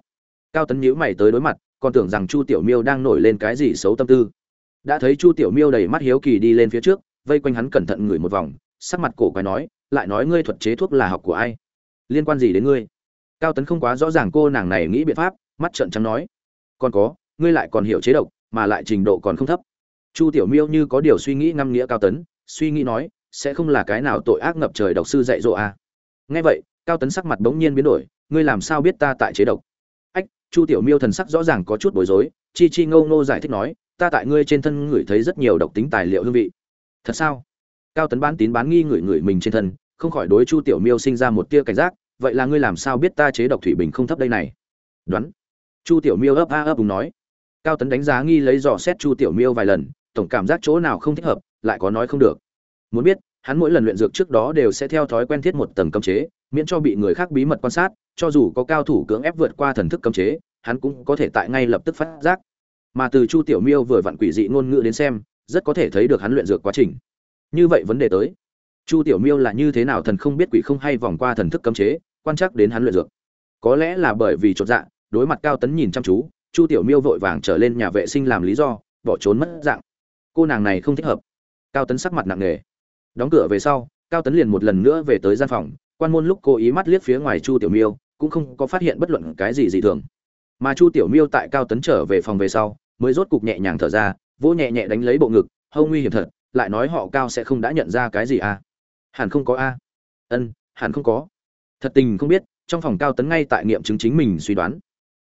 A: Cao tấn nhíu mày tới đối mặt, còn tưởng rằng chu tiểu miêu đang nổi lên cái gì xấu tâm tư đã thấy chu tiểu miêu đầy mắt hiếu kỳ đi lên phía trước, vây quanh hắn cẩn thận ngửi một vòng, sắc mặt cổ quái nói, lại nói ngươi thuật chế thuốc là học của ai? Liên quan gì đến ngươi? Cao tấn không quá rõ ràng cô nàng này nghĩ biện pháp, mắt trợn trắng nói, còn có, ngươi lại còn hiểu chế độc, mà lại trình độ còn không thấp. Chu tiểu miêu như có điều suy nghĩ ngăm nghĩa cao tấn, suy nghĩ nói, sẽ không là cái nào tội ác ngập trời độc sư dạy dỗ à. nghe vậy, cao tấn sắc mặt bỗng nhiên biến đổi, ngươi làm sao biết ta tại chế độc? Ách, chu tiểu miêu thần sắc rõ ràng có chút bối rối, chi chi ngâu ngô giải thích nói ta tại ngươi trên thân ngửi thấy rất nhiều độc tính tài liệu hương vị. Thật sao? Cao tấn bán tín bán nghi ngửi ngửi mình trên thân, không khỏi đối chu tiểu miêu sinh ra một tia cảnh giác, vậy là ngươi làm sao biết ta chế độc thủy bình không thấp đây này? Đoán. Chu tiểu miêu ấp a ấp cùng nói. Cao tấn đánh giá nghi lấy dò xét chu tiểu miêu vài lần, tổng cảm giác chỗ nào không thích hợp, lại có nói không được. Muốn biết, hắn mỗi lần luyện dược trước đó đều sẽ theo thói quen thiết một tầng cấm chế, miễn cho bị người khác bí mật quan sát, cho dù có cao thủ cưỡng ép vượt qua thần thức cấm chế, hắn cũng có thể tại ngay lập tức phát giác mà từ chu tiểu miêu vừa vặn quỷ dị ngôn ngữ đến xem, rất có thể thấy được hắn luyện dược quá trình. Như vậy vấn đề tới. Chu tiểu miêu là như thế nào thần không biết quỷ không hay vòng qua thần thức cấm chế, quan trắc đến hắn luyện dược. Có lẽ là bởi vì chột dạ đối mặt cao tấn nhìn chăm chú, chu tiểu miêu vội vàng trở lên nhà vệ sinh làm lý do, bỏ trốn mất dạng. Cô nàng này không thích hợp. Cao tấn sắc mặt nặng nề. Đóng cửa về sau, cao tấn liền một lần nữa về tới gian phòng, quan môn lúc cô ý mắt liếc phía ngoài chu tiểu miêu, cũng không có phát hiện bất luận cái gì dị thường. Mà chu tiểu miêu tại cao tấn trở về phòng về sau mới rốt cục nhẹ nhàng thở ra, vỗ nhẹ nhẹ đánh lấy bộ ngực, hâu nguy hiểm thật, lại nói họ cao sẽ không đã nhận ra cái gì à? Hẳn không có a. Ân, hẳn không có. Thật tình không biết, trong phòng cao tấn ngay tại nghiệm chứng chính mình suy đoán.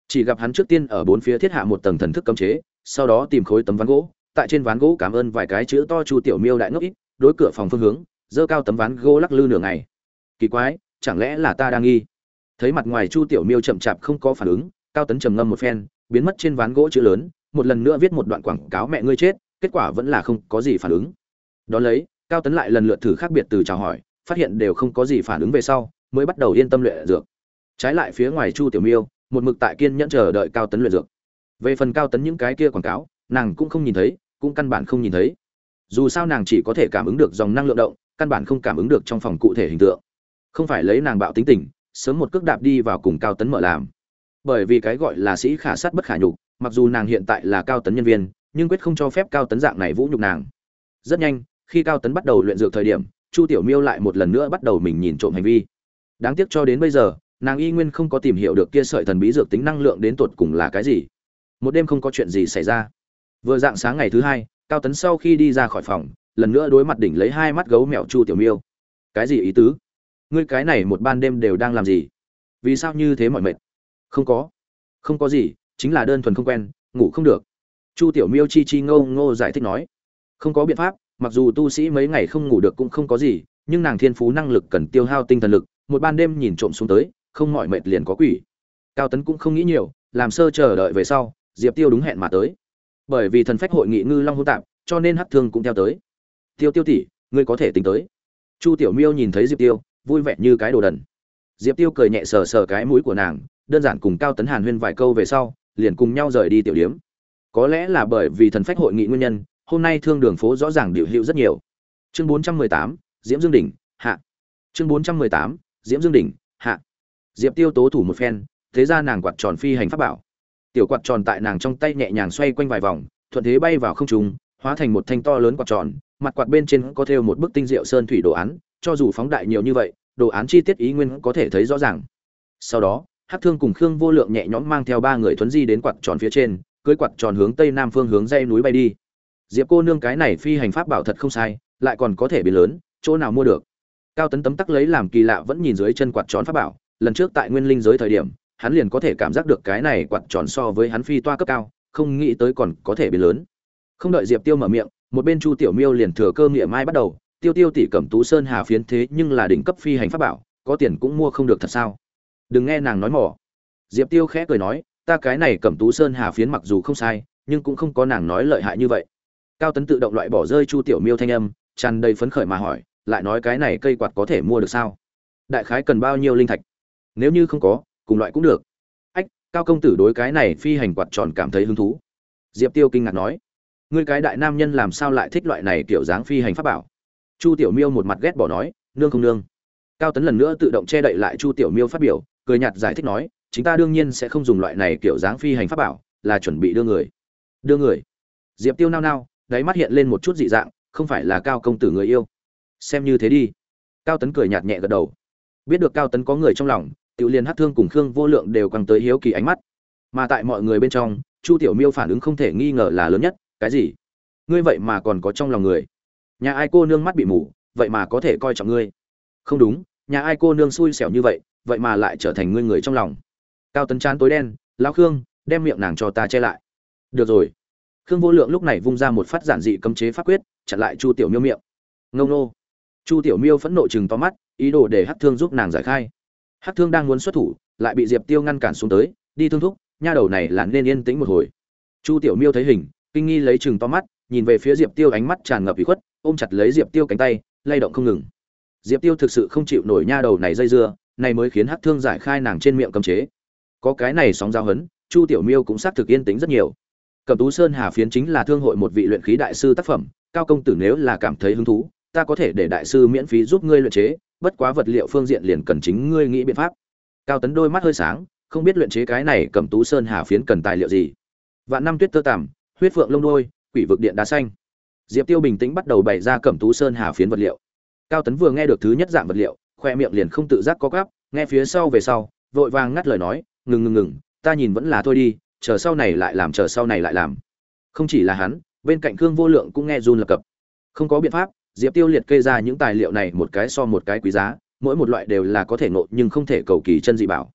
A: Chỉ gặp hắn trước tiên ở bốn phía thiết hạ một tầng thần thức cấm chế, sau đó tìm khối tấm ván gỗ, tại trên ván gỗ cảm ơn vài cái chữ to chu tiểu miêu đại ngốc ít, đối cửa phòng phương hướng dơ cao tấm ván gỗ lắc lư nửa ngày. Kỳ quái, chẳng lẽ là ta đang nghi? Thấy mặt ngoài chu tiểu miêu chậm chạp không có phản ứng, cao tấn trầm ngâm một phen, biến mất trên ván gỗ chữ lớn một lần nữa viết một đoạn quảng cáo mẹ ngươi chết, kết quả vẫn là không có gì phản ứng. Đón lấy, cao tấn lại lần lượt thử khác biệt từ chào hỏi, phát hiện đều không có gì phản ứng về sau, mới bắt đầu yên tâm luyện dược. Trái lại phía ngoài chu tiểu miêu, một mực tại kiên nhẫn chờ đợi cao tấn luyện dược. Về phần cao tấn những cái kia quảng cáo, nàng cũng không nhìn thấy, cũng căn bản không nhìn thấy. Dù sao nàng chỉ có thể cảm ứng được dòng năng lượng động, căn bản không cảm ứng được trong phòng cụ thể hình tượng. Không phải lấy nàng bạo tính tình, sớm một cước đạp đi vào cùng cao tấn mở làm. Bởi vì cái gọi là sĩ khả sát bất khả nhục mặc dù nàng hiện tại là cao tấn nhân viên, nhưng quyết không cho phép cao tấn dạng này vũ nhục nàng. Rất nhanh, khi cao tấn bắt đầu luyện dược thời điểm, chu tiểu miêu lại một lần nữa bắt đầu mình nhìn trộm hành vi. Đáng tiếc cho đến bây giờ, nàng y nguyên không có tìm hiểu được kia sợi thần bí dược tính năng lượng đến tột cùng là cái gì. Một đêm không có chuyện gì xảy ra. Vừa dạng sáng ngày thứ hai, cao tấn sau khi đi ra khỏi phòng, lần nữa đối mặt đỉnh lấy hai mắt gấu mèo chu tiểu miêu. Cái gì ý tứ? Ngươi cái này một ban đêm đều đang làm gì? Vì sao như thế mọi mệt? Không có. Không có gì chính là đơn thuần không quen, ngủ không được. Chu tiểu miêu chi chi ngô ngô giải thích nói, không có biện pháp, mặc dù tu sĩ mấy ngày không ngủ được cũng không có gì, nhưng nàng thiên phú năng lực cần tiêu hao tinh thần lực, một ban đêm nhìn trộm xuống tới, không mọi mệt liền có quỷ. Cao tấn cũng không nghĩ nhiều, làm sơ chờ đợi về sau, diệp tiêu đúng hẹn mà tới. Bởi vì thần phách hội nghị ngư long hô tạp, cho nên Hát thương cũng theo tới. Tiêu tiêu tỷ, ngươi có thể tính tới. Chu tiểu miêu nhìn thấy diệp tiêu, vui vẻ như cái đồ đần. Diệp tiêu cười nhẹ sờ sờ cái mũi của nàng, đơn giản cùng cao tấn hàn huyên vài câu về sau liền cùng nhau rời đi tiểu điếm. Có lẽ là bởi vì thần phách hội nghị nguyên nhân hôm nay thương đường phố rõ ràng điều hữu rất nhiều. Chương 418, diễm dương đỉnh hạ. Chương 418, diễm dương đỉnh hạ. Diệp tiêu tố thủ một phen thế ra nàng quạt tròn phi hành pháp bảo. Tiểu quạt tròn tại nàng trong tay nhẹ nhàng xoay quanh vài vòng thuận thế bay vào không trung hóa thành một thanh to lớn quạt tròn mặt quạt bên trên có thêu một bức tinh diệu sơn thủy đồ án cho dù phóng đại nhiều như vậy đồ án chi tiết ý nguyên có thể thấy rõ ràng. Sau đó hát thương cùng khương vô lượng nhẹ nhõm mang theo ba người thuấn di đến quạt tròn phía trên cưới quạt tròn hướng tây nam phương hướng dây núi bay đi. Diệp cô nương cái này phi hành pháp bảo thật không sai, lại còn có thể biến lớn, chỗ nào mua được? Cao tấn tấm tắc lấy làm kỳ lạ vẫn nhìn dưới chân quạt tròn pháp bảo, lần trước tại nguyên linh giới thời điểm, hắn liền có thể cảm giác được cái này quạt tròn so với hắn phi toa cấp cao, không nghĩ tới còn có thể biến lớn. Không đợi diệp tiêu mở miệng, một bên chu tiểu miêu liền thừa cơ nghĩa mai bắt đầu, tiêu tiêu tỷ cẩm tú sơn hà phiến thế nhưng là đỉnh cấp phi hành pháp bảo, có tiền cũng mua không được thật sao? Đừng nghe nàng nói mỏ. Diệp tiêu khẽ cười nói, ta cái này cẩm tú sơn hà phiến mặc dù không sai, nhưng cũng không có nàng nói lợi hại như vậy. Cao tấn tự động loại bỏ rơi chu tiểu miêu thanh âm, tràn đầy phấn khởi mà hỏi, lại nói cái này cây quạt có thể mua được sao? Đại khái cần bao nhiêu linh thạch? Nếu như không có, cùng loại cũng được. Ách, cao công tử đối cái này phi hành quạt tròn cảm thấy hứng thú. Diệp tiêu kinh ngạc nói, ngươi cái đại nam nhân làm sao lại thích loại này kiểu dáng phi hành pháp bảo? Chu tiểu miêu một mặt ghét bỏ nói, nương không nương. Cao tấn lần nữa tự động che đậy lại chu tiểu miêu phát biểu cười nhạt giải thích nói chúng ta đương nhiên sẽ không dùng loại này kiểu dáng phi hành pháp bảo, là chuẩn bị đưa người. Đưa người? Diệp tiêu nao nao, đáy mắt hiện lên một chút dị dạng, không phải là cao công tử người yêu. Xem như thế đi. Cao tấn cười nhạt nhẹ gật đầu. Biết được cao tấn có người trong lòng, Tiểu liên hát thương cùng khương vô lượng đều quăng tới hiếu kỳ ánh mắt. Mà tại mọi người bên trong, chu tiểu miêu phản ứng không thể nghi ngờ là lớn nhất, cái gì? Ngươi vậy mà còn có trong lòng người? Nhà ai cô nương mắt bị mù, vậy mà có thể coi trọng ngươi? Không đúng, nhà ai cô nương xui xẻo như vậy vậy mà lại trở thành ngươi người trong lòng. Cao tấn chán tối đen, lão khương, đem miệng nàng cho ta che lại. Được rồi. Khương vô lượng lúc này vung ra một phát giản dị cấm chế pháp quyết, chặn lại chu tiểu miêu miệng. Ngông nô chu tiểu miêu phẫn nộ chừng to mắt, ý đồ để hát thương giúp nàng giải khai. Hát thương đang muốn xuất thủ, lại bị diệp tiêu ngăn cản xuống tới, đi thương thúc, nha đầu này là nên yên tĩnh một hồi. Chu tiểu miêu thấy hình, kinh nghi lấy chừng to mắt, nhìn về phía diệp tiêu ánh mắt tràn ngập ủy khuất, ôm chặt lấy diệp tiêu cánh tay, lay động không ngừng. Diệp tiêu thực sự không chịu nổi nha đầu này dây dưa này mới khiến Hắc thương giải khai nàng trên miệng cấm chế. Có cái này sóng giao hấn, chu tiểu miêu cũng xác thực yên tĩnh rất nhiều. Cẩm tú sơn hà phiến chính là thương hội một vị luyện khí đại sư tác phẩm, cao công tử nếu là cảm thấy hứng thú, ta có thể để đại sư miễn phí giúp ngươi luyện chế, bất quá vật liệu phương diện liền cần chính ngươi nghĩ biện pháp. Cao tấn đôi mắt hơi sáng, không biết luyện chế cái này cẩm tú sơn hà phiến cần tài liệu gì. Vạn năm tuyết tơ tằm, huyết phượng lông đôi quỷ vực điện đá xanh. Diệp tiêu bình tĩnh bắt đầu bày ra cẩm tú sơn hà phiến vật liệu. Cao tấn vừa nghe được thứ nhất dạng vật liệu khoe miệng liền không tự giác có gắp nghe phía sau về sau, vội vàng ngắt lời nói, ngừng ngừng ngừng, ta nhìn vẫn là thôi đi, chờ sau này lại làm, chờ sau này lại làm. Không chỉ là hắn, bên cạnh khương vô lượng cũng nghe run lập cập. Không có biện pháp, diệp tiêu liệt kê ra những tài liệu này một cái so một cái quý giá, mỗi một loại đều là có thể nộ nhưng không thể cầu kỳ chân dị bảo.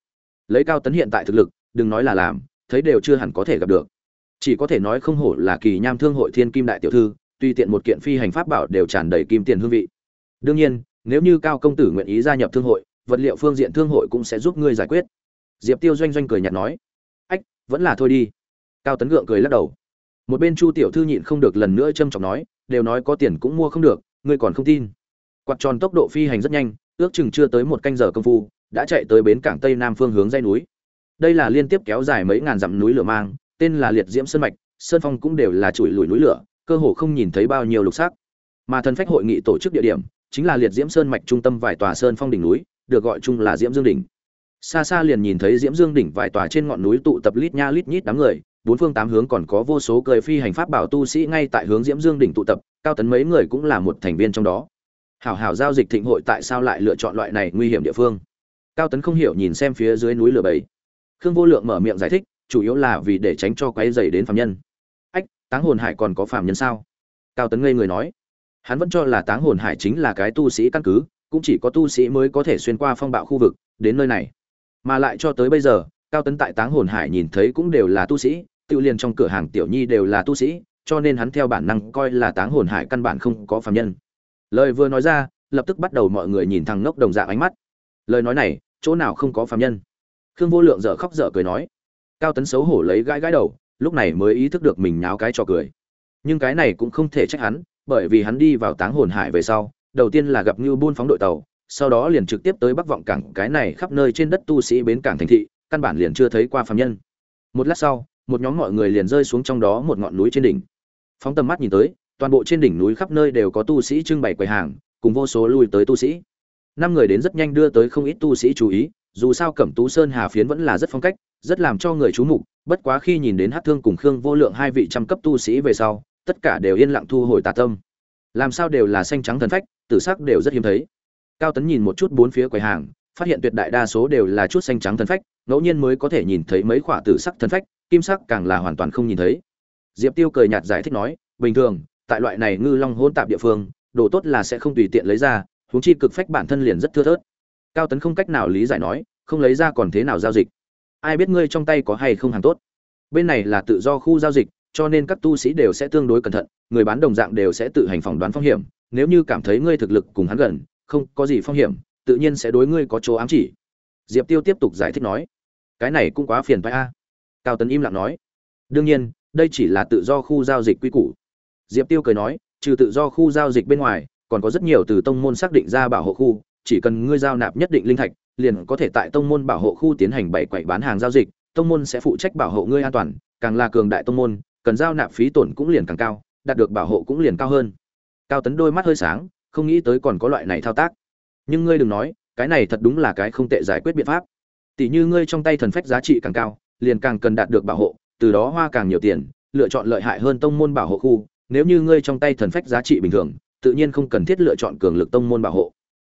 A: Lấy cao tấn hiện tại thực lực, đừng nói là làm, thấy đều chưa hẳn có thể gặp được. Chỉ có thể nói không hổ là kỳ nham thương hội thiên kim đại tiểu thư tùy tiện một kiện phi hành pháp bảo đều tràn đầy kim tiền hương vị. Đương nhiên nếu như cao công tử nguyện ý gia nhập thương hội, vật liệu phương diện thương hội cũng sẽ giúp ngươi giải quyết. Diệp tiêu doanh doanh cười nhạt nói, ách, vẫn là thôi đi. Cao tấn gượng cười lắc đầu. Một bên chu tiểu thư nhịn không được lần nữa trâm trọng nói, đều nói có tiền cũng mua không được, ngươi còn không tin. Quạt tròn tốc độ phi hành rất nhanh, ước chừng chưa tới một canh giờ công phu, đã chạy tới bến cảng tây nam phương hướng dây núi. Đây là liên tiếp kéo dài mấy ngàn dặm núi lửa mang, tên là liệt diễm sơn mạch, sơn phong cũng đều là chuỗi lùi núi lửa, cơ hồ không nhìn thấy bao nhiêu lục sắc. Mà thần phách hội nghị tổ chức địa điểm chính là liệt diễm sơn mạch trung tâm vài tòa sơn phong đỉnh núi, được gọi chung là diễm dương đỉnh. Xa xa liền nhìn thấy diễm dương đỉnh vài tòa trên ngọn núi tụ tập lít nha lít nhít đám người, bốn phương tám hướng còn có vô số cười phi hành pháp bảo tu sĩ ngay tại hướng diễm dương đỉnh tụ tập, cao tấn mấy người cũng là một thành viên trong đó. Hảo hảo giao dịch thịnh hội tại sao lại lựa chọn loại này nguy hiểm địa phương? Cao tấn không hiểu nhìn xem phía dưới núi lửa bầy. Khương vô lượng mở miệng giải thích, chủ yếu là vì để tránh cho quấy dày đến phạm nhân. Ách, táng hồn hải còn có phạm nhân sao? Cao tấn ngây người nói hắn vẫn cho là táng hồn hải chính là cái tu sĩ căn cứ, cũng chỉ có tu sĩ mới có thể xuyên qua phong bạo khu vực, đến nơi này. Mà lại cho tới bây giờ, cao tấn tại táng hồn hải nhìn thấy cũng đều là tu sĩ, tự liền trong cửa hàng tiểu nhi đều là tu sĩ, cho nên hắn theo bản năng coi là táng hồn hải căn bản không có phạm nhân. Lời vừa nói ra, lập tức bắt đầu mọi người nhìn thằng ngốc đồng dạng ánh mắt. Lời nói này, chỗ nào không có phạm nhân? Khương vô lượng dở khóc dở cười nói. Cao tấn xấu hổ lấy gãi gãi đầu, lúc này mới ý thức được mình nháo cái trò cười. Nhưng cái này cũng không thể trách hắn bởi vì hắn đi vào táng hồn hải về sau, đầu tiên là gặp như buôn phóng đội tàu, sau đó liền trực tiếp tới bắc vọng cảng, cái này khắp nơi trên đất tu sĩ bến cảng thành thị, căn bản liền chưa thấy qua phàm nhân. Một lát sau, một nhóm mọi người liền rơi xuống trong đó một ngọn núi trên đỉnh. Phóng tầm mắt nhìn tới, toàn bộ trên đỉnh núi khắp nơi đều có tu sĩ trưng bày quầy hàng, cùng vô số lui tới tu sĩ. Năm người đến rất nhanh đưa tới không ít tu sĩ chú ý, dù sao cẩm tú sơn hà phiến vẫn là rất phong cách, rất làm cho người chú mục, bất quá khi nhìn đến hát thương cùng khương vô lượng hai vị trăm cấp tu sĩ về sau tất cả đều yên lặng thu hồi tà tâm. Làm sao đều là xanh trắng thần phách, tử sắc đều rất hiếm thấy. Cao tấn nhìn một chút bốn phía quầy hàng, phát hiện tuyệt đại đa số đều là chút xanh trắng thần phách, ngẫu nhiên mới có thể nhìn thấy mấy khoả tử sắc thần phách, kim sắc càng là hoàn toàn không nhìn thấy. Diệp tiêu cười nhạt giải thích nói, bình thường, tại loại này ngư long hôn tạp địa phương, đồ tốt là sẽ không tùy tiện lấy ra, huống chi cực phách bản thân liền rất thưa thớt. Cao tấn không cách nào lý giải nói, không lấy ra còn thế nào giao dịch? Ai biết ngươi trong tay có hay không hàng tốt? Bên này là tự do khu giao dịch cho nên các tu sĩ đều sẽ tương đối cẩn thận, người bán đồng dạng đều sẽ tự hành phỏng đoán phong hiểm. Nếu như cảm thấy ngươi thực lực cùng hắn gần, không có gì phong hiểm, tự nhiên sẽ đối ngươi có chỗ ám chỉ. Diệp tiêu tiếp tục giải thích nói. Cái này cũng quá phiền phải a. Cao tấn im lặng nói. Đương nhiên, đây chỉ là tự do khu giao dịch quy củ. Diệp tiêu cười nói. Trừ tự do khu giao dịch bên ngoài, còn có rất nhiều từ tông môn xác định ra bảo hộ khu, chỉ cần ngươi giao nạp nhất định linh thạch, liền có thể tại tông môn bảo hộ khu tiến hành bảy quậy bán hàng giao dịch, tông môn sẽ phụ trách bảo hộ ngươi an toàn, càng là cường đại tông môn cần giao nạp phí tổn cũng liền càng cao đạt được bảo hộ cũng liền cao hơn. Cao tấn đôi mắt hơi sáng không nghĩ tới còn có loại này thao tác. Nhưng ngươi đừng nói cái này thật đúng là cái không tệ giải quyết biện pháp. Tỷ như ngươi trong tay thần phách giá trị càng cao liền càng cần đạt được bảo hộ từ đó hoa càng nhiều tiền lựa chọn lợi hại hơn tông môn bảo hộ khu. Nếu như ngươi trong tay thần phách giá trị bình thường tự nhiên không cần thiết lựa chọn cường lực tông môn bảo hộ.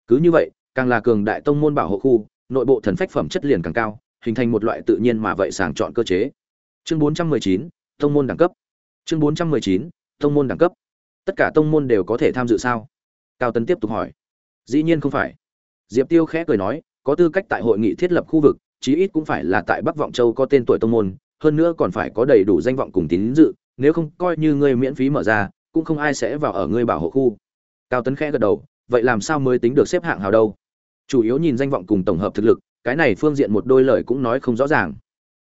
A: Cứ như vậy càng là cường đại tông môn bảo hộ khu nội bộ thần phách phẩm chất liền càng cao hình thành một loại tự nhiên mà vậy sàng chọn cơ chế. Chương 419, tông môn đẳng cấp. Chương 419, tông môn đẳng cấp. Tất cả tông môn đều có thể tham dự sao? Cao tấn tiếp tục hỏi. Dĩ nhiên không phải. Diệp tiêu khẽ cười nói có tư cách tại hội nghị thiết lập khu vực chí ít cũng phải là tại bắc vọng châu có tên tuổi tông môn hơn nữa còn phải có đầy đủ danh vọng cùng tín dự nếu không coi như ngươi miễn phí mở ra cũng không ai sẽ vào ở ngươi bảo hộ khu. Cao tấn khẽ gật đầu vậy làm sao mới tính được xếp hạng hào đâu? Chủ yếu nhìn danh vọng cùng tổng hợp thực lực cái này phương diện một đôi lời cũng nói không rõ ràng.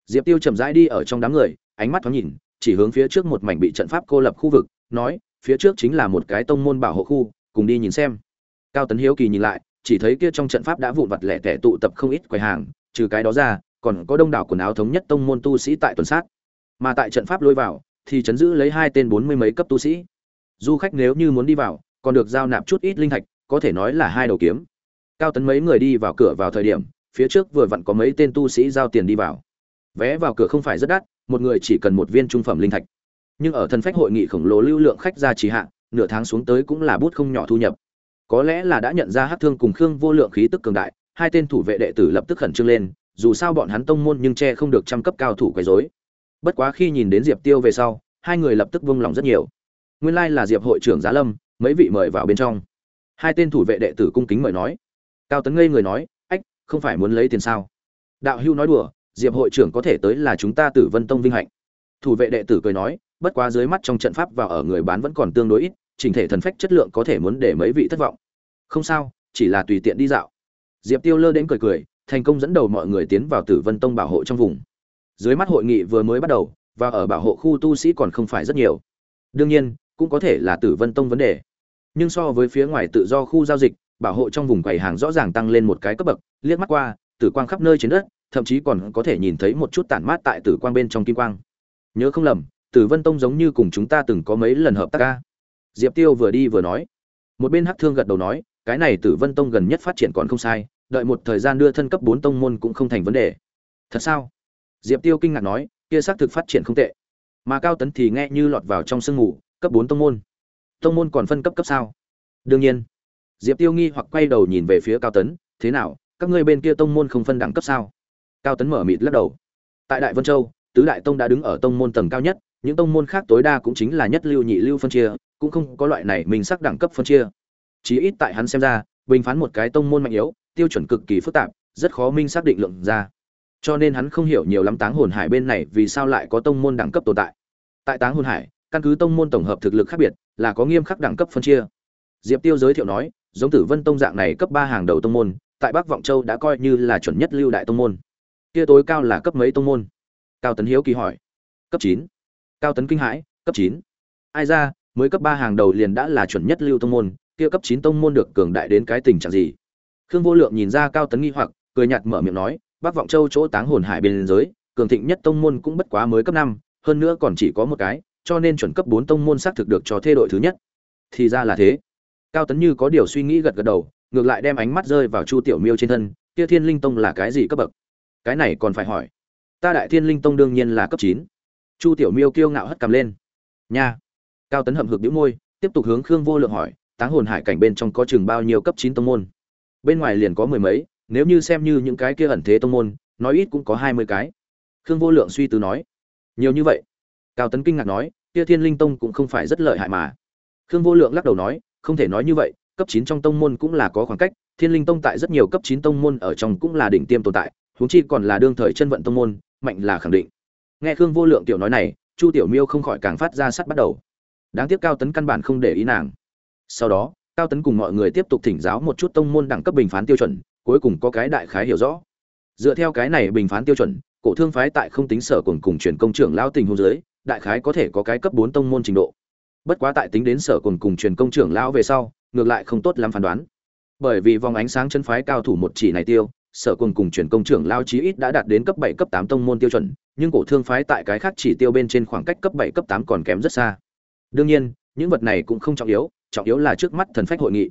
A: Diệp tiêu chậm rãi đi ở trong đám người ánh mắt thoáng nhìn, chỉ hướng phía trước một mảnh bị trận pháp cô lập khu vực, nói, phía trước chính là một cái tông môn bảo hộ khu, cùng đi nhìn xem. Cao tấn hiếu kỳ nhìn lại, chỉ thấy kia trong trận pháp đã vụn vặt lẻ tẻ tụ tập không ít quầy hàng, trừ cái đó ra, còn có đông đảo quần áo thống nhất tông môn tu sĩ tại tuần sát. Mà tại trận pháp lôi vào, thì chấn giữ lấy hai tên bốn mươi mấy cấp tu sĩ. Du khách nếu như muốn đi vào, còn được giao nạp chút ít linh thạch, có thể nói là hai đầu kiếm. Cao tấn mấy người đi vào cửa vào thời điểm, phía trước vừa vặn có mấy tên tu sĩ giao tiền đi vào. Vé vào cửa không phải rất đắt một người chỉ cần một viên trung phẩm linh thạch. Nhưng ở thần phách hội nghị khổng lồ lưu lượng khách ra trì hạ, nửa tháng xuống tới cũng là bút không nhỏ thu nhập. Có lẽ là đã nhận ra hát thương cùng khương vô lượng khí tức cường đại, hai tên thủ vệ đệ tử lập tức khẩn trương lên, dù sao bọn hắn tông môn nhưng che không được trăm cấp cao thủ quấy rối. Bất quá khi nhìn đến diệp tiêu về sau, hai người lập tức vung lòng rất nhiều. Nguyên lai là diệp hội trưởng giá lâm, mấy vị mời vào bên trong. Hai tên thủ vệ đệ tử cung kính mời nói. Cao tấn ngây người nói, ách, không phải muốn lấy tiền sao? Đạo hưu nói đùa diệp hội trưởng có thể tới là chúng ta tử vân tông vinh hạnh. Thủ vệ đệ tử cười nói, bất quá dưới mắt trong trận pháp và ở người bán vẫn còn tương đối ít, chỉnh thể thần phách chất lượng có thể muốn để mấy vị thất vọng. Không sao, chỉ là tùy tiện đi dạo. Diệp tiêu lơ đến cười cười, thành công dẫn đầu mọi người tiến vào tử vân tông bảo hộ trong vùng. Dưới mắt hội nghị vừa mới bắt đầu, và ở bảo hộ khu tu sĩ còn không phải rất nhiều. Đương nhiên, cũng có thể là tử vân tông vấn đề. Nhưng so với phía ngoài tự do khu giao dịch, bảo hộ trong vùng quầy hàng rõ ràng tăng lên một cái cấp bậc, liếc mắt qua, tử quang khắp nơi trên đất thậm chí còn có thể nhìn thấy một chút tản mát tại tử quang bên trong kim quang. Nhớ không lầm, tử vân tông giống như cùng chúng ta từng có mấy lần hợp tác ca diệp tiêu vừa đi vừa nói. Một bên hắc thương gật đầu nói, cái này tử vân tông gần nhất phát triển còn không sai, đợi một thời gian đưa thân cấp bốn tông môn cũng không thành vấn đề. Thật sao? Diệp tiêu kinh ngạc nói, kia xác thực phát triển không tệ. Mà cao tấn thì nghe như lọt vào trong sương mù, cấp bốn tông môn. Tông môn còn phân cấp cấp sao? Đương nhiên. Diệp tiêu nghi hoặc quay đầu nhìn về phía cao tấn, thế nào, các ngươi bên kia tông môn không phân đẳng cấp sao? Cao tấn mở mịt lắc đầu. Tại đại vân châu, tứ đại tông đã đứng ở tông môn tầng cao nhất, những tông môn khác tối đa cũng chính là nhất lưu nhị lưu phân chia, cũng không có loại này mình sắc đẳng cấp phân chia. Chí ít tại hắn xem ra, bình phán một cái tông môn mạnh yếu, tiêu chuẩn cực kỳ phức tạp, rất khó minh xác định lượng ra. Cho nên hắn không hiểu nhiều lắm táng hồn hải bên này vì sao lại có tông môn đẳng cấp tồn tại. Tại táng hồn hải, căn cứ tông môn tổng hợp thực lực khác biệt, là có nghiêm khắc đẳng cấp phân chia. Diệp tiêu giới thiệu nói, giống tử vân tông dạng này cấp ba hàng đầu tông môn, tại bắc vọng châu đã coi như là chuẩn nhất lưu đại tông môn kia tối cao là cấp mấy tông môn? Cao tấn hiếu kỳ hỏi. Cấp chín. Cao tấn kinh hãi, cấp chín. Ai ra, mới cấp ba hàng đầu liền đã là chuẩn nhất lưu tông môn, kia cấp chín tông môn được cường đại đến cái tình trạng gì? Khương vô lượng nhìn ra cao tấn nghi hoặc, cười nhạt mở miệng nói, bắc vọng châu chỗ táng hồn hải bên giới, cường thịnh nhất tông môn cũng bất quá mới cấp năm, hơn nữa còn chỉ có một cái, cho nên chuẩn cấp bốn tông môn xác thực được cho thê đội thứ nhất. Thì ra là thế. Cao tấn như có điều suy nghĩ gật gật đầu, ngược lại đem ánh mắt rơi vào chu tiểu miêu trên thân, kia thiên linh tông là cái gì cấp bậc? Cái này còn phải hỏi. Ta đại thiên linh tông đương nhiên là cấp chín. Chu tiểu miêu kiêu ngạo hất cầm lên. Nha. Cao tấn hậm hực đĩu môi, tiếp tục hướng khương vô lượng hỏi, táng hồn hải cảnh bên trong có chừng bao nhiêu cấp chín tông môn? Bên ngoài liền có mười mấy, nếu như xem như những cái kia ẩn thế tông môn, nói ít cũng có hai mươi cái. Khương vô lượng suy tư nói. Nhiều như vậy. Cao tấn kinh ngạc nói, kia thiên linh tông cũng không phải rất lợi hại mà. Khương vô lượng lắc đầu nói, không thể nói như vậy, cấp chín trong tông môn cũng là có khoảng cách, thiên linh tông tại rất nhiều cấp chín tông môn ở trong cũng là đỉnh tiêm tồn tại huống chi còn là đương thời chân vận tông môn, mạnh là khẳng định. Nghe khương vô lượng tiểu nói này, chu tiểu miêu không khỏi càng phát ra sắt bắt đầu. Đáng tiếc cao tấn căn bản không để ý nàng. Sau đó, cao tấn cùng mọi người tiếp tục thỉnh giáo một chút tông môn đẳng cấp bình phán tiêu chuẩn, cuối cùng có cái đại khái hiểu rõ. Dựa theo cái này bình phán tiêu chuẩn, cổ thương phái tại không tính sở cùng cùng truyền công trưởng lão tình huống giới đại khái có thể có cái cấp bốn tông môn trình độ. Bất quá tại tính đến sở cùng cùng truyền công trưởng lão về sau, ngược lại không tốt lắm phán đoán. Bởi vì vòng ánh sáng chân phái cao thủ một chỉ này tiêu sở cùng cùng truyền công trưởng lao chí ít đã đạt đến cấp bảy, cấp tám tông môn tiêu chuẩn, nhưng cổ thương phái tại cái khác chỉ tiêu bên trên khoảng cách cấp bảy, cấp tám còn kém rất xa. Đương nhiên, những vật này cũng không trọng yếu trọng yếu là trước mắt thần phách hội nghị.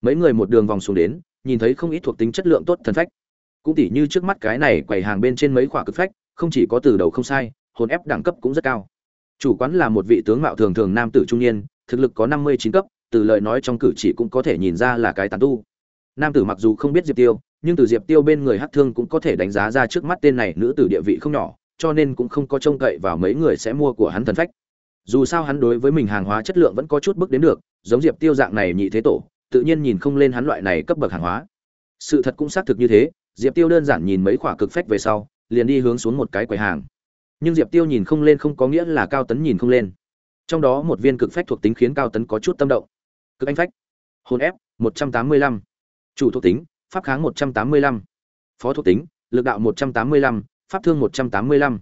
A: Mấy người một đường vòng xuống đến, nhìn thấy không ít thuộc tính chất lượng tốt thần phách. Cũng tỉ như trước mắt cái này quầy hàng bên trên mấy quả cực phách, không chỉ có từ đầu không sai, hồn ép đẳng cấp cũng rất cao. Chủ quán là một vị tướng mạo thường thường nam tử trung niên, thực lực có năm mươi chín cấp, từ lời nói trong cử chỉ cũng có thể nhìn ra là cái tán tu nam tử mặc dù không biết diệp tiêu, nhưng từ diệp tiêu bên người hát thương cũng có thể đánh giá ra trước mắt tên này nữ tử địa vị không nhỏ, cho nên cũng không có trông cậy vào mấy người sẽ mua của hắn thần phách. Dù sao hắn đối với mình hàng hóa chất lượng vẫn có chút bước đến được, giống diệp tiêu dạng này nhị thế tổ, tự nhiên nhìn không lên hắn loại này cấp bậc hàng hóa. Sự thật cũng xác thực như thế, diệp tiêu đơn giản nhìn mấy khoả cực phách về sau, liền đi hướng xuống một cái quầy hàng. Nhưng diệp tiêu nhìn không lên không có nghĩa là cao tấn nhìn không lên. Trong đó một viên cực phách thuộc tính khiến cao tấn có chút tâm động. Cực anh phách. Hồn ép một trăm tám mươi lăm chủ thuộc tính, pháp kháng một trăm tám mươi lăm. Phó thuộc tính, lực đạo một trăm tám mươi lăm, pháp thương một trăm tám mươi lăm.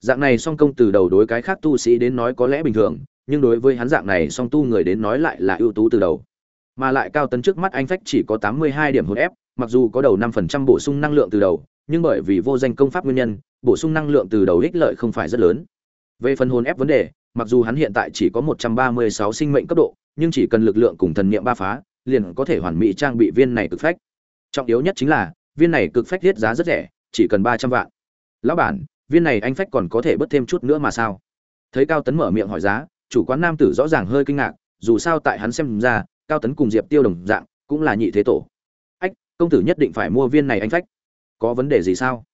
A: Dạng này song công từ đầu đối cái khác tu sĩ đến nói có lẽ bình thường, nhưng đối với hắn dạng này song tu người đến nói lại là ưu tú từ đầu. Mà lại cao tấn trước mắt anh phách chỉ có tám mươi hai điểm hồn ép, mặc dù có đầu 5% bổ sung năng lượng từ đầu, nhưng bởi vì vô danh công pháp nguyên nhân, bổ sung năng lượng từ đầu ích lợi không phải rất lớn. Về phần hồn ép vấn đề, mặc dù hắn hiện tại chỉ có một trăm ba mươi sáu sinh mệnh cấp độ, nhưng chỉ cần lực lượng cùng thần niệm ba phá liền có thể hoàn mỹ trang bị viên này cực phách. Trọng yếu nhất chính là, viên này cực phách thiết giá rất rẻ, chỉ cần ba trăm vạn. Lão bản, viên này anh phách còn có thể bớt thêm chút nữa mà sao? Thấy cao tấn mở miệng hỏi giá, chủ quán nam tử rõ ràng hơi kinh ngạc, dù sao tại hắn xem ra, cao tấn cùng diệp tiêu đồng dạng, cũng là nhị thế tổ. Ách, công tử nhất định phải mua viên này anh phách. Có vấn đề gì sao?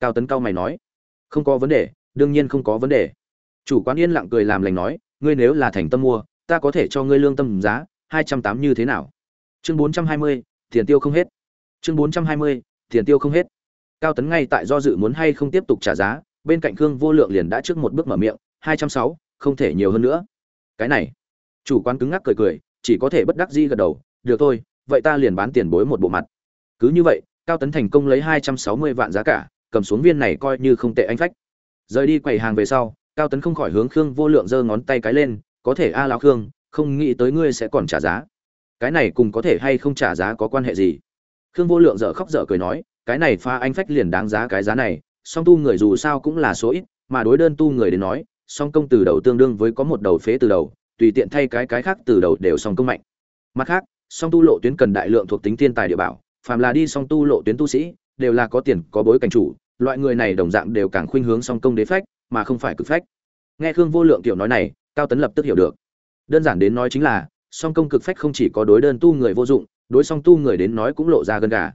A: Cao tấn cao mày nói. Không có vấn đề, đương nhiên không có vấn đề. Chủ quán yên lặng cười làm lành nói, ngươi nếu là thành tâm mua, ta có thể cho ngươi lương tâm giá, hai trăm tám như thế nào? Chương bốn trăm hai mươi, tiền tiêu không hết. Chương bốn trăm hai mươi, tiền tiêu không hết. Cao tấn ngay tại do dự muốn hay không tiếp tục trả giá, bên cạnh khương vô lượng liền đã trước một bước mở miệng, hai trăm sáu, không thể nhiều hơn nữa. Cái này, chủ quán cứng ngắc cười cười, chỉ có thể bất đắc dĩ gật đầu, được thôi, vậy ta liền bán tiền bối một bộ mặt. Cứ như vậy, cao tấn thành công lấy hai trăm sáu mươi vạn giá cả, cầm xuống viên này coi như không tệ anh phách. Rời đi quầy hàng về sau, cao tấn không khỏi hướng khương vô lượng giơ ngón tay cái lên, có thể a lão khương, không nghĩ tới ngươi sẽ còn trả giá cái này cùng có thể hay không trả giá có quan hệ gì? Khương vô lượng dở khóc dở cười nói, cái này pha anh phách liền đáng giá cái giá này, song tu người dù sao cũng là số ít, mà đối đơn tu người đến nói, song công từ đầu tương đương với có một đầu phế từ đầu, tùy tiện thay cái cái khác từ đầu đều song công mạnh. Mặt khác, song tu lộ tuyến cần đại lượng thuộc tính thiên tài địa bảo, phàm là đi song tu lộ tuyến tu sĩ, đều là có tiền, có bối cảnh chủ, loại người này đồng dạng đều càng khuynh hướng song công đế phách, mà không phải cực phách. Nghe khương vô lượng tiểu nói này, cao tấn lập tức hiểu được. Đơn giản đến nói chính là song công cực phách không chỉ có đối đơn tu người vô dụng, đối song tu người đến nói cũng lộ ra gần gà.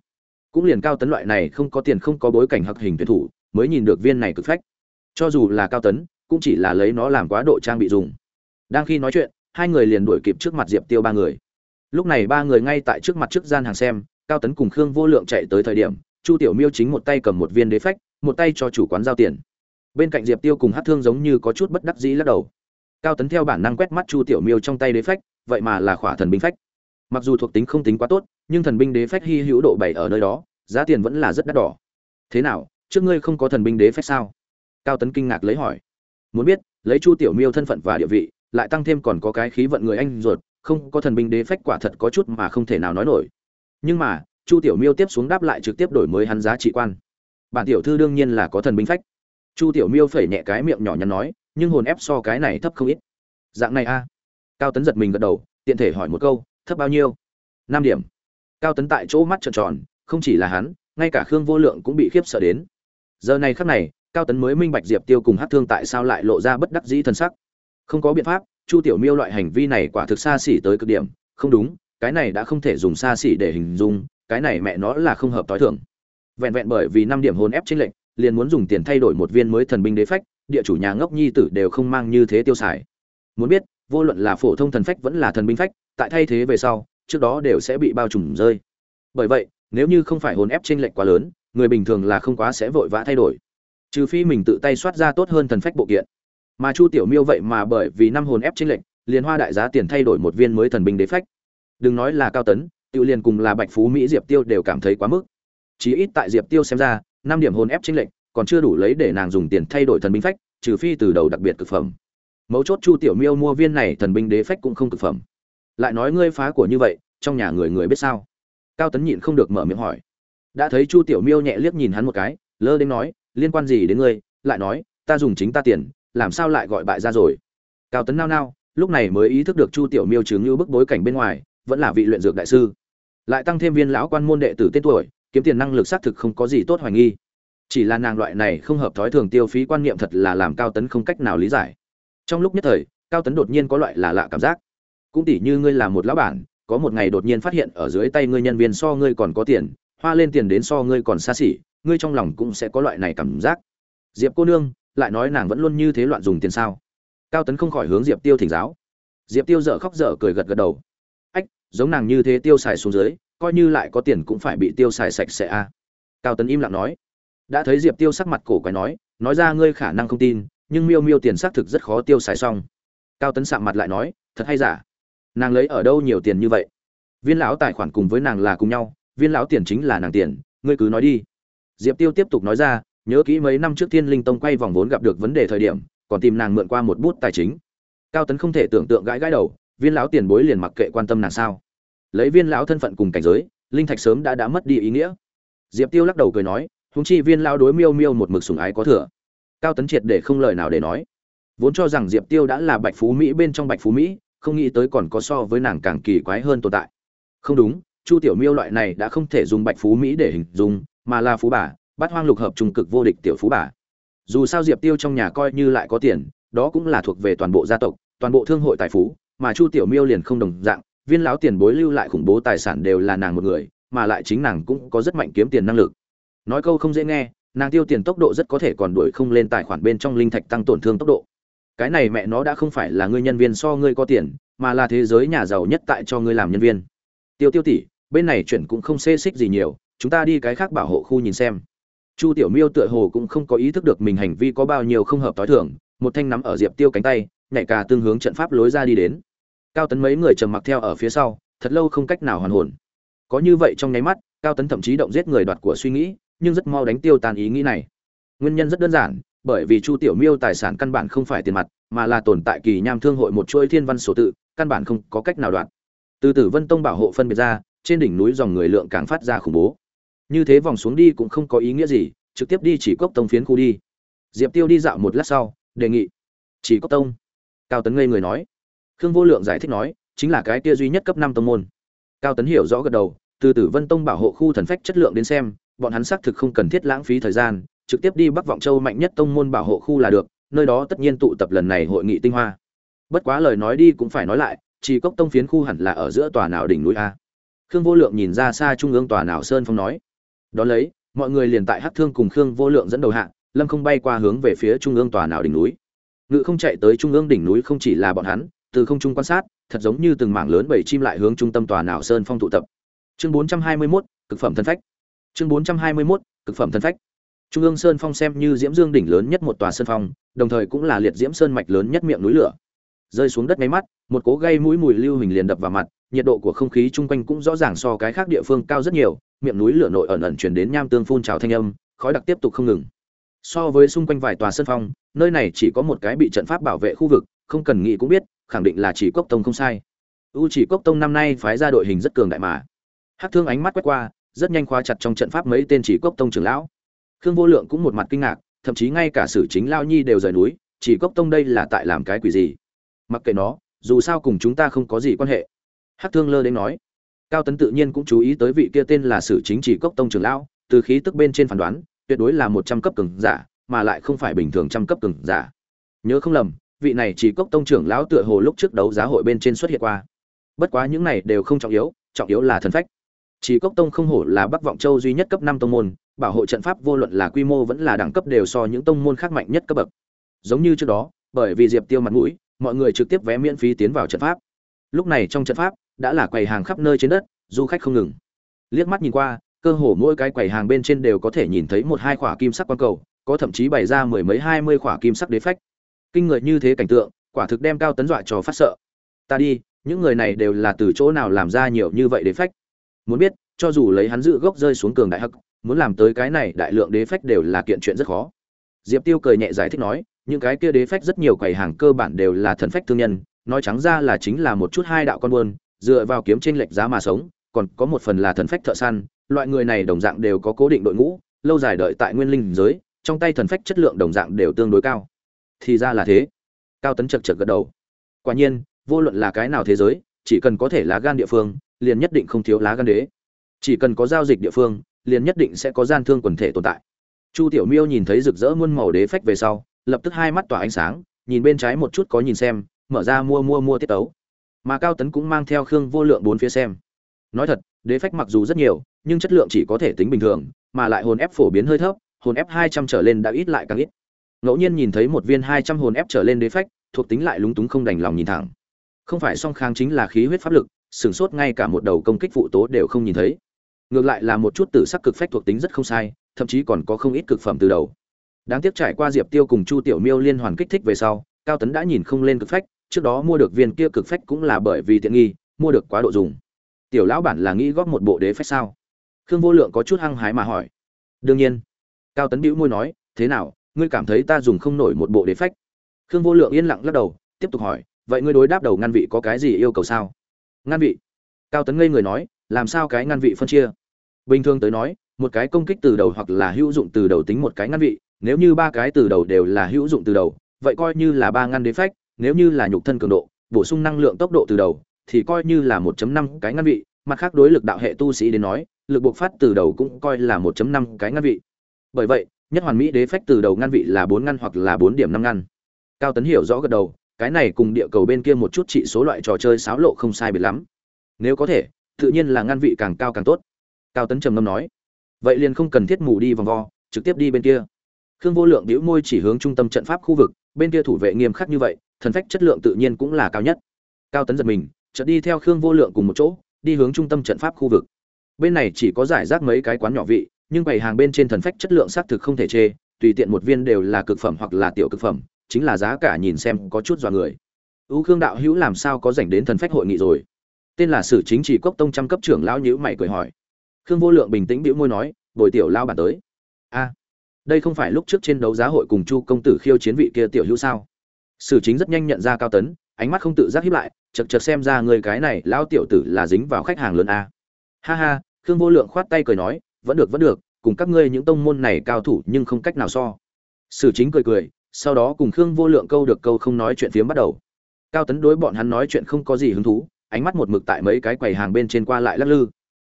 A: Cũng liền cao tấn loại này không có tiền không có bối cảnh hặc hình tuyển thủ mới nhìn được viên này cực phách. Cho dù là cao tấn, cũng chỉ là lấy nó làm quá độ trang bị dùng. Đang khi nói chuyện, hai người liền đuổi kịp trước mặt diệp tiêu ba người. Lúc này ba người ngay tại trước mặt trước gian hàng xem, cao tấn cùng khương vô lượng chạy tới thời điểm, chu tiểu miêu chính một tay cầm một viên đế phách, một tay cho chủ quán giao tiền. Bên cạnh diệp tiêu cùng hát thương giống như có chút bất đắc dĩ lắc đầu. Cao tấn theo bản năng quét mắt chu tiểu miêu trong tay đế phách vậy mà là khỏa thần binh phách. Mặc dù thuộc tính không tính quá tốt, nhưng thần binh đế phách hy hữu độ bảy ở nơi đó, giá tiền vẫn là rất đắt đỏ. Thế nào, trước ngươi không có thần binh đế phách sao? Cao tấn kinh ngạc lấy hỏi. Muốn biết, lấy chu tiểu miêu thân phận và địa vị, lại tăng thêm còn có cái khí vận người anh ruột, không có thần binh đế phách quả thật có chút mà không thể nào nói nổi. Nhưng mà, chu tiểu miêu tiếp xuống đáp lại trực tiếp đổi mới hắn giá trị quan. Bản tiểu thư đương nhiên là có thần binh phách. Chu tiểu miêu phẩy nhẹ cái miệng nhỏ nhắn nói, nhưng hồn ép so cái này thấp không ít. Dạng này a cao tấn giật mình gật đầu, tiện thể hỏi một câu, thấp bao nhiêu? Năm điểm. Cao tấn tại chỗ mắt trợn tròn, không chỉ là hắn, ngay cả khương vô lượng cũng bị khiếp sợ đến. Giờ này khắc này, cao tấn mới minh bạch diệp tiêu cùng hát thương tại sao lại lộ ra bất đắc dĩ thân sắc. Không có biện pháp, chu tiểu miêu loại hành vi này quả thực xa xỉ tới cực điểm. Không đúng, cái này đã không thể dùng xa xỉ để hình dung, cái này mẹ nó là không hợp t h i thường vẹn vẹn bởi vì năm điểm hôn ép t r ê n liền muốn dùng tiền thay đổi một viên mới thần binh đế phách, địa chủ nhà ngốc nhi tử đều không mang như thế tiêu xài. Muốn biết vô luận là phổ thông thần phách vẫn là thần binh phách, tại thay thế về sau, trước đó đều sẽ bị bao trùm rơi. Bởi vậy, nếu như không phải hồn ép t r ê n lệch quá lớn, người bình thường là không quá sẽ vội vã thay đổi. Trừ phi mình tự tay soát ra tốt hơn thần phách bộ kiện. Mà chu tiểu miêu vậy mà bởi vì năm hồn ép t r ê n lệch, liền hoa đại giá tiền thay đổi một viên mới thần binh đế phách. Đừng nói là cao tấn tự liền cùng là bạch phú mỹ diệp tiêu đều cảm thấy quá mức. Chí ít tại diệp tiêu xem ra, năm điểm hồn ép chính lệnh còn chưa đủ lấy để nàng dùng tiền thay đổi thần binh phách, trừ phi từ đầu đặc biệt thực phẩm mấu chốt chu tiểu miêu mua viên này thần binh đế phách cũng không thực phẩm. Lại nói ngươi phá của như vậy, trong nhà người người biết sao? Cao tấn nhịn không được mở miệng hỏi. Đã thấy chu tiểu miêu nhẹ liếc nhìn hắn một cái, lơ đến nói, liên quan gì đến ngươi? Lại nói, ta dùng chính ta tiền, làm sao lại gọi bại ra rồi? Cao tấn nao nao, lúc này mới ý thức được chu tiểu miêu chứng như bức bối cảnh bên ngoài, vẫn là vị luyện dược đại sư. Lại tăng thêm viên lão quan môn đệ tử tên tuổi, kiếm tiền năng lực xác thực không có gì tốt hoài nghi. Chỉ là nàng loại này không hợp thói thường tiêu phí quan niệm thật là làm cao tấn không cách nào lý giải trong lúc nhất thời, cao tấn đột nhiên có loại là lạ cảm giác. Cũng tỉ như ngươi là một lão bản, có một ngày đột nhiên phát hiện ở dưới tay ngươi nhân viên so ngươi còn có tiền, hoa lên tiền đến so ngươi còn xa xỉ, ngươi trong lòng cũng sẽ có loại này cảm giác. Diệp cô nương, lại nói nàng vẫn luôn như thế loạn dùng tiền sao? Cao tấn không khỏi hướng diệp tiêu thỉnh giáo. Diệp tiêu dở khóc dở cười gật gật đầu. Ách, giống nàng như thế tiêu xài xuống dưới, coi như lại có tiền cũng phải bị tiêu xài sạch sẽ a cao tấn im lặng nói. Đã thấy diệp tiêu sắc mặt cổ quái nói nói ra ngươi khả năng không tin nhưng miêu miêu tiền xác thực rất khó tiêu xài xong. Cao tấn sạm mặt lại nói, thật hay giả? Nàng lấy ở đâu nhiều tiền như vậy? Viên lão tài khoản cùng với nàng là cùng nhau, viên lão tiền chính là nàng tiền, ngươi cứ nói đi. Diệp tiêu tiếp tục nói ra, nhớ kỹ mấy năm trước thiên linh tông quay vòng vốn gặp được vấn đề thời điểm, còn tìm nàng mượn qua một bút tài chính. Cao tấn không thể tưởng tượng gãi gãi đầu, viên lão tiền bối liền mặc kệ quan tâm nàng sao? Lấy viên lão thân phận cùng cảnh giới, linh thạch sớm đã đã mất đi ý nghĩa. Diệp tiêu lắc đầu cười nói húng chi viên lão đối miêu miêu một mực sùng ái có thừa cao tấn triệt để không lời nào để nói. Vốn cho rằng diệp tiêu đã là bạch phú mỹ bên trong bạch phú mỹ, không nghĩ tới còn có so với nàng càng kỳ quái hơn tồn tại. Không đúng, chu tiểu miêu loại này đã không thể dùng bạch phú mỹ để hình dung, mà là phú bà, bát hoang lục hợp trung cực vô địch tiểu phú bà. Dù sao diệp tiêu trong nhà coi như lại có tiền, đó cũng là thuộc về toàn bộ gia tộc, toàn bộ thương hội tài phú, mà chu tiểu miêu liền không đồng dạng, viên lão tiền bối lưu lại khủng bố tài sản đều là nàng một người, mà lại chính nàng cũng có rất mạnh kiếm tiền năng lực. Nói câu không dễ nghe nàng tiêu tiền tốc độ rất có thể còn đuổi không lên tài khoản bên trong linh thạch tăng tổn thương tốc độ. Cái này mẹ nó đã không phải là ngươi nhân viên so ngươi có tiền, mà là thế giới nhà giàu nhất tại cho ngươi làm nhân viên. Tiêu tiêu tỷ, bên này chuyển cũng không xê xích gì nhiều, chúng ta đi cái khác bảo hộ khu nhìn xem. Chu tiểu miêu tựa hồ cũng không có ý thức được mình hành vi có bao nhiêu không hợp t h i thường, một thanh nắm ở diệp tiêu cánh tay, nhảy cả tương hướng trận pháp lối ra đi đến. Cao tấn mấy người trầm mặc theo ở phía sau, thật lâu không cách nào hoàn hồn. Có như vậy trong nháy mắt, cao tấn thậm chí động giết người đoạt của suy nghĩ nhưng rất mau đánh tiêu tan ý nghĩ này. Nguyên nhân rất đơn giản, bởi vì chu tiểu miêu tài sản căn bản không phải tiền mặt, mà là tồn tại kỳ nham thương hội một chuỗi thiên văn sổ tự, căn bản không có cách nào đoạn. từ tử vân tông bảo hộ phân biệt ra, trên đỉnh núi dòng người lượng càng phát ra khủng bố. Như thế vòng xuống đi cũng không có ý nghĩa gì, trực tiếp đi chỉ cốc tông phiến khu đi. Diệp tiêu đi dạo một lát sau, đề nghị, chỉ cốc tông? Cao tấn ngây người nói. Khương vô lượng giải thích nói, chính là cái kia duy nhất cấp năm tông môn. Cao tấn hiểu rõ gật đầu, từ tử vân tông bảo hộ khu thần phách chất lượng đến xem bọn hắn xác thực không cần thiết lãng phí thời gian trực tiếp đi Bắc Vọng Châu mạnh nhất tông môn bảo hộ khu là được, nơi đó tất nhiên tụ tập lần này hội nghị tinh hoa. Bất quá lời nói đi cũng phải nói lại, chỉ cốc tông phiến khu hẳn là ở giữa tòa nào đỉnh núi a. Khương Vô Lượng nhìn ra xa trung ương tòa nào sơn phong nói. đó lấy, mọi người liền tại Hắc Thương cùng Khương Vô Lượng dẫn đầu hạ, Lâm không bay qua hướng về phía trung ương tòa nào đỉnh núi. Ngự không chạy tới trung ương đỉnh núi không chỉ là bọn hắn, từ không trung quan sát, thật giống như từng mảng lớn bầy chim lại hướng trung tâm tòa nào sơn phong tụ tập. Chương 421, cực phẩm thân phách. Chương 421, cực phẩm thân phách. Trung ương Sơn Phong xem như Diễm Dương đỉnh lớn nhất một tòa sơn phong, đồng thời cũng là liệt diễm sơn mạch lớn nhất miệng núi lửa. Rơi xuống đất mấy mắt, một cố gây mũi mùi lưu hình liền đập vào mặt, nhiệt độ của không khí chung quanh cũng rõ ràng so cái khác địa phương cao rất nhiều, miệng núi lửa nội ẩn ẩn truyền đến nham tương phun trào thanh âm, khói đặc tiếp tục không ngừng. So với xung quanh vài tòa sơn phong, nơi này chỉ có một cái bị trận pháp bảo vệ khu vực, không cần nghĩ cũng biết, khẳng định là chỉ cốc tông không sai. U chỉ cốc tông năm nay phái ra đội hình rất cường đại mà. Hắc Thương ánh mắt quét qua, rất nhanh khóa chặt trong trận pháp mấy tên chỉ cốc tông trưởng lão. Khương vô lượng cũng một mặt kinh ngạc, thậm chí ngay cả sử chính lao nhi đều rời núi, chỉ cốc tông đây là tại làm cái quỷ gì? Mặc kệ nó, dù sao cùng chúng ta không có gì quan hệ. Hát thương lơ đến nói. Cao tấn tự nhiên cũng chú ý tới vị kia tên là sử chính chỉ cốc tông trưởng lão, từ khí tức bên trên phán đoán, tuyệt đối là một trăm cấp cường giả, mà lại không phải bình thường trăm cấp cường giả. Nhớ không lầm, vị này chỉ cốc tông trưởng lão tựa hồ lúc trước đấu giá hội bên trên xuất hiện qua. Bất quá những này đều không trọng yếu trọng yếu là thần phách chỉ cốc tông không hổ là bắc vọng châu duy nhất cấp năm tông môn bảo hộ trận pháp vô luận là quy mô vẫn là đẳng cấp đều so những tông môn khác mạnh nhất cấp bậc. Giống như trước đó, bởi vì Diệp Tiêu mặt mũi, mọi người trực tiếp vé miễn phí tiến vào trận pháp. Lúc này trong trận pháp đã là quầy hàng khắp nơi trên đất, du khách không ngừng. Liếc mắt nhìn qua, cơ hồ mỗi cái quầy hàng bên trên đều có thể nhìn thấy một hai quả kim sắc quan cầu, có thậm chí bày ra mười mấy hai mươi quả kim sắc đế phách. Kinh người như thế cảnh tượng, quả thực đem cao tấn dọa cho phát sợ. Ta đi, những người này đều là từ chỗ nào làm ra nhiều như vậy đế phách? Muốn biết, cho dù lấy hắn giữ gốc rơi xuống cường đại hắc, muốn làm tới cái này đại lượng đế phách đều là kiện chuyện rất khó. Diệp tiêu cười nhẹ giải thích nói những cái kia đế phách rất nhiều quầy hàng cơ bản đều là thần phách thương nhân nói trắng ra là chính là một chút hai đạo con buôn dựa vào kiếm trên lệch giá mà sống còn có một phần là thần phách thợ săn loại người này đồng dạng đều có cố định đội ngũ lâu dài đợi tại nguyên linh giới trong tay thần phách chất lượng đồng dạng đều tương đối cao. Thì ra là thế. Cao tấn chật chật gật đầu. Quả nhiên vô luận là cái nào thế giới chỉ cần có thể lá gan địa phương liền nhất định không thiếu lá gan đế. Chỉ cần có giao dịch địa phương, liền nhất định sẽ có gian thương quần thể tồn tại. Chu tiểu miêu nhìn thấy rực rỡ muôn màu đế phách về sau, lập tức hai mắt tỏa ánh sáng, nhìn bên trái một chút có nhìn xem, mở ra mua mua mua tiết tấu. Mà cao tấn cũng mang theo khương vô lượng bốn phía xem. Nói thật, đế phách mặc dù rất nhiều, nhưng chất lượng chỉ có thể tính bình thường, mà lại hồn ép phổ biến hơi thấp, hồn ép hai trăm trở lên đã ít lại càng ít. Ngẫu nhiên nhìn thấy một viên hai trăm hồn ép trở lên đế phách, thuộc tính lại lúng túng không đành lòng nhìn thẳng. Không phải song kháng chính là khí huyết pháp lực sửng sốt ngay cả một đầu công kích phụ tố đều không nhìn thấy. Ngược lại là một chút tử sắc cực phách thuộc tính rất không sai, thậm chí còn có không ít cực phẩm từ đầu. Đáng tiếc trải qua diệp tiêu cùng chu tiểu miêu liên hoàn kích thích về sau, cao tấn đã nhìn không lên cực phách, trước đó mua được viên kia cực phách cũng là bởi vì tiện nghi, mua được quá độ dùng. Tiểu lão bản là nghĩ góp một bộ đế phách sao? Khương vô lượng có chút hăng hái mà hỏi. Đương nhiên. Cao tấn bĩu môi nói, thế nào, ngươi cảm thấy ta dùng không nổi một bộ đế phách? Khương vô lượng yên lặng lắc đầu, tiếp tục hỏi, vậy ngươi đối đáp đầu ngăn vị có cái gì yêu cầu sao? Ngăn vị. Cao tấn ngây người nói, làm sao cái ngăn vị phân chia? Bình thường tới nói, một cái công kích từ đầu hoặc là hữu dụng từ đầu tính một cái ngăn vị, nếu như ba cái từ đầu đều là hữu dụng từ đầu, vậy coi như là ba ngăn đế phách, nếu như là nhục thân cường độ, bổ sung năng lượng tốc độ từ đầu, thì coi như là 1.5 cái ngăn vị, mặt khác đối lực đạo hệ tu sĩ đến nói, lực buộc phát từ đầu cũng coi là 1.5 cái ngăn vị. Bởi vậy, nhất hoàn mỹ đế phách từ đầu ngăn vị là bốn ngăn hoặc là bốn điểm năm ngăn. Cao tấn hiểu rõ gật đầu cái này cùng địa cầu bên kia một chút trị số loại trò chơi xáo lộ không sai biệt lắm. Nếu có thể, tự nhiên là ngăn vị càng cao càng tốt. Cao tấn trầm ngâm nói. Vậy liền không cần thiết mù đi vòng vo, trực tiếp đi bên kia. Khương vô lượng đĩu môi chỉ hướng trung tâm trận pháp khu vực, bên kia thủ vệ nghiêm khắc như vậy, thần phách chất lượng tự nhiên cũng là cao nhất. Cao tấn giật mình, chợt đi theo khương vô lượng cùng một chỗ, đi hướng trung tâm trận pháp khu vực. Bên này chỉ có giải rác mấy cái quán nhỏ vị, nhưng bày hàng bên trên thần phách chất lượng xác thực không thể chê, tùy tiện một viên đều là cực phẩm hoặc là tiểu cực phẩm chính là giá cả nhìn xem có chút dọa người. U khương đạo hữu làm sao có dành đến thần phách hội nghị rồi? Tên là sử chính chỉ cốc tông trăm cấp trưởng lão nhữ mày cười hỏi. Khương vô lượng bình tĩnh bĩu môi nói, bồi tiểu lao bản tới. A, đây không phải lúc trước trên đấu giá hội cùng chu công tử khiêu chiến vị kia tiểu hữu sao? Sử chính rất nhanh nhận ra cao tấn, ánh mắt không tự giác hiếp lại, chật chật xem ra người cái này lao tiểu tử là dính vào khách hàng lớn a. Ha ha, khương vô lượng khoát tay cười nói, vẫn được vẫn được, cùng các ngươi những tông môn này cao thủ nhưng không cách nào so. Sử chính cười cười sau đó cùng khương vô lượng câu được câu không nói chuyện phiếm bắt đầu. Cao tấn đối bọn hắn nói chuyện không có gì hứng thú, ánh mắt một mực tại mấy cái quầy hàng bên trên qua lại lắc lư.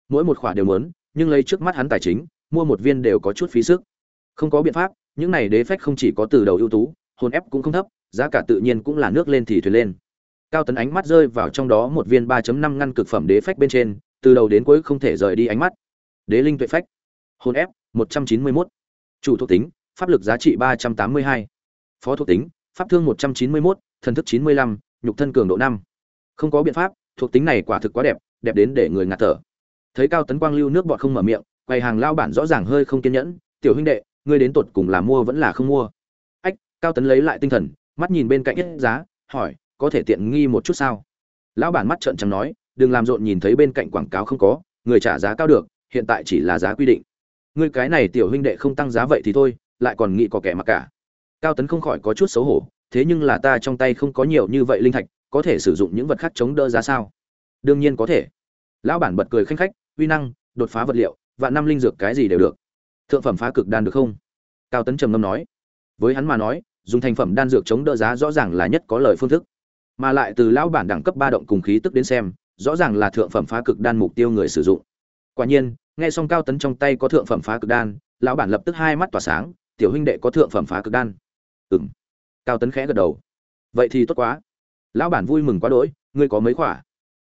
A: Mỗi một khoản đều muốn, nhưng lấy trước mắt hắn tài chính, mua một viên đều có chút phí sức. Không có biện pháp, những này đế phách không chỉ có từ đầu ưu tú, hồn ép cũng không thấp, giá cả tự nhiên cũng là nước lên thì thuyền lên. Cao tấn ánh mắt rơi vào trong đó một viên 3.5 ngăn cực phẩm đế phách bên trên, từ đầu đến cuối không thể rời đi ánh mắt. Đế linh tuệ phách, hồn ép 191. chủ thuộc tính, pháp lực giá trị 382 phó thuộc tính pháp thương 191, thần thức 95, nhục thân cường độ 5. không có biện pháp thuộc tính này quả thực quá đẹp đẹp đến để người ngạt thở. Thấy cao tấn quang lưu nước bọt không mở miệng quầy hàng lao bản rõ ràng hơi không kiên nhẫn tiểu huynh đệ ngươi đến tột cùng là mua vẫn là không mua? Ách cao tấn lấy lại tinh thần mắt nhìn bên cạnh ít giá hỏi có thể tiện nghi một chút sao? Lão bản mắt trợn trắng nói đừng làm rộn nhìn thấy bên cạnh quảng cáo không có người trả giá cao được hiện tại chỉ là giá quy định. Ngươi cái này tiểu huynh đệ không tăng giá vậy thì thôi lại còn nghĩ có kẻ mặc cả cao tấn không khỏi có chút xấu hổ, thế nhưng là ta trong tay không có nhiều như vậy linh thạch, có thể sử dụng những vật khác chống đỡ giá sao? Đương nhiên có thể. Lão bản bật cười khanh khách, uy năng, đột phá vật liệu và năm linh dược cái gì đều được. Thượng phẩm phá cực đan được không? Cao tấn trầm ngâm nói. Với hắn mà nói, dùng thành phẩm đan dược chống đỡ giá rõ ràng là nhất có lời phương thức. Mà lại từ lão bản đẳng cấp ba động cùng khí tức đến xem, rõ ràng là thượng phẩm phá cực đan mục tiêu người sử dụng. Quả nhiên, nghe xong cao tấn trong tay có thượng phẩm phá cực đan, lão bản lập tức hai mắt tỏa sáng, tiểu huynh đệ có thượng phẩm phá cực đan ừ m cao tấn khẽ gật đầu. Vậy thì tốt quá. Lão bản vui mừng quá đỗi, ngươi có mấy khỏa?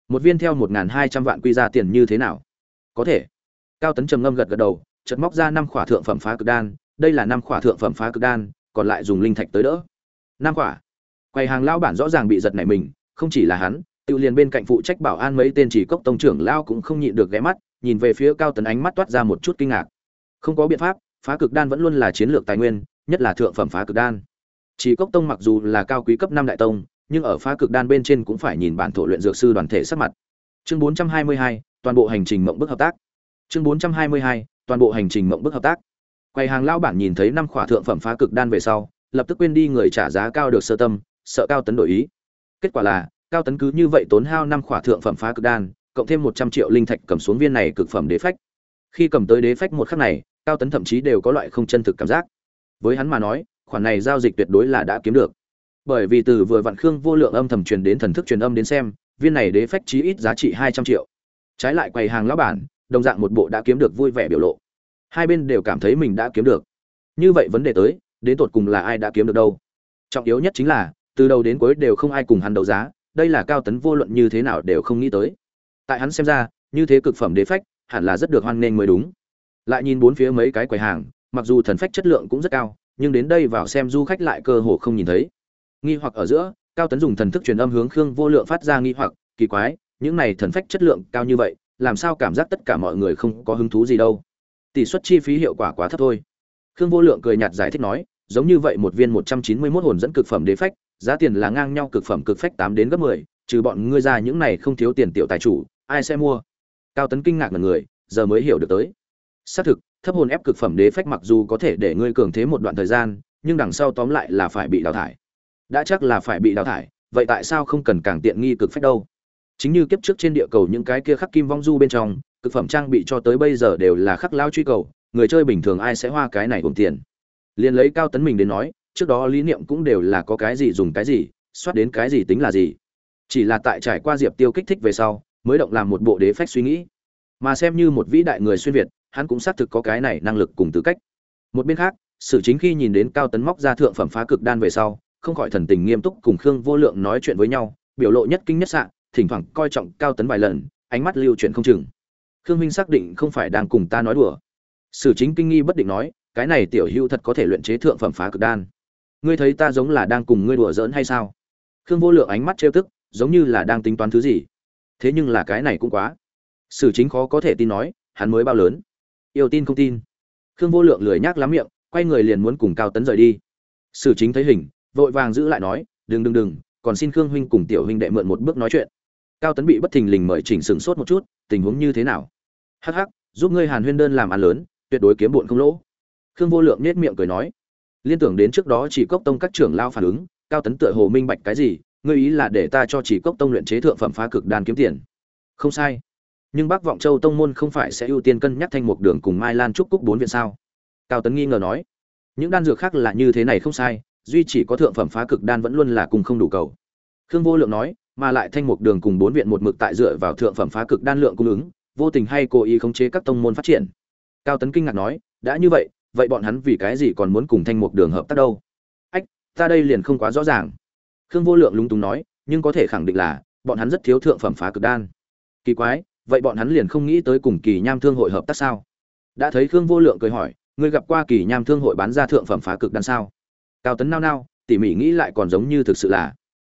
A: Một viên theo một n g h n hai trăm vạn quy ra tiền như thế nào? Có thể. Cao tấn trầm ngâm gật gật đầu, chợt móc ra năm khỏa thượng phẩm phá cực đan, đây là năm khỏa thượng phẩm phá cực đan, còn lại dùng linh thạch tới đỡ. Năm khỏa. Quầy hàng lão bản rõ ràng bị giật nảy mình, không chỉ là hắn, tự liền bên cạnh phụ trách bảo an mấy tên chỉ cốc tông trưởng lao cũng không nhịn được ghé mắt, nhìn về phía cao tấn ánh mắt toát ra một chút kinh ngạc. Không có biện pháp, phá cực đan vẫn luôn là chiến lược tài nguyên, nhất là thượng phẩm phá cực đan chỉ cốc tông mặc dù là cao quý cấp năm đại tông nhưng ở phá cực đan bên trên cũng phải nhìn bản thổ luyện dược sư đoàn thể sắc mặt. Chương 422, toàn bộ hành trình mộng bức hợp tác. Chương 422, toàn bộ hành trình mộng bức hợp tác. Quầy hàng lão bản nhìn thấy năm khỏa thượng phẩm phá cực đan về sau lập tức quên đi người trả giá cao được sơ tâm sợ cao tấn đổi ý. Kết quả là cao tấn cứ như vậy tốn hao năm khỏa thượng phẩm phá cực đan cộng thêm một trăm triệu linh thạch cầm xuống viên này cực phẩm đế phách. Khi cầm tới đế phách một khắc này cao tấn thậm chí đều có loại không chân thực cảm giác. Với hắn mà nói khoản này giao dịch tuyệt đối là đã kiếm được. Bởi vì từ vừa vặn khương vô lượng âm thầm truyền đến thần thức truyền âm đến xem, viên này đế phách chí ít giá trị hai trăm triệu. Trái lại quầy hàng lão bản, đồng dạng một bộ đã kiếm được vui vẻ biểu lộ. Hai bên đều cảm thấy mình đã kiếm được. Như vậy vấn đề tới, đến tột cùng là ai đã kiếm được đâu? Trọng yếu nhất chính là, từ đầu đến cuối đều không ai cùng hắn đấu giá, đây là cao tấn vô luận như thế nào đều không nghĩ tới. Tại hắn xem ra, như thế cực phẩm đế phách, hẳn là rất được hoan nghênh mới đúng. Lại nhìn bốn phía mấy cái quầy hàng, mặc dù thần phách chất lượng cũng rất cao nhưng đến đây vào xem du khách lại cơ hồ không nhìn thấy. Nghi hoặc ở giữa, cao tấn dùng thần thức truyền âm hướng khương vô lượng phát ra nghi hoặc, kỳ quái, những này thần phách chất lượng cao như vậy, làm sao cảm giác tất cả mọi người không có hứng thú gì đâu. Tỷ suất chi phí hiệu quả quá thấp thôi. Khương vô lượng cười nhạt giải thích nói, giống như vậy một viên một trăm chín mươi 191 hồn dẫn cực phẩm đế phách, giá tiền là ngang nhau cực phẩm cực phách tám đến gấp mười, trừ bọn ngươi ra những này không thiếu tiền tiểu tài chủ, ai sẽ mua? Cao tấn kinh ngạc là người, giờ mới hiểu được tới. Xác thực thấp hồn ép cực phẩm đế phách mặc dù có thể để ngươi cường thế một đoạn thời gian, nhưng đằng sau tóm lại là phải bị đào thải. Đã chắc là phải bị đào thải, vậy tại sao không cần càng tiện nghi cực phách đâu? Chính như kiếp trước trên địa cầu những cái kia khắc kim vong du bên trong, cực phẩm trang bị cho tới bây giờ đều là khắc lao truy cầu, người chơi bình thường ai sẽ hoa cái này gồm tiền? Liền lấy cao tấn mình đến nói, trước đó lý niệm cũng đều là có cái gì dùng cái gì, soát đến cái gì tính là gì. Chỉ là tại trải qua diệp tiêu kích thích về sau, mới động làm một bộ đế phách suy nghĩ. Mà xem như một vĩ đại người xuyên việt hắn cũng xác thực có cái này năng lực cùng tư cách. Một bên khác, Sử chính khi nhìn đến cao tấn móc ra thượng phẩm phá cực đan về sau, không khỏi thần tình nghiêm túc cùng khương vô lượng nói chuyện với nhau, biểu lộ nhất kinh nhất sạn thỉnh thoảng coi trọng cao tấn vài lần, ánh mắt lưu chuyển không chừng. Khương minh xác định không phải đang cùng ta nói đùa. Sử chính kinh nghi bất định nói, cái này tiểu hữu thật có thể luyện chế thượng phẩm phá cực đan. Ngươi thấy ta giống là đang cùng ngươi đùa giỡn hay sao? Khương vô lượng ánh mắt trêu tức, giống như là đang tính toán thứ gì. Thế nhưng là cái này cũng quá. Sử chính khó có thể tin nói, hắn mới bao lớn yêu tin không tin. Khương vô lượng lười nhác lắm miệng, quay người liền muốn cùng cao tấn rời đi. Sử chính thấy hình, vội vàng giữ lại nói, đừng đừng đừng, còn xin khương huynh cùng tiểu huynh đệ mượn một bước nói chuyện. Cao tấn bị bất thình lình mời chỉnh sửng sốt một chút, tình huống như thế nào? Hắc hắc, giúp ngươi hàn huyên đơn làm ăn lớn, tuyệt đối kiếm bụn không lỗ. Khương vô lượng nết miệng cười nói, liên tưởng đến trước đó chỉ cốc tông các trưởng lao phản ứng, cao tấn tựa hồ minh bạch cái gì, ngươi ý là để ta cho chỉ cốc tông luyện chế thượng phẩm phá cực đan kiếm tiền. Không sai nhưng bác vọng châu tông môn không phải sẽ ưu tiên cân nhắc thanh mục đường cùng mai lan trúc cúc bốn viện sao? Cao tấn nghi ngờ nói. Những đan dược khác là như thế này không sai, duy chỉ có thượng phẩm phá cực đan vẫn luôn là cùng không đủ cầu. Khương vô lượng nói, mà lại thanh mục đường cùng bốn viện một mực tại dựa vào thượng phẩm phá cực đan lượng cung ứng, vô tình hay cố ý khống chế các tông môn phát triển. Cao tấn kinh ngạc nói, đã như vậy vậy bọn hắn vì cái gì còn muốn cùng thanh mục đường hợp tác đâu? Ách, ta đây liền không quá rõ ràng. Khương vô lượng lúng túng nói, nhưng có thể khẳng định là, bọn hắn rất thiếu thượng phẩm phá cực đan. Kỳ quái vậy bọn hắn liền không nghĩ tới cùng kỳ nham thương hội hợp tác sao? Đã thấy khương vô lượng cười hỏi, ngươi gặp qua kỳ nham thương hội bán ra thượng phẩm phá cực đan sao? Cao tấn nao nao, tỉ mỉ nghĩ lại còn giống như thực sự là.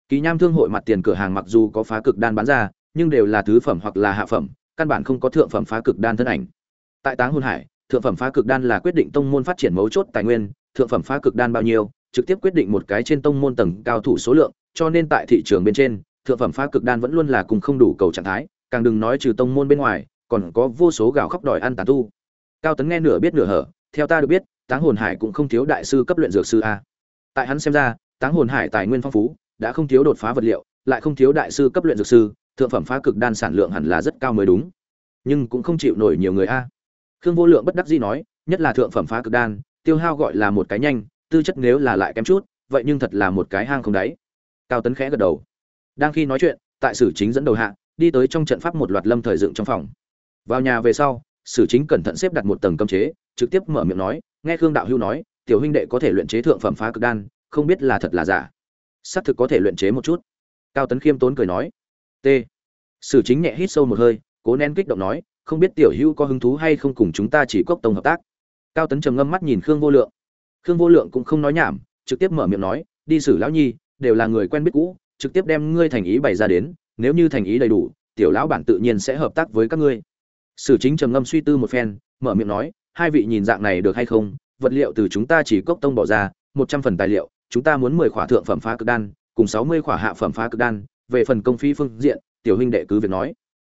A: Kỳ nham thương hội mặt tiền cửa hàng mặc dù có phá cực đan bán ra, nhưng đều là thứ phẩm hoặc là hạ phẩm, căn bản không có thượng phẩm phá cực đan thân ảnh. Tại táng hôn hải, thượng phẩm phá cực đan là quyết định tông môn phát triển mấu chốt tài nguyên, thượng phẩm phá cực đan bao nhiêu, trực tiếp quyết định một cái trên tông môn tầng cao thủ số lượng, cho nên tại thị trường bên trên, thượng phẩm phá cực đan vẫn luôn là cùng không đủ cầu trạng thái càng đừng nói trừ tông môn bên ngoài, còn có vô số gạo khóc đòi ăn tàn tu. Cao tấn nghe nửa biết nửa hở, theo ta được biết, táng hồn hải cũng không thiếu đại sư cấp luyện dược sư a. Tại hắn xem ra, táng hồn hải tài nguyên phong phú, đã không thiếu đột phá vật liệu, lại không thiếu đại sư cấp luyện dược sư, thượng phẩm phá cực đan sản lượng hẳn là rất cao mới đúng. Nhưng cũng không chịu nổi nhiều người a. Khương vô lượng bất đắc dĩ nói, nhất là thượng phẩm phá cực đan, tiêu hao gọi là một cái nhanh, tư chất nếu là lại kém chút, vậy nhưng thật là một cái hang không đáy. Cao tấn khẽ gật đầu. Đang khi nói chuyện, tại sử chính dẫn đầu hạ đi tới trong trận pháp một loạt lâm thời dựng trong phòng. Vào nhà về sau, sử chính cẩn thận xếp đặt một tầng cấm chế, trực tiếp mở miệng nói, nghe khương đạo hưu nói, tiểu huynh đệ có thể luyện chế thượng phẩm phá cực đan, không biết là thật là giả. Xác thực có thể luyện chế một chút. Cao tấn khiêm tốn cười nói, t. Sử chính nhẹ hít sâu một hơi, cố nén kích động nói, không biết tiểu hữu có hứng thú hay không cùng chúng ta chỉ cốc tông hợp tác? Cao tấn trầm ngâm mắt nhìn khương vô lượng. Khương vô lượng cũng không nói nhảm, trực tiếp mở miệng nói, đi xử lão nhi, đều là người quen biết cũ, trực tiếp đem ngươi thành ý bày ra đến nếu như thành ý đầy đủ, tiểu lão bản tự nhiên sẽ hợp tác với các ngươi. Sử chính trầm ngâm suy tư một phen, mở miệng nói, hai vị nhìn dạng này được hay không? Vật liệu từ chúng ta chỉ cốc tông bỏ ra, một trăm phần tài liệu, chúng ta muốn mười khỏa thượng phẩm phá cực đan, cùng sáu mươi khỏa hạ phẩm phá cực đan, về phần công phi phương diện, tiểu huynh đệ cứ việc nói.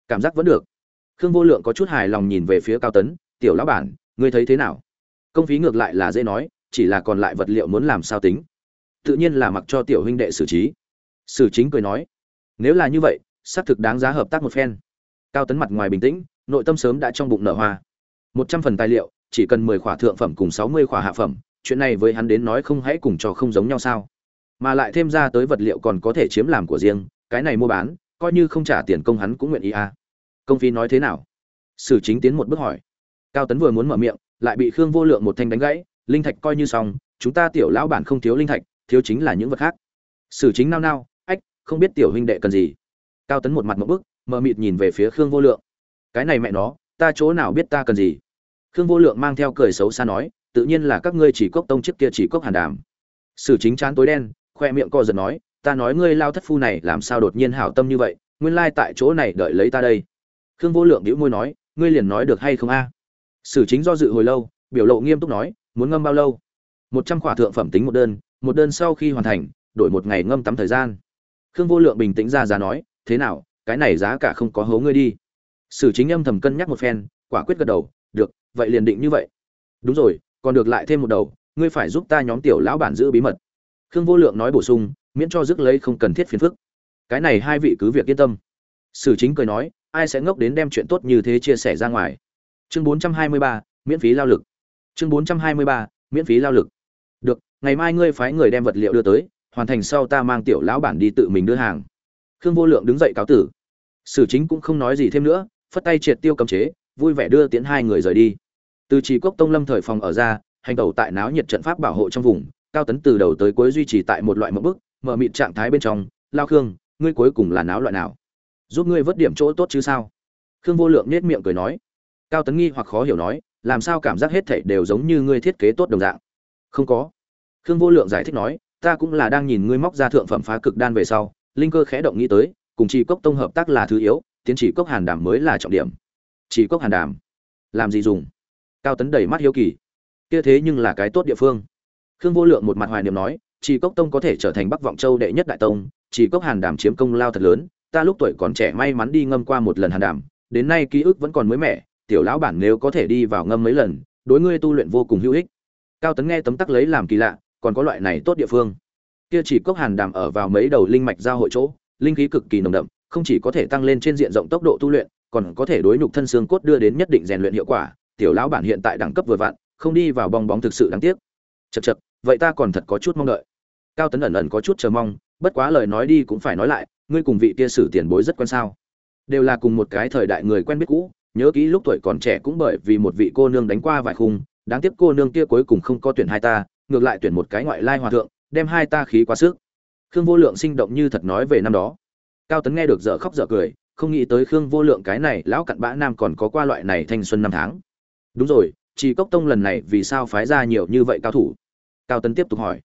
A: Cảm giác vẫn được. Khương vô lượng có chút hài lòng nhìn về phía cao tấn, tiểu lão bản, ngươi thấy thế nào? Công phí ngược lại là dễ nói, chỉ là còn lại vật liệu muốn làm sao tính? Tự nhiên là mặc cho tiểu huynh đệ xử trí. Sử chính cười nói nếu là như vậy, xác thực đáng giá hợp tác một phen. Cao tấn mặt ngoài bình tĩnh, nội tâm sớm đã trong bụng nở hoa. Một trăm phần tài liệu, chỉ cần mười khỏa thượng phẩm cùng sáu mươi khỏa hạ phẩm, chuyện này với hắn đến nói không hãy cùng cho không giống nhau sao? Mà lại thêm ra tới vật liệu còn có thể chiếm làm của riêng, cái này mua bán, coi như không trả tiền công hắn cũng nguyện ý à? Công phí nói thế nào? Sử chính tiến một bước hỏi. Cao tấn vừa muốn mở miệng, lại bị khương vô lượng một thanh đánh gãy, linh thạch coi như xong, chúng ta tiểu lão bản không thiếu linh thạch, thiếu chính là những vật khác. Sử chính nao nao không biết tiểu huynh đệ cần gì. Cao tấn một mặt một bức, mờ mịt nhìn về phía khương vô lượng. Cái này mẹ nó, ta chỗ nào biết ta cần gì? Khương vô lượng mang theo cười xấu xa nói, tự nhiên là các ngươi chỉ cốc tông trước kia chỉ cốc hàn đàm. Sử chính chán tối đen, khoe miệng co giật nói, ta nói ngươi lao thất phu này làm sao đột nhiên hảo tâm như vậy, nguyên lai tại chỗ này đợi lấy ta đây. Khương vô lượng đĩu môi nói, ngươi liền nói được hay không a? Sử chính do dự hồi lâu, biểu lộ nghiêm túc nói, muốn ngâm bao lâu? Một trăm khỏa thượng phẩm tính một đơn một đơn sau khi hoàn thành, đổi một ngày ngâm tắm thời gian khương vô lượng bình tĩnh ra giá nói thế nào cái này giá cả không có hố ngươi đi. Sử chính âm thầm cân nhắc một phen quả quyết gật đầu được vậy liền định như vậy. Đúng rồi còn được lại thêm một đầu ngươi phải giúp ta nhóm tiểu lão bản giữ bí mật. Khương vô lượng nói bổ sung miễn cho rước lấy không cần thiết phiền phức. Cái này hai vị cứ việc yên tâm. Sử chính cười nói ai sẽ ngốc đến đem chuyện tốt như thế chia sẻ ra ngoài? Chương 423, miễn phí lao lực. Chương 423, miễn phí lao lực. Được ngày mai ngươi phái người đem vật liệu đưa tới hoàn thành sau ta mang tiểu lão bản đi tự mình đưa hàng. Khương vô lượng đứng dậy cáo tử. Sử chính cũng không nói gì thêm nữa, phất tay triệt tiêu cấm chế, vui vẻ đưa tiến hai người rời đi. Từ trì cốc tông lâm thời phòng ở ra, hành tẩu tại náo nhiệt trận pháp bảo hộ trong vùng, cao tấn từ đầu tới cuối duy trì tại một loại mẫu bức, mở mịt trạng thái bên trong. Lao khương, ngươi cuối cùng là náo loại nào? Giúp ngươi vớt điểm chỗ tốt chứ sao? Khương vô lượng nết miệng cười nói. Cao tấn nghi hoặc khó hiểu nói, làm sao cảm giác hết thảy đều giống như ngươi thiết kế tốt đồng dạng? Không có. Khương vô lượng giải thích nói ta cũng là đang nhìn ngươi móc ra thượng phẩm phá cực đan về sau, linh cơ khẽ động nghĩ tới, cùng chỉ cốc tông hợp tác là thứ yếu, tiến chỉ cốc hàn đàm mới là trọng điểm. Chỉ cốc hàn đàm, làm gì dùng? Cao tấn đầy mắt hiếu kỳ. Kia thế nhưng là cái tốt địa phương. Khương vô lượng một mặt hoài niệm nói, chỉ cốc tông có thể trở thành bắc vọng châu đệ nhất đại tông, chỉ cốc hàn đàm chiếm công lao thật lớn, ta lúc tuổi còn trẻ may mắn đi ngâm qua một lần hàn đàm, đến nay ký ức vẫn còn mới mẻ, tiểu lão bản nếu có thể đi vào ngâm mấy lần, đối ngươi tu luyện vô cùng hữu ích. Cao tấn nghe tấm tắc lấy làm kỳ lạ còn có loại này tốt địa phương. Kia chỉ cốc hàn đàm ở vào mấy đầu linh mạch giao hội chỗ, linh khí cực kỳ nồng đậm, không chỉ có thể tăng lên trên diện rộng tốc độ tu luyện, còn có thể đối nhục thân xương cốt đưa đến nhất định rèn luyện hiệu quả, tiểu lão bản hiện tại đẳng cấp vừa vặn, không đi vào bong bóng thực sự đáng tiếc. Chật chật vậy ta còn thật có chút mong đợi. Cao tấn ẩn ẩn có chút chờ mong, bất quá lời nói đi cũng phải nói lại, ngươi cùng vị kia sử tiền bối rất quan sao? Đều là cùng một cái thời đại người quen biết cũ, nhớ kỹ lúc tuổi còn trẻ cũng bởi vì một vị cô nương đánh qua vài khung, đáng tiếc cô nương kia cuối cùng không có tuyển hai ta ngược lại tuyển một cái ngoại lai hòa thượng, đem hai ta khí quá sức. Khương vô lượng sinh động như thật nói về năm đó. Cao tấn nghe được dở khóc dở cười, không nghĩ tới khương vô lượng cái này lão cặn bã nam còn có qua loại này thanh xuân năm tháng. Đúng rồi chỉ cốc tông lần này vì sao phái ra nhiều như vậy cao thủ? Cao tấn tiếp tục hỏi.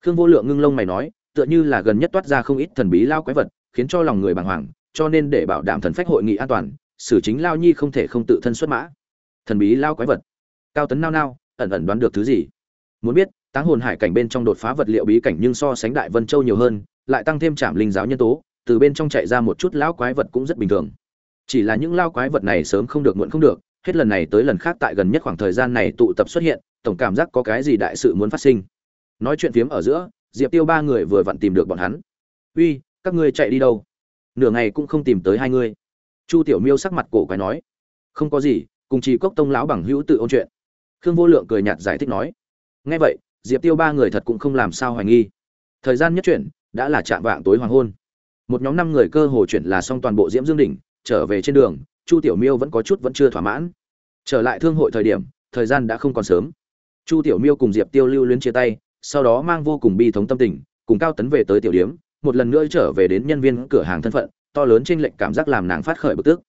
A: Khương vô lượng ngưng lông mày nói, tựa như là gần nhất toát ra không ít thần bí lao quái vật, khiến cho lòng người bàng hoàng, cho nên để bảo đảm thần phách hội nghị an toàn, xử chính lao nhi không thể không tự thân xuất mã. Thần bí lao quái vật. Cao tấn nao nao, ẩn ẩn đoán được thứ gì? Muốn biết táng hồn hải cảnh bên trong đột phá vật liệu bí cảnh nhưng so sánh đại vân châu nhiều hơn, lại tăng thêm trảm linh giáo nhân tố, từ bên trong chạy ra một chút lão quái vật cũng rất bình thường. Chỉ là những lao quái vật này sớm không được muộn không được, hết lần này tới lần khác tại gần nhất khoảng thời gian này tụ tập xuất hiện, tổng cảm giác có cái gì đại sự muốn phát sinh. Nói chuyện phiếm ở giữa, diệp tiêu ba người vừa vặn tìm được bọn hắn. Uy, các ngươi chạy đi đâu? Nửa ngày cũng không tìm tới hai ngươi. Chu tiểu miêu sắc mặt cổ quái nói. Không có gì, cùng chỉ cốc tông lão bằng hữu tự ôn chuyện. Khương vô lượng cười nhạt giải thích nói. Nghe vậy diệp tiêu ba người thật cũng không làm sao hoài nghi. Thời gian nhất chuyển, đã là chạm vạng tối hoàng hôn. Một nhóm năm người cơ hồ chuyển là xong toàn bộ diễm dương đỉnh, trở về trên đường, chu tiểu miêu vẫn có chút vẫn chưa thỏa mãn. Trở lại thương hội thời điểm, thời gian đã không còn sớm. Chu tiểu miêu cùng diệp tiêu lưu luyến chia tay, sau đó mang vô cùng bi thống tâm tình, cùng cao tấn về tới tiểu điếm, một lần nữa trở về đến nhân viên cửa hàng thân phận, to lớn trên lệnh cảm giác làm nàng phát khởi bực tức.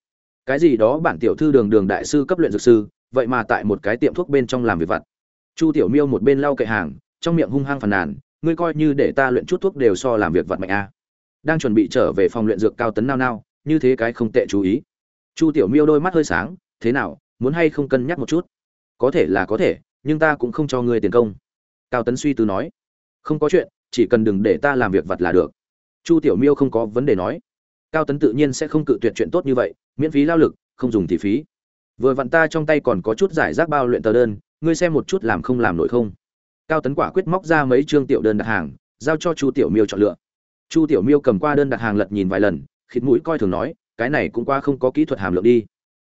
A: Cái gì đó bản tiểu thư đường đường đại sư cấp luyện dược sư, vậy mà tại một cái tiệm thuốc bên trong làm việc vặt chu tiểu miêu một bên lau cậy hàng, trong miệng hung hăng phàn nàn, ngươi coi như để ta luyện chút thuốc đều so làm việc vặt mạnh a. Đang chuẩn bị trở về phòng luyện dược cao tấn nao nao, như thế cái không tệ chú ý. Chu tiểu miêu đôi mắt hơi sáng, thế nào, muốn hay không cân nhắc một chút? Có thể là có thể, nhưng ta cũng không cho ngươi tiền công. Cao tấn suy tư nói. Không có chuyện, chỉ cần đừng để ta làm việc vặt là được. Chu tiểu miêu không có vấn đề nói. Cao tấn tự nhiên sẽ không cự tuyệt chuyện tốt như vậy, miễn phí lao lực, không dùng thì phí. Vừa vặn ta trong tay còn có chút giải rác bao luyện tờ đơn ngươi xem một chút làm không làm nổi không? Cao tấn quả quyết móc ra mấy chương tiểu đơn đặt hàng, giao cho chu tiểu miêu chọn lựa. Chu tiểu miêu cầm qua đơn đặt hàng lật nhìn vài lần, khịt mũi coi thường nói, cái này cũng qua không có kỹ thuật hàm lượng đi.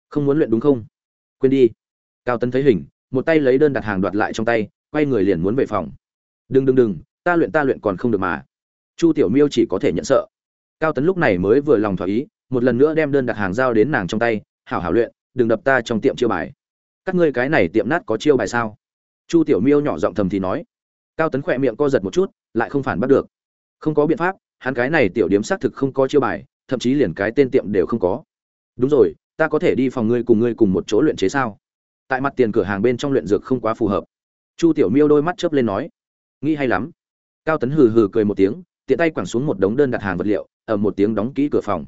A: Không muốn luyện đúng không? Quên đi. Cao tấn thấy hình, một tay lấy đơn đặt hàng đoạt lại trong tay, quay người liền muốn về phòng. Đừng đừng đừng, ta luyện ta luyện còn không được mà. Chu tiểu miêu chỉ có thể nhận sợ. Cao tấn lúc này mới vừa lòng thỏa ý, một lần nữa đem đơn đặt hàng giao đến nàng trong tay, hảo hảo luyện, đừng đập ta trong tiệm chiêu bài các ngươi cái này tiệm nát có chiêu bài sao? Chu tiểu miêu nhỏ giọng thầm thì nói. Cao tấn khỏe miệng co giật một chút, lại không phản bắt được. Không có biện pháp, hắn cái này tiểu điếm xác thực không có chiêu bài, thậm chí liền cái tên tiệm đều không có. Đúng rồi, ta có thể đi phòng ngươi cùng ngươi cùng một chỗ luyện chế sao? Tại mặt tiền cửa hàng bên trong luyện dược không quá phù hợp. Chu tiểu miêu đôi mắt chớp lên nói. Nghĩ hay lắm. Cao tấn hừ hừ cười một tiếng, tiện tay quẳng xuống một đống đơn đặt hàng vật liệu ở một tiếng đóng kỹ cửa phòng.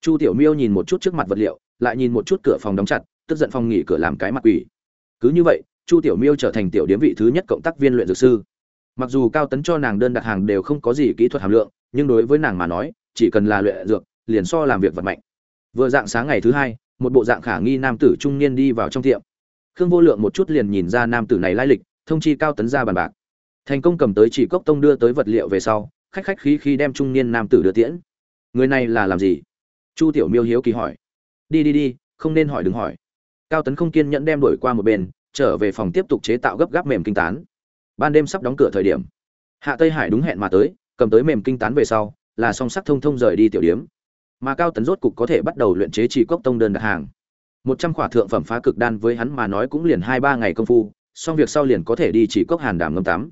A: Chu tiểu miêu nhìn một chút trước mặt vật liệu, lại nhìn một chút cửa phòng đóng chặt tức giận phòng nghỉ cửa làm cái mặt quỷ. Cứ như vậy, chu tiểu miêu trở thành tiểu điếm vị thứ nhất cộng tác viên luyện dược sư. Mặc dù cao tấn cho nàng đơn đặt hàng đều không có gì kỹ thuật hàm lượng, nhưng đối với nàng mà nói, chỉ cần là luyện dược, liền so làm việc vật mạnh vừa dạng sáng ngày thứ hai, một bộ dạng khả nghi nam tử trung niên đi vào trong tiệm. Khương vô lượng một chút liền nhìn ra nam tử này lai lịch, thông chi cao tấn ra bàn bạc. Thành công cầm tới chỉ cốc tông đưa tới vật liệu về sau, khách khách khí khi đem trung niên nam tử đưa tiễn. Người này là làm gì? Chu tiểu miêu hiếu kỳ hỏi. Đi đi đi, không nên hỏi đừng hỏi cao tấn không kiên nhẫn đem đổi qua một bên, trở về phòng tiếp tục chế tạo gấp gáp mềm kinh tán. Ban đêm sắp đóng cửa thời điểm, hạ tây hải đúng hẹn mà tới, cầm tới mềm kinh tán về sau, là song sắc thông thông rời đi tiểu điếm. Mà cao tấn rốt cục có thể bắt đầu luyện chế chỉ cốc tông đơn đặt hàng. Một trăm khỏa thượng phẩm phá cực đan với hắn mà nói cũng liền hai ba ngày công phu, xong việc sau liền có thể đi chỉ cốc hàn đàm ngâm tắm.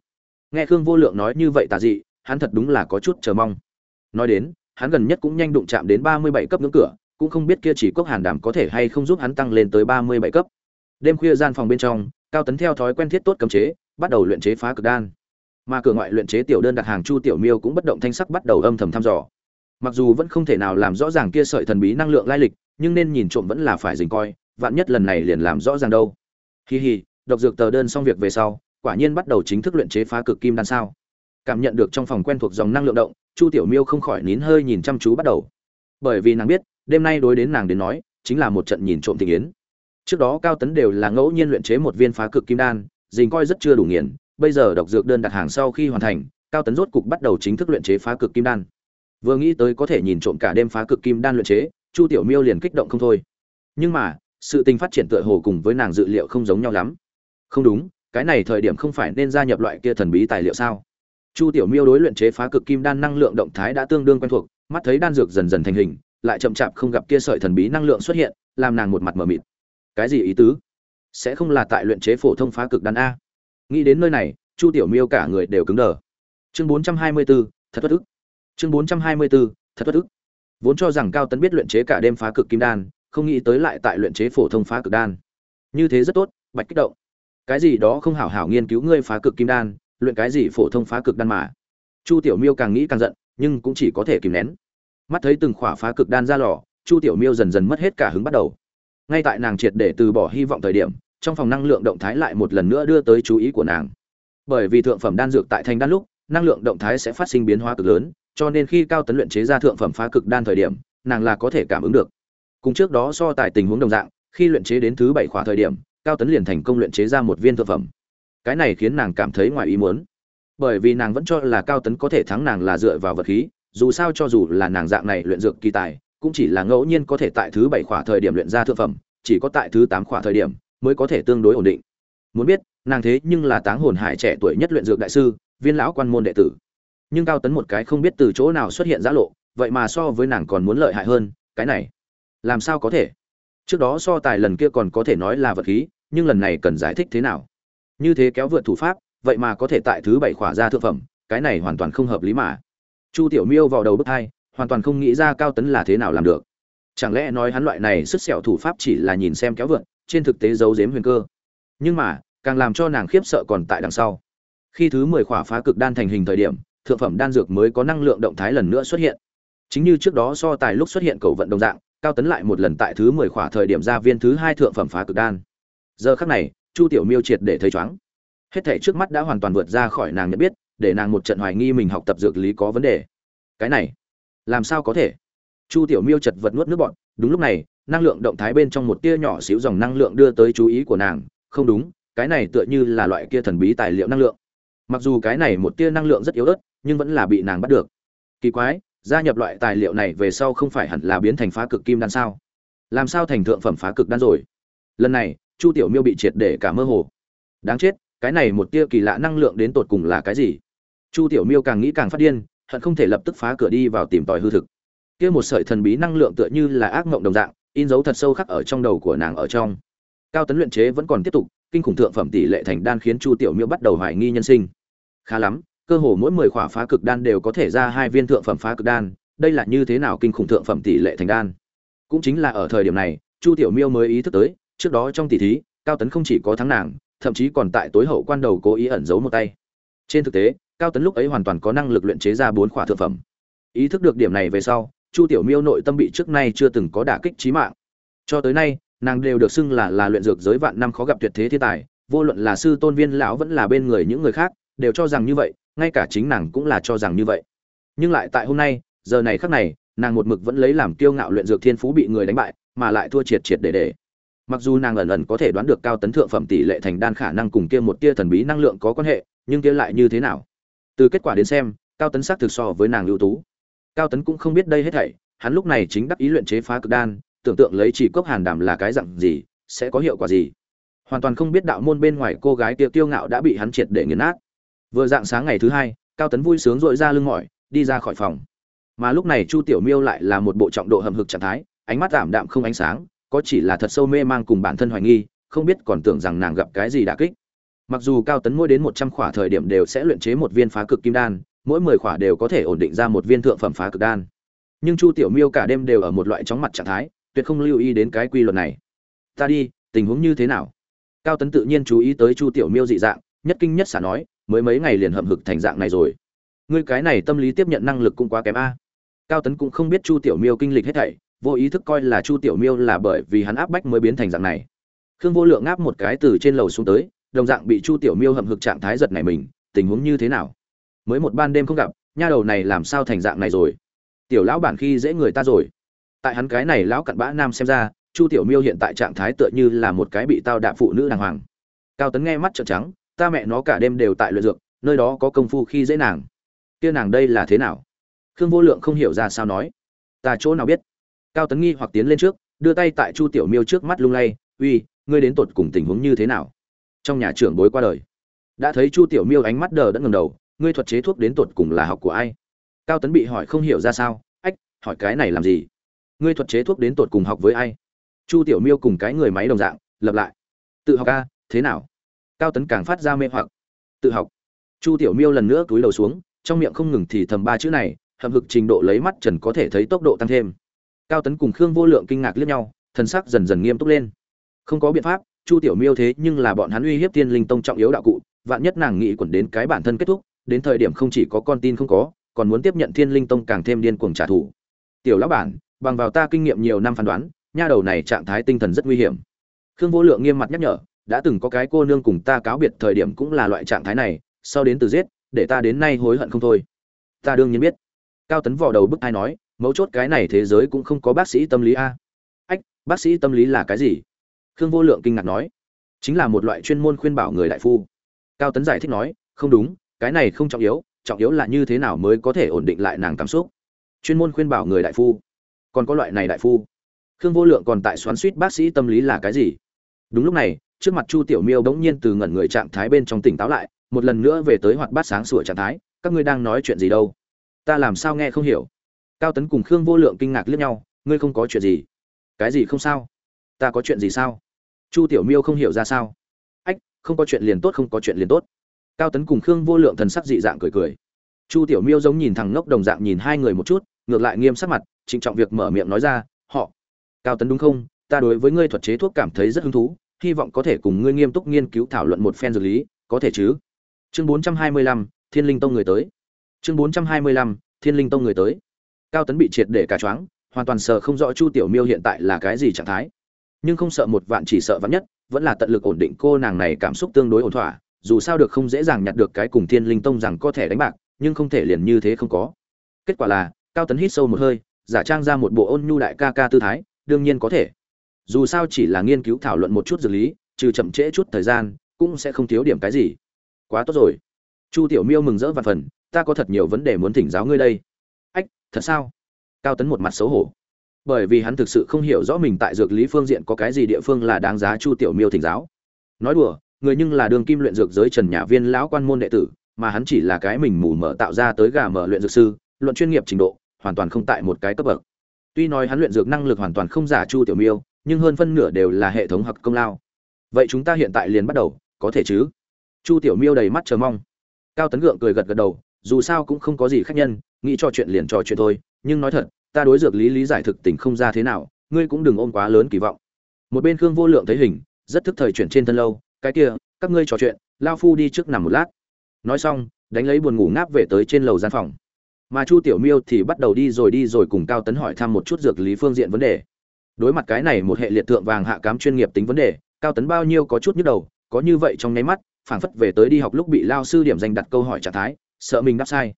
A: Nghe khương vô lượng nói như vậy tà dị, hắn thật đúng là có chút chờ mong. Nói đến, hắn gần nhất cũng nhanh đụng chạm đến ba mươi bảy cấp ngưỡng cửa cũng không biết kia chỉ cốc hàn đảm có thể hay không giúp hắn tăng lên tới ba mươi bảy cấp. Đêm khuya gian phòng bên trong, cao tấn theo thói quen thiết tốt cấm chế, bắt đầu luyện chế phá cực đan. Mà cửa ngoại luyện chế tiểu đơn đặt hàng chu tiểu miêu cũng bất động thanh sắc bắt đầu âm thầm thăm dò. Mặc dù vẫn không thể nào làm rõ ràng kia sợi thần bí năng lượng lai lịch, nhưng nên nhìn trộm vẫn là phải dình coi, vạn nhất lần này liền làm rõ ràng đâu. Hi hi, độc dược tờ đơn xong việc về sau, quả nhiên bắt đầu chính thức luyện chế phá cực kim đan sao. Cảm nhận được trong phòng quen thuộc dòng năng lượng động, chu tiểu miêu không khỏi nín hơi nhìn chăm chú bắt đầu. Bởi vì nàng biết đêm nay đối đến nàng đến nói, chính là một trận nhìn trộm tình yến. Trước đó cao tấn đều là ngẫu nhiên luyện chế một viên phá cực kim đan, dình coi rất chưa đủ nghiền, bây giờ độc dược đơn đặt hàng sau khi hoàn thành, cao tấn rốt cục bắt đầu chính thức luyện chế phá cực kim đan. Vừa nghĩ tới có thể nhìn trộm cả đêm phá cực kim đan luyện chế, chu tiểu miêu liền kích động không thôi. Nhưng mà, sự tình phát triển tựa hồ cùng với nàng dự liệu không giống nhau lắm. Không đúng, cái này thời điểm không phải nên gia nhập loại kia thần bí tài liệu sao? Chu tiểu miêu đối luyện chế phá cực kim đan năng lượng động thái đã tương đương quen thuộc, mắt thấy đan dược dần dần thành hình lại chậm chạp không gặp kia sợi thần bí năng lượng xuất hiện làm nàng một mặt mờ mịt. Cái gì ý tứ? Sẽ không là tại luyện chế phổ thông phá cực đan a? Nghĩ đến nơi này chu tiểu miêu cả người đều cứng đờ. Chương 424, thật bất ức. Chương 424, thật bất ức. Vốn cho rằng cao tấn biết luyện chế cả đêm phá cực kim đan không nghĩ tới lại tại luyện chế phổ thông phá cực đan. Như thế rất tốt bạch kích động. Cái gì đó không hảo hảo nghiên cứu ngươi phá cực kim đan luyện cái gì phổ thông phá cực đan mà. Chu tiểu miêu càng nghĩ càng giận nhưng cũng chỉ có thể kìm nén mắt thấy từng khỏa phá cực đan ra lò, chu tiểu miêu dần dần mất hết cả hứng bắt đầu. Ngay tại nàng triệt để từ bỏ hy vọng thời điểm, trong phòng năng lượng động thái lại một lần nữa đưa tới chú ý của nàng. Bởi vì thượng phẩm đan dược tại thành đan lúc, năng lượng động thái sẽ phát sinh biến hóa cực lớn, cho nên khi cao tấn luyện chế ra thượng phẩm phá cực đan thời điểm, nàng là có thể cảm ứng được. Cùng trước đó so tài tình huống đồng dạng, khi luyện chế đến thứ bảy khỏa thời điểm, cao tấn liền thành công luyện chế ra một viên thượng phẩm. Cái này khiến nàng cảm thấy ngoài ý muốn. Bởi vì nàng vẫn cho là cao tấn có thể thắng nàng là dựa vào vật khí dù sao cho dù là nàng dạng này luyện dược kỳ tài, cũng chỉ là ngẫu nhiên có thể tại thứ bảy khỏa thời điểm luyện ra thượng phẩm, chỉ có tại thứ tám khỏa thời điểm mới có thể tương đối ổn định. Muốn biết, nàng thế nhưng là táng hồn hải trẻ tuổi nhất luyện dược đại sư, viên lão quan môn đệ tử. Nhưng cao tấn một cái không biết từ chỗ nào xuất hiện giã lộ, vậy mà so với nàng còn muốn lợi hại hơn, cái này, làm sao có thể? Trước đó so tài lần kia còn có thể nói là vật khí, nhưng lần này cần giải thích thế nào? Như thế kéo vượt thủ pháp, vậy mà có thể tại thứ bảy khỏa ra thượng phẩm, cái này hoàn toàn không hợp lý mà chu tiểu miêu vào đầu bức thai, hoàn toàn không nghĩ ra cao tấn là thế nào làm được. Chẳng lẽ nói hắn loại này sức sẹo thủ pháp chỉ là nhìn xem kéo vượn, trên thực tế giấu giếm huyền cơ. Nhưng mà, càng làm cho nàng khiếp sợ còn tại đằng sau. Khi thứ mười khỏa phá cực đan thành hình thời điểm, thượng phẩm đan dược mới có năng lượng động thái lần nữa xuất hiện. Chính như trước đó so tài lúc xuất hiện cầu vận đồng dạng, cao tấn lại một lần tại thứ mười khỏa thời điểm ra viên thứ hai thượng phẩm phá cực đan. Giờ khắc này, chu tiểu miêu triệt để thấy chóng hết thể trước mắt đã hoàn toàn vượt ra khỏi nàng nhận biết để nàng một trận hoài nghi mình học tập dược lý có vấn đề. Cái này, làm sao có thể? Chu tiểu miêu chật vật nuốt nước bọn đúng lúc này, năng lượng động thái bên trong một tia nhỏ xíu dòng năng lượng đưa tới chú ý của nàng. Không đúng, cái này tựa như là loại kia thần bí tài liệu năng lượng. Mặc dù cái này một tia năng lượng rất yếu ớt, nhưng vẫn là bị nàng bắt được. Kỳ quái, gia nhập loại tài liệu này về sau không phải hẳn là biến thành phá cực kim đan sao? Làm sao thành thượng phẩm phá cực đan rồi? Lần này, chu tiểu miêu bị triệt để cả mơ hồ. Đáng chết, cái này một tia kỳ lạ năng lượng đến tột cùng là cái gì? Chu tiểu miêu càng nghĩ càng phát điên, hận không thể lập tức phá cửa đi vào tìm tòi hư thực. Kia một sợi thần bí năng lượng tựa như là ác mộng đồng dạng, in dấu thật sâu khắc ở trong đầu của nàng ở trong. Cao tấn luyện chế vẫn còn tiếp tục, kinh khủng thượng phẩm tỷ lệ thành đan khiến chu tiểu miêu bắt đầu hoài nghi nhân sinh. Khá lắm, cơ hồ mỗi mười khỏa phá cực đan đều có thể ra hai viên thượng phẩm phá cực đan, đây là như thế nào kinh khủng thượng phẩm tỷ lệ thành đan? Cũng chính là ở thời điểm này, chu tiểu miêu mới ý thức tới, trước đó trong tỷ thí, cao tấn không chỉ có thắng nàng, thậm chí còn tại tối hậu quan đầu cố ý ẩn giấu một tay. Trên thực tế cao tấn lúc ấy hoàn toàn có năng lực luyện chế ra bốn khỏa thượng phẩm. Ý thức được điểm này về sau, chu tiểu miêu nội tâm bị trước nay chưa từng có đả kích trí mạng. Cho tới nay, nàng đều được xưng là là luyện dược giới vạn năm khó gặp tuyệt thế thiên tài, vô luận là sư tôn viên lão vẫn là bên người những người khác, đều cho rằng như vậy, ngay cả chính nàng cũng là cho rằng như vậy. Nhưng lại tại hôm nay, giờ này khắc này, nàng một mực vẫn lấy làm kiêu ngạo luyện dược thiên phú bị người đánh bại, mà lại thua triệt triệt để để. Mặc dù nàng ẩn ẩn có thể đoán được cao tấn thượng phẩm tỷ lệ thành đan khả năng cùng kia một tia thần bí năng lượng có quan hệ, nhưng kia lại như thế nào? Từ kết quả đến xem, cao tấn xác thực so với nàng ưu tú. Cao tấn cũng không biết đây hết thảy, hắn lúc này chính đắc ý luyện chế phá cực đan, tưởng tượng lấy chỉ cốc hàn đảm là cái dặn gì, sẽ có hiệu quả gì. Hoàn toàn không biết đạo môn bên ngoài cô gái kia tiêu ngạo đã bị hắn triệt để nghiền nát. Vừa dạng sáng ngày thứ hai, cao tấn vui sướng dội ra lưng mỏi, đi ra khỏi phòng. Mà lúc này chu tiểu miêu lại là một bộ trọng độ hầm hực trạng thái, ánh mắt ảm đạm không ánh sáng, có chỉ là thật sâu mê mang cùng bản thân hoài nghi, không biết còn tưởng rằng nàng gặp cái gì đã kích mặc dù cao tấn mỗi đến một trăm khỏa thời điểm đều sẽ luyện chế một viên phá cực kim đan, mỗi mười khỏa đều có thể ổn định ra một viên thượng phẩm phá cực đan. Nhưng chu tiểu miêu cả đêm đều ở một loại chóng mặt trạng thái, tuyệt không lưu ý đến cái quy luật này. Ta đi, tình huống như thế nào? Cao tấn tự nhiên chú ý tới chu tiểu miêu dị dạng, nhất kinh nhất xả nói, mới mấy ngày liền hậm hực thành dạng này rồi. Ngươi cái này tâm lý tiếp nhận năng lực cũng quá kém a. Cao tấn cũng không biết chu tiểu miêu kinh lịch hết thảy, vô ý thức coi là chu tiểu miêu là bởi vì hắn áp bách mới biến thành dạng này. Khương vô lượng áp một cái từ trên lầu xuống tới đồng dạng bị chu tiểu miêu hậm hực trạng thái giật này mình, tình huống như thế nào? Mới một ban đêm không gặp, nha đầu này làm sao thành dạng này rồi? Tiểu lão bản khi dễ người ta rồi. Tại hắn cái này lão cặn bã nam xem ra, chu tiểu miêu hiện tại trạng thái tựa như là một cái bị tao đạp phụ nữ đàng hoàng. Cao tấn nghe mắt trợn trắng, ta mẹ nó cả đêm đều tại luyện dược, nơi đó có công phu khi dễ nàng. Kia nàng đây là thế nào? Khương vô lượng không hiểu ra sao nói. Ta chỗ nào biết? Cao tấn nghi hoặc tiến lên trước, đưa tay tại chu tiểu miêu trước mắt lung lay, uy, ngươi đến tột cùng tình huống như thế nào? Trong nhà trưởng bối qua đời. Đã thấy chu tiểu miêu ánh mắt đờ đẫn ngầm đầu, ngươi thuật chế thuốc đến tột cùng là học của ai? Cao tấn bị hỏi không hiểu ra sao, ách, hỏi cái này làm gì? Ngươi thuật chế thuốc đến tột cùng học với ai? Chu tiểu miêu cùng cái người máy đồng dạng lập lại. Tự học a, thế nào? Cao tấn càng phát ra mê hoặc. Tự học. Chu tiểu miêu lần nữa túi đầu xuống, trong miệng không ngừng thì thầm ba chữ này, hậm hực trình độ lấy mắt trần có thể thấy tốc độ tăng thêm. Cao tấn cùng khương vô lượng kinh ngạc liếc nhau, thần sắc dần dần nghiêm túc lên. Không có biện pháp chu tiểu miêu thế nhưng là bọn hắn uy hiếp tiên linh tông trọng yếu đạo cụ, vạn nhất nàng nghĩ quẩn đến cái bản thân kết thúc, đến thời điểm không chỉ có con tin không có, còn muốn tiếp nhận thiên linh tông càng thêm điên cuồng trả thù. Tiểu lão bản, bằng vào ta kinh nghiệm nhiều năm phán đoán, nha đầu này trạng thái tinh thần rất nguy hiểm. Khương vô lượng nghiêm mặt nhắc nhở, đã từng có cái cô nương cùng ta cáo biệt thời điểm cũng là loại trạng thái này, sau đến từ giết, để ta đến nay hối hận không thôi. Ta đương nhiên biết. Cao tấn vò đầu bức ai nói, mấu chốt cái này thế giới cũng không có bác sĩ tâm lý a. Ách, bác sĩ tâm lý là cái gì? Khương vô lượng kinh ngạc nói, chính là một loại chuyên môn khuyên bảo người đại phu. Cao tấn giải thích nói, không đúng, cái này không trọng yếu trọng yếu là như thế nào mới có thể ổn định lại nàng cảm xúc. Chuyên môn khuyên bảo người đại phu. Còn có loại này đại phu. Khương vô lượng còn tại xoắn suýt bác sĩ tâm lý là cái gì? Đúng lúc này, trước mặt chu tiểu miêu bỗng nhiên từ ngẩn người trạng thái bên trong tỉnh táo lại, một lần nữa về tới hoạt bát sáng sủa trạng thái, các ngươi đang nói chuyện gì đâu? Ta làm sao nghe không hiểu? Cao tấn cùng khương vô lượng kinh ngạc liếc nhau, ngươi không có chuyện gì? Cái gì không sao? Ta có chuyện gì sao? Chu tiểu miêu không hiểu ra sao. Ách, không có chuyện liền tốt, không có chuyện liền tốt. Cao tấn cùng khương vô lượng thần sắc dị dạng cười cười. Chu tiểu miêu giống nhìn thằng ngốc đồng dạng nhìn hai người một chút, ngược lại nghiêm sắc mặt, trịnh trọng việc mở miệng nói ra, họ, cao tấn đúng không? Ta đối với ngươi thuật chế thuốc cảm thấy rất hứng thú, hy vọng có thể cùng ngươi nghiêm túc nghiên cứu thảo luận một phen dược lý, có thể chứ? Chương bốn trăm hai mươi lăm, thiên linh tông người tới. Chương bốn trăm hai mươi lăm, thiên linh tông người tới. Cao tấn bị triệt để cả choáng, hoàn toàn sờ không rõ chu tiểu miêu hiện tại là cái gì trạng thái nhưng không sợ một vạn chỉ sợ vạn nhất, vẫn là tận lực ổn định cô nàng này cảm xúc tương đối ổn thỏa, dù sao được không dễ dàng nhặt được cái cùng thiên linh tông rằng có thể đánh bạc, nhưng không thể liền như thế không có. Kết quả là, cao tấn hít sâu một hơi, giả trang ra một bộ ôn nhu đại ca ca tư thái, đương nhiên có thể. Dù sao chỉ là nghiên cứu thảo luận một chút dược lý, trừ chậm trễ chút thời gian, cũng sẽ không thiếu điểm cái gì. Quá tốt rồi. Chu tiểu miêu mừng rỡ và phần, ta có thật nhiều vấn đề muốn thỉnh giáo ngươi đây. Ách, thật sao? Cao tấn một mặt xấu hổ bởi vì hắn thực sự không hiểu rõ mình tại dược lý phương diện có cái gì địa phương là đáng giá chu tiểu miêu thỉnh giáo. Nói đùa, người nhưng là đường kim luyện dược giới trần nhà viên lão quan môn đệ tử, mà hắn chỉ là cái mình mù mở tạo ra tới gà mở luyện dược sư, luận chuyên nghiệp trình độ, hoàn toàn không tại một cái cấp bậc. Tuy nói hắn luyện dược năng lực hoàn toàn không giả chu tiểu miêu, nhưng hơn phân nửa đều là hệ thống hoặc công lao. Vậy chúng ta hiện tại liền bắt đầu, có thể chứ? Chu tiểu miêu đầy mắt chờ mong. Cao tấn gượng cười gật gật đầu, dù sao cũng không có gì khác nhân, nghĩ trò chuyện liền trò chuyện thôi, nhưng nói thật ta đối dược lý lý giải thực tình không ra thế nào, ngươi cũng đừng ôm quá lớn kỳ vọng. Một bên khương vô lượng thấy hình, rất thức thời chuyển trên thân lâu, cái kia, các ngươi trò chuyện, lao phu đi trước nằm một lát. Nói xong, đánh lấy buồn ngủ ngáp về tới trên lầu gian phòng. Mà chu tiểu miêu thì bắt đầu đi rồi đi rồi cùng cao tấn hỏi thăm một chút dược lý phương diện vấn đề. Đối mặt cái này một hệ liệt thượng vàng hạ cám chuyên nghiệp tính vấn đề, cao tấn bao nhiêu có chút nhức đầu, có như vậy trong nháy mắt, phảng phất về tới đi học lúc bị lao sư điểm danh đặt câu hỏi trạng thái, sợ mình đáp sai.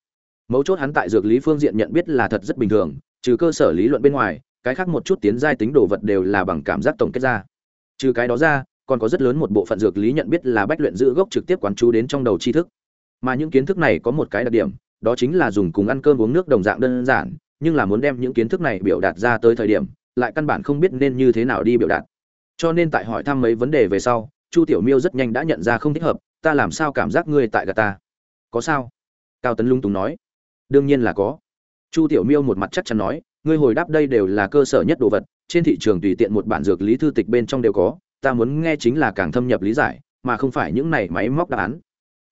A: Mấu chốt hắn tại dược lý phương diện nhận biết là thật rất bình thường trừ cơ sở lý luận bên ngoài, cái khác một chút tiến giai tính đồ vật đều là bằng cảm giác tổng kết ra. Trừ cái đó ra, còn có rất lớn một bộ phận dược lý nhận biết là bách luyện giữ gốc trực tiếp quán chú đến trong đầu tri thức. Mà những kiến thức này có một cái đặc điểm, đó chính là dùng cùng ăn cơm uống nước đồng dạng đơn giản, nhưng là muốn đem những kiến thức này biểu đạt ra tới thời điểm, lại căn bản không biết nên như thế nào đi biểu đạt. Cho nên tại hỏi thăm mấy vấn đề về sau, chu tiểu miêu rất nhanh đã nhận ra không thích hợp, ta làm sao cảm giác ngươi tại gà ta? Có sao? Cao tấn lung túng nói. Đương nhiên là có chu tiểu miêu một mặt chắc chắn nói, ngươi hồi đáp đây đều là cơ sở nhất đồ vật, trên thị trường tùy tiện một bản dược lý thư tịch bên trong đều có, ta muốn nghe chính là càng thâm nhập lý giải, mà không phải những này máy móc đáp án.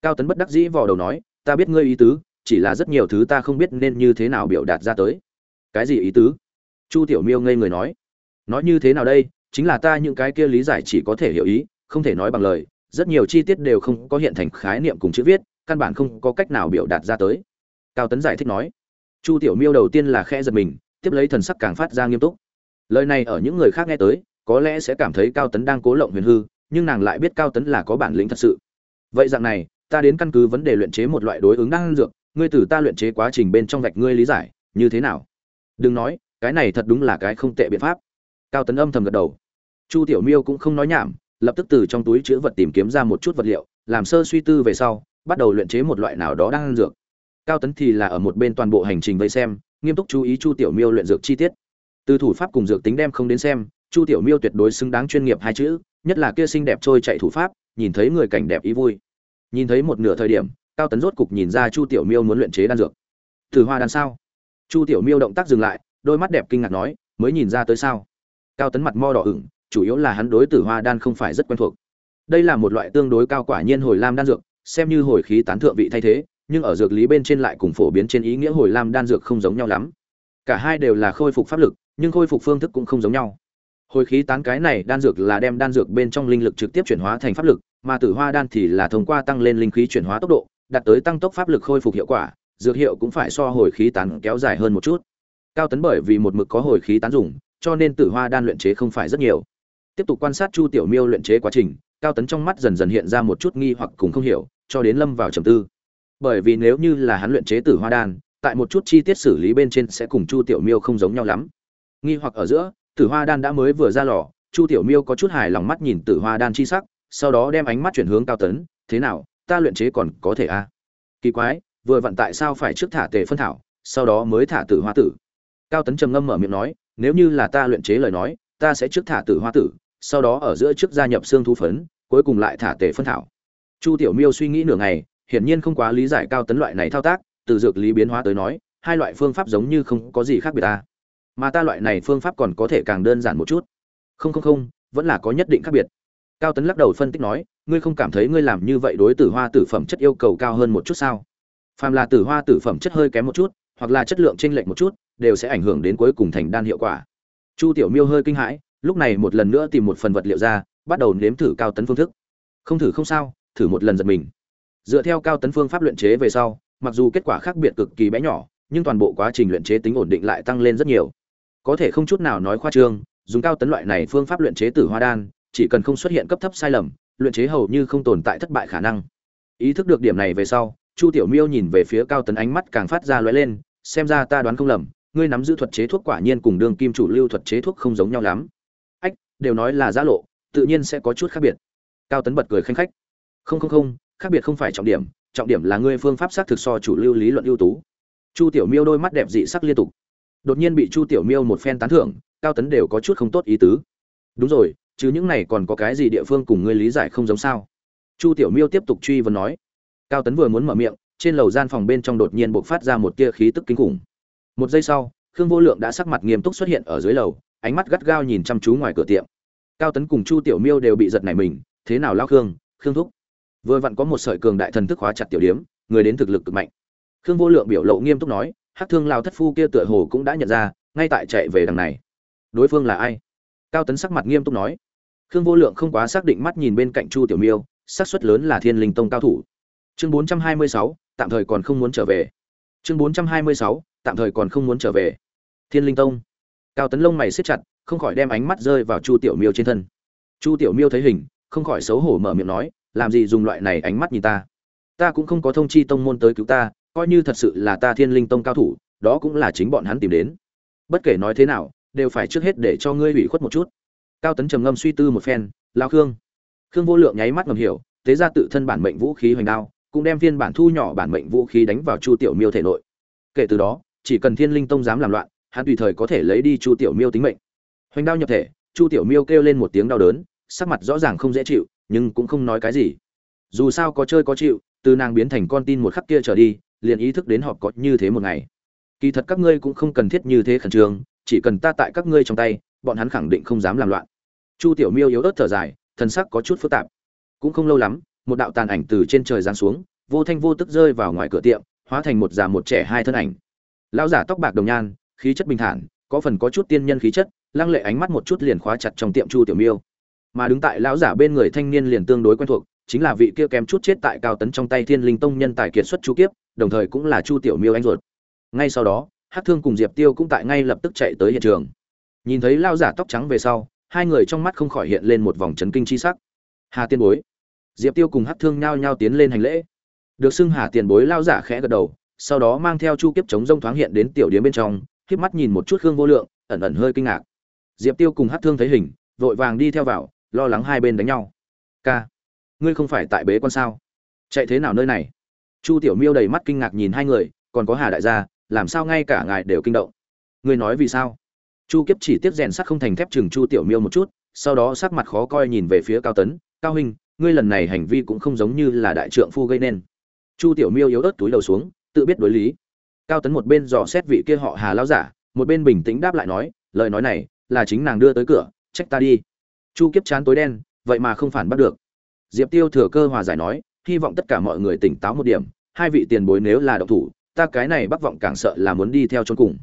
A: Cao tấn bất đắc dĩ vò đầu nói, ta biết ngươi ý tứ, chỉ là rất nhiều thứ ta không biết nên như thế nào biểu đạt ra tới. Cái gì ý tứ? Chu tiểu miêu ngây người nói nói như thế nào đây, chính là ta những cái kia lý giải chỉ có thể hiểu ý, không thể nói bằng lời, rất nhiều chi tiết đều không có hiện thành khái niệm cùng chữ viết, căn bản không có cách nào biểu đạt ra tới. Cao tấn giải thích nói chu tiểu miêu đầu tiên là khẽ giật mình, tiếp lấy thần sắc càng phát ra nghiêm túc. Lời này ở những người khác nghe tới, có lẽ sẽ cảm thấy cao tấn đang cố lộng huyền hư, nhưng nàng lại biết cao tấn là có bản lĩnh thật sự. Vậy dạng này, ta đến căn cứ vấn đề luyện chế một loại đối ứng đan dược, ngươi từ ta luyện chế quá trình bên trong vạch ngươi lý giải, như thế nào? Đừng nói, cái này thật đúng là cái không tệ biện pháp. Cao tấn âm thầm gật đầu. Chu tiểu miêu cũng không nói nhảm, lập tức từ trong túi chứa vật tìm kiếm ra một chút vật liệu, làm sơ suy tư về sau, bắt đầu luyện chế một loại nào đó đang ăn dược cao tấn thì là ở một bên toàn bộ hành trình vây xem, nghiêm túc chú ý chu tiểu miêu luyện dược chi tiết. Từ thủ pháp cùng dược tính đem không đến xem, chu tiểu miêu tuyệt đối xứng đáng chuyên nghiệp hai chữ, nhất là kia xinh đẹp trôi chạy thủ pháp, nhìn thấy người cảnh đẹp ý vui. Nhìn thấy một nửa thời điểm, cao tấn rốt cục nhìn ra chu tiểu miêu muốn luyện chế đan dược. Thử hoa đan sao? Chu tiểu miêu động tác dừng lại, đôi mắt đẹp kinh ngạc nói, mới nhìn ra tới sao? Cao tấn mặt mo đỏ ửng, chủ yếu là hắn đối tử hoa đan không phải rất quen thuộc. Đây là một loại tương đối cao quả nhiên hồi lam đan dược, xem như hồi khí tán thượng vị thay thế nhưng ở dược lý bên trên lại cùng phổ biến trên ý nghĩa hồi lam đan dược không giống nhau lắm. Cả hai đều là khôi phục pháp lực, nhưng khôi phục phương thức cũng không giống nhau. Hồi khí tán cái này đan dược là đem đan dược bên trong linh lực trực tiếp chuyển hóa thành pháp lực, mà tử hoa đan thì là thông qua tăng lên linh khí chuyển hóa tốc độ, đạt tới tăng tốc pháp lực khôi phục hiệu quả, dược hiệu cũng phải so hồi khí tán kéo dài hơn một chút. Cao tấn bởi vì một mực có hồi khí tán dùng, cho nên tử hoa đan luyện chế không phải rất nhiều. Tiếp tục quan sát chu tiểu miêu luyện chế quá trình, cao tấn trong mắt dần dần hiện ra một chút nghi hoặc cùng không hiểu, cho đến lâm vào trầm tư bởi vì nếu như là hắn luyện chế tử hoa đan, tại một chút chi tiết xử lý bên trên sẽ cùng chu tiểu miêu không giống nhau lắm. Nghi hoặc ở giữa, tử hoa đan đã mới vừa ra lò, chu tiểu miêu có chút hài lòng mắt nhìn tử hoa đan chi sắc, sau đó đem ánh mắt chuyển hướng cao tấn, thế nào, ta luyện chế còn có thể a à? kỳ quái, vừa vặn tại sao phải trước thả tề phân thảo, sau đó mới thả tử hoa tử? Cao tấn trầm ngâm mở miệng nói, nếu như là ta luyện chế lời nói, ta sẽ trước thả tử hoa tử, sau đó ở giữa trước gia nhập xương thu phấn, cuối cùng lại thả tề phân thảo. Chu tiểu miêu suy nghĩ nửa ngày hiển nhiên không quá lý giải cao tấn loại này thao tác, từ dược lý biến hóa tới nói, hai loại phương pháp giống như không có gì khác biệt ta. Mà ta loại này phương pháp còn có thể càng đơn giản một chút. Không không không, vẫn là có nhất định khác biệt. Cao tấn lắc đầu phân tích nói, ngươi không cảm thấy ngươi làm như vậy đối tử hoa tử phẩm chất yêu cầu cao hơn một chút sao? Phàm là tử hoa tử phẩm chất hơi kém một chút, hoặc là chất lượng chênh lệch một chút, đều sẽ ảnh hưởng đến cuối cùng thành đan hiệu quả. Chu tiểu miêu hơi kinh hãi, lúc này một lần nữa tìm một phần vật liệu ra, bắt đầu nếm thử cao tấn phương thức. Không thử không sao, thử một lần giật mình dựa theo cao tấn phương pháp luyện chế về sau, mặc dù kết quả khác biệt cực kỳ bé nhỏ, nhưng toàn bộ quá trình luyện chế tính ổn định lại tăng lên rất nhiều. Có thể không chút nào nói khoa trương, dùng cao tấn loại này phương pháp luyện chế tử hoa đan, chỉ cần không xuất hiện cấp thấp sai lầm, luyện chế hầu như không tồn tại thất bại khả năng. Ý thức được điểm này về sau, chu tiểu miêu nhìn về phía cao tấn ánh mắt càng phát ra lóe lên, xem ra ta đoán không lầm, ngươi nắm giữ thuật chế thuốc quả nhiên cùng đường kim chủ lưu thuật chế thuốc không giống nhau lắm. Ách, đều nói là giã lộ, tự nhiên sẽ có chút khác biệt. Cao tấn bật cười khanh khách. Không không không khác biệt không phải trọng điểm trọng điểm là ngươi phương pháp xác thực so chủ lưu lý luận ưu tú. Chu tiểu miêu đôi mắt đẹp dị sắc liên tục. Đột nhiên bị chu tiểu miêu một phen tán thưởng, cao tấn đều có chút không tốt ý tứ. Đúng rồi, chứ những này còn có cái gì địa phương cùng ngươi lý giải không giống sao? Chu tiểu miêu tiếp tục truy vấn nói. Cao tấn vừa muốn mở miệng, trên lầu gian phòng bên trong đột nhiên bộc phát ra một tia khí tức kinh khủng. Một giây sau, khương vô lượng đã sắc mặt nghiêm túc xuất hiện ở dưới lầu, ánh mắt gắt gao nhìn chăm chú ngoài cửa tiệm. Cao tấn cùng chu tiểu miêu đều bị giật nảy mình, thế nào lao khương? Khương thúc? Vừa vặn có một sợi cường đại thần thức hóa chặt tiểu điếm, người đến thực lực cực mạnh. Khương vô lượng biểu lộ nghiêm túc nói hát thương lao thất phu kia tựa hồ cũng đã nhận ra, ngay tại chạy về đằng này. Đối phương là ai? Cao tấn sắc mặt nghiêm túc nói. Khương vô lượng không quá xác định mắt nhìn bên cạnh chu tiểu miêu, xác suất lớn là thiên linh tông cao thủ. Chương bốn trăm hai mươi sáu, tạm thời còn không muốn trở về. Chương bốn trăm hai mươi sáu, tạm thời còn không muốn trở về. Thiên linh tông. Cao tấn lông mày xếp chặt, không khỏi đem ánh mắt rơi vào chu tiểu miêu trên thân. Chu tiểu miêu thấy hình, không khỏi xấu hổ mở miệng nói làm gì dùng loại này ánh mắt nhìn ta? Ta cũng không có thông chi tông môn tới cứu ta, coi như thật sự là ta thiên linh tông cao thủ, đó cũng là chính bọn hắn tìm đến. Bất kể nói thế nào, đều phải trước hết để cho ngươi hủy khuất một chút. Cao tấn trầm ngâm suy tư một phen lao khương. Khương vô lượng nháy mắt ngầm hiểu tế ra tự thân bản mệnh vũ khí hoành đao, cũng đem phiên bản thu nhỏ bản mệnh vũ khí đánh vào chu tiểu miêu thể nội. Kể từ đó, chỉ cần thiên linh tông dám làm loạn, hắn tùy thời có thể lấy đi chu tiểu miêu tính mệnh. Hoành đao nhập thể, chu tiểu miêu kêu lên một tiếng đau đớn, sắc mặt rõ ràng không dễ chịu nhưng cũng không nói cái gì. Dù sao có chơi có chịu, từ nàng biến thành con tin một khắc kia trở đi, liền ý thức đến họ có như thế một ngày. Kỳ thật các ngươi cũng không cần thiết như thế khẩn trương, chỉ cần ta tại các ngươi trong tay, bọn hắn khẳng định không dám làm loạn. Chu tiểu miêu yếu ớt thở dài, thần sắc có chút phức tạp. Cũng không lâu lắm, một đạo tàn ảnh từ trên trời giáng xuống, vô thanh vô tức rơi vào ngoài cửa tiệm, hóa thành một già một trẻ hai thân ảnh. Lão giả tóc bạc đồng nhan, khí chất bình thản, có phần có chút tiên nhân khí chất, lăng lệ ánh mắt một chút liền khóa chặt trong tiệm chu tiểu miêu mà đứng tại lão giả bên người thanh niên liền tương đối quen thuộc, chính là vị kia kém chút chết tại cao tấn trong tay thiên linh tông nhân tài kiệt xuất chu kiếp, đồng thời cũng là chu tiểu miêu anh ruột. Ngay sau đó hát thương cùng diệp tiêu cũng tại ngay lập tức chạy tới hiện trường. Nhìn thấy lao giả tóc trắng về sau, hai người trong mắt không khỏi hiện lên một vòng chấn kinh chi sắc. Hà tiên bối. Diệp tiêu cùng hát thương nhao nhao tiến lên hành lễ. Được xưng hà tiền bối lao giả khẽ gật đầu, sau đó mang theo chu kiếp chống rông thoáng hiện đến tiểu điếm bên trong khiếp mắt nhìn một chút khương vô lượng, ẩn ẩn hơi kinh ngạc. Diệp tiêu cùng hát thương thấy hình, vội vàng đi theo vào lo lắng hai bên đánh nhau. Ca, ngươi không phải tại bế quan sao? Chạy thế nào nơi này? Chu tiểu miêu đầy mắt kinh ngạc nhìn hai người, còn có hà đại gia, làm sao ngay cả ngài đều kinh động? Ngươi nói vì sao? Chu kiếp chỉ tiếp rèn sắt không thành thép chừng chu tiểu miêu một chút, sau đó sắc mặt khó coi nhìn về phía cao tấn, cao huynh, ngươi lần này hành vi cũng không giống như là đại trượng phu gây nên. Chu tiểu miêu yếu ớt túi đầu xuống, tự biết đối lý. Cao tấn một bên dò xét vị kia họ hà lao giả, một bên bình tĩnh đáp lại nói, lời nói này là chính nàng đưa tới cửa, trách ta đi chu kiếp chán tối đen, vậy mà không phản bắt được. Diệp tiêu thừa cơ hòa giải nói, hy vọng tất cả mọi người tỉnh táo một điểm, hai vị tiền bối nếu là độc thủ, ta cái này bắc vọng càng sợ là muốn đi theo chôn cùng.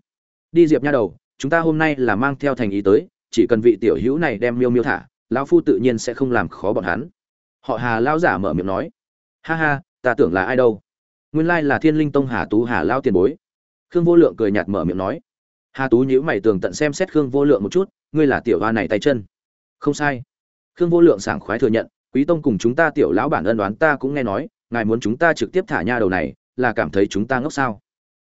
A: Đi diệp nha đầu, chúng ta hôm nay là mang theo thành ý tới, chỉ cần vị tiểu hữu này đem miêu miêu thả, lão phu tự nhiên sẽ không làm khó bọn hắn. Họ hà lao giả mở miệng nói, ha ha, ta tưởng là ai đâu? Nguyên lai là thiên linh tông hà tú hà lao tiền bối. Khương vô lượng cười nhạt mở miệng nói, hà tú nhữ mày tường tận xem xét khương vô lượng một chút, ngươi là tiểu hoa này tay chân không sai. Khương vô lượng sảng khoái thừa nhận, quý tông cùng chúng ta tiểu lão bản ân đoán ta cũng nghe nói, ngài muốn chúng ta trực tiếp thả nha đầu này, là cảm thấy chúng ta ngốc sao?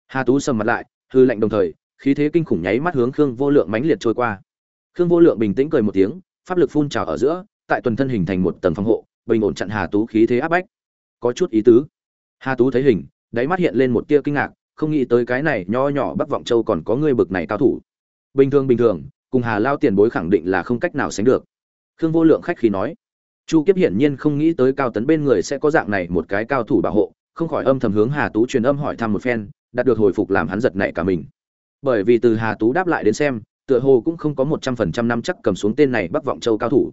A: Hà tú sầm mặt lại, hư lệnh đồng thời, khí thế kinh khủng nháy mắt hướng khương vô lượng mãnh liệt trôi qua. Khương vô lượng bình tĩnh cười một tiếng, pháp lực phun trào ở giữa, tại tuần thân hình thành một tầng phòng hộ, bình ổn chặn hà tú khí thế áp bách. Có chút ý tứ. Hà tú thấy hình, đáy mắt hiện lên một tia kinh ngạc, không nghĩ tới cái này nho nhỏ bắc vọng châu còn có người bực này cao thủ. Bình thường bình thường, cùng hà lao tiền bối khẳng định là không cách nào sánh được khương vô lượng khách khí nói. Chu kiếp hiển nhiên không nghĩ tới cao tấn bên người sẽ có dạng này một cái cao thủ bảo hộ, không khỏi âm thầm hướng hà tú truyền âm hỏi thăm một phen, đạt được hồi phục làm hắn giật nảy cả mình. Bởi vì từ hà tú đáp lại đến xem, tựa hồ cũng không có một trăm phần trăm năm chắc cầm xuống tên này bắc vọng châu cao thủ.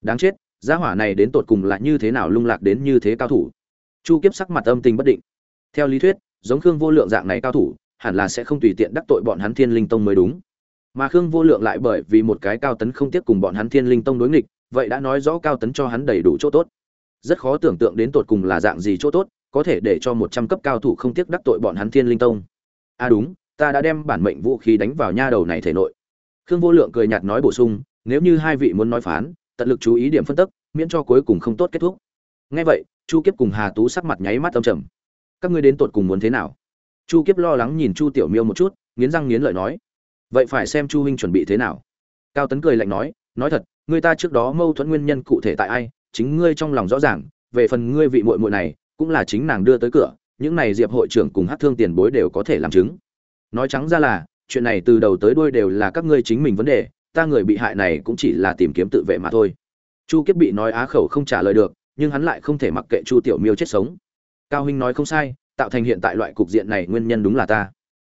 A: Đáng chết, gia hỏa này đến tột cùng là như thế nào lung lạc đến như thế cao thủ? Chu kiếp sắc mặt âm tình bất định. Theo lý thuyết, giống khương vô lượng dạng này cao thủ, hẳn là sẽ không tùy tiện đắc tội bọn hắn thiên linh tông mới đúng mà khương vô lượng lại bởi vì một cái cao tấn không tiếp cùng bọn hắn thiên linh tông đối nghịch, vậy đã nói rõ cao tấn cho hắn đầy đủ chỗ tốt. Rất khó tưởng tượng đến tột cùng là dạng gì chỗ tốt, có thể để cho một trăm cấp cao thủ không tiếc đắc tội bọn hắn thiên linh tông. À đúng, ta đã đem bản mệnh vũ khí đánh vào nha đầu này thể nội. Khương vô lượng cười nhạt nói bổ sung, nếu như hai vị muốn nói phán, tận lực chú ý điểm phân tích miễn cho cuối cùng không tốt kết thúc. Ngay vậy, chu kiếp cùng hà tú sắc mặt nháy mắt âm trầm. Các ngươi đến tột cùng muốn thế nào? Chu kiếp lo lắng nhìn chu tiểu miêu một chút, nghiến răng nghiến lợi nói vậy phải xem chu huynh chuẩn bị thế nào. Cao tấn cười lạnh nói nói thật, người ta trước đó mâu thuẫn nguyên nhân cụ thể tại ai, chính ngươi trong lòng rõ ràng, về phần ngươi vị muội muội này, cũng là chính nàng đưa tới cửa, những này diệp hội trưởng cùng hát thương tiền bối đều có thể làm chứng. Nói trắng ra là, chuyện này từ đầu tới đuôi đều là các ngươi chính mình vấn đề, ta người bị hại này cũng chỉ là tìm kiếm tự vệ mà thôi. Chu kiếp bị nói á khẩu không trả lời được, nhưng hắn lại không thể mặc kệ chu tiểu miêu chết sống. Cao huynh nói không sai, tạo thành hiện tại loại cục diện này nguyên nhân đúng là ta.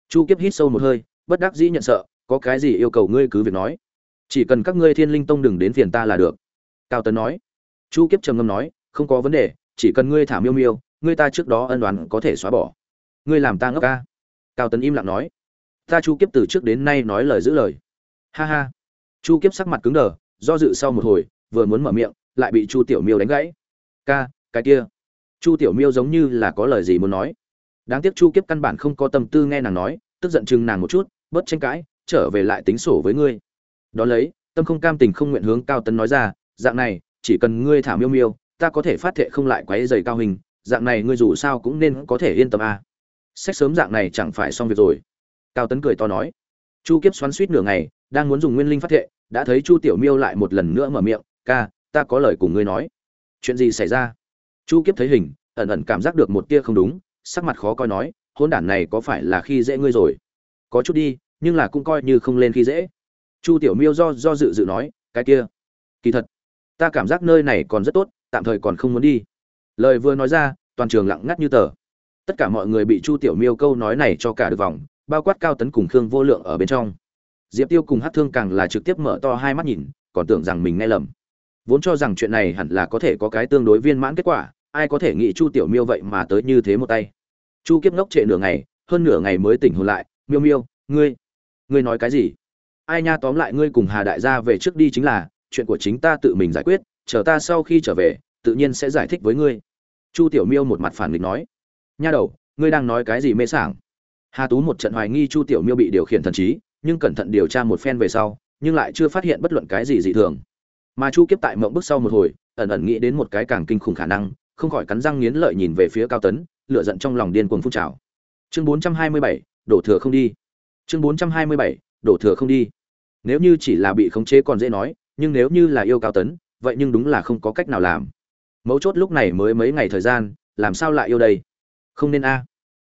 A: Chu kiếp hít sâu một hơi bất đắc dĩ nhận sợ, có cái gì yêu cầu ngươi cứ việc nói. Chỉ cần các ngươi thiên linh tông đừng đến phiền ta là được. Cao tấn nói. Chu kiếp trầm ngâm nói, không có vấn đề, chỉ cần ngươi thả miêu miêu, ngươi ta trước đó ân đoán có thể xóa bỏ. Ngươi làm ta ngốc ca. Cao tấn im lặng nói. Ta chu kiếp từ trước đến nay nói lời giữ lời. Ha ha. Chu kiếp sắc mặt cứng đờ, do dự sau một hồi, vừa muốn mở miệng, lại bị chu tiểu miêu đánh gãy. Ca, cái kia. Chu tiểu miêu giống như là có lời gì muốn nói. Đáng tiếc chu kiếp căn bản không có tâm tư nghe nàng nói tức giận chừng nàng một chút, bớt tranh cãi, trở về lại tính sổ với ngươi. Đón lấy, tâm không cam tình không nguyện hướng cao tấn nói ra, dạng này, chỉ cần ngươi thả miêu miêu, ta có thể phát thệ không lại quấy giày cao hình, dạng này ngươi dù sao cũng nên có thể yên tâm a à. sách sớm dạng này chẳng phải xong việc rồi. Cao tấn cười to nói. Chu kiếp xoắn suýt nửa ngày, đang muốn dùng nguyên linh phát thệ, đã thấy chu tiểu miêu lại một lần nữa mở miệng, ca, ta có lời cùng ngươi nói. Chuyện gì xảy ra? Chu kiếp thấy hình, ẩn ẩn cảm giác được một tia không đúng, sắc mặt khó coi nói hôn đản này có phải là khi dễ ngươi rồi? Có chút đi, nhưng là cũng coi như không lên khi dễ. Chu tiểu miêu do do dự dự nói, cái kia. Kỳ thật, ta cảm giác nơi này còn rất tốt, tạm thời còn không muốn đi. Lời vừa nói ra, toàn trường lặng ngắt như tờ. Tất cả mọi người bị chu tiểu miêu câu nói này cho cả được vòng, bao quát cao tấn cùng khương vô lượng ở bên trong. Diệp tiêu cùng hát thương càng là trực tiếp mở to hai mắt nhìn, còn tưởng rằng mình nghe lầm. Vốn cho rằng chuyện này hẳn là có thể có cái tương đối viên mãn kết quả, ai có thể nghĩ chu tiểu miêu vậy mà tới như thế một tay chu kiếp ngốc trệ nửa ngày, hơn nửa ngày mới tỉnh hồn lại, miêu miêu, ngươi ngươi nói cái gì? Ai nha tóm lại ngươi cùng hà đại gia về trước đi chính là, chuyện của chính ta tự mình giải quyết, chờ ta sau khi trở về, tự nhiên sẽ giải thích với ngươi. Chu tiểu miêu một mặt phản nghịch nói, nha đầu, ngươi đang nói cái gì mê sảng? Hà tú một trận hoài nghi chu tiểu miêu bị điều khiển thần trí, nhưng cẩn thận điều tra một phen về sau, nhưng lại chưa phát hiện bất luận cái gì dị thường. Mà chu kiếp tại mộng bước sau một hồi, ẩn ẩn nghĩ đến một cái càng kinh khủng khả năng, không khỏi cắn răng nghiến lợi nhìn về phía cao tấn lửa giận trong lòng điên cuồng phun trào. Chương 427, đổ thừa không đi. Chương 427, đổ thừa không đi. Nếu như chỉ là bị khống chế còn dễ nói nhưng nếu như là yêu cao tấn vậy nhưng đúng là không có cách nào làm. Mấu chốt lúc này mới mấy ngày thời gian làm sao lại yêu đây? Không nên a.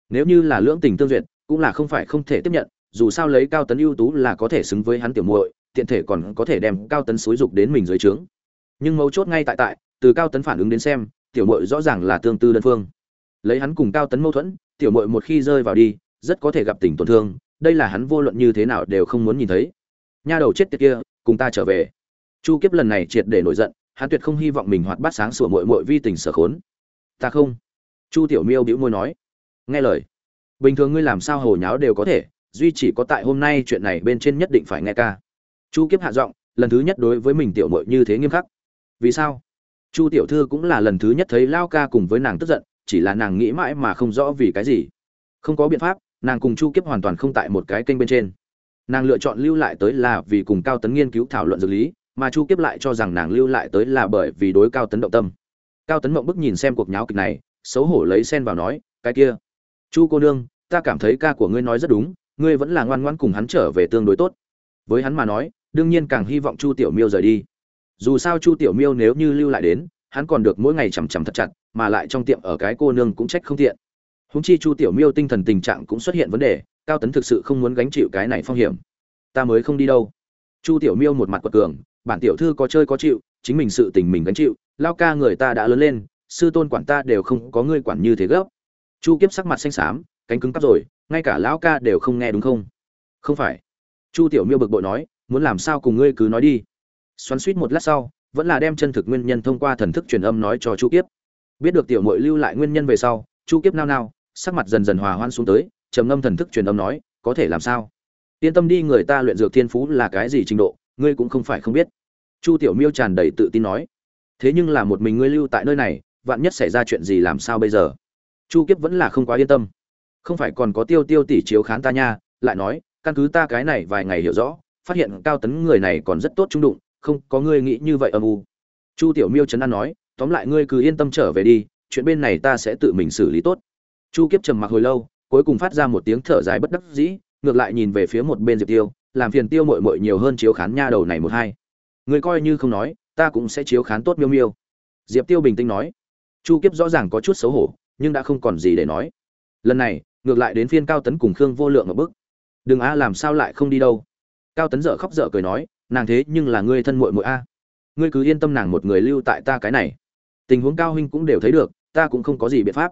A: Nếu như là lưỡng tình tương duyệt cũng là không phải không thể tiếp nhận dù sao lấy cao tấn ưu tú là có thể xứng với hắn tiểu muội tiện thể còn có thể đem cao tấn xúi dục đến mình dưới trướng. Nhưng mấu chốt ngay tại tại từ cao tấn phản ứng đến xem tiểu muội rõ ràng là tương tư đơn phương lấy hắn cùng cao tấn mâu thuẫn, tiểu muội một khi rơi vào đi, rất có thể gặp tình tổn thương, đây là hắn vô luận như thế nào đều không muốn nhìn thấy. Nha đầu chết tiệt kia, cùng ta trở về. Chu kiếp lần này triệt để nổi giận, hắn tuyệt không hy vọng mình hoạt bát sáng sủa muội muội vi tình sở khốn. Ta không. Chu tiểu miêu bĩu môi nói. Nghe lời. Bình thường ngươi làm sao hồ nháo đều có thể, duy chỉ có tại hôm nay chuyện này bên trên nhất định phải nghe ca. Chu kiếp hạ giọng, lần thứ nhất đối với mình tiểu muội như thế nghiêm khắc. Vì sao? Chu tiểu thư cũng là lần thứ nhất thấy lao ca cùng với nàng tức giận chỉ là nàng nghĩ mãi mà không rõ vì cái gì. Không có biện pháp, nàng cùng chu kiếp hoàn toàn không tại một cái kênh bên trên. Nàng lựa chọn lưu lại tới là vì cùng cao tấn nghiên cứu thảo luận dược lý, mà chu kiếp lại cho rằng nàng lưu lại tới là bởi vì đối cao tấn động tâm. Cao tấn mộng bức nhìn xem cuộc nháo kịch này, xấu hổ lấy sen vào nói, cái kia, chu cô nương, ta cảm thấy ca của ngươi nói rất đúng, ngươi vẫn là ngoan ngoãn cùng hắn trở về tương đối tốt. Với hắn mà nói, đương nhiên càng hy vọng chu tiểu miêu rời đi. Dù sao chu tiểu miêu nếu như lưu lại đến, hắn còn được mỗi ngày chằm chằm thật chặt mà lại trong tiệm ở cái cô nương cũng trách không tiện. Húng chi chu tiểu miêu tinh thần tình trạng cũng xuất hiện vấn đề, cao tấn thực sự không muốn gánh chịu cái này phong hiểm. Ta mới không đi đâu. Chu tiểu miêu một mặt quật cường, bản tiểu thư có chơi có chịu, chính mình sự tình mình gánh chịu, lao ca người ta đã lớn lên, sư tôn quản ta đều không có ngươi quản như thế gấp. Chu kiếp sắc mặt xanh xám, cánh cứng cắp rồi, ngay cả lão ca đều không nghe đúng không? Không phải. Chu tiểu miêu bực bội nói, muốn làm sao cùng ngươi cứ nói đi. Xoắn suýt một lát sau, vẫn là đem chân thực nguyên nhân thông qua thần thức truyền âm nói cho chu kiếp biết được tiểu mội lưu lại nguyên nhân về sau, chu kiếp nao nao, sắc mặt dần dần hòa hoan xuống tới, trầm ngâm thần thức truyền âm nói, có thể làm sao? Yên tâm đi, người ta luyện dược thiên phú là cái gì trình độ, ngươi cũng không phải không biết. Chu tiểu miêu tràn đầy tự tin nói, thế nhưng là một mình ngươi lưu tại nơi này, vạn nhất xảy ra chuyện gì làm sao bây giờ? Chu kiếp vẫn là không quá yên tâm. Không phải còn có tiêu tiêu tỷ chiếu khán ta nha, lại nói, căn cứ ta cái này vài ngày hiểu rõ, phát hiện cao tấn người này còn rất tốt trung đụng, không có ngươi nghĩ như vậy âm u. Chu tiểu miêu trấn an nói tóm lại ngươi cứ yên tâm trở về đi, chuyện bên này ta sẽ tự mình xử lý tốt. Chu kiếp trầm mặc hồi lâu, cuối cùng phát ra một tiếng thở dài bất đắc dĩ, ngược lại nhìn về phía một bên diệp tiêu, làm phiền tiêu mội mội nhiều hơn chiếu khán nha đầu này một hai. Người coi như không nói, ta cũng sẽ chiếu khán tốt miêu miêu. Diệp tiêu bình tĩnh nói. Chu kiếp rõ ràng có chút xấu hổ, nhưng đã không còn gì để nói. Lần này, ngược lại đến phiên cao tấn cùng khương vô lượng ở bức đừng a làm sao lại không đi đâu? Cao tấn dở khóc dở cười nói, nàng thế nhưng là ngươi thân muội muội a. Ngươi cứ yên tâm nàng một người lưu tại ta cái này tình huống cao huynh cũng đều thấy được, ta cũng không có gì biện pháp.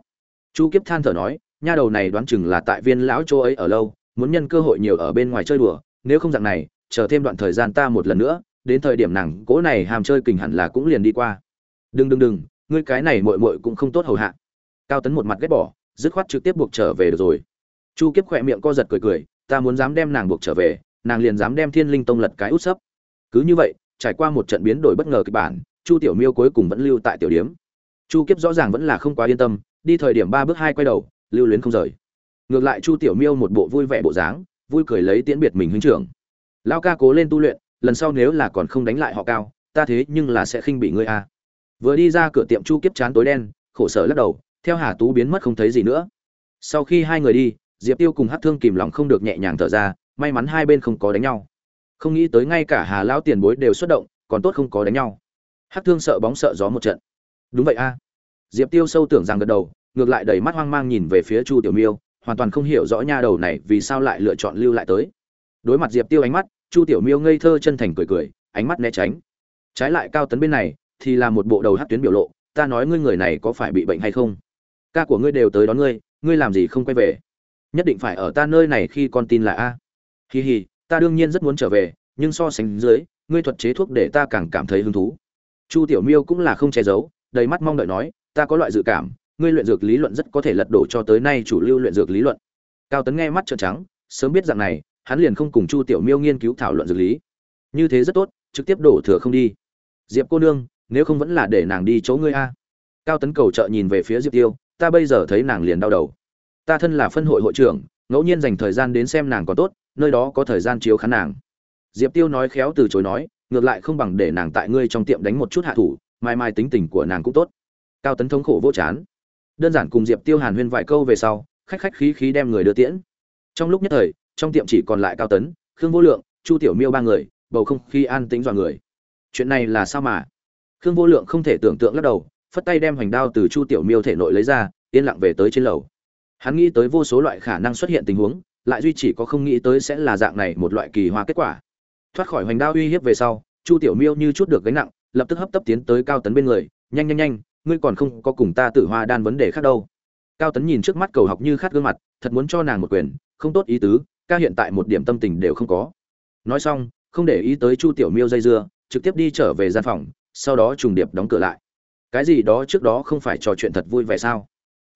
A: Chu kiếp than thở nói, nha đầu này đoán chừng là tại viên lão chỗ ấy ở lâu, muốn nhân cơ hội nhiều ở bên ngoài chơi đùa, nếu không dạng này, chờ thêm đoạn thời gian ta một lần nữa, đến thời điểm nàng cỗ này hàm chơi kình hẳn là cũng liền đi qua. Đừng đừng đừng, ngươi cái này muội muội cũng không tốt hầu hạ. Cao tấn một mặt ghét bỏ, dứt khoát trực tiếp buộc trở về được rồi. Chu kiếp khỏe miệng co giật cười cười, ta muốn dám đem nàng buộc trở về, nàng liền dám đem thiên linh tông lật cái út sấp. Cứ như vậy, trải qua một trận biến đổi bất ngờ kịch bản chu tiểu miêu cuối cùng vẫn lưu tại tiểu điếm. Chu kiếp rõ ràng vẫn là không quá yên tâm, đi thời điểm ba bước hai quay đầu, lưu luyến không rời. Ngược lại chu tiểu miêu một bộ vui vẻ bộ dáng, vui cười lấy tiễn biệt mình huynh trưởng. Lao ca cố lên tu luyện, lần sau nếu là còn không đánh lại họ cao, ta thế nhưng là sẽ khinh bị ngươi a. Vừa đi ra cửa tiệm chu kiếp chán tối đen, khổ sở lắc đầu, theo hà tú biến mất không thấy gì nữa. Sau khi hai người đi, diệp tiêu cùng hát thương kìm lòng không được nhẹ nhàng thở ra, may mắn hai bên không có đánh nhau. Không nghĩ tới ngay cả hà lão tiền bối đều xuất động, còn tốt không có đánh nhau hát thương sợ bóng sợ gió một trận. Đúng vậy a. Diệp tiêu sâu tưởng rằng gật đầu, ngược lại đầy mắt hoang mang nhìn về phía chu tiểu miêu, hoàn toàn không hiểu rõ nha đầu này vì sao lại lựa chọn lưu lại tới. Đối mặt diệp tiêu ánh mắt, chu tiểu miêu ngây thơ chân thành cười cười, ánh mắt né tránh. Trái lại cao tấn bên này thì là một bộ đầu hát tuyến biểu lộ, ta nói ngươi người này có phải bị bệnh hay không? Ca của ngươi đều tới đón ngươi ngươi làm gì không quay về? Nhất định phải ở ta nơi này khi con tin là a. Hì hì ta đương nhiên rất muốn trở về, nhưng so sánh dưới, ngươi thuật chế thuốc để ta càng cảm thấy hứng thú chu tiểu miêu cũng là không che giấu, đầy mắt mong đợi nói, ta có loại dự cảm, ngươi luyện dược lý luận rất có thể lật đổ cho tới nay chủ lưu luyện dược lý luận. Cao tấn nghe mắt trợn trắng, sớm biết rằng này, hắn liền không cùng chu tiểu miêu nghiên cứu thảo luận dược lý. Như thế rất tốt, trực tiếp đổ thừa không đi. Diệp cô nương, nếu không vẫn là để nàng đi chỗ ngươi a. Cao tấn cầu trợ nhìn về phía diệp tiêu, ta bây giờ thấy nàng liền đau đầu. Ta thân là phân hội hội trưởng, ngẫu nhiên dành thời gian đến xem nàng có tốt, nơi đó có thời gian chiếu khán nàng. Diệp tiêu nói khéo từ chối nói ngược lại không bằng để nàng tại ngươi trong tiệm đánh một chút hạ thủ, mai mai tính tình của nàng cũng tốt. Cao tấn thống khổ vô chán. Đơn giản cùng diệp tiêu hàn huyên vài câu về sau, khách khách khí khí đem người đưa tiễn. Trong lúc nhất thời, trong tiệm chỉ còn lại cao tấn, khương vô lượng, chu tiểu miêu ba người, bầu không khí an tính dọa người. Chuyện này là sao mà? Khương vô lượng không thể tưởng tượng lắc đầu, phất tay đem hoành đao từ chu tiểu miêu thể nội lấy ra, yên lặng về tới trên lầu. Hắn nghĩ tới vô số loại khả năng xuất hiện tình huống, lại duy chỉ có không nghĩ tới sẽ là dạng này một loại kỳ hoa kết quả thoát khỏi hoành đao uy hiếp về sau, chu tiểu miêu như chút được gánh nặng, lập tức hấp tấp tiến tới cao tấn bên người, nhanh nhanh nhanh, ngươi còn không có cùng ta tử hoa đan vấn đề khác đâu. Cao tấn nhìn trước mắt cầu học như khát gương mặt, thật muốn cho nàng một quyền, không tốt ý tứ, ca hiện tại một điểm tâm tình đều không có. Nói xong, không để ý tới chu tiểu miêu dây dưa, trực tiếp đi trở về gian phòng, sau đó trùng điệp đóng cửa lại. Cái gì đó trước đó không phải trò chuyện thật vui vẻ sao?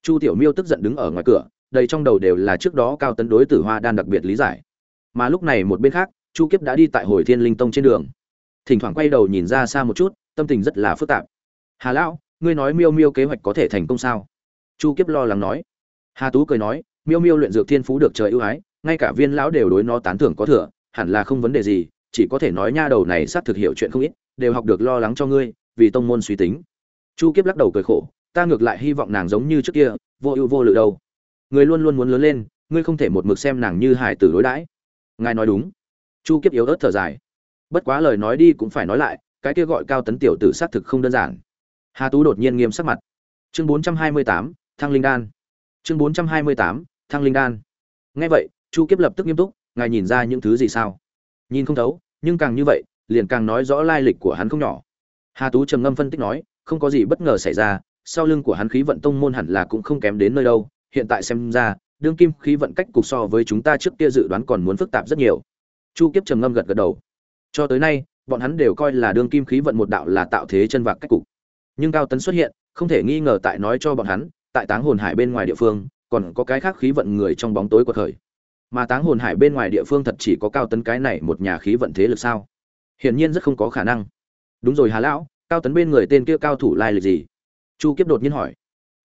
A: Chu tiểu miêu tức giận đứng ở ngoài cửa, đầy trong đầu đều là trước đó cao tấn đối tử hoa đan đặc biệt lý giải. Mà lúc này một bên khác chu kiếp đã đi tại hồi thiên linh tông trên đường. Thỉnh thoảng quay đầu nhìn ra xa một chút, tâm tình rất là phức tạp. Hà lão, ngươi nói miêu miêu kế hoạch có thể thành công sao? Chu kiếp lo lắng nói. Hà tú cười nói, miêu miêu luyện dược thiên phú được trời ưu ái, ngay cả viên lão đều đối nó tán thưởng có thừa, hẳn là không vấn đề gì, chỉ có thể nói nha đầu này xác thực hiểu chuyện không ít, đều học được lo lắng cho ngươi, vì tông môn suy tính. Chu kiếp lắc đầu cười khổ, ta ngược lại hy vọng nàng giống như trước kia, vô ưu vô lự đâu. Người luôn luôn muốn lớn lên, ngươi không thể một mực xem nàng như hải tử đối đãi. Ngài nói đúng chu kiếp yếu ớt thở dài. Bất quá lời nói đi cũng phải nói lại, cái kia gọi cao tấn tiểu tử xác thực không đơn giản. Hà tú đột nhiên nghiêm sắc mặt. Chương bốn trăm hai mươi tám, thăng linh đan. Chương bốn trăm hai mươi tám, thăng linh đan. Nghe vậy, chu kiếp lập tức nghiêm túc, ngài nhìn ra những thứ gì sao? Nhìn không thấu, nhưng càng như vậy, liền càng nói rõ lai lịch của hắn không nhỏ. Hà tú trầm ngâm phân tích nói, không có gì bất ngờ xảy ra, sau lưng của hắn khí vận tông môn hẳn là cũng không kém đến nơi đâu, hiện tại xem ra, đương kim khí vận cách cục so với chúng ta trước kia dự đoán còn muốn phức tạp rất nhiều chu kiếp trầm ngâm gật gật đầu. Cho tới nay, bọn hắn đều coi là đương kim khí vận một đạo là tạo thế chân vạc cách cục. Nhưng cao tấn xuất hiện, không thể nghi ngờ tại nói cho bọn hắn, tại táng hồn hải bên ngoài địa phương, còn có cái khác khí vận người trong bóng tối của thời mà táng hồn hải bên ngoài địa phương thật chỉ có cao tấn cái này một nhà khí vận thế lực sao? Hiển nhiên rất không có khả năng. Đúng rồi hà lão, cao tấn bên người tên kia cao thủ lai lịch gì? Chu kiếp đột nhiên hỏi.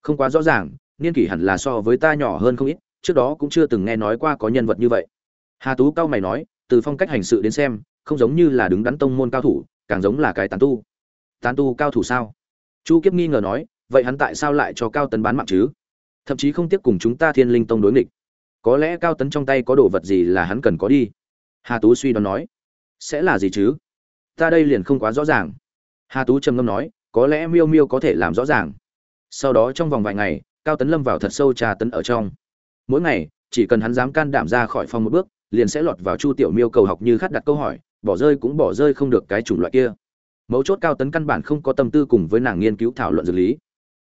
A: Không quá rõ ràng, niên kỷ hẳn là so với ta nhỏ hơn không ít, trước đó cũng chưa từng nghe nói qua có nhân vật như vậy. Hà tú cao mày nói từ phong cách hành sự đến xem, không giống như là đứng đắn tông môn cao thủ, càng giống là cái tán tu. Tán tu cao thủ sao? Chu kiếp nghi ngờ nói, vậy hắn tại sao lại cho cao tấn bán mạng chứ? Thậm chí không tiếp cùng chúng ta thiên linh tông đối nghịch. Có lẽ cao tấn trong tay có đồ vật gì là hắn cần có đi. Hà tú suy đoán nói, sẽ là gì chứ? Ta đây liền không quá rõ ràng. Hà tú trầm ngâm nói, có lẽ miêu miêu có thể làm rõ ràng. Sau đó trong vòng vài ngày, cao tấn lâm vào thật sâu trà tấn ở trong. Mỗi ngày, chỉ cần hắn dám can đảm ra khỏi phòng một bước liền sẽ lọt vào chu tiểu miêu cầu học như khát đặt câu hỏi, bỏ rơi cũng bỏ rơi không được cái chủng loại kia. Mấu chốt cao tấn căn bản không có tâm tư cùng với nàng nghiên cứu thảo luận dược lý.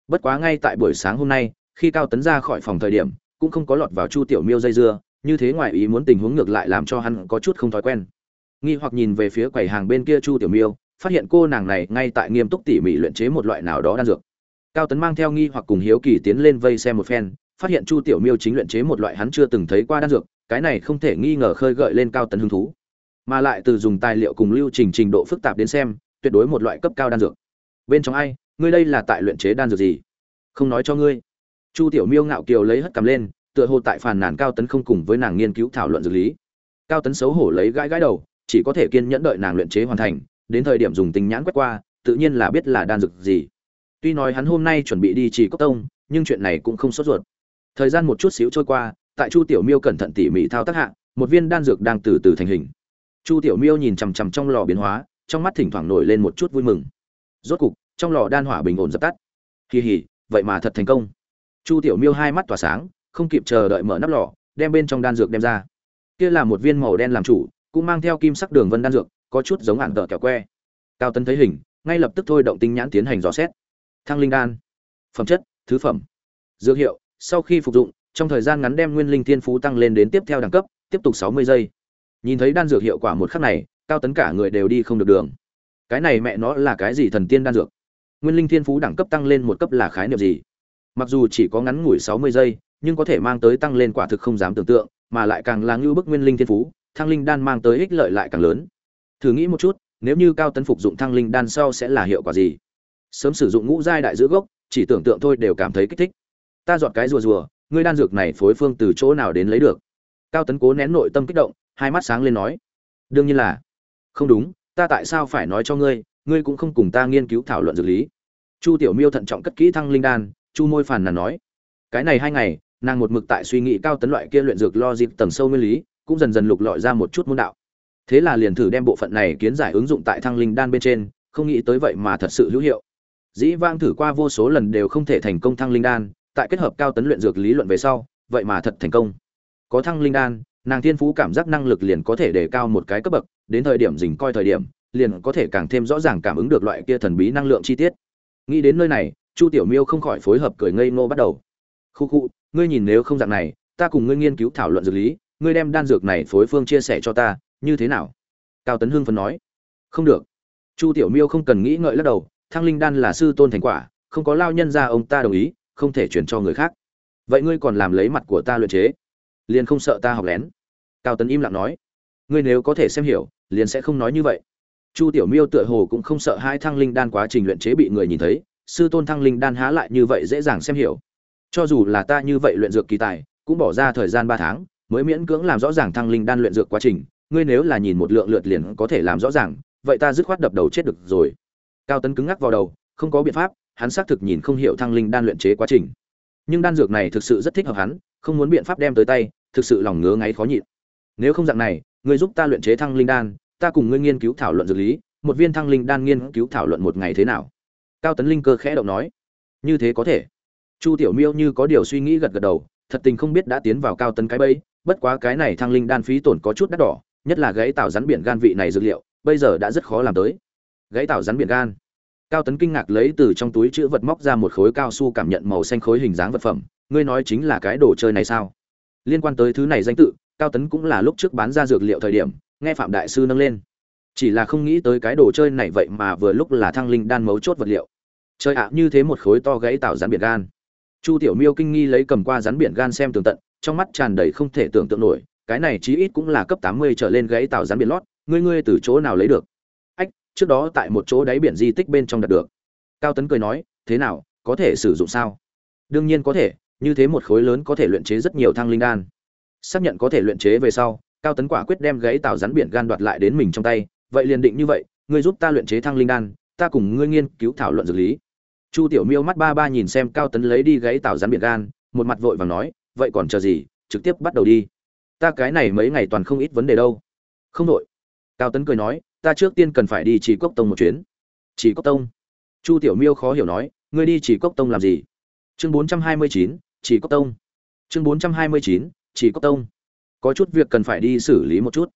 A: Bất quá ngay tại buổi sáng hôm nay, khi cao tấn ra khỏi phòng thời điểm, cũng không có lọt vào chu tiểu miêu dây dưa, như thế ngoài ý muốn tình huống ngược lại làm cho hắn có chút không thói quen. Nghi hoặc nhìn về phía quầy hàng bên kia chu tiểu miêu, phát hiện cô nàng này ngay tại nghiêm túc tỉ mỉ luyện chế một loại nào đó đan dược. Cao tấn mang theo nghi hoặc cùng hiếu kỳ tiến lên vây xem một phen phát hiện chu tiểu miêu chính luyện chế một loại hắn chưa từng thấy qua đan dược, cái này không thể nghi ngờ khơi gợi lên cao tấn hứng thú. Mà lại từ dùng tài liệu cùng lưu trình trình độ phức tạp đến xem, tuyệt đối một loại cấp cao đan dược. Bên trong ai, ngươi đây là tại luyện chế đan dược gì? Không nói cho ngươi. Chu tiểu miêu ngạo kiều lấy hất cầm lên, tựa hồ tại phàn nàn cao tấn không cùng với nàng nghiên cứu thảo luận dược lý. Cao tấn xấu hổ lấy gãi gãi đầu, chỉ có thể kiên nhẫn đợi nàng luyện chế hoàn thành, đến thời điểm dùng tình nhãn quét qua, tự nhiên là biết là đan dược gì. Tuy nói hắn hôm nay chuẩn bị đi trì cốc tông, nhưng chuyện này cũng không sốt ruột thời gian một chút xíu trôi qua, tại chu tiểu miêu cẩn thận tỉ mỉ thao tác hạ, một viên đan dược đang từ từ thành hình. Chu tiểu miêu nhìn chằm chằm trong lò biến hóa, trong mắt thỉnh thoảng nổi lên một chút vui mừng. Rốt cục, trong lò đan hỏa bình ổn dập tắt. Kỳ hỉ vậy mà thật thành công. Chu tiểu miêu hai mắt tỏa sáng, không kịp chờ đợi mở nắp lò, đem bên trong đan dược đem ra. Kia là một viên màu đen làm chủ, cũng mang theo kim sắc đường vân đan dược, có chút giống hạn tợ kẹo que. Cao tấn thấy hình, ngay lập tức thôi động tinh nhãn tiến hành dò xét. Thăng linh đan. Phẩm chất, thứ phẩm. Dược hiệu sau khi phục dụng, trong thời gian ngắn đem nguyên linh thiên phú tăng lên đến tiếp theo đẳng cấp, tiếp tục sáu mươi giây. Nhìn thấy đan dược hiệu quả một khắc này, cao tấn cả người đều đi không được đường. Cái này mẹ nó là cái gì thần tiên đan dược? Nguyên linh thiên phú đẳng cấp tăng lên một cấp là khái niệm gì? Mặc dù chỉ có ngắn ngủi sáu mươi giây, nhưng có thể mang tới tăng lên quả thực không dám tưởng tượng, mà lại càng là ngưu bức nguyên linh thiên phú, thăng linh đan mang tới ích lợi lại càng lớn. Thử nghĩ một chút, nếu như cao tấn phục dụng thăng linh đan sau sẽ là hiệu quả gì? Sớm sử dụng ngũ giai đại giữ gốc, chỉ tưởng tượng thôi đều cảm thấy kích thích ta dọn cái rùa rùa, ngươi đan dược này phối phương từ chỗ nào đến lấy được? Cao tấn cố nén nội tâm kích động, hai mắt sáng lên nói, đương nhiên là. Không đúng, ta tại sao phải nói cho ngươi ngươi cũng không cùng ta nghiên cứu thảo luận dược lý. Chu tiểu miêu thận trọng cất kỹ thăng linh đan, chu môi phàn nàn nói, cái này hai ngày, nàng một mực tại suy nghĩ cao tấn loại kia luyện dược lo dịp tầng sâu nguyên lý, cũng dần dần lục lọi ra một chút môn đạo. Thế là liền thử đem bộ phận này kiến giải ứng dụng tại thăng linh đan bên trên, không nghĩ tới vậy mà thật sự hữu hiệu. Dĩ vang thử qua vô số lần đều không thể thành công thăng linh đan tại kết hợp cao tấn luyện dược lý luận về sau, vậy mà thật thành công. Có thăng linh đan, nàng thiên phú cảm giác năng lực liền có thể đề cao một cái cấp bậc, đến thời điểm dình coi thời điểm, liền có thể càng thêm rõ ràng cảm ứng được loại kia thần bí năng lượng chi tiết. Nghĩ đến nơi này, chu tiểu miêu không khỏi phối hợp cười ngây ngô bắt đầu. Khu khu, ngươi nhìn nếu không dạng này, ta cùng ngươi nghiên cứu thảo luận dược lý, ngươi đem đan dược này phối phương chia sẻ cho ta, như thế nào? Cao tấn hưng phấn nói. Không được. Chu tiểu miêu không cần nghĩ ngợi lắc đầu, thăng linh đan là sư tôn thành quả, không có lao nhân ra ông ta đồng ý không thể chuyển cho người khác. Vậy ngươi còn làm lấy mặt của ta luyện chế? Liền không sợ ta học lén? Cao tấn im lặng nói. Ngươi nếu có thể xem hiểu, liền sẽ không nói như vậy. Chu tiểu miêu tựa hồ cũng không sợ hai thăng linh đan quá trình luyện chế bị người nhìn thấy, sư tôn thăng linh đan há lại như vậy dễ dàng xem hiểu. Cho dù là ta như vậy luyện dược kỳ tài, cũng bỏ ra thời gian ba tháng, mới miễn cưỡng làm rõ ràng thăng linh đan luyện dược quá trình. Ngươi nếu là nhìn một lượng lượt liền có thể làm rõ ràng, vậy ta dứt khoát đập đầu chết được rồi. Cao tấn cứng ngắc vào đầu, không có biện pháp hắn xác thực nhìn không hiểu thăng linh đan luyện chế quá trình. Nhưng đan dược này thực sự rất thích hợp hắn, không muốn biện pháp đem tới tay, thực sự lòng ngứa ngáy khó nhịn. Nếu không dạng này, ngươi giúp ta luyện chế thăng linh đan, ta cùng ngươi nghiên cứu thảo luận dược lý, một viên thăng linh đan nghiên cứu thảo luận một ngày thế nào? Cao tấn linh cơ khẽ động nói. Như thế có thể. Chu tiểu miêu như có điều suy nghĩ gật gật đầu, thật tình không biết đã tiến vào cao tấn cái bẫy, bất quá cái này thăng linh đan phí tổn có chút đắt đỏ, nhất là gãy tạo rắn biển gan vị này dược liệu, bây giờ đã rất khó làm tới. Gãy tạo rắn biển gan cao tấn kinh ngạc lấy từ trong túi chữ vật móc ra một khối cao su cảm nhận màu xanh khối hình dáng vật phẩm. Ngươi nói chính là cái đồ chơi này sao? Liên quan tới thứ này danh tự, cao tấn cũng là lúc trước bán ra dược liệu thời điểm, nghe phạm đại sư nâng lên. Chỉ là không nghĩ tới cái đồ chơi này vậy mà vừa lúc là thăng linh đan mấu chốt vật liệu. Chơi ạ, như thế một khối to gãy tạo rắn biển gan. Chu tiểu miêu kinh nghi lấy cầm qua rắn biển gan xem tường tận, trong mắt tràn đầy không thể tưởng tượng nổi, cái này chí ít cũng là cấp tám mươi trở lên gãy tạo rắn biển lót, ngươi ngươi từ chỗ nào lấy được? Trước đó tại một chỗ đáy biển di tích bên trong đặt được. Cao tấn cười nói, thế nào, có thể sử dụng sao? Đương nhiên có thể, như thế một khối lớn có thể luyện chế rất nhiều thăng linh đan. Xác nhận có thể luyện chế về sau, cao tấn quả quyết đem gãy tạo rắn biển gan đoạt lại đến mình trong tay. Vậy liền định như vậy, ngươi giúp ta luyện chế thăng linh đan, ta cùng ngươi nghiên cứu thảo luận dược lý. Chu tiểu miêu mắt ba ba nhìn xem cao tấn lấy đi gãy tạo rắn biển gan, một mặt vội vàng nói, vậy còn chờ gì, trực tiếp bắt đầu đi. Ta cái này mấy ngày toàn không ít vấn đề đâu. Không đội. Cao tấn cười nói ta trước tiên cần phải đi chỉ cốc tông một chuyến. Chỉ cốc tông? Chu tiểu miêu khó hiểu nói, ngươi đi chỉ cốc tông làm gì? Chương bốn trăm hai mươi chín, chỉ cốc tông. Chương bốn trăm hai mươi chín, chỉ cốc tông. Có chút việc cần phải đi xử lý một chút.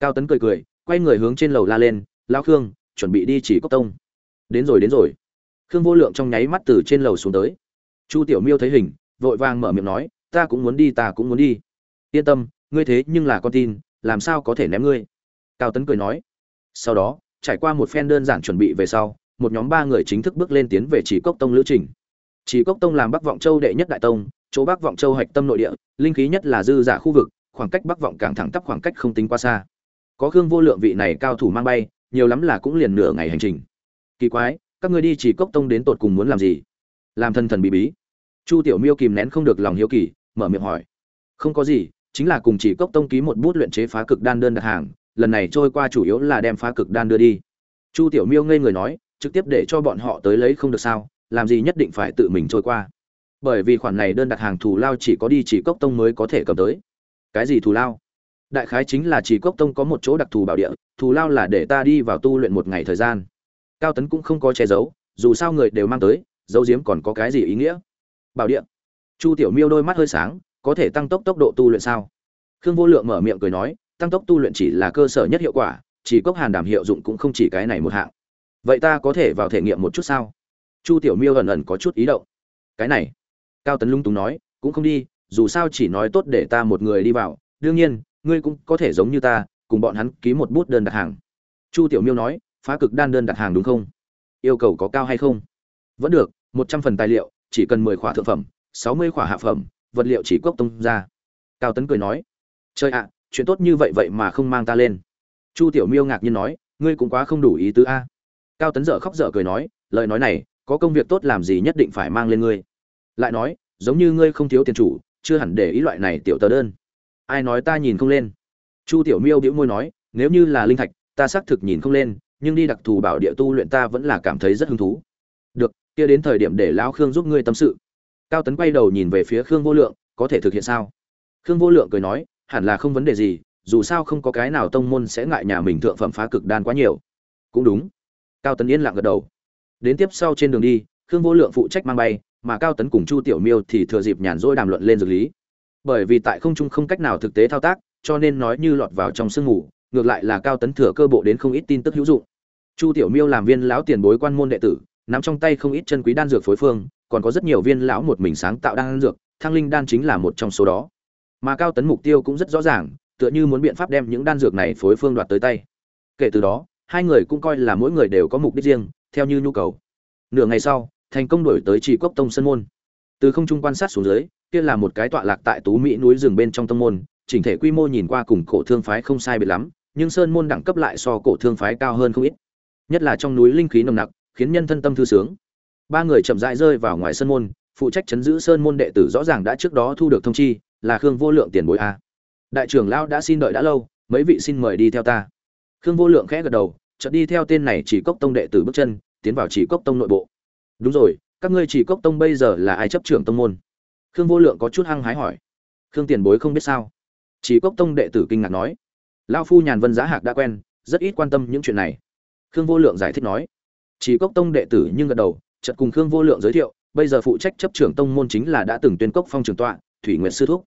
A: Cao tấn cười cười, quay người hướng trên lầu la lên lao khương, chuẩn bị đi chỉ cốc tông. Đến rồi đến rồi. Khương vô lượng trong nháy mắt từ trên lầu xuống tới. Chu tiểu miêu thấy hình, vội vàng mở miệng nói, ta cũng muốn đi, ta cũng muốn đi. Yên tâm, ngươi thế nhưng là con tin, làm sao có thể ném ngươi? Cao tấn cười nói sau đó, trải qua một phen đơn giản chuẩn bị về sau, một nhóm ba người chính thức bước lên tiến về chỉ cốc tông lữ trình. Chỉ cốc tông làm bắc vọng châu đệ nhất đại tông, chỗ bắc vọng châu hạch tâm nội địa, linh khí nhất là dư giả khu vực, khoảng cách bắc vọng càng thẳng tắp khoảng cách không tính quá xa. Có khương vô lượng vị này cao thủ mang bay, nhiều lắm là cũng liền nửa ngày hành trình. Kỳ quái, các ngươi đi chỉ cốc tông đến tột cùng muốn làm gì? Làm thân thần bí bí. Chu tiểu miêu kìm nén không được lòng hiếu kỳ, mở miệng hỏi. Không có gì, chính là cùng chỉ cốc tông ký một bút luyện chế phá cực đan đơn đặt hàng lần này trôi qua chủ yếu là đem phá cực đan đưa đi. Chu tiểu miêu ngây người nói, trực tiếp để cho bọn họ tới lấy không được sao, làm gì nhất định phải tự mình trôi qua. Bởi vì khoản này đơn đặt hàng thù lao chỉ có đi chỉ cốc tông mới có thể cầm tới. Cái gì thù lao? Đại khái chính là chỉ cốc tông có một chỗ đặc thù bảo địa, thù lao là để ta đi vào tu luyện một ngày thời gian. Cao tấn cũng không có che giấu, dù sao người đều mang tới dấu diếm còn có cái gì ý nghĩa? Bảo địa. Chu tiểu miêu đôi mắt hơi sáng, có thể tăng tốc tốc độ tu luyện sao? Khương vô lượng mở miệng cười nói tăng tốc tu luyện chỉ là cơ sở nhất hiệu quả, chỉ cốc hàn đảm hiệu dụng cũng không chỉ cái này một hạng. Vậy ta có thể vào thể nghiệm một chút sao? Chu tiểu miêu ẩn ẩn có chút ý động. Cái này, cao tấn lung túng nói, cũng không đi, dù sao chỉ nói tốt để ta một người đi vào, đương nhiên, ngươi cũng có thể giống như ta, cùng bọn hắn ký một bút đơn đặt hàng. Chu tiểu miêu nói, phá cực đan đơn đặt hàng đúng không? Yêu cầu có cao hay không? Vẫn được, một trăm phần tài liệu, chỉ cần mười khỏa thượng phẩm, sáu mươi khỏa hạ phẩm, vật liệu chỉ cốc tông ra. Cao tấn cười nói chơi ạ chuyện tốt như vậy vậy mà không mang ta lên. Chu tiểu miêu ngạc nhiên nói, ngươi cũng quá không đủ ý tứ a. Cao tấn dở khóc dở cười nói, lời nói này, có công việc tốt làm gì nhất định phải mang lên ngươi. Lại nói, giống như ngươi không thiếu tiền chủ, chưa hẳn để ý loại này tiểu tờ đơn. Ai nói ta nhìn không lên? Chu tiểu miêu đĩu môi nói, nếu như là linh thạch, ta xác thực nhìn không lên, nhưng đi đặc thù bảo địa tu luyện ta vẫn là cảm thấy rất hứng thú. Được, kia đến thời điểm để lão khương giúp ngươi tâm sự. Cao tấn quay đầu nhìn về phía khương vô lượng, có thể thực hiện sao? Khương vô lượng cười nói hẳn là không vấn đề gì, dù sao không có cái nào tông môn sẽ ngại nhà mình thượng phẩm phá cực đan quá nhiều. Cũng đúng. Cao tấn yên lặng gật đầu. Đến tiếp sau trên đường đi, khương vô lượng phụ trách mang bay, mà cao tấn cùng chu tiểu miêu thì thừa dịp nhàn rỗi đàm luận lên dược lý. Bởi vì tại không trung không cách nào thực tế thao tác, cho nên nói như lọt vào trong sương ngủ ngược lại là cao tấn thừa cơ bộ đến không ít tin tức hữu dụng. Chu tiểu miêu làm viên lão tiền bối quan môn đệ tử, nắm trong tay không ít chân quý đan dược phối phương, còn có rất nhiều viên lão một mình sáng tạo đan dược, thăng linh đan chính là một trong số đó mà cao tấn mục tiêu cũng rất rõ ràng, tựa như muốn biện pháp đem những đan dược này phối phương đoạt tới tay. Kể từ đó, hai người cũng coi là mỗi người đều có mục đích riêng, theo như nhu cầu. Nửa ngày sau, thành công đổi tới trì cốc tông sân môn. Từ không trung quan sát xuống dưới, kia là một cái tọa lạc tại tú mỹ núi rừng bên trong tông môn, chỉnh thể quy mô nhìn qua cùng cổ thương phái không sai biệt lắm, nhưng sơn môn đẳng cấp lại so cổ thương phái cao hơn không ít. Nhất là trong núi linh khí nồng nặc, khiến nhân thân tâm thư sướng. Ba người chậm rãi rơi vào ngoài sơn môn, phụ trách chấn giữ sơn môn đệ tử rõ ràng đã trước đó thu được thông chi là khương vô lượng tiền bối a. Đại trưởng lão đã xin đợi đã lâu, mấy vị xin mời đi theo ta. Khương vô lượng khẽ gật đầu, chợt đi theo tên này chỉ cốc tông đệ tử bước chân, tiến vào chỉ cốc tông nội bộ. Đúng rồi, các ngươi chỉ cốc tông bây giờ là ai chấp trưởng tông môn? Khương vô lượng có chút hăng hái hỏi. Khương tiền bối không biết sao. Chỉ cốc tông đệ tử kinh ngạc nói. Lao phu nhàn vân giá hạc đã quen, rất ít quan tâm những chuyện này. Khương vô lượng giải thích nói. Chỉ cốc tông đệ tử nhưng gật đầu, chợt cùng khương vô lượng giới thiệu, bây giờ phụ trách chấp trưởng tông môn chính là đã từng tuyên cốc phong trường tọa, thủy nguyệt sư thúc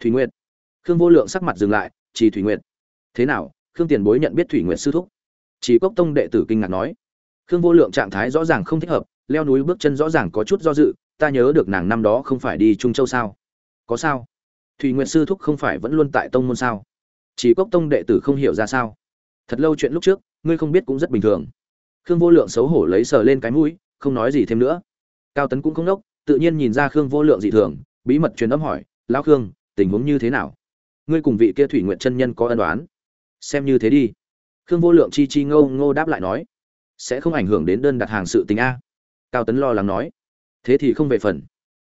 A: thủy nguyệt. Khương vô lượng sắc mặt dừng lại, chỉ thủy nguyệt. Thế nào? Khương tiền bối nhận biết thủy nguyệt sư thúc? Chỉ cốc tông đệ tử kinh ngạc nói. Khương vô lượng trạng thái rõ ràng không thích hợp, leo núi bước chân rõ ràng có chút do dự, ta nhớ được nàng năm đó không phải đi trung châu sao? Có sao? Thủy nguyệt sư thúc không phải vẫn luôn tại tông môn sao? Chỉ cốc tông đệ tử không hiểu ra sao. Thật lâu chuyện lúc trước, ngươi không biết cũng rất bình thường. Khương vô lượng xấu hổ lấy sờ lên cái mũi, không nói gì thêm nữa. Cao tấn cũng không đốc, tự nhiên nhìn ra khương vô lượng dị thường, bí mật truyền âm hỏi, lão khương tình huống như thế nào? Ngươi cùng vị kia thủy nguyện chân nhân có ân đoán xem như thế đi. Khương vô lượng chi chi ngô ngô đáp lại nói. Sẽ không ảnh hưởng đến đơn đặt hàng sự tình a. Cao tấn lo lắng nói. Thế thì không về phần.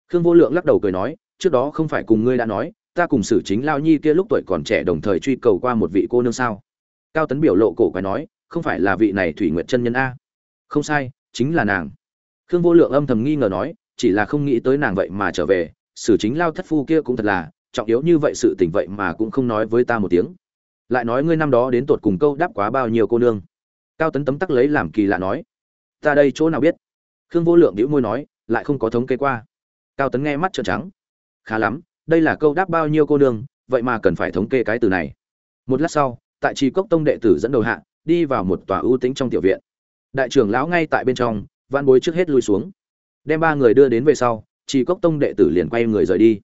A: Khương vô lượng lắc đầu cười nói. Trước đó không phải cùng ngươi đã nói. Ta cùng xử chính lao nhi kia lúc tuổi còn trẻ đồng thời truy cầu qua một vị cô nương sao? Cao tấn biểu lộ cổ quái nói. Không phải là vị này thủy nguyện chân nhân a. Không sai, chính là nàng. Khương vô lượng âm thầm nghi ngờ nói. Chỉ là không nghĩ tới nàng vậy mà trở về. Xử chính lao thất phu kia cũng thật là trọng yếu như vậy sự tình vậy mà cũng không nói với ta một tiếng. Lại nói ngươi năm đó đến tột cùng câu đáp quá bao nhiêu cô nương. Cao tấn tấm tắc lấy làm kỳ lạ nói, ta đây chỗ nào biết? Khương vô lượng đĩu môi nói, lại không có thống kê qua. Cao tấn nghe mắt trợn trắng, khá lắm, đây là câu đáp bao nhiêu cô nương, vậy mà cần phải thống kê cái từ này. Một lát sau, tại trì cốc tông đệ tử dẫn đầu hạ, đi vào một tòa ưu tĩnh trong tiểu viện. Đại trưởng lão ngay tại bên trong văn bối trước hết lui xuống. Đem ba người đưa đến về sau chỉ cốc tông đệ tử liền quay người rời đi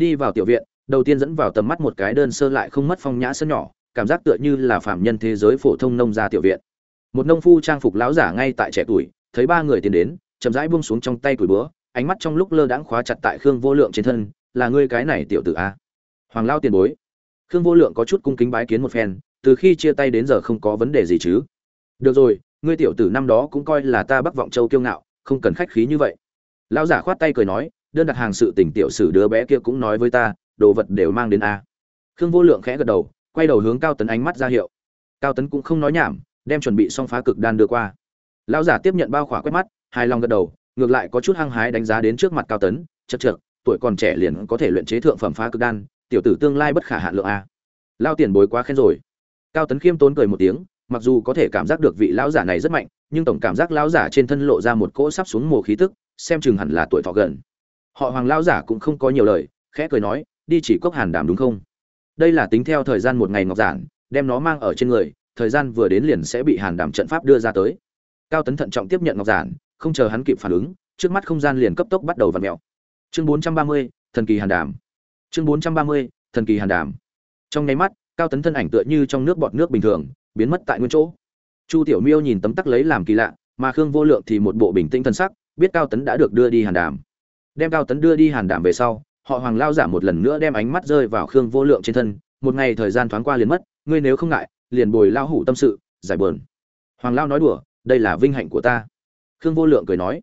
A: đi vào tiểu viện, đầu tiên dẫn vào tầm mắt một cái đơn sơ lại không mất phong nhã sân nhỏ, cảm giác tựa như là phạm nhân thế giới phổ thông nông gia tiểu viện. Một nông phu trang phục lão giả ngay tại trẻ tuổi, thấy ba người tiến đến, chậm rãi buông xuống trong tay tuổi búa, ánh mắt trong lúc lơ đãng khóa chặt tại khương vô lượng trên thân, là ngươi cái này tiểu tử a? Hoàng lao tiền bối. Khương vô lượng có chút cung kính bái kiến một phen, từ khi chia tay đến giờ không có vấn đề gì chứ. Được rồi, ngươi tiểu tử năm đó cũng coi là ta bắc vọng châu kiêu ngạo, không cần khách khí như vậy. Lão giả khoát tay cười nói đơn đặt hàng sự tình tiểu sử đứa bé kia cũng nói với ta, đồ vật đều mang đến a. Khương vô lượng khẽ gật đầu, quay đầu hướng cao tấn ánh mắt ra hiệu. Cao tấn cũng không nói nhảm, đem chuẩn bị xong phá cực đan đưa qua. Lão giả tiếp nhận bao khỏa quét mắt, hài lòng gật đầu, ngược lại có chút hăng hái đánh giá đến trước mặt cao tấn, chật chật tuổi còn trẻ liền có thể luyện chế thượng phẩm phá cực đan, tiểu tử tương lai bất khả hạn lượng a. Lao tiền bối quá khen rồi. Cao tấn khiêm tốn cười một tiếng, mặc dù có thể cảm giác được vị lão giả này rất mạnh, nhưng tổng cảm giác lão giả trên thân lộ ra một cỗ sắp xuống mồ khí tức, xem chừng hẳn là tuổi thọ gần họ hoàng lão giả cũng không có nhiều lời khẽ cười nói đi chỉ cốc hàn đảm đúng không? Đây là tính theo thời gian một ngày ngọc giản đem nó mang ở trên người thời gian vừa đến liền sẽ bị hàn đảm trận pháp đưa ra tới. Cao tấn thận trọng tiếp nhận ngọc giản không chờ hắn kịp phản ứng trước mắt không gian liền cấp tốc bắt đầu vặn mèo. Chương 430, thần kỳ hàn đảm. Chương 430, thần kỳ hàn đảm. Trong nháy mắt cao tấn thân ảnh tựa như trong nước bọt nước bình thường biến mất tại nguyên chỗ. Chu tiểu miêu nhìn tấm tắc lấy làm kỳ lạ mà khương vô lượng thì một bộ bình tĩnh thân sắc biết cao tấn đã được đưa đi hàn đàm đem cao tấn đưa đi hàn đảm về sau, họ hoàng lao giả một lần nữa đem ánh mắt rơi vào khương vô lượng trên thân, một ngày thời gian thoáng qua liền mất, ngươi nếu không ngại, liền bồi lao hủ tâm sự, giải bờn hoàng lao nói đùa, đây là vinh hạnh của ta. Khương vô lượng cười nói.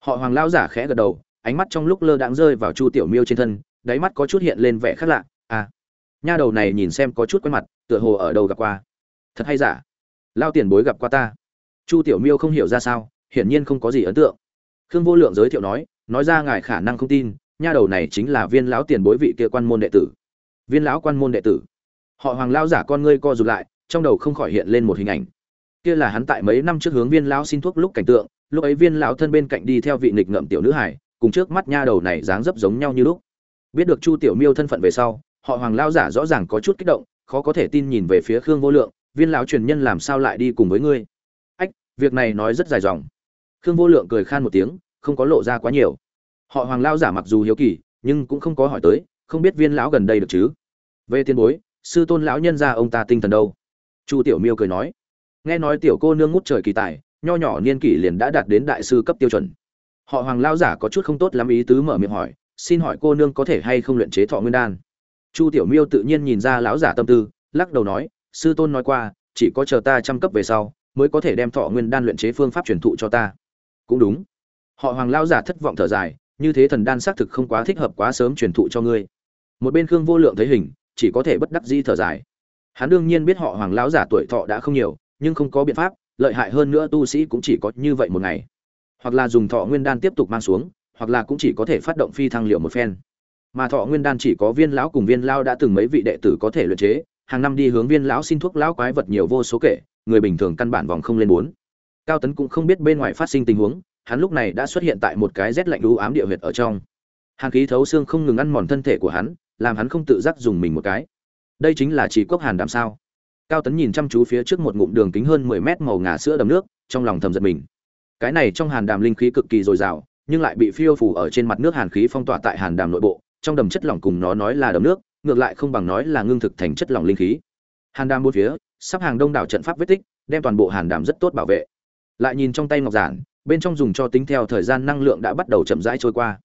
A: Họ hoàng lao giả khẽ gật đầu, ánh mắt trong lúc lơ đãng rơi vào chu tiểu miêu trên thân, đáy mắt có chút hiện lên vẻ khác lạ. À nha đầu này nhìn xem có chút quen mặt, tựa hồ ở đâu gặp qua. Thật hay giả? Lao tiền bối gặp qua ta. Chu tiểu miêu không hiểu ra sao, hiển nhiên không có gì ấn tượng. Khương vô lượng giới thiệu nói nói ra ngài khả năng không tin, nha đầu này chính là viên lão tiền bối vị kia quan môn đệ tử. Viên lão quan môn đệ tử. Họ hoàng lao giả con ngươi co rụt lại, trong đầu không khỏi hiện lên một hình ảnh. Kia là hắn tại mấy năm trước hướng viên lão xin thuốc lúc cảnh tượng, lúc ấy viên lão thân bên cạnh đi theo vị nghịch ngợm tiểu nữ hải, cùng trước mắt nha đầu này dáng dấp giống nhau như lúc. Biết được chu tiểu miêu thân phận về sau, họ hoàng lao giả rõ ràng có chút kích động, khó có thể tin nhìn về phía khương vô lượng, viên lão truyền nhân làm sao lại đi cùng với ngươi? Ách, việc này nói rất dài dòng. Khương vô lượng cười khan một tiếng không có lộ ra quá nhiều. Họ hoàng lao giả mặc dù hiếu kỳ, nhưng cũng không có hỏi tới, không biết viên lão gần đây được chứ? Về tiền bối, sư tôn lão nhân ra ông ta tinh thần đâu? Chu tiểu miêu cười nói. Nghe nói tiểu cô nương ngút trời kỳ tài, nho nhỏ niên kỷ liền đã đạt đến đại sư cấp tiêu chuẩn. Họ hoàng lao giả có chút không tốt lắm ý tứ mở miệng hỏi, xin hỏi cô nương có thể hay không luyện chế thọ nguyên đan? Chu tiểu miêu tự nhiên nhìn ra lão giả tâm tư, lắc đầu nói, sư tôn nói qua, chỉ có chờ ta chăm cấp về sau, mới có thể đem thọ nguyên đan luyện chế phương pháp truyền thụ cho ta. Cũng đúng họ hoàng lao giả thất vọng thở dài, như thế thần đan xác thực không quá thích hợp quá sớm truyền thụ cho ngươi. Một bên khương vô lượng thấy hình, chỉ có thể bất đắc di thở dài. Hắn đương nhiên biết họ hoàng lão giả tuổi thọ đã không nhiều, nhưng không có biện pháp, lợi hại hơn nữa tu sĩ cũng chỉ có như vậy một ngày. Hoặc là dùng thọ nguyên đan tiếp tục mang xuống, hoặc là cũng chỉ có thể phát động phi thăng liệu một phen. Mà thọ nguyên đan chỉ có viên lão cùng viên lao đã từng mấy vị đệ tử có thể luyện chế, hàng năm đi hướng viên lão xin thuốc lão quái vật nhiều vô số kể, người bình thường căn bản vòng không lên bốn. Cao tấn cũng không biết bên ngoài phát sinh tình huống hắn lúc này đã xuất hiện tại một cái rét lạnh u ám địa huyệt ở trong. Hàn khí thấu xương không ngừng ăn mòn thân thể của hắn, làm hắn không tự giác dùng mình một cái. Đây chính là chỉ cốc hàn đàm sao? Cao tấn nhìn chăm chú phía trước một ngụm đường kính hơn mười mét màu ngà sữa đầm nước, trong lòng thầm giật mình. Cái này trong hàn đàm linh khí cực kỳ dồi dào, nhưng lại bị phiêu phủ ở trên mặt nước hàn khí phong tỏa tại hàn đàm nội bộ, trong đầm chất lỏng cùng nó nói là đầm nước, ngược lại không bằng nói là ngưng thực thành chất lỏng linh khí. Hàn đàm bốn phía, sắp hàng đông đảo trận pháp vết tích, đem toàn bộ hàn đàm rất tốt bảo vệ. Lại nhìn trong tay ngọc giản bên trong dùng cho tính theo thời gian năng lượng đã bắt đầu chậm rãi trôi qua.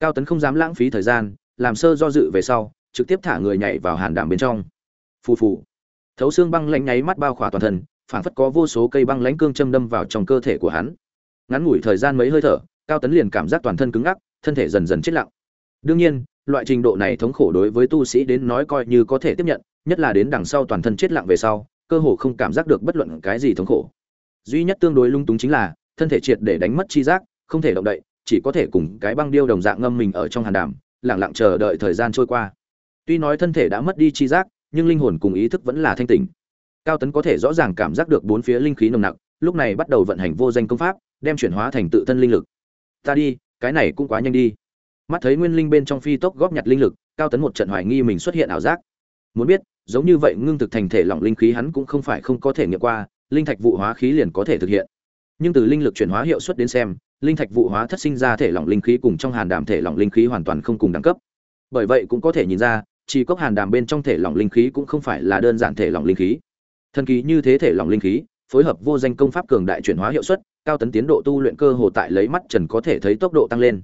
A: Cao tấn không dám lãng phí thời gian, làm sơ do dự về sau, trực tiếp thả người nhảy vào hàn đàm bên trong. Phù phù. Thấu xương băng lãnh nháy mắt bao khỏa toàn thân, phảng phất có vô số cây băng lãnh cương châm đâm vào trong cơ thể của hắn. Ngắn ngủi thời gian mấy hơi thở, cao tấn liền cảm giác toàn thân cứng ngắc, thân thể dần dần chết lặng. Đương nhiên, loại trình độ này thống khổ đối với tu sĩ đến nói coi như có thể tiếp nhận, nhất là đến đằng sau toàn thân chết lặng về sau, cơ hồ không cảm giác được bất luận cái gì thống khổ. Duy nhất tương đối lung túng chính là thân thể triệt để đánh mất chi giác, không thể động đậy, chỉ có thể cùng cái băng điêu đồng dạng ngâm mình ở trong hàn đàm lẳng lặng chờ đợi thời gian trôi qua. Tuy nói thân thể đã mất đi chi giác, nhưng linh hồn cùng ý thức vẫn là thanh tỉnh. Cao tấn có thể rõ ràng cảm giác được bốn phía linh khí nồng nặc, lúc này bắt đầu vận hành vô danh công pháp, đem chuyển hóa thành tự thân linh lực. Ta đi, cái này cũng quá nhanh đi. Mắt thấy nguyên linh bên trong phi tốc góp nhặt linh lực, cao tấn một trận hoài nghi mình xuất hiện ảo giác. Muốn biết, giống như vậy ngưng thực thành thể lỏng linh khí hắn cũng không phải không có thể nghiệm qua, linh thạch vụ hóa khí liền có thể thực hiện nhưng từ linh lực chuyển hóa hiệu suất đến xem, linh thạch vụ hóa thất sinh ra thể lỏng linh khí cùng trong hàn đàm thể lỏng linh khí hoàn toàn không cùng đẳng cấp. Bởi vậy cũng có thể nhìn ra, chỉ cốc hàn đàm bên trong thể lỏng linh khí cũng không phải là đơn giản thể lỏng linh khí. Thần kỳ như thế thể lỏng linh khí, phối hợp vô danh công pháp cường đại chuyển hóa hiệu suất, cao tấn tiến độ tu luyện cơ hồ tại lấy mắt trần có thể thấy tốc độ tăng lên.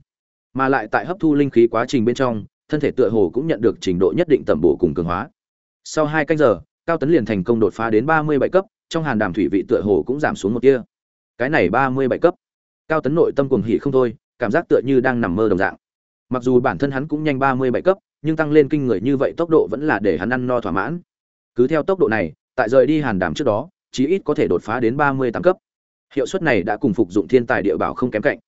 A: Mà lại tại hấp thu linh khí quá trình bên trong, thân thể tựa hồ cũng nhận được trình độ nhất định tẩm bổ cùng cường hóa. Sau hai canh giờ, cao tấn liền thành công đột phá đến ba mươi bảy cấp, trong hàn đàm thủy vị tựa hồ cũng giảm xuống một kia cái này ba mươi bảy cấp. Cao tấn nội tâm cuồng hỉ không thôi, cảm giác tựa như đang nằm mơ đồng dạng. Mặc dù bản thân hắn cũng nhanh ba mươi bảy cấp, nhưng tăng lên kinh người như vậy tốc độ vẫn là để hắn ăn no thỏa mãn. Cứ theo tốc độ này, tại rời đi hàn đàm trước đó, chí ít có thể đột phá đến ba mươi tám cấp. Hiệu suất này đã cùng phục dụng thiên tài địa bảo không kém cạnh.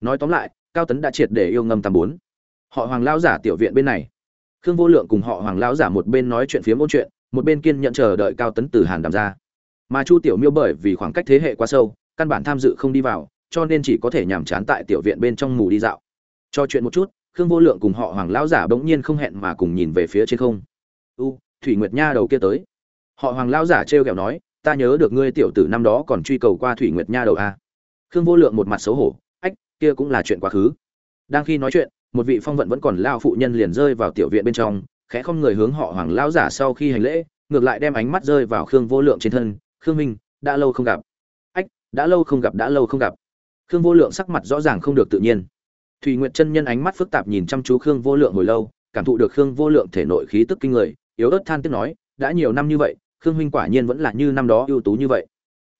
A: Nói tóm lại, cao tấn đã triệt để yêu ngâm tám bốn. Họ hoàng lão giả tiểu viện bên này. Khương vô lượng cùng họ hoàng lão giả một bên nói chuyện phía môn chuyện, một bên kiên nhận chờ đợi cao tấn từ hàn đàm ra. Mà chu tiểu miêu bởi vì khoảng cách thế hệ quá sâu căn bản tham dự không đi vào, cho nên chỉ có thể nhàm chán tại tiểu viện bên trong ngủ đi dạo. Cho chuyện một chút, khương vô lượng cùng họ hoàng lão giả bỗng nhiên không hẹn mà cùng nhìn về phía trên không. U, thủy nguyệt nha đầu kia tới. Họ hoàng lão giả trêu ghẹo nói, ta nhớ được ngươi tiểu tử năm đó còn truy cầu qua thủy nguyệt nha đầu a khương vô lượng một mặt xấu hổ, ách, kia cũng là chuyện quá khứ. Đang khi nói chuyện, một vị phong vận vẫn còn lao phụ nhân liền rơi vào tiểu viện bên trong, khẽ không người hướng họ hoàng lão giả sau khi hành lễ, ngược lại đem ánh mắt rơi vào khương vô lượng trên thân, khương minh, đã lâu không gặp đã lâu không gặp, đã lâu không gặp. Khương vô lượng sắc mặt rõ ràng không được tự nhiên. Thùy nguyệt chân nhân ánh mắt phức tạp nhìn chăm chú khương vô lượng hồi lâu, cảm thụ được khương vô lượng thể nội khí tức kinh người, yếu ớt than tiếc nói, đã nhiều năm như vậy, khương huynh quả nhiên vẫn là như năm đó ưu tú như vậy.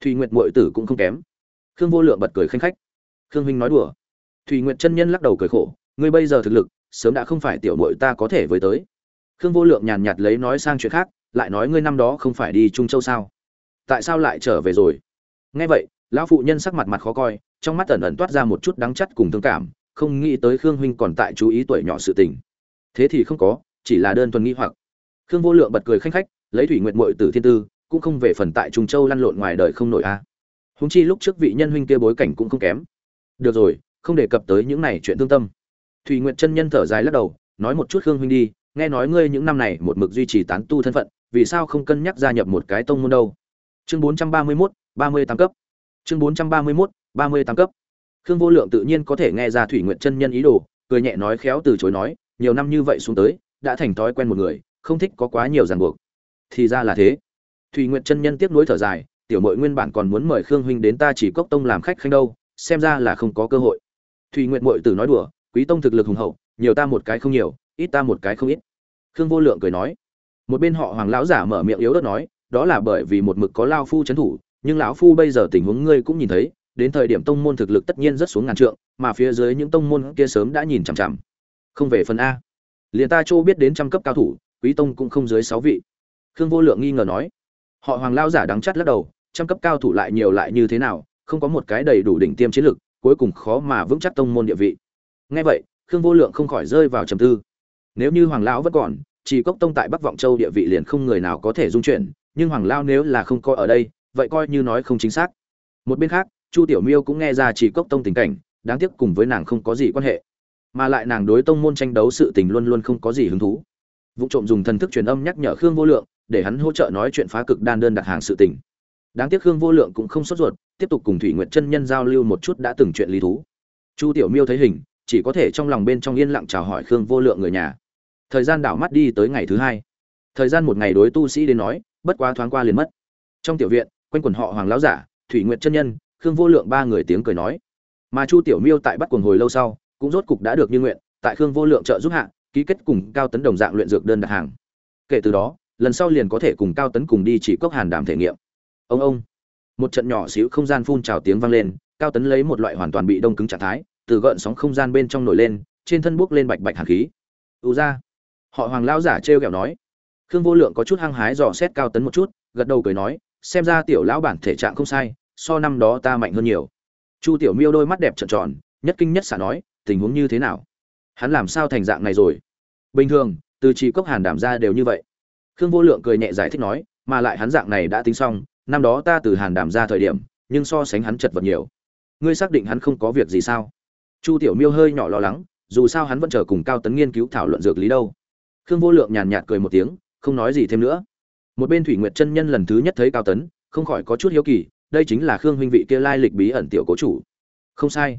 A: Thùy nguyệt muội tử cũng không kém. Khương vô lượng bật cười khanh khách. Khương huynh nói đùa. Thùy nguyệt chân nhân lắc đầu cười khổ, ngươi bây giờ thực lực, sớm đã không phải tiểu muội ta có thể với tới. Khương vô lượng nhàn nhạt lấy nói sang chuyện khác, lại nói, ngươi năm đó không phải đi trung châu sao? Tại sao lại trở về rồi? Nghe vậy lão phụ nhân sắc mặt mặt khó coi, trong mắt ẩn ẩn toát ra một chút đắng chắt cùng thương cảm, không nghĩ tới khương huynh còn tại chú ý tuổi nhỏ sự tình. Thế thì không có, chỉ là đơn thuần nghi hoặc. Khương vô lượng bật cười khanh khách, lấy thủy nguyện muội tử thiên tư, cũng không về phần tại trung châu lăn lộn ngoài đời không nổi a. À. húng chi lúc trước vị nhân huynh kia bối cảnh cũng không kém. Được rồi, không đề cập tới những này chuyện thương tâm. Thủy nguyện chân nhân thở dài lắc đầu, nói một chút khương huynh đi, nghe nói ngươi những năm này một mực duy trì tán tu thân phận, vì sao không cân nhắc gia nhập một cái tông môn đâu? Chương bốn trăm ba mươi mốt, ba mươi tám cấp chương bốn trăm ba mươi mốt, ba mươi tám cấp. Khương vô lượng tự nhiên có thể nghe ra thủy nguyện chân nhân ý đồ, cười nhẹ nói khéo từ chối nói, nhiều năm như vậy xuống tới, đã thành thói quen một người, không thích có quá nhiều ràng buộc. Thì ra là thế. Thủy nguyện chân nhân tiếp nối thở dài, tiểu mội nguyên bản còn muốn mời khương huynh đến ta chỉ cốc tông làm khách khanh đâu, xem ra là không có cơ hội. Thủy nguyện mội tử nói đùa, quý tông thực lực hùng hậu, nhiều ta một cái không nhiều, ít ta một cái không ít. Khương vô lượng cười nói. Một bên họ hoàng lão giả mở miệng yếu đất nói, đó là bởi vì một mực có lao phu trấn thủ nhưng lão phu bây giờ tình huống ngươi cũng nhìn thấy, đến thời điểm tông môn thực lực tất nhiên rất xuống ngàn trượng, mà phía dưới những tông môn kia sớm đã nhìn chằm chằm. Không về phần a. Liền ta châu biết đến trăm cấp cao thủ, quý tông cũng không dưới sáu vị. Khương vô lượng nghi ngờ nói. Họ hoàng lao giả đắng chắt lắc đầu, trăm cấp cao thủ lại nhiều lại như thế nào, không có một cái đầy đủ đỉnh tiêm chiến lực, cuối cùng khó mà vững chắc tông môn địa vị. Ngay vậy, khương vô lượng không khỏi rơi vào trầm tư. Nếu như hoàng lão vẫn còn, chỉ cốc tông tại bắc vọng châu địa vị liền không người nào có thể dung chuyển, nhưng hoàng lao nếu là không coi ở đây vậy coi như nói không chính xác. Một bên khác, chu tiểu miêu cũng nghe ra chỉ cốc tông tình cảnh, đáng tiếc cùng với nàng không có gì quan hệ. Mà lại nàng đối tông môn tranh đấu sự tình luôn luôn không có gì hứng thú. Vụ trộm dùng thần thức truyền âm nhắc nhở khương vô lượng, để hắn hỗ trợ nói chuyện phá cực đan đơn đặt hàng sự tình. Đáng tiếc khương vô lượng cũng không sốt ruột, tiếp tục cùng thủy nguyện chân nhân giao lưu một chút đã từng chuyện lý thú. Chu tiểu miêu thấy hình, chỉ có thể trong lòng bên trong yên lặng chào hỏi khương vô lượng người nhà. Thời gian đảo mắt đi tới ngày thứ hai. Thời gian một ngày đối tu sĩ đến nói, bất quá thoáng qua liền mất. Trong tiểu viện quanh quần họ hoàng lão giả, thủy nguyện chân nhân, khương vô lượng ba người tiếng cười nói. Mà chu tiểu miêu tại bắt quần hồi lâu sau, cũng rốt cục đã được như nguyện, tại khương vô lượng trợ giúp hạ, ký kết cùng cao tấn đồng dạng luyện dược đơn đặt hàng. Kể từ đó, lần sau liền có thể cùng cao tấn cùng đi chỉ cốc hàn đàm thể nghiệm. Ông ông. Một trận nhỏ xíu không gian phun trào tiếng vang lên, cao tấn lấy một loại hoàn toàn bị đông cứng trạng thái, từ gợn sóng không gian bên trong nổi lên, trên thân buốc lên bạch bạch hàn khí. Ưu ra. Họ hoàng lao giả trêu ghẹo nói. Khương vô lượng có chút hăng hái dò xét cao tấn một chút, gật đầu cười nói xem ra tiểu lão bản thể trạng không sai, so năm đó ta mạnh hơn nhiều. Chu tiểu miêu đôi mắt đẹp trợn tròn, nhất kinh nhất xả nói, tình huống như thế nào? Hắn làm sao thành dạng này rồi? Bình thường, từ chỉ cốc hàn đảm ra đều như vậy. Khương vô lượng cười nhẹ giải thích nói, mà lại hắn dạng này đã tính xong, năm đó ta từ hàn đảm ra thời điểm, nhưng so sánh hắn chật vật nhiều. Ngươi xác định hắn không có việc gì sao? Chu tiểu miêu hơi nhỏ lo lắng, dù sao hắn vẫn chờ cùng cao tấn nghiên cứu thảo luận dược lý đâu. Khương vô lượng nhàn nhạt cười một tiếng, không nói gì thêm nữa một bên thủy nguyệt chân nhân lần thứ nhất thấy cao tấn, không khỏi có chút hiếu kỳ, đây chính là khương huynh vị kia lai lịch bí ẩn tiểu cố chủ. Không sai.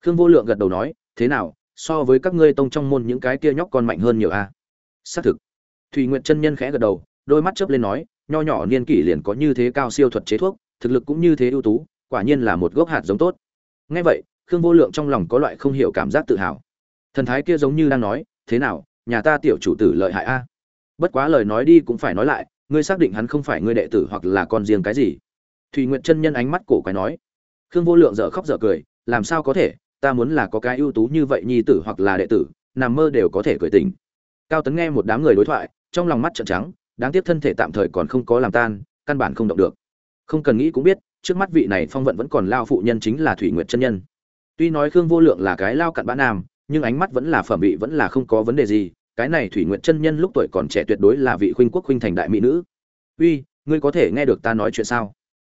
A: Khương vô lượng gật đầu nói, thế nào, so với các ngươi tông trong môn những cái kia nhóc còn mạnh hơn nhiều a à? xác thực. Thủy nguyệt chân nhân khẽ gật đầu, đôi mắt chớp lên nói, nho nhỏ niên kỷ liền có như thế cao siêu thuật chế thuốc, thực lực cũng như thế ưu tú, quả nhiên là một gốc hạt giống tốt. Ngay vậy, khương vô lượng trong lòng có loại không hiểu cảm giác tự hào. Thần thái kia giống như đang nói, thế nào, nhà ta tiểu chủ tử lợi hại a? Bất quá lời nói đi cũng phải nói lại ngươi xác định hắn không phải ngươi đệ tử hoặc là con riêng cái gì? Thùy nguyện chân nhân ánh mắt cổ quái nói. Khương vô lượng dở khóc dở cười, làm sao có thể? Ta muốn là có cái ưu tú như vậy nhi tử hoặc là đệ tử, nằm mơ đều có thể cười tình cao tấn nghe một đám người đối thoại, trong lòng mắt trợn trắng, đáng tiếc thân thể tạm thời còn không có làm tan, căn bản không động được. Không cần nghĩ cũng biết, trước mắt vị này phong vận vẫn còn lao phụ nhân chính là thủy nguyệt chân nhân. Tuy nói khương vô lượng là cái lao cặn bã nam, nhưng ánh mắt vẫn là phẩm vị vẫn là không có vấn đề gì cái này thủy nguyện chân nhân lúc tuổi còn trẻ tuyệt đối là vị khuynh quốc khuynh thành đại mỹ nữ. Uy, ngươi có thể nghe được ta nói chuyện sao?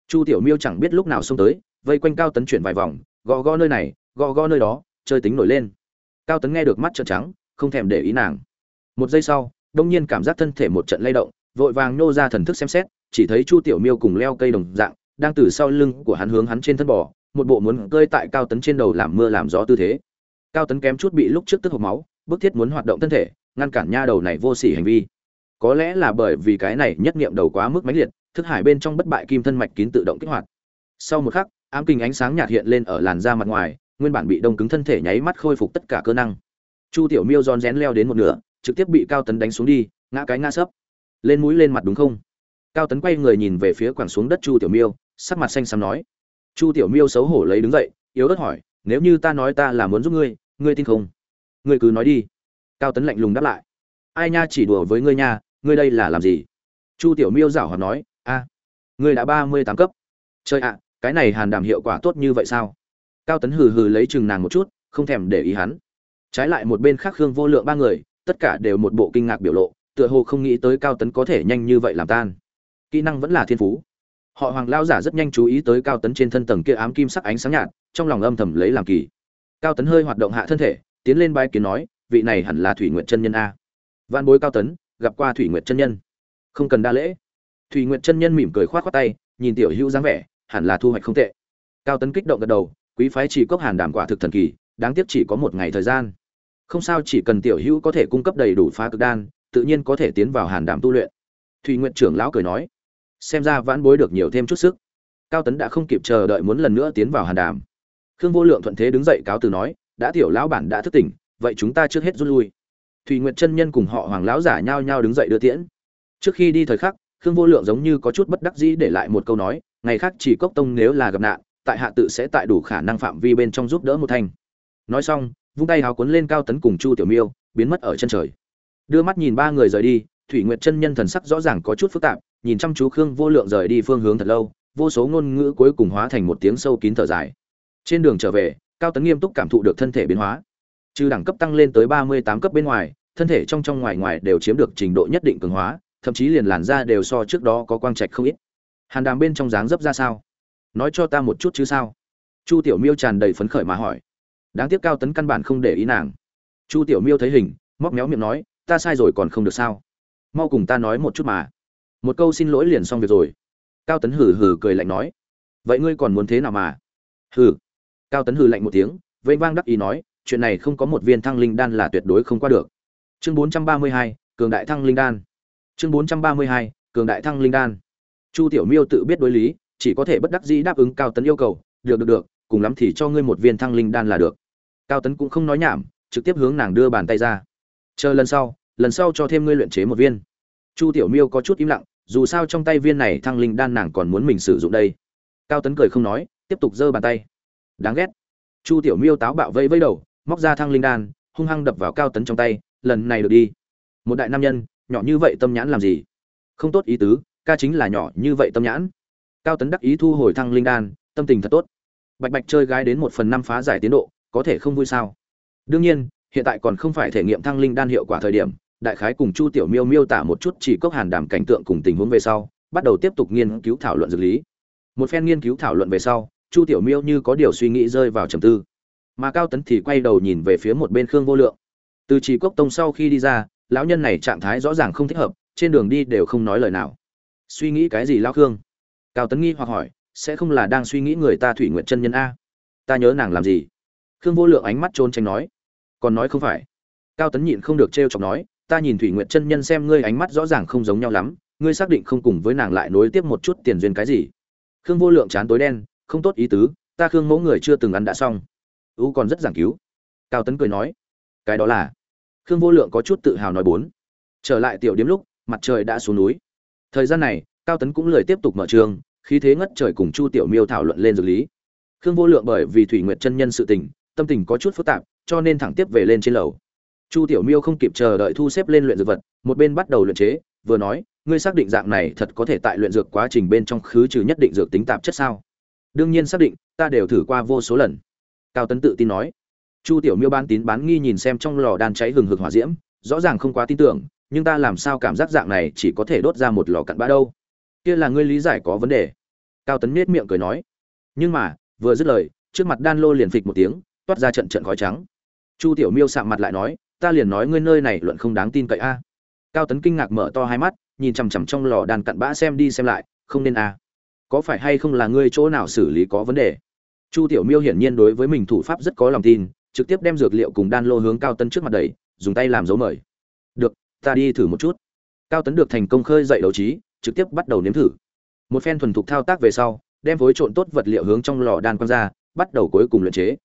A: Chu tiểu miêu chẳng biết lúc nào xông tới, vây quanh cao tấn chuyển vài vòng, gõ gõ nơi này, gõ gõ nơi đó, chơi tính nổi lên. Cao tấn nghe được mắt trợn trắng, không thèm để ý nàng. Một giây sau, đông nhiên cảm giác thân thể một trận lay động, vội vàng nô ra thần thức xem xét, chỉ thấy chu tiểu miêu cùng leo cây đồng dạng, đang từ sau lưng của hắn hướng hắn trên thân bò, một bộ muốn cơi tại cao tấn trên đầu làm mưa làm gió tư thế. Cao tấn kém chút bị lúc trước tức hộp máu, bức thiết muốn hoạt động thân thể ngăn cản nha đầu này vô sỉ hành vi. Có lẽ là bởi vì cái này nhất niệm đầu quá mức mãnh liệt, thức hải bên trong bất bại kim thân mạch kín tự động kích hoạt. Sau một khắc, ám kinh ánh sáng nhạt hiện lên ở làn da mặt ngoài, nguyên bản bị đông cứng thân thể nháy mắt khôi phục tất cả cơ năng. Chu tiểu miêu giòn rén leo đến một nửa, trực tiếp bị cao tấn đánh xuống đi, ngã cái ngã sấp. Lên mũi lên mặt đúng không? Cao tấn quay người nhìn về phía quẳng xuống đất chu tiểu miêu, sắc mặt xanh xám nói. Chu tiểu miêu xấu hổ lấy đứng dậy, yếu ớt hỏi, nếu như ta nói ta là muốn giúp ngươi ngươi tin không? Ngươi cứ nói đi cao tấn lạnh lùng đáp lại. Ai nha chỉ đùa với ngươi nha, ngươi đây là làm gì? Chu tiểu miêu giảo hoạt nói, a, ngươi đã ba mươi tám cấp. Chơi ạ, cái này hàn đảm hiệu quả tốt như vậy sao? Cao tấn hừ hừ lấy chừng nàng một chút, không thèm để ý hắn. Trái lại một bên khác khương vô lượng ba người, tất cả đều một bộ kinh ngạc biểu lộ, tựa hồ không nghĩ tới cao tấn có thể nhanh như vậy làm tan. Kỹ năng vẫn là thiên phú. Họ hoàng lao giả rất nhanh chú ý tới cao tấn trên thân tầng kia ám kim sắc ánh sáng nhạt, trong lòng âm thầm lấy làm kỳ. Cao tấn hơi hoạt động hạ thân thể, tiến lên bái kiến nói vị này hẳn là thủy nguyện chân nhân a. Văn bối cao tấn, gặp qua thủy nguyện chân nhân. Không cần đa lễ. Thủy nguyện chân nhân mỉm cười khoát khoát tay, nhìn tiểu hữu dáng vẻ, hẳn là thu hoạch không tệ. Cao tấn kích động gật đầu, quý phái chỉ cốc hàn đảm quả thực thần kỳ, đáng tiếc chỉ có một ngày thời gian. Không sao, chỉ cần tiểu hữu có thể cung cấp đầy đủ phá cực đan, tự nhiên có thể tiến vào hàn đảm tu luyện. Thùy nguyện trưởng lão cười nói, xem ra vãn bối được nhiều thêm chút sức. Cao tấn đã không kịp chờ đợi muốn lần nữa tiến vào hàn đàm khương vô lượng thuận thế đứng dậy cáo từ nói, đã tiểu lão bản đã thức tỉnh vậy chúng ta trước hết rút lui. Thùy nguyệt chân nhân cùng họ hoàng lão giả nhao nhao đứng dậy đưa tiễn. Trước khi đi thời khắc, khương vô lượng giống như có chút bất đắc dĩ để lại một câu nói, ngày khác chỉ cốc tông nếu là gặp nạn, tại hạ tự sẽ tại đủ khả năng phạm vi bên trong giúp đỡ một thanh nói xong, vung tay háo cuốn lên cao tấn cùng chu tiểu miêu, biến mất ở chân trời. Đưa mắt nhìn ba người rời đi, thủy nguyệt chân nhân thần sắc rõ ràng có chút phức tạp, nhìn chăm chú khương vô lượng rời đi phương hướng thật lâu, vô số ngôn ngữ cuối cùng hóa thành một tiếng sâu kín thở dài. Trên đường trở về, cao tấn nghiêm túc cảm thụ được thân thể biến hóa trừ đẳng cấp tăng lên tới ba mươi tám cấp bên ngoài, thân thể trong trong ngoài ngoài đều chiếm được trình độ nhất định cường hóa, thậm chí liền làn da đều so trước đó có quang trạch không ít. Hàn đàm bên trong dáng dấp ra sao? Nói cho ta một chút chứ sao? Chu tiểu miêu tràn đầy phấn khởi mà hỏi. Đáng tiếc cao tấn căn bản không để ý nàng. Chu tiểu miêu thấy hình, móc méo miệng nói, ta sai rồi còn không được sao? Mau cùng ta nói một chút mà. Một câu xin lỗi liền xong việc rồi. Cao tấn hừ hừ cười lạnh nói, vậy ngươi còn muốn thế nào mà? Hừ. Cao tấn hừ lạnh một tiếng vênh vang đắc ý nói chuyện này không có một viên thăng linh đan là tuyệt đối không qua được. Chương bốn trăm ba mươi hai, cường đại thăng linh đan. Chương bốn trăm ba mươi hai, cường đại thăng linh đan. Chu tiểu miêu tự biết đối lý, chỉ có thể bất đắc dĩ đáp ứng cao tấn yêu cầu, được được được, cùng lắm thì cho ngươi một viên thăng linh đan là được. Cao tấn cũng không nói nhảm, trực tiếp hướng nàng đưa bàn tay ra. Chờ lần sau lần sau cho thêm ngươi luyện chế một viên. Chu tiểu miêu có chút im lặng, dù sao trong tay viên này thăng linh đan nàng còn muốn mình sử dụng đây. Cao tấn cười không nói, tiếp tục giơ bàn tay. Đáng ghét. Chu tiểu miêu táo bạo vây vây đầu móc ra thăng linh đan, hung hăng đập vào cao tấn trong tay, lần này được đi. Một đại nam nhân, nhỏ như vậy tâm nhãn làm gì? Không tốt ý tứ, ca chính là nhỏ như vậy tâm nhãn. Cao tấn đắc ý thu hồi thăng linh đan, tâm tình thật tốt. Bạch bạch chơi gái đến một phần năm phá giải tiến độ, có thể không vui sao? Đương nhiên, hiện tại còn không phải thể nghiệm thăng linh đan hiệu quả thời điểm, đại khái cùng chu tiểu miêu miêu tả một chút chỉ cốc hàn đảm cảnh tượng cùng tình huống về sau, bắt đầu tiếp tục nghiên cứu thảo luận dược lý. Một phen nghiên cứu thảo luận về sau, chu tiểu miêu như có điều suy nghĩ rơi vào trầm tư mà cao tấn thì quay đầu nhìn về phía một bên khương vô lượng từ chỉ cốc tông sau khi đi ra lão nhân này trạng thái rõ ràng không thích hợp trên đường đi đều không nói lời nào suy nghĩ cái gì lao khương cao tấn nghi hoặc hỏi sẽ không là đang suy nghĩ người ta thủy nguyện chân nhân a ta nhớ nàng làm gì khương vô lượng ánh mắt trốn tránh nói còn nói không phải cao tấn nhịn không được t chọc nói ta nhìn thủy nguyện chân nhân xem ngươi ánh mắt rõ ràng không giống nhau lắm ngươi xác định không cùng với nàng lại nối tiếp một chút tiền duyên cái gì khương vô lượng chán tối đen không tốt ý tứ ta khương mẫu người chưa từng ăn đã xong ú còn rất giảng cứu. Cao tấn cười nói, cái đó là. Khương vô lượng có chút tự hào nói bốn. Trở lại tiểu điếm lúc, mặt trời đã xuống núi. Thời gian này, cao tấn cũng lời tiếp tục mở trường, khí thế ngất trời cùng chu tiểu miêu thảo luận lên dược lý. Khương vô lượng bởi vì thủy nguyệt chân nhân sự tình, tâm tình có chút phức tạp, cho nên thẳng tiếp về lên trên lầu. Chu tiểu miêu không kịp chờ đợi thu xếp lên luyện dược vật, một bên bắt đầu luyện chế, vừa nói, ngươi xác định dạng này thật có thể tại luyện dược quá trình bên trong khứ trừ nhất định dược tính tạp chất sao? Đương nhiên xác định, ta đều thử qua vô số lần cao tấn tự tin nói. Chu tiểu miêu bán tín bán nghi nhìn xem trong lò đan cháy hừng hực hỏa diễm, rõ ràng không quá tin tưởng, nhưng ta làm sao cảm giác dạng này chỉ có thể đốt ra một lò cặn bã đâu. Kia là ngươi lý giải có vấn đề. Cao tấn nết miệng cười nói. Nhưng mà, vừa dứt lời, trước mặt đan lô liền phịch một tiếng, toát ra trận trận khói trắng. Chu tiểu miêu sạm mặt lại nói, ta liền nói ngươi nơi này luận không đáng tin cậy a. Cao tấn kinh ngạc mở to hai mắt, nhìn chằm chằm trong lò đan cặn bã xem đi xem lại, không nên a. Có phải hay không là ngươi chỗ nào xử lý có vấn đề? Chu tiểu miêu hiển nhiên đối với mình thủ pháp rất có lòng tin, trực tiếp đem dược liệu cùng đan lô hướng cao tấn trước mặt đầy dùng tay làm dấu mời. Được, ta đi thử một chút. Cao tấn được thành công khơi dậy đấu trí, trực tiếp bắt đầu nếm thử. Một phen thuần thục thao tác về sau, đem phối trộn tốt vật liệu hướng trong lò đan quăng ra, bắt đầu cuối cùng luyện chế.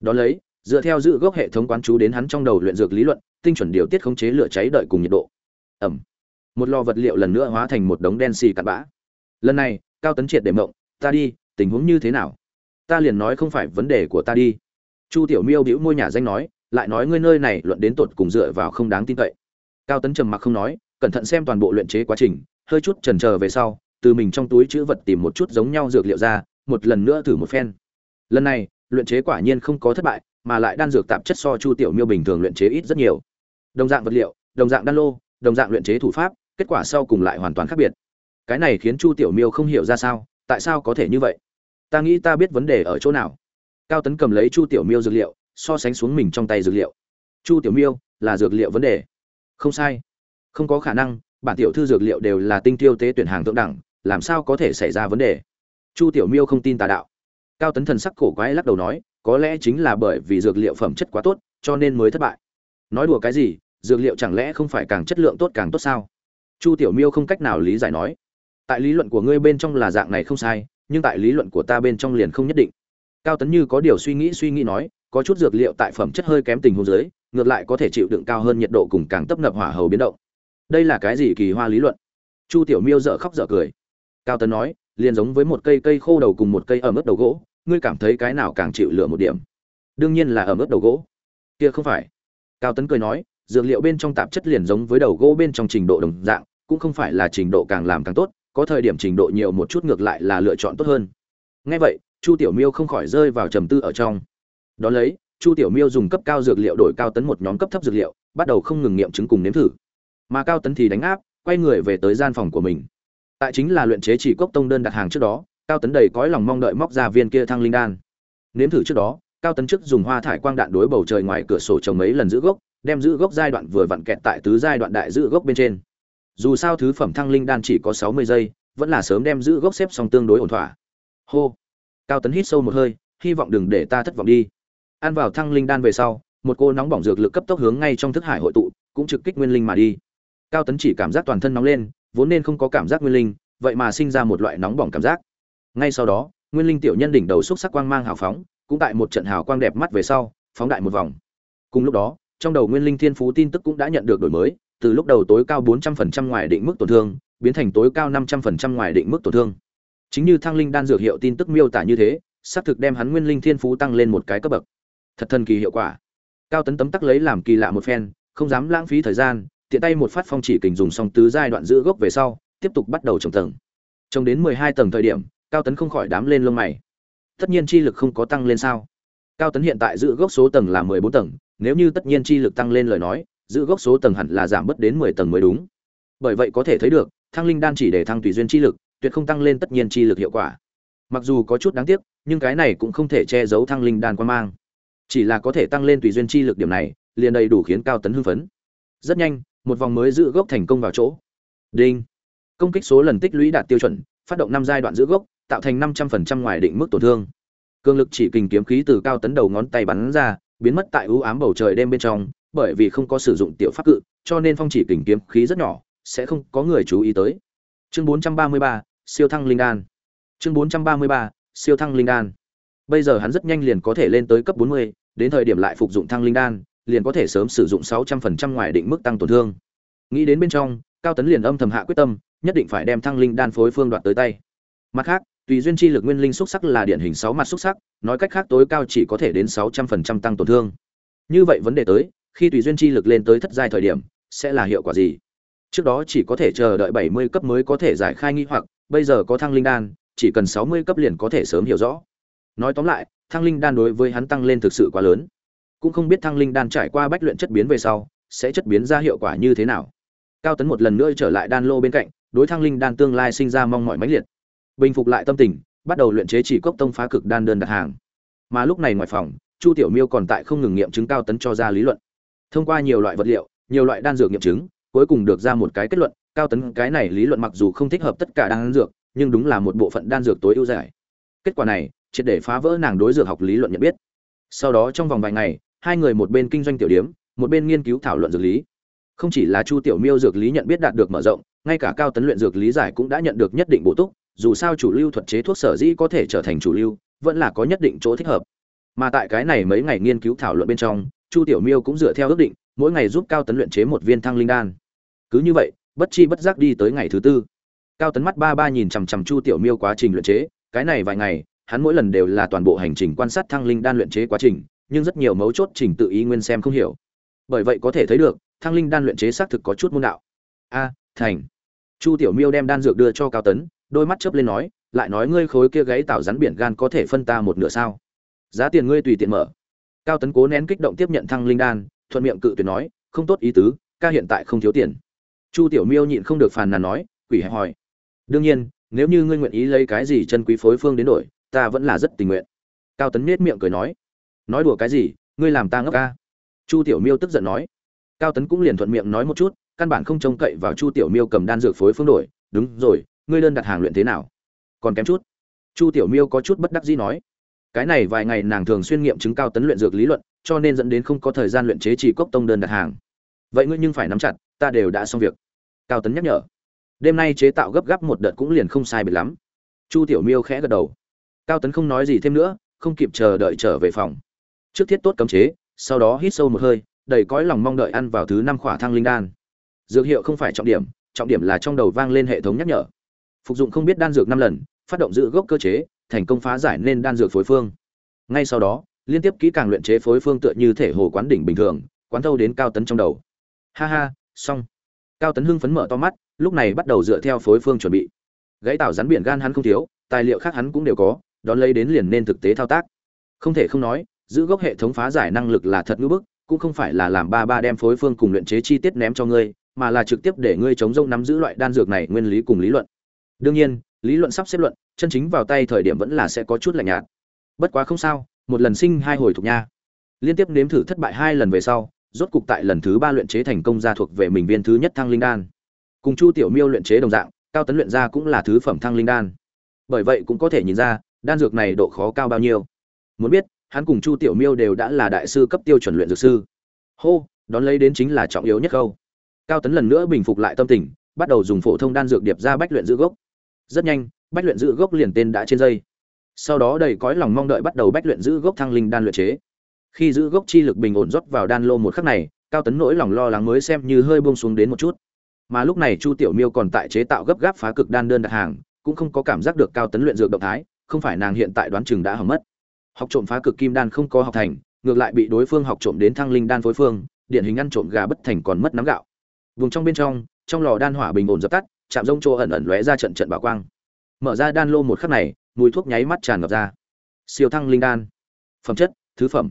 A: Đón lấy, dựa theo dự gốc hệ thống quán chú đến hắn trong đầu luyện dược lý luận, tinh chuẩn điều tiết khống chế lửa cháy đợi cùng nhiệt độ. Ẩm. Một lò vật liệu lần nữa hóa thành một đống đen xì cặn bã. Lần này, cao tấn triệt để mộng, ta đi, tình huống như thế nào? Ta liền nói không phải vấn đề của ta đi. Chu tiểu miêu bĩu môi nhà danh nói, lại nói ngươi nơi này luận đến tột cùng dựa vào không đáng tin cậy. Cao tấn trầm mặc không nói, cẩn thận xem toàn bộ luyện chế quá trình, hơi chút chần trờ về sau, từ mình trong túi chữ vật tìm một chút giống nhau dược liệu ra, một lần nữa thử một phen. Lần này, luyện chế quả nhiên không có thất bại, mà lại đan dược tạp chất so chu tiểu miêu bình thường luyện chế ít rất nhiều. Đồng dạng vật liệu, đồng dạng đan lô, đồng dạng luyện chế thủ pháp, kết quả sau cùng lại hoàn toàn khác biệt. Cái này khiến chu tiểu miêu không hiểu ra sao, tại sao có thể như vậy? Ta nghĩ ta biết vấn đề ở chỗ nào. Cao tấn cầm lấy chu tiểu miêu dược liệu, so sánh xuống mình trong tay dược liệu. Chu tiểu miêu, là dược liệu vấn đề. Không sai. Không có khả năng, bản tiểu thư dược liệu đều là tinh tiêu tế tuyển hàng thượng đẳng, làm sao có thể xảy ra vấn đề? Chu tiểu miêu không tin tà đạo. Cao tấn thần sắc cổ quái lắc đầu nói, có lẽ chính là bởi vì dược liệu phẩm chất quá tốt, cho nên mới thất bại. Nói đùa cái gì, dược liệu chẳng lẽ không phải càng chất lượng tốt càng tốt sao? Chu tiểu miêu không cách nào lý giải nói. Tại lý luận của ngươi bên trong là dạng này không sai nhưng tại lý luận của ta bên trong liền không nhất định. Cao tấn như có điều suy nghĩ suy nghĩ nói, có chút dược liệu tại phẩm chất hơi kém tình huống dưới, ngược lại có thể chịu đựng cao hơn nhiệt độ cùng càng tấp nập hỏa hầu biến động. Đây là cái gì kỳ hoa lý luận? Chu tiểu miêu dở khóc dở cười. Cao tấn nói, liền giống với một cây cây khô đầu cùng một cây ở mức đầu gỗ, ngươi cảm thấy cái nào càng chịu lửa một điểm? Đương nhiên là ở mức đầu gỗ. Kia không phải. Cao tấn cười nói, dược liệu bên trong tạp chất liền giống với đầu gỗ bên trong trình độ đồng dạng, cũng không phải là trình độ càng làm càng tốt có thời điểm trình độ nhiều một chút ngược lại là lựa chọn tốt hơn. Ngay vậy, chu tiểu miêu không khỏi rơi vào trầm tư ở trong. Đ ó lấy, chu tiểu miêu dùng cấp cao dược liệu đổi cao tấn một nhóm cấp thấp dược liệu, bắt đầu không ngừng nghiệm chứng cùng nếm thử. Mà cao tấn thì đánh áp, quay người về tới gian phòng của mình. Tại chính là luyện chế chỉ cốc tông đơn đặt hàng trước đó, cao tấn đầy cõi lòng mong đợi móc ra viên kia thăng linh đan. Nếm thử trước đó, cao tấn trước dùng hoa thải quang đạn đối bầu trời ngoài cửa sổ trồng mấy lần giữ gốc, đem giữ gốc giai đoạn vừa vặn kẹt tại tứ giai đoạn đại giữ gốc bên trên dù sao thứ phẩm thăng linh đan chỉ có sáu mươi giây, vẫn là sớm đem giữ gốc xếp xong tương đối ổn thỏa. Hô. Cao tấn hít sâu một hơi, hy vọng đừng để ta thất vọng đi. Ăn vào thăng linh đan về sau, một cô nóng bỏng dược lực cấp tốc hướng ngay trong thức hải hội tụ, cũng trực kích nguyên linh mà đi. Cao tấn chỉ cảm giác toàn thân nóng lên, vốn nên không có cảm giác nguyên linh, vậy mà sinh ra một loại nóng bỏng cảm giác. Ngay sau đó, nguyên linh tiểu nhân đỉnh đầu xúc sắc quang mang hào phóng, cũng tại một trận hào quang đẹp mắt về sau, phóng đại một vòng. Cùng lúc đó, trong đầu nguyên linh thiên phú tin tức cũng đã nhận được đổi mới từ lúc đầu tối cao 400% ngoài định mức tổn thương, biến thành tối cao 500% ngoài định mức tổn thương. Chính như thăng linh đan dược hiệu tin tức miêu tả như thế, xác thực đem hắn nguyên linh thiên phú tăng lên một cái cấp bậc. Thật thần kỳ hiệu quả. Cao tấn tấm tắc lấy làm kỳ lạ một phen, không dám lãng phí thời gian, tiện tay một phát phong chỉ kình dùng xong tứ giai đoạn giữ gốc về sau, tiếp tục bắt đầu trồng tầng. Trồng đến mười hai tầng thời điểm, cao tấn không khỏi đám lên lông mày. Tất nhiên chi lực không có tăng lên sao? Cao tấn hiện tại giữ gốc số tầng là mười bốn tầng, nếu như tất nhiên chi lực tăng lên lời nói giữ gốc số tầng hẳn là giảm bớt đến mười tầng mới đúng. Bởi vậy có thể thấy được, thăng linh đan chỉ để thăng tùy duyên chi lực, tuyệt không tăng lên tất nhiên chi lực hiệu quả. Mặc dù có chút đáng tiếc, nhưng cái này cũng không thể che giấu thăng linh đan quan mang. Chỉ là có thể tăng lên tùy duyên chi lực điểm này, liền đầy đủ khiến cao tấn hưng phấn. Rất nhanh, một vòng mới giữ gốc thành công vào chỗ. Đinh. Công kích số lần tích lũy đạt tiêu chuẩn, phát động năm giai đoạn giữ gốc, tạo thành năm trăm phần trăm ngoài định mức tổn thương. Cường lực chỉ kình kiếm khí từ cao tấn đầu ngón tay bắn ra, biến mất tại ưu ám bầu trời đêm bên trong bởi vì không có sử dụng tiểu pháp cự, cho nên phong chỉ kình kiếm khí rất nhỏ, sẽ không có người chú ý tới. Chương bốn trăm ba mươi ba, siêu thăng linh đan. Chương bốn trăm ba mươi ba, siêu thăng linh đan. Bây giờ hắn rất nhanh liền có thể lên tới cấp bốn mươi, đến thời điểm lại phục dụng thăng linh đan, liền có thể sớm sử dụng sáu trăm phần trăm ngoài định mức tăng tổn thương. Nghĩ đến bên trong, cao tấn liền âm thầm hạ quyết tâm, nhất định phải đem thăng linh đan phối phương đoạt tới tay. Mặt khác, tùy duyên chi lực nguyên linh xúc sắc là điển hình sáu mặt xúc sắc, nói cách khác tối cao chỉ có thể đến sáu trăm phần trăm tăng tổn thương. Như vậy vấn đề tới khi tùy duyên chi lực lên tới thất giai thời điểm, sẽ là hiệu quả gì? Trước đó chỉ có thể chờ đợi bảy mươi cấp mới có thể giải khai nghi hoặc, bây giờ có thăng linh đan, chỉ cần sáu mươi cấp liền có thể sớm hiểu rõ. Nói tóm lại, thăng linh đan đối với hắn tăng lên thực sự quá lớn. Cũng không biết thăng linh đan trải qua bách luyện chất biến về sau, sẽ chất biến ra hiệu quả như thế nào. Cao tấn một lần nữa trở lại đan lô bên cạnh, đối thăng linh đan tương lai sinh ra mong mọi mãnh liệt. Bình phục lại tâm tình, bắt đầu luyện chế chỉ cốc tông phá cực đan đơn đặt hàng. Mà lúc này ngoài phòng, chu tiểu miêu còn tại không ngừng nghiệm chứng cao tấn cho ra lý luận thông qua nhiều loại vật liệu, nhiều loại đan dược nghiệm chứng, cuối cùng được ra một cái kết luận, cao tấn cái này lý luận mặc dù không thích hợp tất cả đan dược, nhưng đúng là một bộ phận đan dược tối ưu giải. Kết quả này, triệt để phá vỡ nàng đối dược học lý luận nhận biết. Sau đó trong vòng vài ngày, hai người một bên kinh doanh tiểu điếm, một bên nghiên cứu thảo luận dược lý. Không chỉ là chu tiểu miêu dược lý nhận biết đạt được mở rộng, ngay cả cao tấn luyện dược lý giải cũng đã nhận được nhất định bổ túc, dù sao chủ lưu thuật chế thuốc sở dĩ có thể trở thành chủ lưu, vẫn là có nhất định chỗ thích hợp. Mà tại cái này mấy ngày nghiên cứu thảo luận bên trong chu tiểu miêu cũng dựa theo ước định, mỗi ngày giúp cao tấn luyện chế một viên thăng linh đan. Cứ như vậy, bất chi bất giác đi tới ngày thứ tư. Cao tấn mắt ba ba nhìn chằm chằm chu tiểu miêu quá trình luyện chế, cái này vài ngày, hắn mỗi lần đều là toàn bộ hành trình quan sát thăng linh đan luyện chế quá trình, nhưng rất nhiều mấu chốt trình tự ý nguyên xem không hiểu. Bởi vậy có thể thấy được, thăng linh đan luyện chế xác thực có chút môn đạo. A, thành. Chu tiểu miêu đem đan dược đưa cho cao tấn, đôi mắt chớp lên nói, lại nói ngươi khối kia gáy tạo rắn biển gan có thể phân ta một nửa sao? Giá tiền ngươi tùy tiện mở cao tấn cố nén kích động tiếp nhận thăng linh đan, thuận miệng cự tuyệt nói, không tốt ý tứ, ca hiện tại không thiếu tiền. Chu tiểu miêu nhịn không được phàn nàn nói, quỷ hẹp hỏi đương nhiên, nếu như ngươi nguyện ý lấy cái gì chân quý phối phương đến đổi, ta vẫn là rất tình nguyện. Cao tấn nết miệng cười nói nói đùa cái gì, ngươi làm ta ngốc ca. Chu tiểu miêu tức giận nói. Cao tấn cũng liền thuận miệng nói một chút, căn bản không trông cậy vào chu tiểu miêu cầm đan dược phối phương đổi, đúng rồi, ngươi đơn đặt hàng luyện thế nào? Còn kém chút. Chu tiểu miêu có chút bất đắc dĩ nói cái này vài ngày nàng thường xuyên nghiệm chứng cao tấn luyện dược lý luận, cho nên dẫn đến không có thời gian luyện chế chỉ cốc tông đơn đặt hàng. Vậy ngươi nhưng phải nắm chặt, ta đều đã xong việc. Cao tấn nhắc nhở. Đêm nay chế tạo gấp gáp một đợt cũng liền không sai biệt lắm. Chu tiểu miêu khẽ gật đầu. Cao tấn không nói gì thêm nữa, không kịp chờ đợi trở về phòng. Trước thiết tốt cấm chế, sau đó hít sâu một hơi, đầy cõi lòng mong đợi ăn vào thứ năm khỏa thang linh đan. Dược hiệu không phải trọng điểm trọng điểm là trong đầu vang lên hệ thống nhắc nhở. Phục dụng không biết đan dược năm lần, phát động giữ gốc cơ chế thành công phá giải nên đan dược phối phương. Ngay sau đó, liên tiếp kỹ càng luyện chế phối phương tựa như thể hồ quán đỉnh bình thường, quán thâu đến cao tấn trong đầu. Ha ha, xong. Cao tấn hưng phấn mở to mắt, lúc này bắt đầu dựa theo phối phương chuẩn bị. Gãy tạo rắn biển gan hắn không thiếu, tài liệu khác hắn cũng đều có, đón lấy đến liền nên thực tế thao tác. Không thể không nói, giữ gốc hệ thống phá giải năng lực là thật ngữ bức, cũng không phải là làm ba ba đem phối phương cùng luyện chế chi tiết ném cho ngươi, mà là trực tiếp để ngươi chống rông nắm giữ loại đan dược này nguyên lý cùng lý luận. Đương nhiên, lý luận sắp xếp luận chân chính vào tay thời điểm vẫn là sẽ có chút lạnh nhạt. Bất quá không sao, một lần sinh hai hồi thuộc nha. Liên tiếp nếm thử thất bại hai lần về sau, rốt cục tại lần thứ ba luyện chế thành công ra thuộc về mình viên thứ nhất thăng linh đan. Cùng chu tiểu miêu luyện chế đồng dạng, cao tấn luyện ra cũng là thứ phẩm thăng linh đan. Bởi vậy cũng có thể nhìn ra, đan dược này độ khó cao bao nhiêu. Muốn biết, hắn cùng chu tiểu miêu đều đã là đại sư cấp tiêu chuẩn luyện dược sư. Hô, đón lấy đến chính là trọng yếu nhất câu. Cao tấn lần nữa bình phục lại tâm tình, bắt đầu dùng phổ thông đan dược điệp ra bách luyện giữ gốc. Rất nhanh bách luyện giữ gốc liền tên đã trên dây. Sau đó đầy cõi lòng mong đợi bắt đầu bách luyện giữ gốc thăng linh đan luyện chế. Khi giữ gốc chi lực bình ổn rót vào đan lô một khắc này, cao tấn nỗi lòng lo lắng mới xem như hơi buông xuống đến một chút. Mà lúc này chu tiểu miêu còn tại chế tạo gấp gáp phá cực đan đơn đặt hàng, cũng không có cảm giác được cao tấn luyện dược động thái, không phải nàng hiện tại đoán chừng đã hỏng mất. Học trộm phá cực kim đan không có học thành, ngược lại bị đối phương học trộm đến thăng linh đan phối phương, điển hình ăn trộm gà bất thành còn mất nắm gạo. Vùng trong bên trong trong lò đan hỏa bình ổn dập tắt, chạm rông chỗ ẩn ẩn lóe ra trận trận bảo quang mở ra đan lô một khắc này, mùi thuốc nháy mắt tràn ngập ra. Siêu thăng linh đan. Phẩm chất, thứ phẩm.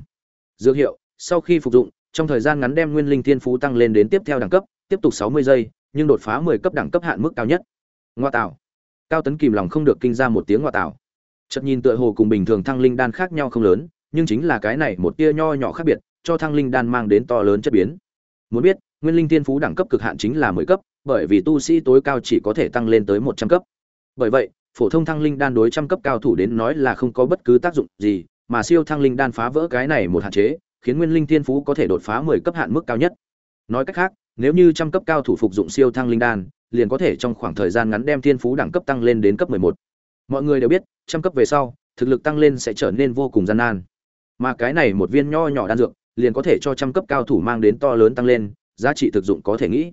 A: Dược hiệu, sau khi phục dụng, trong thời gian ngắn đem nguyên linh thiên phú tăng lên đến tiếp theo đẳng cấp, tiếp tục sáu mươi giây, nhưng đột phá mười cấp đẳng cấp hạn mức cao nhất. Ngoa tạo. Cao tấn kìm lòng không được kinh ra một tiếng ngoa tạo. Chợt nhìn tựa hồ cùng bình thường thăng linh đan khác nhau không lớn, nhưng chính là cái này một tia nho nhỏ khác biệt, cho thăng linh đan mang đến to lớn chất biến. Muốn biết, nguyên linh thiên phú đẳng cấp cực hạn chính là mười cấp, bởi vì tu sĩ tối cao chỉ có thể tăng lên tới một trăm cấp. Bởi vậy phổ thông thăng linh đan đối trăm cấp cao thủ đến nói là không có bất cứ tác dụng gì, mà siêu thăng linh đan phá vỡ cái này một hạn chế, khiến nguyên linh thiên phú có thể đột phá mười cấp hạn mức cao nhất. Nói cách khác, nếu như trăm cấp cao thủ phục dụng siêu thăng linh đan, liền có thể trong khoảng thời gian ngắn đem thiên phú đẳng cấp tăng lên đến cấp mười một. Mọi người đều biết, trăm cấp về sau, thực lực tăng lên sẽ trở nên vô cùng gian nan. Mà cái này một viên nho nhỏ đan dược, liền có thể cho trăm cấp cao thủ mang đến to lớn tăng lên, giá trị thực dụng có thể nghĩ.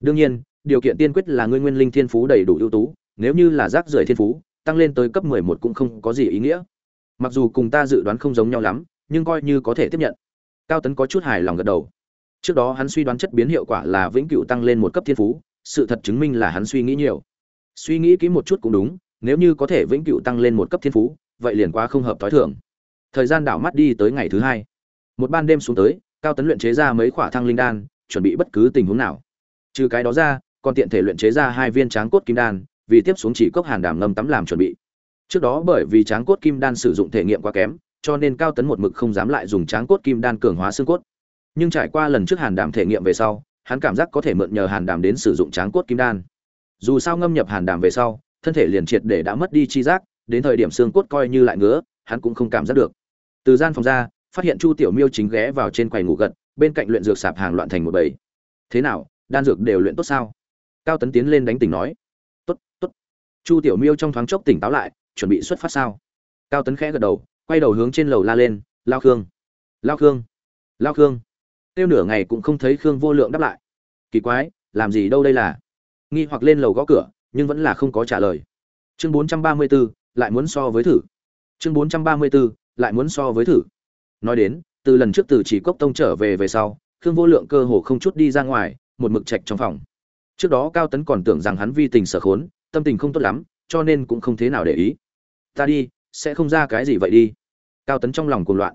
A: Đương nhiên, điều kiện tiên quyết là ngươi nguyên linh thiên phú đầy đủ ưu tú nếu như là rác rưởi thiên phú, tăng lên tới cấp mười một cũng không có gì ý nghĩa. Mặc dù cùng ta dự đoán không giống nhau lắm, nhưng coi như có thể tiếp nhận. Cao tấn có chút hài lòng gật đầu. Trước đó hắn suy đoán chất biến hiệu quả là vĩnh cửu tăng lên một cấp thiên phú, sự thật chứng minh là hắn suy nghĩ nhiều. Suy nghĩ kỹ một chút cũng đúng, nếu như có thể vĩnh cửu tăng lên một cấp thiên phú, vậy liền quá không hợp thói thường. Thời gian đảo mắt đi tới ngày thứ hai. Một ban đêm xuống tới, cao tấn luyện chế ra mấy khỏa thăng linh đan, chuẩn bị bất cứ tình huống nào. Trừ cái đó ra, còn tiện thể luyện chế ra hai viên tráng cốt kim đan vì tiếp xuống chỉ cốc hàn Đàm ngâm tắm làm chuẩn bị. Trước đó bởi vì tráng cốt kim đan sử dụng thể nghiệm quá kém, cho nên cao tấn một mực không dám lại dùng tráng cốt kim đan cường hóa xương cốt. Nhưng trải qua lần trước hàn Đàm thể nghiệm về sau, hắn cảm giác có thể mượn nhờ hàn Đàm đến sử dụng tráng cốt kim đan. Dù sao ngâm nhập hàn Đàm về sau, thân thể liền triệt để đã mất đi chi giác, đến thời điểm xương cốt coi như lại ngứa, hắn cũng không cảm giác được. Từ gian phòng ra, phát hiện chu tiểu miêu chính ghé vào trên quầy ngủ gật, bên cạnh luyện dược sạp hàng loạn thành một bầy. Thế nào, đan dược đều luyện tốt sao? Cao tấn tiến lên đánh tỉnh nói tốt tốt. Chu tiểu miêu trong thoáng chốc tỉnh táo lại chuẩn bị xuất phát sao? Cao tấn khẽ gật đầu quay đầu hướng trên lầu la lên lao khương lao khương lao khương. Tiêu nửa ngày cũng không thấy khương vô lượng đáp lại. Kỳ quái làm gì đâu đây là? Nghi hoặc lên lầu gõ cửa nhưng vẫn là không có trả lời. Chương bốn trăm ba mươi 434, lại muốn so với thử. Chương bốn trăm ba mươi 434, lại muốn so với thử. Nói đến từ lần trước từ chỉ cốc tông trở về về sau khương vô lượng cơ hồ không chút đi ra ngoài một mực trạch trong phòng trước đó cao tấn còn tưởng rằng hắn vi tình sở khốn, tâm tình không tốt lắm, cho nên cũng không thế nào để ý. Ta đi, sẽ không ra cái gì vậy đi. Cao tấn trong lòng cuồng loạn.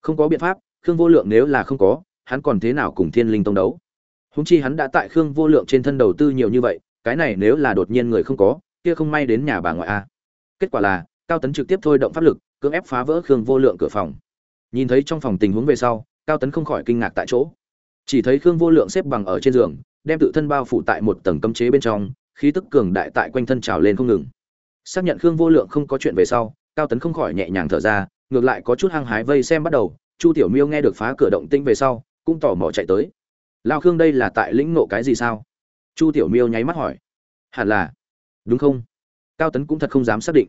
A: Không có biện pháp, khương vô lượng nếu là không có, hắn còn thế nào cùng thiên linh tông đấu? Húng chi hắn đã tại khương vô lượng trên thân đầu tư nhiều như vậy, cái này nếu là đột nhiên người không có, kia không may đến nhà bà ngoại a. Kết quả là, cao tấn trực tiếp thôi động pháp lực, cưỡng ép phá vỡ khương vô lượng cửa phòng. Nhìn thấy trong phòng tình huống về sau, cao tấn không khỏi kinh ngạc tại chỗ. Chỉ thấy khương vô lượng xếp bằng ở trên giường đem tự thân bao phủ tại một tầng cấm chế bên trong, khí tức cường đại tại quanh thân trào lên không ngừng. Xác nhận khương vô lượng không có chuyện về sau, cao tấn không khỏi nhẹ nhàng thở ra, ngược lại có chút hăng hái vây xem bắt đầu, chu tiểu miêu nghe được phá cửa động tinh về sau, cũng tò mò chạy tới. Lao khương đây là tại lĩnh nộ cái gì sao? Chu tiểu miêu nháy mắt hỏi. Hẳn là. Đúng không? Cao tấn cũng thật không dám xác định.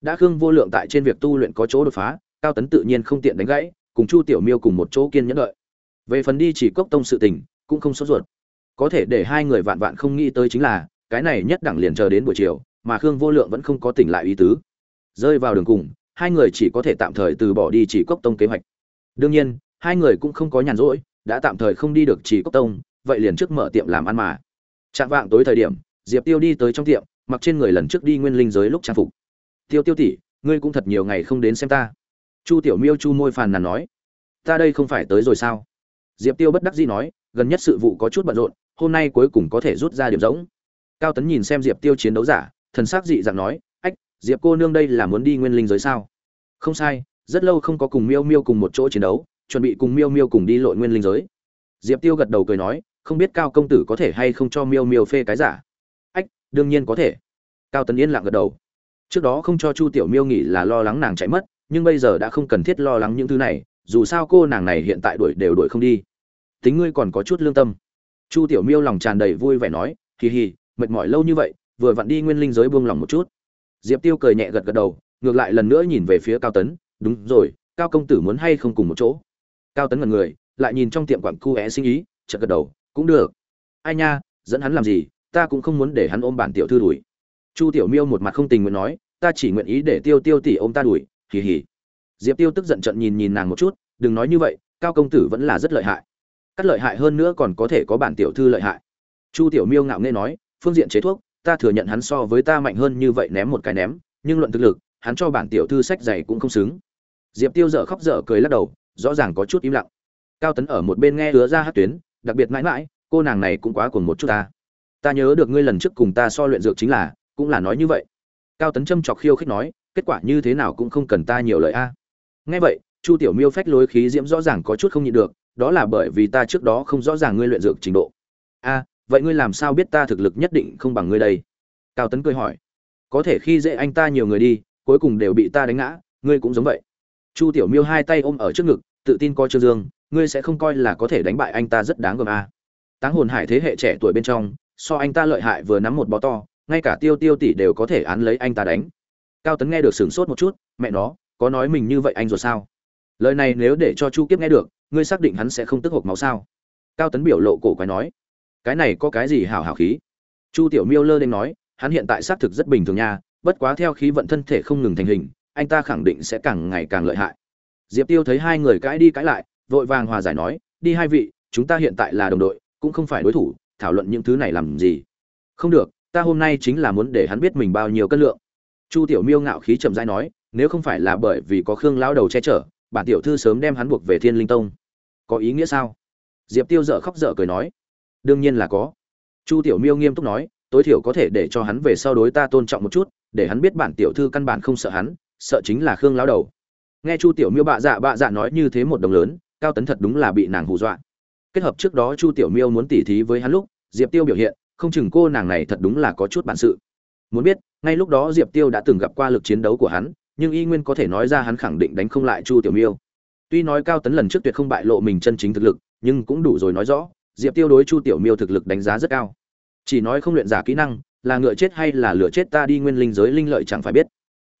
A: Đã khương vô lượng tại trên việc tu luyện có chỗ đột phá, cao tấn tự nhiên không tiện đánh gãy, cùng chu tiểu miêu cùng một chỗ kiên nhẫn đợi. Về phần đi chỉ cốc tông sự tình, cũng không sốt ruột có thể để hai người vạn vạn không nghĩ tới chính là, cái này nhất đẳng liền chờ đến buổi chiều, mà khương vô lượng vẫn không có tỉnh lại ý tứ. Rơi vào đường cùng, hai người chỉ có thể tạm thời từ bỏ đi chỉ cốc tông kế hoạch. Đương nhiên, hai người cũng không có nhàn rỗi, đã tạm thời không đi được chỉ cốc tông, vậy liền trước mở tiệm làm ăn mà. Chạm vạng tối thời điểm, diệp tiêu đi tới trong tiệm, mặc trên người lần trước đi nguyên linh giới lúc trang phục. Tiêu tiêu tỷ, ngươi cũng thật nhiều ngày không đến xem ta. Chu tiểu miêu chu môi phàn nàn nói. Ta đây không phải tới rồi sao? Diệp tiêu bất đắc dĩ nói, gần nhất sự vụ có chút bận rộn hôm nay cuối cùng có thể rút ra điểm giống. cao tấn nhìn xem diệp tiêu chiến đấu giả, thần s ắ c dị dạng nói, ách, diệp cô nương đây là muốn đi nguyên linh giới sao? Không sai, rất lâu không có cùng miêu miêu cùng một chỗ chiến đấu, chuẩn bị cùng miêu miêu cùng đi lội nguyên linh giới. Diệp tiêu gật đầu cười nói, không biết cao công tử có thể hay không cho miêu miêu phê cái giả? Ách, đương nhiên có thể. Cao tấn yên lặng gật đầu. Trước đó không cho chu tiểu miêu nghỉ là lo lắng nàng chạy mất, nhưng bây giờ đã không cần thiết lo lắng những thứ này, dù sao cô nàng này hiện tại đuổi đều đuổi không đi. Tính ngươi còn có chút lương tâm chu tiểu miêu lòng tràn đầy vui vẻ nói, hì hì, mệt mỏi lâu như vậy, vừa vặn đi nguyên linh giới buông lòng một chút. Diệp tiêu cười nhẹ gật gật đầu, ngược lại lần nữa nhìn về phía cao tấn, đúng rồi, cao công tử muốn hay không cùng một chỗ? Cao tấn ngần người, lại nhìn trong tiệm quặng cu é sinh ý, chợt gật đầu, cũng được. Ai nha, dẫn hắn làm gì, ta cũng không muốn để hắn ôm bản tiểu thư đuổi. Chu tiểu miêu một mặt không tình nguyện nói, ta chỉ nguyện ý để tiêu tiêu tỷ ôm ta đuổi, hì hì. Diệp tiêu tức giận trận nhìn nhìn nàng một chút, đừng nói như vậy, cao công tử vẫn là rất lợi hại cắt lợi hại hơn nữa còn có thể có bản tiểu thư lợi hại. Chu tiểu miêu ngạo nghễ nói, phương diện chế thuốc, ta thừa nhận hắn so với ta mạnh hơn như vậy ném một cái ném, nhưng luận thực lực, hắn cho bản tiểu thư sách dày cũng không xứng. Diệp tiêu dở khóc dở cười lắc đầu, rõ ràng có chút im lặng. Cao tấn ở một bên nghe hứa ra hát tuyến, đặc biệt mãi mãi, cô nàng này cũng quá cuồng một chút ta. Ta nhớ được ngươi lần trước cùng ta so luyện dược chính là, cũng là nói như vậy. Cao tấn châm chọc khiêu khích nói, kết quả như thế nào cũng không cần ta nhiều lời a. Nghe vậy, chu tiểu miêu phách lối khí diễm rõ ràng có chút không nhịn được đó là bởi vì ta trước đó không rõ ràng ngươi luyện dược trình độ. A vậy ngươi làm sao biết ta thực lực nhất định không bằng ngươi đây? Cao tấn cười hỏi. Có thể khi dễ anh ta nhiều người đi, cuối cùng đều bị ta đánh ngã, ngươi cũng giống vậy. Chu tiểu miêu hai tay ôm ở trước ngực, tự tin coi trương dương, ngươi sẽ không coi là có thể đánh bại anh ta rất đáng gờm à. táng hồn hải thế hệ trẻ tuổi bên trong, so anh ta lợi hại vừa nắm một bó to, ngay cả tiêu tiêu tỷ đều có thể án lấy anh ta đánh. Cao tấn nghe được sửng sốt một chút, mẹ nó, có nói mình như vậy anh rồi sao? Lời này nếu để cho chu kiếp nghe được ngươi xác định hắn sẽ không tức hộc máu sao? Cao tấn biểu lộ cổ quái nói, cái này có cái gì hảo hảo khí? Chu tiểu miêu lơ lên nói, hắn hiện tại xác thực rất bình thường nha, bất quá theo khí vận thân thể không ngừng thành hình, anh ta khẳng định sẽ càng ngày càng lợi hại. Diệp tiêu thấy hai người cãi đi cãi lại, vội vàng hòa giải nói, đi hai vị, chúng ta hiện tại là đồng đội, cũng không phải đối thủ, thảo luận những thứ này làm gì? Không được, ta hôm nay chính là muốn để hắn biết mình bao nhiêu cân lượng. Chu tiểu miêu ngạo khí chậm rãi nói, nếu không phải là bởi vì có khương lão đầu che chở bản tiểu thư sớm đem hắn buộc về thiên linh tông. Có ý nghĩa sao? Diệp tiêu dở khóc dở cười nói. Đương nhiên là có. Chu tiểu miêu nghiêm túc nói, tối thiểu có thể để cho hắn về sau đối ta tôn trọng một chút, để hắn biết bản tiểu thư căn bản không sợ hắn, sợ chính là khương lão đầu. Nghe chu tiểu miêu bạ dạ bạ dạ nói như thế một đồng lớn, cao tấn thật đúng là bị nàng hù dọa. Kết hợp trước đó chu tiểu miêu muốn tỉ thí với hắn lúc, diệp tiêu biểu hiện, không chừng cô nàng này thật đúng là có chút bản sự. Muốn biết, ngay lúc đó diệp tiêu đã từng gặp qua lực chiến đấu của hắn nhưng y nguyên có thể nói ra hắn khẳng định đánh không lại chu tiểu miêu. Tuy nói cao tấn lần trước tuyệt không bại lộ mình chân chính thực lực, nhưng cũng đủ rồi nói rõ, diệp tiêu đối chu tiểu miêu thực lực đánh giá rất cao. Chỉ nói không luyện giả kỹ năng, là ngựa chết hay là lửa chết ta đi nguyên linh giới linh lợi chẳng phải biết.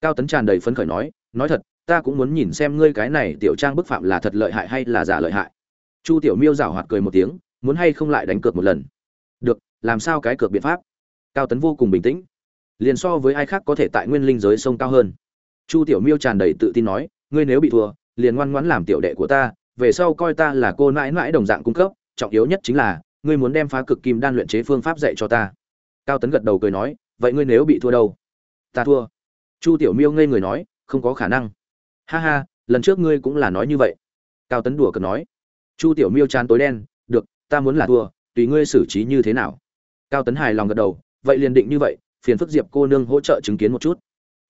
A: Cao tấn tràn đầy phấn khởi nói nói thật, ta cũng muốn nhìn xem ngươi cái này tiểu trang bức phạm là thật lợi hại hay là giả lợi hại. Chu tiểu miêu rảo hoạt cười một tiếng, muốn hay không lại đánh cược một lần. Được, làm sao cái cược biện pháp? Cao tấn vô cùng bình tĩnh. Liền so với ai khác có thể tại nguyên linh giới sông cao hơn chu tiểu miêu tràn đầy tự tin nói, ngươi nếu bị thua, liền ngoan ngoãn làm tiểu đệ của ta, về sau coi ta là cô nãi nãi đồng dạng cung cấp, trọng yếu nhất chính là, ngươi muốn đem phá cực kim đan luyện chế phương pháp dạy cho ta. Cao tấn gật đầu cười nói, vậy ngươi nếu bị thua đâu? Ta thua. Chu tiểu miêu ngây người nói, không có khả năng. Ha ha, lần trước ngươi cũng là nói như vậy. Cao tấn đùa cợt nói. Chu tiểu miêu chán tối đen, được, ta muốn là thua, tùy ngươi xử trí như thế nào? Cao tấn hài lòng gật đầu, vậy liền định như vậy, phiền phức diệp cô nương hỗ trợ chứng kiến một chút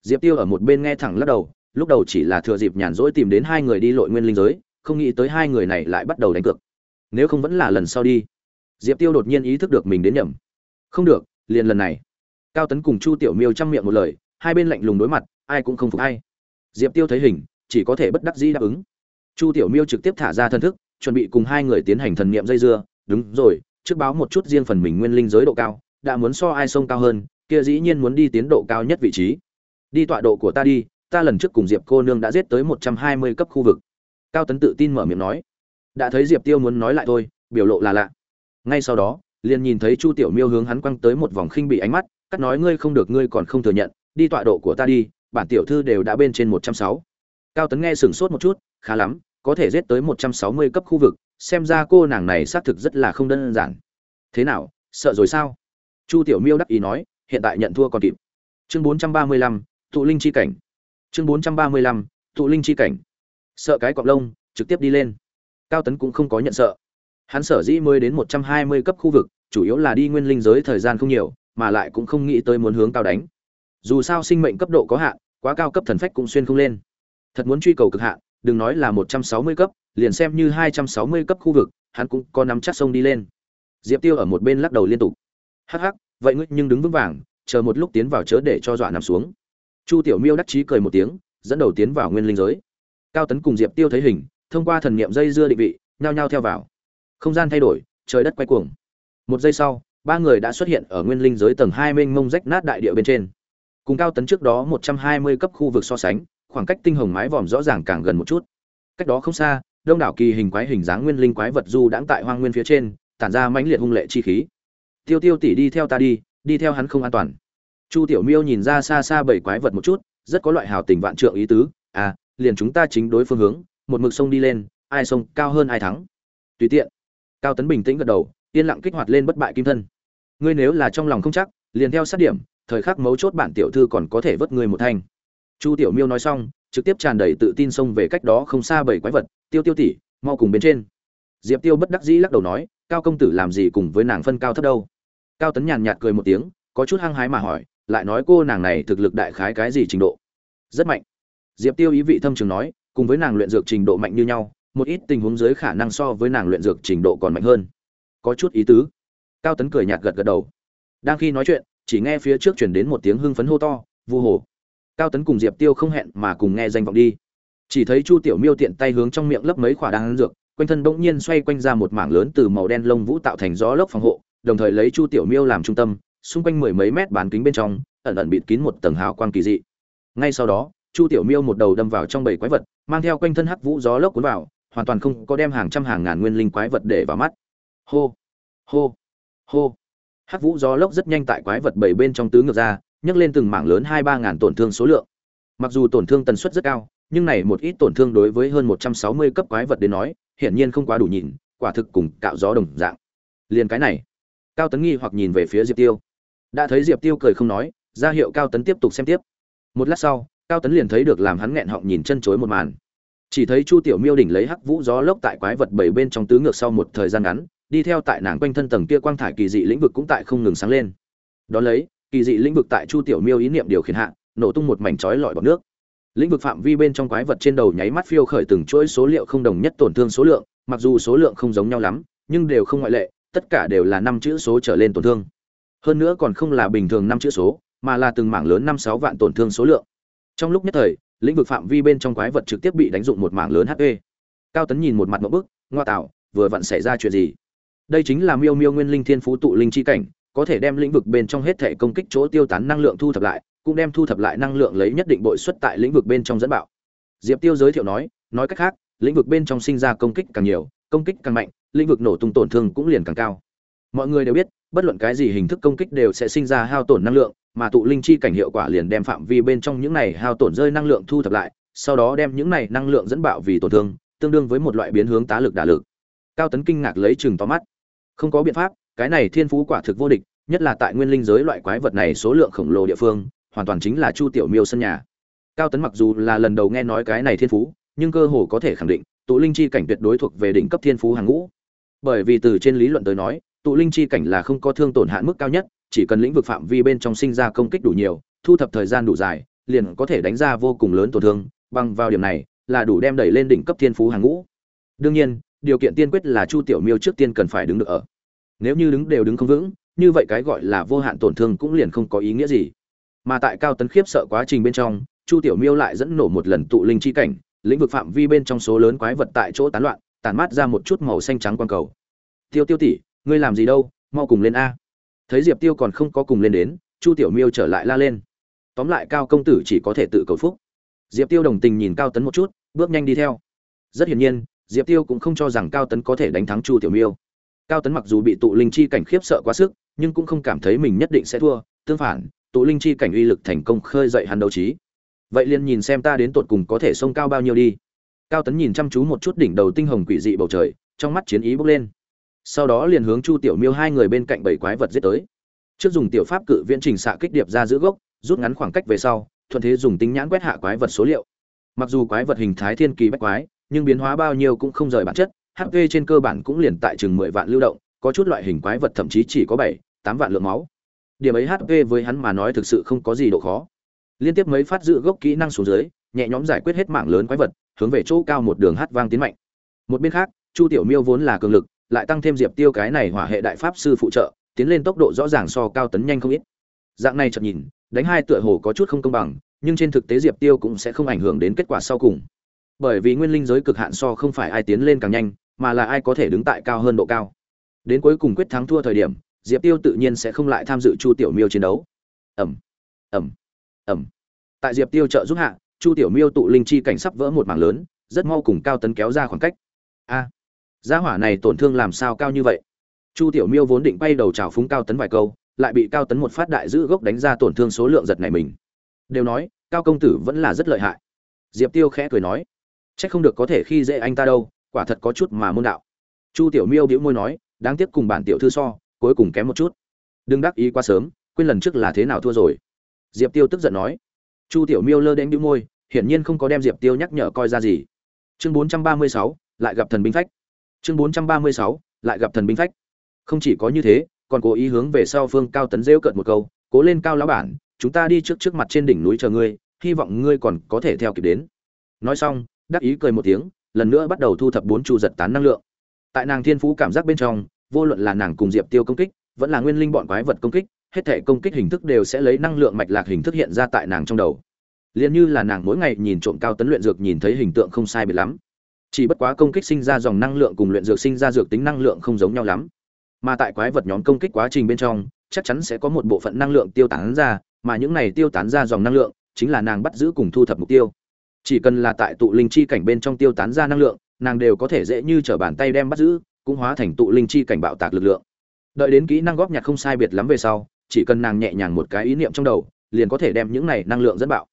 A: diệp tiêu ở một bên nghe thẳng lắc đầu, lúc đầu chỉ là thừa dịp nhàn rỗi tìm đến hai người đi lội nguyên linh giới, không nghĩ tới hai người này lại bắt đầu đánh cược. Nếu không vẫn là lần sau đi. Diệp tiêu đột nhiên ý thức được mình đến nhầm. Không được, liền lần này. Cao tấn cùng chu tiểu miêu chăm miệng một lời, hai bên lạnh lùng đối mặt, ai cũng không phục ai. Diệp tiêu thấy hình, chỉ có thể bất đắc dĩ đáp ứng. Chu tiểu miêu trực tiếp thả ra thân thức, chuẩn bị cùng hai người tiến hành thần niệm dây dưa. Đúng rồi, trước báo một chút riêng phần mình nguyên linh giới độ cao, đã muốn so ai sông cao hơn, kia dĩ nhiên muốn đi tiến độ cao nhất vị trí đi tọa độ của ta đi, ta lần trước cùng diệp cô nương đã giết tới một trăm hai mươi cấp khu vực. Cao tấn tự tin mở miệng nói. Đã thấy diệp tiêu muốn nói lại thôi, biểu lộ là lạ. Ngay sau đó, liền nhìn thấy chu tiểu miêu hướng hắn quăng tới một vòng khinh bị ánh mắt, cắt nói ngươi không được, ngươi còn không thừa nhận, đi tọa độ của ta đi, bản tiểu thư đều đã bên trên một trăm sáu. Cao tấn nghe sửng sốt một chút, khá lắm, có thể giết tới một trăm sáu mươi cấp khu vực, xem ra cô nàng này xác thực rất là không đơn giản. Thế nào, sợ rồi sao? Chu tiểu miêu đắc ý nói, hiện tại nhận thua còn kịp. Chương bốn trăm ba mươi lăm tụ linh chi cảnh. Chương bốn trăm ba mươi lăm tụ linh chi cảnh. Sợ cái cọp lông, trực tiếp đi lên. Cao tấn cũng không có nhận sợ. Hắn sở dĩ mới đến một trăm hai mươi cấp khu vực, chủ yếu là đi nguyên linh giới thời gian không nhiều, mà lại cũng không nghĩ tới muốn hướng cao đánh. Dù sao sinh mệnh cấp độ có hạn, quá cao cấp thần phách cũng xuyên không lên. Thật muốn truy cầu cực hạn, đừng nói là một trăm sáu mươi cấp, liền xem như hai trăm sáu mươi cấp khu vực, hắn cũng có nắm chắc sông đi lên. Diệp tiêu ở một bên lắc đầu liên tục. Hắc hắc, vậy ngươi nhưng đứng vững vàng, chờ một lúc tiến vào chớ để cho dọa nằm xuống chu tiểu miêu đắc chí cười một tiếng, dẫn đầu tiến vào nguyên linh giới. Cao tấn cùng diệp tiêu thấy hình, thông qua thần niệm dây dưa định vị, nhao nhao theo vào. Không gian thay đổi, trời đất quay cuồng. Một giây sau, ba người đã xuất hiện ở nguyên linh giới tầng hai mênh mông rách nát đại địa bên trên. Cùng cao tấn trước đó một trăm hai mươi cấp khu vực so sánh, khoảng cách tinh hồng mái vòm rõ ràng càng gần một chút. Cách đó không xa, đông đảo kỳ hình quái hình dáng nguyên linh quái vật du đãng tại hoang nguyên phía trên, tản ra mãnh liệt hung lệ chi khí. Tiêu tiêu tỷ đi theo ta đi đi theo hắn không an toàn chu tiểu miêu nhìn ra xa xa bảy quái vật một chút, rất có loại hào tình vạn trượng ý tứ à liền chúng ta chính đối phương hướng, một mực sông đi lên, ai sông cao hơn ai thắng. Tùy tiện, cao tấn bình tĩnh gật đầu, yên lặng kích hoạt lên bất bại kim thân. Ngươi nếu là trong lòng không chắc, liền theo sát điểm, thời khắc mấu chốt bản tiểu thư còn có thể vớt người một thanh. Chu tiểu miêu nói xong, trực tiếp tràn đầy tự tin xông về cách đó không xa bảy quái vật, tiêu tiêu tỷ, mau cùng bên trên. Diệp tiêu bất đắc dĩ lắc đầu nói, cao công tử làm gì cùng với nàng phân cao thấp đâu? Cao tấn nhàn nhạt cười một tiếng, có chút hăng hái mà hỏi lại nói cô nàng này thực lực đại khái cái gì trình độ? Rất mạnh. Diệp tiêu ý vị thâm trường nói, cùng với nàng luyện dược trình độ mạnh như nhau, một ít tình huống dưới khả năng so với nàng luyện dược trình độ còn mạnh hơn. Có chút ý tứ. Cao tấn cười nhạt gật gật đầu. Đang khi nói chuyện, chỉ nghe phía trước chuyển đến một tiếng hưng phấn hô to, vu hồ. Cao tấn cùng diệp tiêu không hẹn mà cùng nghe danh vọng đi. Chỉ thấy chu tiểu miêu tiện tay hướng trong miệng lấp mấy khỏa đan dược, quanh thân bỗng nhiên xoay quanh ra một mảng lớn từ màu đen lông vũ tạo thành gió lốc phòng hộ, đồng thời lấy chu tiểu miêu làm trung tâm xung quanh mười mấy mét bán kính bên trong, ẩn ẩn bịt kín một tầng hào quang kỳ dị. Ngay sau đó, chu tiểu miêu một đầu đâm vào trong bầy quái vật, mang theo quanh thân hắc vũ gió lốc cuốn vào, hoàn toàn không có đem hàng trăm hàng ngàn nguyên linh quái vật để vào mắt. Hô hô hô. Hắc vũ gió lốc rất nhanh tại quái vật bảy bên trong tứ ngược ra, nhấc lên từng mảng lớn hai ba ngàn tổn thương số lượng. Mặc dù tổn thương tần suất rất cao, nhưng này một ít tổn thương đối với hơn một trăm sáu mươi cấp quái vật đến nói, hiển nhiên không quá đủ nhìn, quả thực cùng cạo gió đồng dạng. Liền cái này, cao tấn nghi hoặc nhìn về phía diệp tiêu đã thấy diệp tiêu cười không nói, ra hiệu cao tấn tiếp tục xem tiếp. Một lát sau, cao tấn liền thấy được làm hắn nghẹn họng nhìn chân chối một màn. Chỉ thấy chu tiểu miêu đỉnh lấy hắc vũ gió lốc tại quái vật bảy bên trong tứ ngược sau một thời gian ngắn, đi theo tại nàng quanh thân tầng kia quang thải kỳ dị lĩnh vực cũng tại không ngừng sáng lên. Đón lấy, kỳ dị lĩnh vực tại chu tiểu miêu ý niệm điều khiển hạ, nổ tung một mảnh chói lọi bọc nước. Lĩnh vực phạm vi bên trong quái vật trên đầu nháy mắt phiêu khởi từng chuỗi số liệu không đồng nhất tổn thương số lượng, mặc dù số lượng không giống nhau lắm, nhưng đều không ngoại lệ, tất cả đều là năm chữ số trở lên tổn thương hơn nữa còn không là bình thường năm chữ số, mà là từng mảng lớn năm sáu vạn tổn thương số lượng. Trong lúc nhất thời, lĩnh vực phạm vi bên trong quái vật trực tiếp bị đánh dụng một mảng lớn hp cao tấn nhìn một mặt mẫu bức, ngoa tạo, vừa vặn xảy ra chuyện gì? Đây chính là miêu miêu nguyên linh thiên phú tụ linh chi cảnh, có thể đem lĩnh vực bên trong hết thể công kích chỗ tiêu tán năng lượng thu thập lại, cũng đem thu thập lại năng lượng lấy nhất định bội suất tại lĩnh vực bên trong dẫn bạo. Diệp tiêu giới thiệu nói nói cách khác, lĩnh vực bên trong sinh ra công kích càng nhiều, công kích càng mạnh, lĩnh vực nổ tung tổn thương cũng liền càng cao. Mọi người đều biết bất luận cái gì hình thức công kích đều sẽ sinh ra hao tổn năng lượng, mà tụ linh chi cảnh hiệu quả liền đem phạm vi bên trong những này hao tổn rơi năng lượng thu thập lại, sau đó đem những này năng lượng dẫn bạo vì tổn thương, tương đương với một loại biến hướng tá lực đả lực. Cao tấn kinh ngạc lấy chừng to mắt. Không có biện pháp, cái này thiên phú quả thực vô địch, nhất là tại nguyên linh giới loại quái vật này số lượng khổng lồ địa phương, hoàn toàn chính là chu tiểu miêu sân nhà. Cao tấn mặc dù là lần đầu nghe nói cái này thiên phú, nhưng cơ hồ có thể khẳng định, tụ linh chi cảnh tuyệt đối thuộc về đỉnh cấp thiên phú hàng ngũ. Bởi vì từ trên lý luận tới nói tụ linh chi cảnh là không có thương tổn hạn mức cao nhất, chỉ cần lĩnh vực phạm vi bên trong sinh ra công kích đủ nhiều, thu thập thời gian đủ dài, liền có thể đánh ra vô cùng lớn tổn thương, bằng vào điểm này là đủ đem đẩy lên đỉnh cấp thiên phú hàng ngũ. Đương nhiên, điều kiện tiên quyết là chu tiểu miêu trước tiên cần phải đứng được ở. Nếu như đứng đều đứng không vững, như vậy cái gọi là vô hạn tổn thương cũng liền không có ý nghĩa gì. Mà tại cao tấn khiếp sợ quá trình bên trong, chu tiểu miêu lại dẫn nổ một lần tụ linh chi cảnh, lĩnh vực phạm vi bên trong số lớn quái vật tại chỗ tán loạn tàn mát ra một chút màu xanh trắng quang cầu. Tiêu tiêu tỷ ngươi làm gì đâu, mau cùng lên a. Thấy diệp tiêu còn không có cùng lên đến, chu tiểu miêu trở lại la lên. Tóm lại cao công tử chỉ có thể tự cầu phúc. Diệp tiêu đồng tình nhìn cao tấn một chút, bước nhanh đi theo. Rất hiển nhiên, diệp tiêu cũng không cho rằng cao tấn có thể đánh thắng chu tiểu miêu. Cao tấn mặc dù bị tụ linh chi cảnh khiếp sợ quá sức, nhưng cũng không cảm thấy mình nhất định sẽ thua, tương phản, tụ linh chi cảnh uy lực thành công khơi dậy hắn đấu trí. Vậy liền nhìn xem ta đến tột cùng có thể sông cao bao nhiêu đi. Cao tấn nhìn chăm chú một chút đỉnh đầu tinh hồng quỷ dị bầu trời, trong mắt chiến ý bốc lên sau đó liền hướng chu tiểu miêu hai người bên cạnh bảy quái vật giết tới. Trước dùng tiểu pháp cự viễn trình xạ kích điệp ra giữa gốc, rút ngắn khoảng cách về sau, thuận thế dùng tính nhãn quét hạ quái vật số liệu. Mặc dù quái vật hình thái thiên kỳ bách quái, nhưng biến hóa bao nhiêu cũng không rời bản chất hp trên cơ bản cũng liền tại chừng mười vạn lưu động, có chút loại hình quái vật thậm chí chỉ có bảy, tám vạn lượng máu. Điểm ấy hp với hắn mà nói thực sự không có gì độ khó. Liên tiếp mấy phát dự gốc kỹ năng xuống dưới, nhẹ nhõm giải quyết hết mạng lớn quái vật, hướng về chỗ cao một đường hát vang tiến mạnh. Một bên khác, chu tiểu miêu vốn là cường lực lại tăng thêm diệp tiêu cái này hỏa hệ đại pháp sư phụ trợ, tiến lên tốc độ rõ ràng so cao tấn nhanh không ít. Dạng này chợt nhìn, đánh hai tựa hồ có chút không công bằng, nhưng trên thực tế diệp tiêu cũng sẽ không ảnh hưởng đến kết quả sau cùng. Bởi vì nguyên linh giới cực hạn so không phải ai tiến lên càng nhanh, mà là ai có thể đứng tại cao hơn độ cao. Đến cuối cùng quyết thắng thua thời điểm, diệp tiêu tự nhiên sẽ không lại tham dự chu tiểu miêu chiến đấu. Ẩm ẩm ẩm tại diệp tiêu trợ giúp hạ, chu tiểu miêu tụ linh chi cảnh sắp vỡ một mảng lớn, rất mau cùng cao tấn kéo ra khoảng cách. A gia hỏa này tổn thương làm sao cao như vậy? Chu tiểu miêu vốn định bay đầu chào phúng cao tấn vài câu, lại bị cao tấn một phát đại giữ gốc đánh ra tổn thương số lượng giật này mình. Đều nói, cao công tử vẫn là rất lợi hại. Diệp tiêu khẽ cười nói c h ắ c không được có thể khi dễ anh ta đâu, quả thật có chút mà môn đạo. Chu tiểu miêu đĩu môi nói, đáng tiếc cùng bản tiểu thư so, cuối cùng kém một chút. Đừng đắc ý quá sớm, quên lần trước là thế nào thua rồi. Diệp tiêu tức giận nói. Chu tiểu miêu lơ đễnh đĩu môi, hiển nhiên không có đem diệp tiêu nhắc nhở coi ra gì. Chương bốn trăm ba mươi sáu, lại gặp thần binh phách chương bốn trăm ba mươi sáu, lại gặp thần binh phách. Không chỉ có như thế, còn cố ý hướng về sau phương cao tấn rêu cợt một câu, cố lên cao lão bản, chúng ta đi trước trước mặt trên đỉnh núi chờ ngươi, hy vọng ngươi còn có thể theo kịp đến. Nói xong, đắc ý cười một tiếng, lần nữa bắt đầu thu thập bốn chu giật tán năng lượng. Tại nàng thiên phú cảm giác bên trong, vô luận là nàng cùng diệp tiêu công kích, vẫn là nguyên linh bọn quái vật công kích, hết thể công kích hình thức đều sẽ lấy năng lượng mạch lạc hình thức hiện ra tại nàng trong đầu. Liền như là nàng mỗi ngày nhìn trộm cao tấn luyện dược nhìn thấy hình tượng không sai biệt lắm chỉ bất quá công kích sinh ra dòng năng lượng cùng luyện dược sinh ra dược tính năng lượng không giống nhau lắm. Mà tại quái vật nhóm công kích quá trình bên trong, chắc chắn sẽ có một bộ phận năng lượng tiêu tán ra, mà những này tiêu tán ra dòng năng lượng chính là nàng bắt giữ cùng thu thập mục tiêu. Chỉ cần là tại tụ linh chi cảnh bên trong tiêu tán ra năng lượng, nàng đều có thể dễ như trở bàn tay đem bắt giữ, cũng hóa thành tụ linh chi cảnh bạo tạc lực lượng. Đợi đến kỹ năng góp nhặt không sai biệt lắm về sau, chỉ cần nàng nhẹ nhàng một cái ý niệm trong đầu, liền có thể đem những này năng lượng dẫn bạo.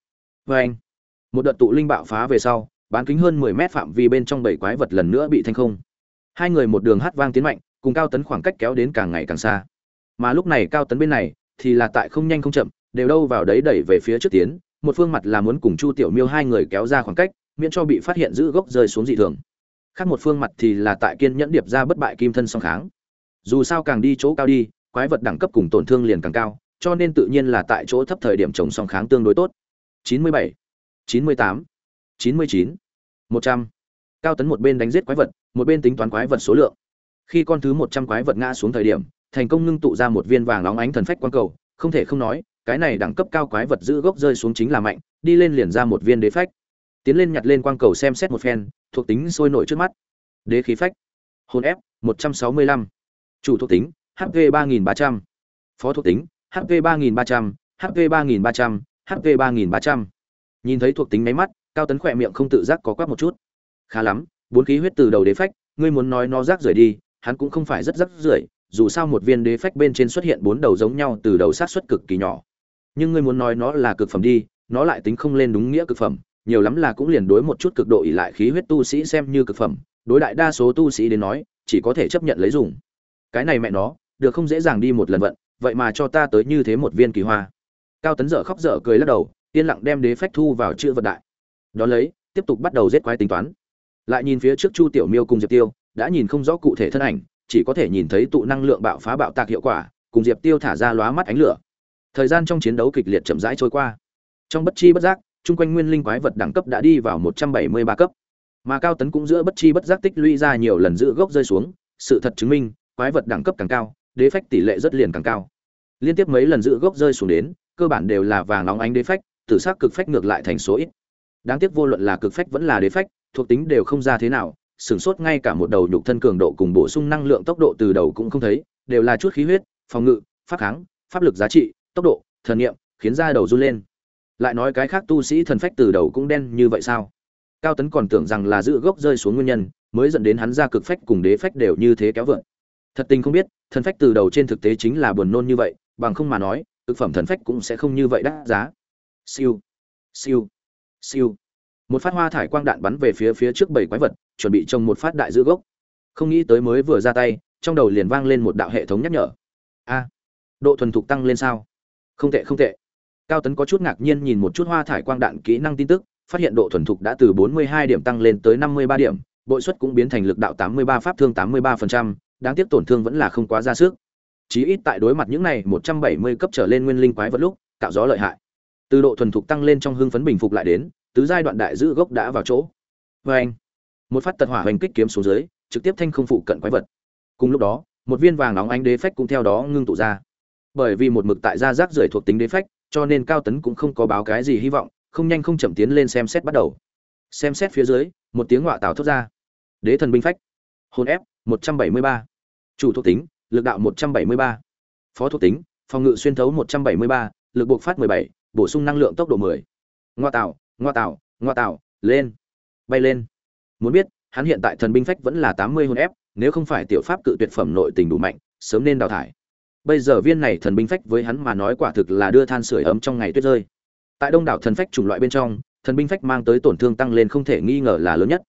A: Vê anh một đợt tụ linh bạo phá về sau bán kính hơn mười mét phạm vi bên trong bảy quái vật lần nữa bị thanh không. Hai người một đường hát vang tiến mạnh cùng cao tấn khoảng cách kéo đến càng ngày càng xa. Mà lúc này cao tấn bên này thì là tại không nhanh không chậm đều đâu vào đấy đẩy về phía trước tiến một phương mặt là muốn cùng chu tiểu miêu hai người kéo ra khoảng cách miễn cho bị phát hiện giữ gốc rơi xuống dị thường. Khác một phương mặt thì là tại kiên nhẫn điệp ra bất bại kim thân song kháng. Dù sao càng đi chỗ cao đi quái vật đẳng cấp cùng tổn thương liền càng cao cho nên tự nhiên là tại chỗ thấp thời điểm chống song kháng tương đối tốt. 97, 98, 99, 100. cao tấn một bên đánh giết quái vật một bên tính toán quái vật số lượng khi con thứ 100 quái vật ngã xuống thời điểm thành công ngưng tụ ra một viên vàng óng ánh thần phách quang cầu không thể không nói cái này đẳng cấp cao quái vật giữ gốc rơi xuống chính là mạnh đi lên liền ra một viên đế phách tiến lên nhặt lên quang cầu xem xét một phen thuộc tính sôi nổi trước mắt đế khí phách hồn ép 165. chủ thuộc tính hp 3300. phó thuộc tính hp 3300, hp 3300, hp 3300. nhìn thấy thuộc tính máy mắt cao tấn khỏe miệng không tự giác có quắc một chút. Khá lắm, bốn khí huyết từ đầu đế phách, ngươi muốn nói nó rác rưởi đi, hắn cũng không phải rất rác rưởi, dù sao một viên đế phách bên trên xuất hiện bốn đầu giống nhau từ đầu sát xuất cực kỳ nhỏ. Nhưng ngươi muốn nói nó là cực phẩm đi, nó lại tính không lên đúng nghĩa cực phẩm, nhiều lắm là cũng liền đối một chút cực độ ỉ lại khí huyết tu sĩ xem như cực phẩm, đối đại đa số tu sĩ đến nói, chỉ có thể chấp nhận lấy dùng. Cái này mẹ nó, được không dễ dàng đi một lần vận, vậy mà cho ta tới như thế một viên kỳ hoa. Cao tấn dở khóc dở cười lắc đầu, yên lặng đem đế phách thu vào chữ vật đại đón lấy, tiếp tục bắt đầu giết quái tính toán. Lại nhìn phía trước chu tiểu miêu cùng diệp tiêu, đã nhìn không rõ cụ thể thân ảnh, chỉ có thể nhìn thấy tụ năng lượng bạo phá bạo tạc hiệu quả, cùng diệp tiêu thả ra lóa mắt ánh lửa. Thời gian trong chiến đấu kịch liệt chậm rãi trôi qua. Trong bất chi bất giác, chung quanh nguyên linh quái vật đẳng cấp đã đi vào một trăm bảy mươi ba cấp. Mà cao tấn cũng giữa bất chi bất giác tích lũy ra nhiều lần giữ gốc rơi xuống, sự thật chứng minh, quái vật đẳng cấp càng cao, đế phách tỷ lệ rất liền càng cao. Liên tiếp mấy lần giữ gốc rơi xuống đến, cơ bản đều là vàng nóng ánh đế phách, tử s cực phách ngược lại thành số ít đáng tiếc vô luận là cực phách vẫn là đế phách, thuộc tính đều không ra thế nào, sửng sốt ngay cả một đầu nhục thân cường độ cùng bổ sung năng lượng tốc độ từ đầu cũng không thấy, đều là chút khí huyết, phòng ngự, pháp kháng, pháp lực giá trị, tốc độ, thần nghiệm khiến ra đầu run lên. Lại nói cái khác tu sĩ thần phách từ đầu cũng đen như vậy sao? Cao tấn còn tưởng rằng là giữ gốc rơi xuống nguyên nhân, mới dẫn đến hắn ra cực phách cùng đế phách đều như thế kéo vượn. Thật tình không biết, thần phách từ đầu trên thực tế chính là buồn nôn như vậy, bằng không mà nói, thực phẩm thần phách cũng sẽ không như vậy đắt giá. Siêu. Siêu siêu. Một phát hoa thải quang đạn bắn về phía phía trước bảy quái vật chuẩn bị trồng một phát đại giữ gốc. Không nghĩ tới mới vừa ra tay trong đầu liền vang lên một đạo hệ thống nhắc nhở. A độ thuần thục tăng lên sao? Không tệ không tệ. Cao tấn có chút ngạc nhiên nhìn một chút hoa thải quang đạn kỹ năng tin tức phát hiện độ thuần thục đã từ 42 điểm tăng lên tới 53 điểm bội suất cũng biến thành lực đạo 83 pháp thương 83%, đáng tiếc tổn thương vẫn là không quá ra sức. Chí ít tại đối mặt những này 170 cấp trở lên nguyên linh quái vật lúc cạo gió lợi hại từ độ thuần thục tăng lên trong hưng phấn bình phục lại đến, tứ giai đoạn đại giữ gốc đã vào chỗ. Vê anh, một phát tật hỏa hoành kích kiếm xuống dưới, trực tiếp thanh không phụ cận quái vật. Cùng lúc đó, một viên vàng nóng ánh đế phách cũng theo đó ngưng tụ ra. Bởi vì một mực tại gia rác rưởi thuộc tính đế phách, cho nên cao tấn cũng không có báo cái gì hy vọng, không nhanh không chậm tiến lên xem xét bắt đầu. Xem xét phía dưới, một tiếng ngọa tào thốt ra. Đế thần binh phách. Hồn ép, một trăm bảy mươi ba. Chủ thuộc tính, lực đạo một trăm bảy mươi ba. Phó thuộc tính, phòng ngự xuyên thấu một trăm bảy mươi ba, lực buộc phát mười bảy bổ sung năng lượng tốc độ mười. Ngoa tạo ngoa tạo ngoa tạo, lên, bay lên. Muốn biết, hắn hiện tại thần binh phách vẫn là tám mươi hồn ép, nếu không phải tiểu pháp cự tuyệt phẩm nội tình đủ mạnh, sớm nên đào thải. Bây giờ viên này thần binh phách với hắn mà nói quả thực là đưa than sửa ấm trong ngày tuyết rơi. Tại đông đảo thần phách chủng loại bên trong, thần binh phách mang tới tổn thương tăng lên không thể nghi ngờ là lớn nhất.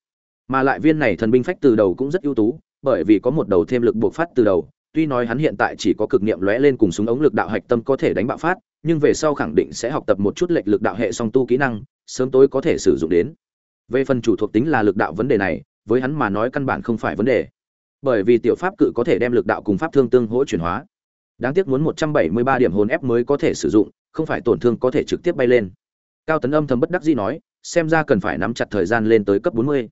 A: Mà lại viên này thần binh phách từ đầu cũng rất ưu tú, bởi vì có một đầu thêm lực buộc phát từ đầu tuy nói hắn hiện tại chỉ có cực niệm lóe lên cùng súng ống lực đạo hạch tâm có thể đánh bạo phát, nhưng về sau khẳng định sẽ học tập một chút lệch lực đạo hệ song tu kỹ năng, sớm tối có thể sử dụng đến. Về phần chủ thuộc tính là lực đạo vấn đề này, với hắn mà nói căn bản không phải vấn đề. Bởi vì tiểu pháp cự có thể đem lực đạo cùng pháp thương tương hỗ chuyển hóa. Đáng tiếc muốn 173 điểm hồn ép mới có thể sử dụng, không phải tổn thương có thể trực tiếp bay lên. Cao tấn âm thầm bất đắc dĩ nói, xem ra cần phải nắm chặt thời gian lên tới cấp 40.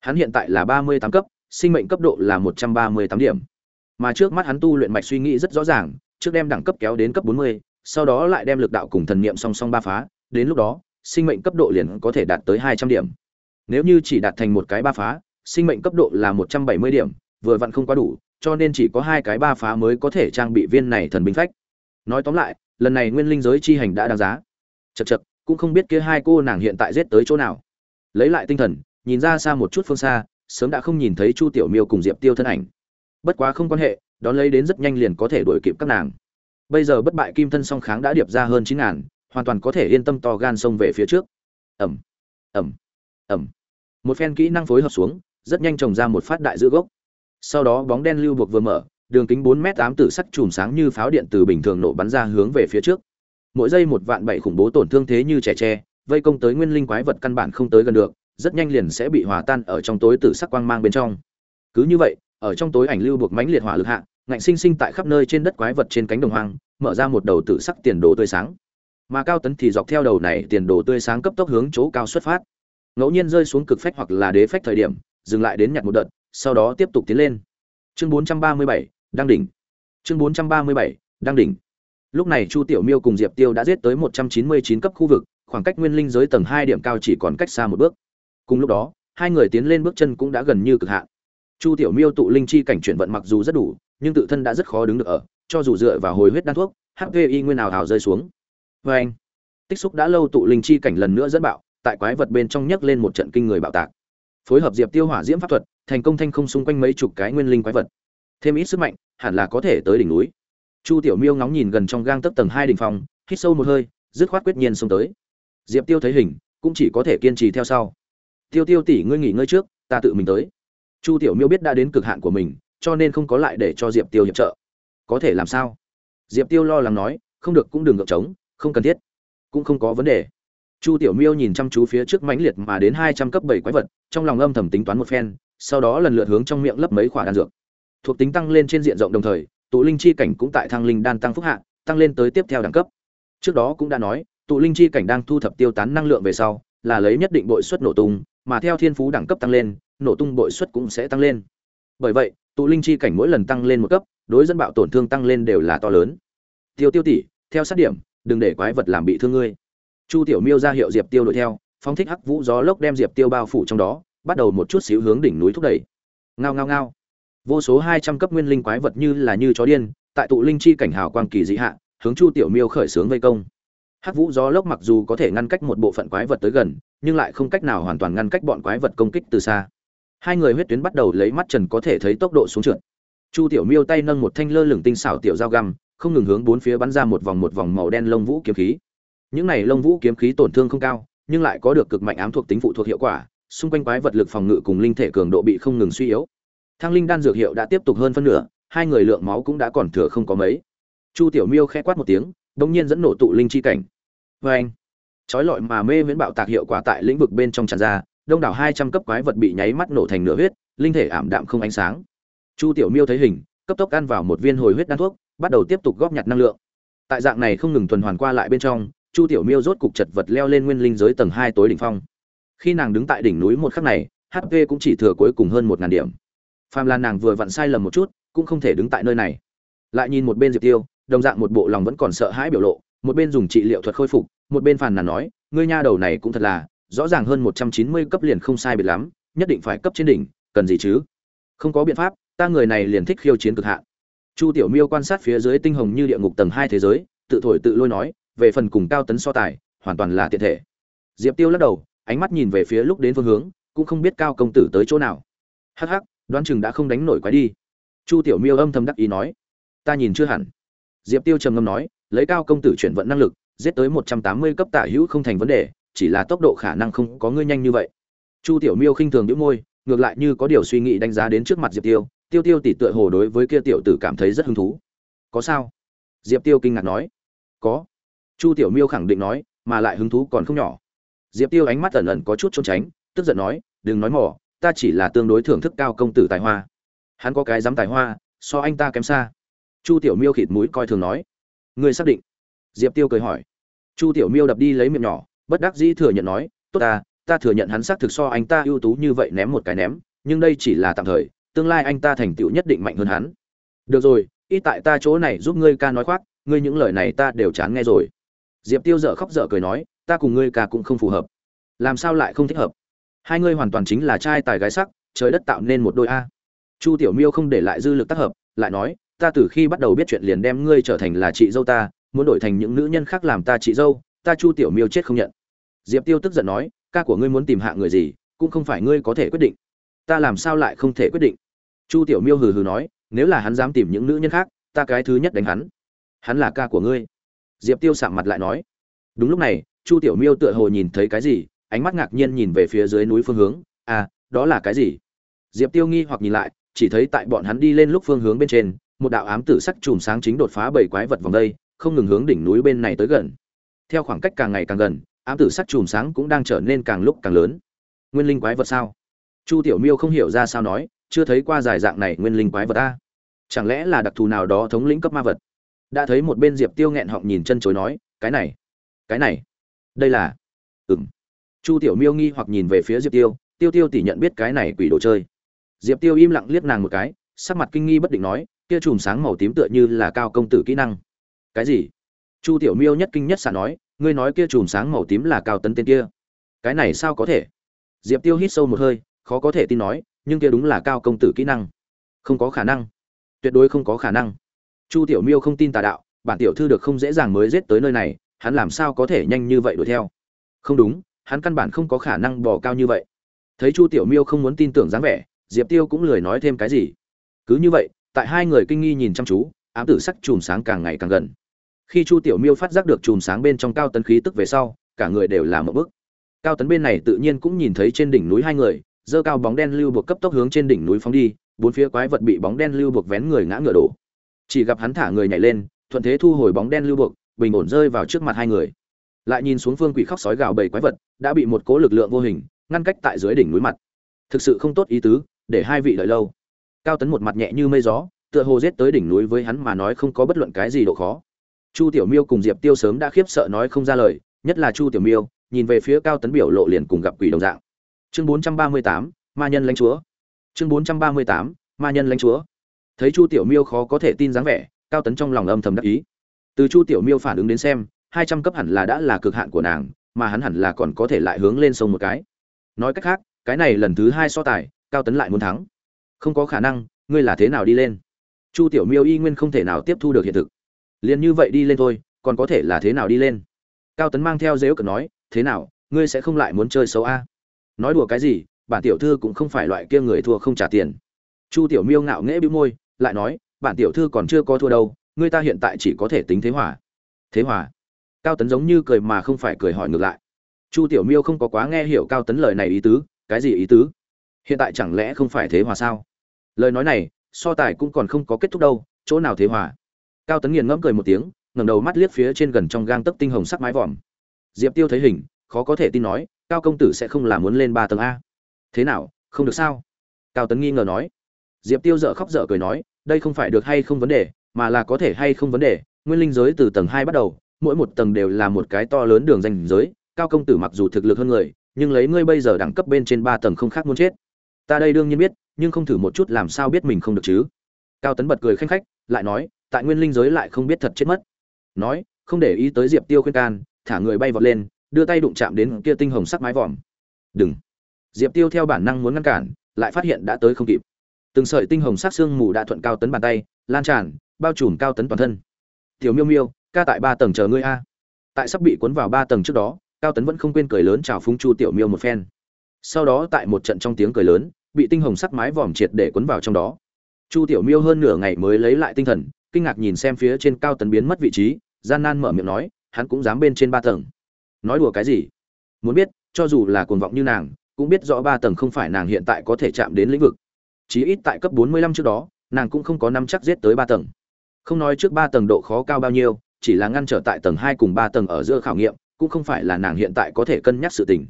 A: hắn hiện tại là 38 cấp, sinh mệnh cấp độ là 138 điểm mà trước mắt hắn tu luyện mạch suy nghĩ rất rõ ràng trước đem đẳng cấp kéo đến cấp 40, sau đó lại đem lực đạo cùng thần niệm song song ba phá, đến lúc đó, sinh mệnh cấp độ liền có thể đạt tới 200 điểm. Nếu như chỉ đạt thành một cái ba phá, sinh mệnh cấp độ là 170 điểm, vừa vặn không quá đủ, cho nên chỉ có hai cái ba phá mới có thể trang bị viên này thần binh phách. Nói tóm lại, lần này nguyên linh giới chi hành đã đáng giá. Chậc chậc, cũng không biết kia hai cô nàng hiện tại giết tới chỗ nào. Lấy lại tinh thần, nhìn ra xa một chút phương xa, sớm đã không nhìn thấy Chu Tiểu Miêu cùng Diệp Tiêu thân ảnh. Bất quá không quan hệ, đón lấy đến rất nhanh liền có thể đuổi kịp các nàng. Bây giờ bất bại kim thân song kháng đã điệp ra hơn 9000, hoàn toàn có thể yên tâm to gan xông về phía trước. Ầm, ầm, ầm. Một phen kỹ năng phối hợp xuống, rất nhanh trồng ra một phát đại giữ gốc. Sau đó bóng đen lưu buộc vừa mở, đường kính bốn mét 8 tử sắc chùm sáng như pháo điện từ bình thường nổ bắn ra hướng về phía trước. Mỗi giây một vạn bảy khủng bố tổn thương thế như trẻ tre, vây công tới nguyên linh quái vật căn bản không tới gần được, rất nhanh liền sẽ bị hòa tan ở trong tối tử sắc quang mang bên trong. Cứ như vậy, ở trong tối ảnh lưu buộc mãnh liệt hỏa lực hạ, ngạnh sinh sinh tại khắp nơi trên đất quái vật trên cánh đồng hoang, mở ra một đầu tử sắc tiền đồ tươi sáng. Mà Cao Tấn thì dọc theo đầu này tiền đồ tươi sáng cấp tốc hướng chỗ cao xuất phát. Ngẫu nhiên rơi xuống cực phách hoặc là đế phách thời điểm, dừng lại đến nhặt một đợt, sau đó tiếp tục tiến lên. Chương 437, đang đỉnh. Chương 437, đang đỉnh. Lúc này Chu Tiểu Miêu cùng Diệp Tiêu đã giết tới 199 cấp khu vực, khoảng cách nguyên linh giới tầng 2 điểm cao chỉ còn cách xa một bước. Cùng lúc đó, hai người tiến lên bước chân cũng đã gần như cực hạn. Chu Tiểu Miêu tụ linh chi cảnh chuyển vận mặc dù rất đủ, nhưng tự thân đã rất khó đứng được ở, cho dù dựa vào hồi huyết đan thuốc, HP y nguyên nào hào rơi xuống. vê anh, tích xúc đã lâu tụ linh chi cảnh lần nữa dẫn bạo, tại quái vật bên trong nhấc lên một trận kinh người bạo tạc. Phối hợp Diệp Tiêu hỏa diễm pháp thuật, thành công thanh không xung quanh mấy chục cái nguyên linh quái vật. Thêm ít sức mạnh, hẳn là có thể tới đỉnh núi. Chu Tiểu Miêu ngóng nhìn gần trong gang tấc tầng 2 đỉnh phòng, hít sâu một hơi, dứt khoát quyết nhiên xông tới. Diệp Tiêu thấy hình, cũng chỉ có thể kiên trì theo sau. Tiêu Tiêu tỷ ngươi nghỉ ngơi trước, ta tự mình tới. Chu Tiểu Miêu biết đã đến cực hạn của mình, cho nên không có lại để cho Diệp Tiêu hiệp trợ. Có thể làm sao? Diệp Tiêu lo lắng nói, không được cũng đừng ngược trống, không cần thiết. Cũng không có vấn đề. Chu Tiểu Miêu nhìn chăm chú phía trước mãnh liệt mà đến 200 cấp bảy quái vật, trong lòng âm thầm tính toán một phen, sau đó lần lượt hướng trong miệng lấp mấy khoả đan dược. Thuộc tính tăng lên trên diện rộng đồng thời, tụ linh chi cảnh cũng tại thăng linh đan tăng phúc hạ, tăng lên tới tiếp theo đẳng cấp. Trước đó cũng đã nói, tụ linh chi cảnh đang thu thập tiêu tán năng lượng về sau, là lấy nhất định bội suất nổ tung, mà theo thiên phú đẳng cấp tăng lên, nổ tung bội suất cũng sẽ tăng lên. Bởi vậy, tụ linh chi cảnh mỗi lần tăng lên một cấp, đối dân bạo tổn thương tăng lên đều là to lớn. Tiêu Tiêu tỷ, theo sát điểm, đừng để quái vật làm bị thương ngươi. Chu Tiểu Miêu ra hiệu Diệp Tiêu đuổi theo, phóng thích hắc vũ gió lốc đem Diệp Tiêu bao phủ trong đó, bắt đầu một chút xíu hướng đỉnh núi thúc đẩy. Ngao ngao ngao. Vô số hai trăm cấp nguyên linh quái vật như là như chó điên, tại tụ linh chi cảnh hào quang kỳ dị hạ, hướng Chu Tiểu Miêu khởi sướng vây công. Hắc vũ gió lốc mặc dù có thể ngăn cách một bộ phận quái vật tới gần, nhưng lại không cách nào hoàn toàn ngăn cách bọn quái vật công kích từ xa. Hai người huyết tuyến bắt đầu lấy mắt trần có thể thấy tốc độ xuống trượt. Chu Tiểu Miêu tay nâng một thanh lơ lửng tinh xảo tiểu dao găm, không ngừng hướng bốn phía bắn ra một vòng một vòng màu đen lông vũ kiếm khí. Những này lông vũ kiếm khí tổn thương không cao, nhưng lại có được cực mạnh ám thuộc tính phụ thuộc hiệu quả, xung quanh quái vật lực phòng ngự cùng linh thể cường độ bị không ngừng suy yếu. Thang linh đan dược hiệu đã tiếp tục hơn phân nửa, hai người lượng máu cũng đã còn thừa không có mấy. Chu Tiểu Miêu khẽ quát một tiếng, bỗng nhiên dẫn nổ tụ linh chi cảnh. Vâng! vê anh, trói lọi mà mê viễn bạo tạc hiệu quả tại lĩnh vực bên trong tràn ra, đông đảo 200 cấp quái vật bị nháy mắt nổ thành nửa huyết, linh thể ảm đạm không ánh sáng. Chu Tiểu Miêu thấy hình, cấp tốc ăn vào một viên hồi huyết đan thuốc, bắt đầu tiếp tục góp nhặt năng lượng. Tại dạng này không ngừng tuần hoàn qua lại bên trong, Chu Tiểu Miêu rốt cục chật vật leo lên nguyên linh giới tầng 2 tối đỉnh phong. Khi nàng đứng tại đỉnh núi một khắc này, HP cũng chỉ thừa cuối cùng hơn 1000 điểm. Phàm là nàng vừa vặn sai lầm một chút, cũng không thể đứng tại nơi này. Lại nhìn một bên Diệp Tiêu, đồng dạng một bộ lòng vẫn còn sợ hãi biểu lộ, một bên dùng trị liệu thuật khôi phục, một bên phàn nàn nói, ngươi nha đầu này cũng thật là, rõ ràng hơn 190 cấp liền không sai biệt lắm, nhất định phải cấp trên đỉnh, cần gì chứ? Không có biện pháp, ta người này liền thích khiêu chiến cực hạn. Chu Tiểu Miêu quan sát phía dưới tinh hồng như địa ngục tầng 2 thế giới, tự thổi tự lôi nói, về phần cùng cao tấn so tài, hoàn toàn là tiện thể. Diệp Tiêu lắc đầu, ánh mắt nhìn về phía lúc đến phương hướng, cũng không biết cao công tử tới chỗ nào. Hắc hắc, đoán chừng đã không đánh nổi quái đi. Chu Tiểu Miêu âm thầm đắc ý nói, ta nhìn chưa hẳn. Diệp Tiêu trầm ngâm nói, lấy cao công tử chuyển vận năng lực, giết tới 180 cấp tả hữu không thành vấn đề, chỉ là tốc độ khả năng không có ngươi nhanh như vậy. Chu Tiểu Miêu khinh thường nhếch môi, ngược lại như có điều suy nghĩ đánh giá đến trước mặt Diệp Tiêu, Tiêu Tiêu tỷ tựa hồ đối với kia tiểu tử cảm thấy rất hứng thú. Có sao? Diệp Tiêu kinh ngạc nói. Có. Chu Tiểu Miêu khẳng định nói, mà lại hứng thú còn không nhỏ. Diệp Tiêu ánh mắt ẩn ẩn có chút trốn tránh, tức giận nói, đừng nói mỏ, ta chỉ là tương đối thưởng thức cao công tử tài hoa. Hắn có cái dám tài hoa, so anh ta kém xa. Chu Tiểu Miêu khịt mũi coi thường nói, ngươi xác định? Diệp Tiêu cười hỏi. Chu Tiểu Miêu đập đi lấy miệng nhỏ, bất đắc dĩ thừa nhận nói, tốt ta, ta thừa nhận hắn xác thực so anh ta ưu tú như vậy ném một cái ném, nhưng đây chỉ là tạm thời, tương lai anh ta thành tựu nhất định mạnh hơn hắn. Được rồi, ít tại ta chỗ này giúp ngươi ca nói khoác ngươi những lời này ta đều chán nghe rồi. Diệp tiêu dở khóc dở cười nói ta cùng ngươi ca cũng không phù hợp. Làm sao lại không thích hợp? Hai ngươi hoàn toàn chính là trai tài gái sắc trời đất tạo nên một đôi a. Chu tiểu miêu không để lại dư lực tác hợp lại nói ta từ khi bắt đầu biết chuyện liền đem ngươi trở thành là chị dâu ta muốn đổi thành những nữ nhân khác làm ta chị dâu ta chu tiểu miêu chết không nhận diệp tiêu tức giận nói, ca của ngươi muốn tìm hạ người gì, cũng không phải ngươi có thể quyết định. Ta làm sao lại không thể quyết định? Chu tiểu miêu hừ hừ nói, nếu là hắn dám tìm những nữ nhân khác, ta cái thứ nhất đánh hắn. Hắn là ca của ngươi. Diệp tiêu sạm mặt lại nói. Đúng lúc này, chu tiểu miêu tựa hồ nhìn thấy cái gì, ánh mắt ngạc nhiên nhìn về phía dưới núi phương hướng. À đó là cái gì? Diệp tiêu nghi hoặc nhìn lại, chỉ thấy tại bọn hắn đi lên lúc phương hướng bên trên, một đạo ám tử sắc chùm sáng chính đột phá bảy quái vật vòng đây, không ngừng hướng đỉnh núi bên này tới gần. Theo khoảng cách càng ngày càng gần ám tử sắc chùm sáng cũng đang trở nên càng lúc càng lớn. Nguyên linh quái vật sao? Chu tiểu miêu không hiểu ra sao nói, chưa thấy qua giải dạng này nguyên linh quái vật a. Chẳng lẽ là đặc thù nào đó thống lĩnh cấp ma vật? Đã thấy một bên diệp tiêu nghẹn họng nhìn chân chối nói, cái này cái này, đây là ừng chu tiểu miêu nghi hoặc nhìn về phía diệp tiêu tiêu tiêu tỉ nhận biết cái này quỷ đồ chơi. Diệp tiêu im lặng liếc nàng một cái, sắc mặt kinh nghi bất định nói, kia chùm sáng màu tím tựa như là cao công tử kỹ năng. Cái gì? Chu tiểu miêu nhất kinh nhất xạ nói ngươi nói kia chùm sáng màu tím là cao tấn tên kia. Cái này sao có thể? Diệp tiêu hít sâu một hơi, khó có thể tin nói, nhưng kia đúng là cao công tử kỹ năng. Không có khả năng. Tuyệt đối không có khả năng. Chu tiểu miêu không tin tà đạo, bản tiểu thư được không dễ dàng mới giết tới nơi này, hắn làm sao có thể nhanh như vậy đuổi theo? Không đúng, hắn căn bản không có khả năng bỏ cao như vậy. Thấy chu tiểu miêu không muốn tin tưởng dáng vẻ, diệp tiêu cũng lười nói thêm cái gì. Cứ như vậy, tại hai người kinh nghi nhìn chăm chú, ám tử sắc chùm sáng càng ngày càng gần khi chu tiểu miêu phát giác được chùm sáng bên trong cao tấn khí tức về sau, cả người đều là một bức. Cao tấn bên này tự nhiên cũng nhìn thấy trên đỉnh núi hai người dơ cao bóng đen lưu buộc cấp tốc hướng trên đỉnh núi phóng đi, bốn phía quái vật bị bóng đen lưu buộc vén người ngã ngựa đổ. Chỉ gặp hắn thả người nhảy lên, thuận thế thu hồi bóng đen lưu buộc, bình ổn rơi vào trước mặt hai người. Lại nhìn xuống phương quỷ khóc sói gào bầy quái vật, đã bị một cố lực lượng vô hình, ngăn cách tại dưới đỉnh núi mặt. Thực sự không tốt ý tứ, để hai vị đợi lâu. Cao tấn một mặt nhẹ như mây gió, tựa hồ giết tới đỉnh núi với hắn mà nói không có bất luận cái gì độ khó chu tiểu miêu cùng diệp tiêu sớm đã khiếp sợ nói không ra lời nhất là chu tiểu miêu nhìn về phía cao tấn biểu lộ liền cùng gặp quỷ đồng dạng. Chương 438, ma nhân lãnh chúa. Chương 438, ma nhân lãnh chúa. Thấy chu tiểu miêu khó có thể tin dáng vẻ cao tấn trong lòng âm thầm đắc ý. Từ chu tiểu miêu phản ứng đến xem hai trăm cấp hẳn là đã là cực hạn của nàng mà hắn hẳn là còn có thể lại hướng lên sông một cái. Nói cách khác cái này lần thứ hai so tài cao tấn lại muốn thắng. Không có khả năng ngươi là thế nào đi lên? Chu tiểu miêu y nguyên không thể nào tiếp thu được hiện thực liền như vậy đi lên thôi, còn có thể là thế nào đi lên? Cao tấn mang theo dếu cờ nói, thế nào, ngươi sẽ không lại muốn chơi xấu a? Nói đùa cái gì, bản tiểu thư cũng không phải loại kia người thua không trả tiền. Chu tiểu miêu ngạo nghễ bĩu môi, lại nói, bản tiểu thư còn chưa có thua đâu, ngươi ta hiện tại chỉ có thể tính thế hòa. Thế hòa? Cao tấn giống như cười mà không phải cười hỏi ngược lại. Chu tiểu miêu không có quá nghe hiểu cao tấn lời này ý tứ, cái gì ý tứ? Hiện tại chẳng lẽ không phải thế hòa sao? Lời nói này, so tài cũng còn không có kết thúc đâu, chỗ nào thế hòa? Cao tấn nghiền ngẫm cười một tiếng, ngẩng đầu mắt liếc phía trên gần trong gang tấc tinh hồng sắc mái vòm. Diệp tiêu thấy hình, khó có thể tin nói, cao công tử sẽ không làm muốn lên ba tầng a. Thế nào, không được sao? Cao tấn nghi ngờ nói. Diệp tiêu dở khóc dở cười nói, đây không phải được hay không vấn đề, mà là có thể hay không vấn đề. Nguyên linh giới từ tầng hai bắt đầu, mỗi một tầng đều là một cái to lớn đường danh giới. Cao công tử mặc dù thực lực hơn người, nhưng lấy ngươi bây giờ đẳng cấp bên trên ba tầng không khác muốn chết. Ta đây đương nhiên biết, nhưng không thử một chút làm sao biết mình không được chứ? Cao tấn bật cười khanh khách, lại nói tại nguyên linh giới lại không biết thật chết mất. Nói, không để ý tới diệp tiêu khuyên can, thả người bay vọt lên, đưa tay đụng chạm đến kia tinh hồng sắc mái vòm. Đừng. Diệp tiêu theo bản năng muốn ngăn cản, lại phát hiện đã tới không kịp. Từng sợi tinh hồng sắc xương mù đã thuận cao tấn bàn tay, lan tràn, bao trùm cao tấn toàn thân. Tiểu miêu miêu, ca tại ba tầng chờ ngươi a. Tại sắp bị cuốn vào ba tầng trước đó, cao tấn vẫn không quên cười lớn chào phúng chu tiểu miêu một phen. Sau đó tại một trận trong tiếng cười lớn, bị tinh hồng sắc mái vòm triệt để cuốn vào trong đó. Chu tiểu miêu hơn nửa ngày mới lấy lại tinh thần kinh ngạc nhìn xem phía trên cao tấn biến mất vị trí, gian nan mở miệng nói, hắn cũng dám bên trên ba tầng. Nói đùa cái gì? Muốn biết, cho dù là cuồng vọng như nàng, cũng biết rõ ba tầng không phải nàng hiện tại có thể chạm đến lĩnh vực. Chí ít tại cấp bốn mươi lăm trước đó, nàng cũng không có năm chắc giết tới ba tầng. Không nói trước ba tầng độ khó cao bao nhiêu, chỉ là ngăn trở tại tầng hai cùng ba tầng ở giữa khảo nghiệm, cũng không phải là nàng hiện tại có thể cân nhắc sự tình.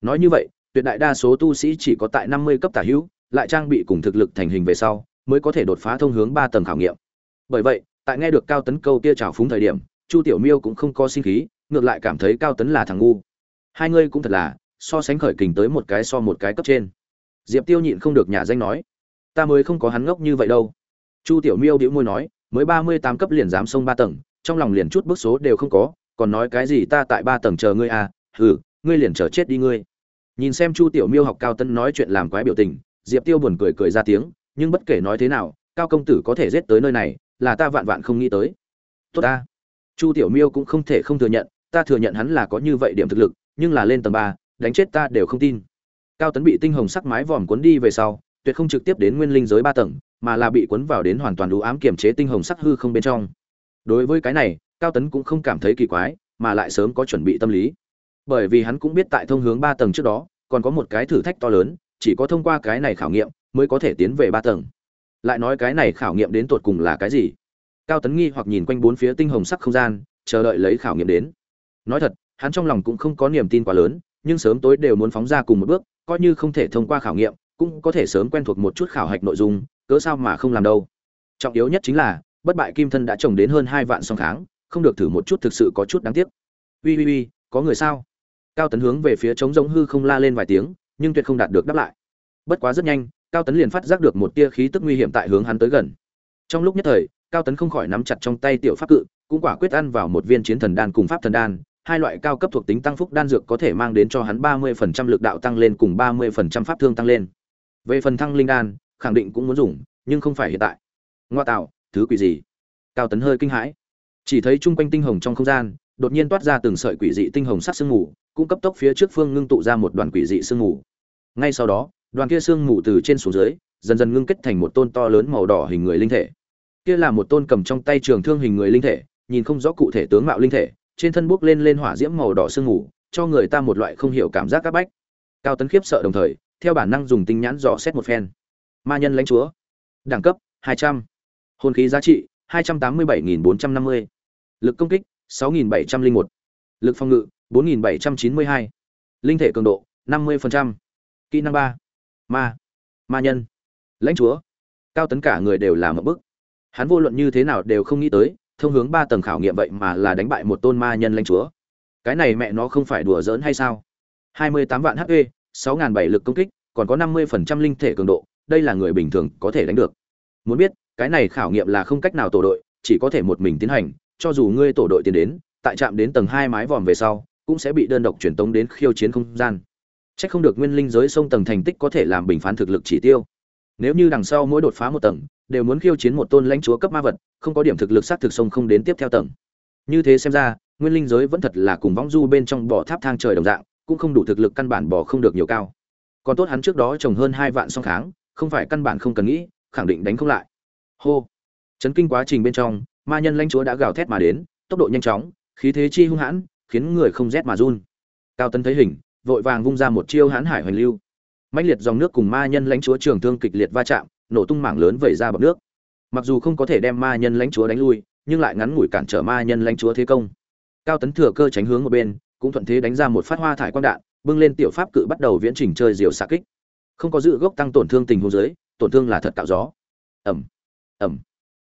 A: Nói như vậy, tuyệt đại đa số tu sĩ chỉ có tại năm mươi cấp tả hữu, lại trang bị cùng thực lực thành hình về sau, mới có thể đột phá thông hướng ba tầng khảo nghiệm bởi vậy, tại nghe được cao tấn câu kia trào phúng thời điểm, chu tiểu miêu cũng không có sinh khí, ngược lại cảm thấy cao tấn là thằng ngu. Hai ngươi cũng thật là, so sánh khởi kình tới một cái so một cái cấp trên. Diệp tiêu nhịn không được nhà danh nói, ta mới không có hắn ngốc như vậy đâu. Chu tiểu miêu đĩu môi nói, mới ba mươi tám cấp liền dám xông ba tầng, trong lòng liền chút bước số đều không có, còn nói cái gì ta tại ba tầng chờ ngươi à hừ, ngươi liền chờ chết đi ngươi. Nhìn xem chu tiểu miêu học cao tân nói chuyện làm quái biểu tình, diệp tiêu buồn cười cười ra tiếng, nhưng bất kể nói thế nào, cao công tử có thể giết tới nơi này là ta vạn vạn không nghĩ tới. Tốt ta. Chu tiểu miêu cũng không thể không thừa nhận, ta thừa nhận hắn là có như vậy điểm thực lực, nhưng là lên tầng ba, đánh chết ta đều không tin. Cao tấn bị tinh hồng sắc mái vòm cuốn đi về sau, tuyệt không trực tiếp đến nguyên linh giới ba tầng, mà là bị cuốn vào đến hoàn toàn đủ ám kiểm chế tinh hồng sắc hư không bên trong. Đối với cái này, cao tấn cũng không cảm thấy kỳ quái, mà lại sớm có chuẩn bị tâm lý. Bởi vì hắn cũng biết tại thông hướng ba tầng trước đó, còn có một cái thử thách to lớn, chỉ có thông qua cái này khảo nghiệm, mới có thể tiến về ba tầng lại nói cái này khảo nghiệm đến tột cùng là cái gì? Cao tấn nghi hoặc nhìn quanh bốn phía tinh hồng sắc không gian, chờ đợi lấy khảo nghiệm đến. Nói thật, hắn trong lòng cũng không có niềm tin quá lớn, nhưng sớm tối đều muốn phóng ra cùng một bước, coi như không thể thông qua khảo nghiệm, cũng có thể sớm quen thuộc một chút khảo hạch nội dung, cớ sao mà không làm đâu. Trọng yếu nhất chính là, bất bại kim thân đã trồng đến hơn hai vạn song kháng, không được thử một chút thực sự có chút đáng tiếc. Ui ui ui có người sao? Cao tấn hướng về phía trống giống hư không la lên vài tiếng, nhưng tuyệt không đạt được đáp lại. Bất quá rất nhanh cao tấn liền phát giác được một tia khí tức nguy hiểm tại hướng hắn tới gần. Trong lúc nhất thời, cao tấn không khỏi nắm chặt trong tay tiểu pháp cự, cũng quả quyết ăn vào một viên chiến thần đan cùng pháp thần đan, hai loại cao cấp thuộc tính tăng phúc đan dược có thể mang đến cho hắn ba mươi phần trăm lực đạo tăng lên cùng ba mươi phần trăm pháp thương tăng lên. Về phần thăng linh đan, khẳng định cũng muốn dùng, nhưng không phải hiện tại. Ngoa tạo, thứ quỷ gì? Cao tấn hơi kinh hãi. Chỉ thấy chung quanh tinh hồng trong không gian, đột nhiên toát ra từng sợi quỷ dị tinh hồng sắc sương mù, cũng cấp tốc phía trước phương ngưng tụ ra một đoàn quỷ dị sương mù. Ngay sau đó đoàn kia sương mù từ trên xuống dưới, dần dần ngưng kết thành một tôn to lớn màu đỏ hình người linh thể kia là một tôn cầm trong tay trường thương hình người linh thể, nhìn không rõ cụ thể tướng mạo linh thể, trên thân buốc lên lên hỏa diễm màu đỏ sương mù, cho người ta một loại không hiểu cảm giác áp bách cao tấn khiếp sợ đồng thời, theo bản năng dùng tinh nhãn dò xét một phen ma nhân lãnh chúa đẳng cấp 200. hồn khí giá trị 287.450. lực công kích 6.701. lực phòng ngự 4.792. linh thể cường độ 50%. kỹ năng 3 ma ma nhân, lãnh chúa. Cao tấn cả người đều là một bức. Hắn vô luận như thế nào đều không nghĩ tới, thông hướng ba tầng khảo nghiệm vậy mà là đánh bại một tôn ma nhân lãnh chúa. Cái này mẹ nó không phải đùa giỡn hay sao? 28 vạn hp 6.007 lực công kích, còn có 50% linh thể cường độ, đây là người bình thường có thể đánh được. Muốn biết, cái này khảo nghiệm là không cách nào tổ đội, chỉ có thể một mình tiến hành, cho dù ngươi tổ đội tiến đến, tại trạm đến tầng hai mái vòm về sau, cũng sẽ bị đơn độc truyền tống đến khiêu chiến không gian. Chắc không được nguyên linh giới sông tầng thành tích có thể làm bình phán thực lực chỉ tiêu. Nếu như đằng sau mỗi đột phá một tầng, đều muốn khiêu chiến một tôn lãnh chúa cấp ma vật, không có điểm thực lực sát thực sông không đến tiếp theo tầng. Như thế xem ra, nguyên linh giới vẫn thật là cùng vong du bên trong bỏ tháp thang trời đồng dạng, cũng không đủ thực lực căn bản bỏ không được nhiều cao. Còn tốt hắn trước đó trồng hơn hai vạn song kháng, không phải căn bản không cần nghĩ, khẳng định đánh không lại. Hô. Chấn kinh quá trình bên trong, ma nhân lãnh chúa đã gào thét mà đến, tốc độ nhanh chóng, khí thế chi hung hãn, khiến người không rét mà run. Cao Tấn thấy hình, vội vàng vung ra một chiêu hãn hải hoành lưu. Mãnh liệt dòng nước cùng ma nhân lãnh chúa trường thương kịch liệt va chạm, nổ tung mảng lớn vẩy ra bọt nước. Mặc dù không có thể đem ma nhân lãnh chúa đánh lui, nhưng lại ngắn ngủi cản trở ma nhân lãnh chúa thế công. Cao tấn thừa cơ tránh hướng một bên, cũng thuận thế đánh ra một phát hoa thải quang đạn, bưng lên tiểu pháp cự bắt đầu viễn trình chơi diều xạ kích. Không có dự gốc tăng tổn thương tình huống dưới, tổn thương là thật tạo gió. Ẩm ẩm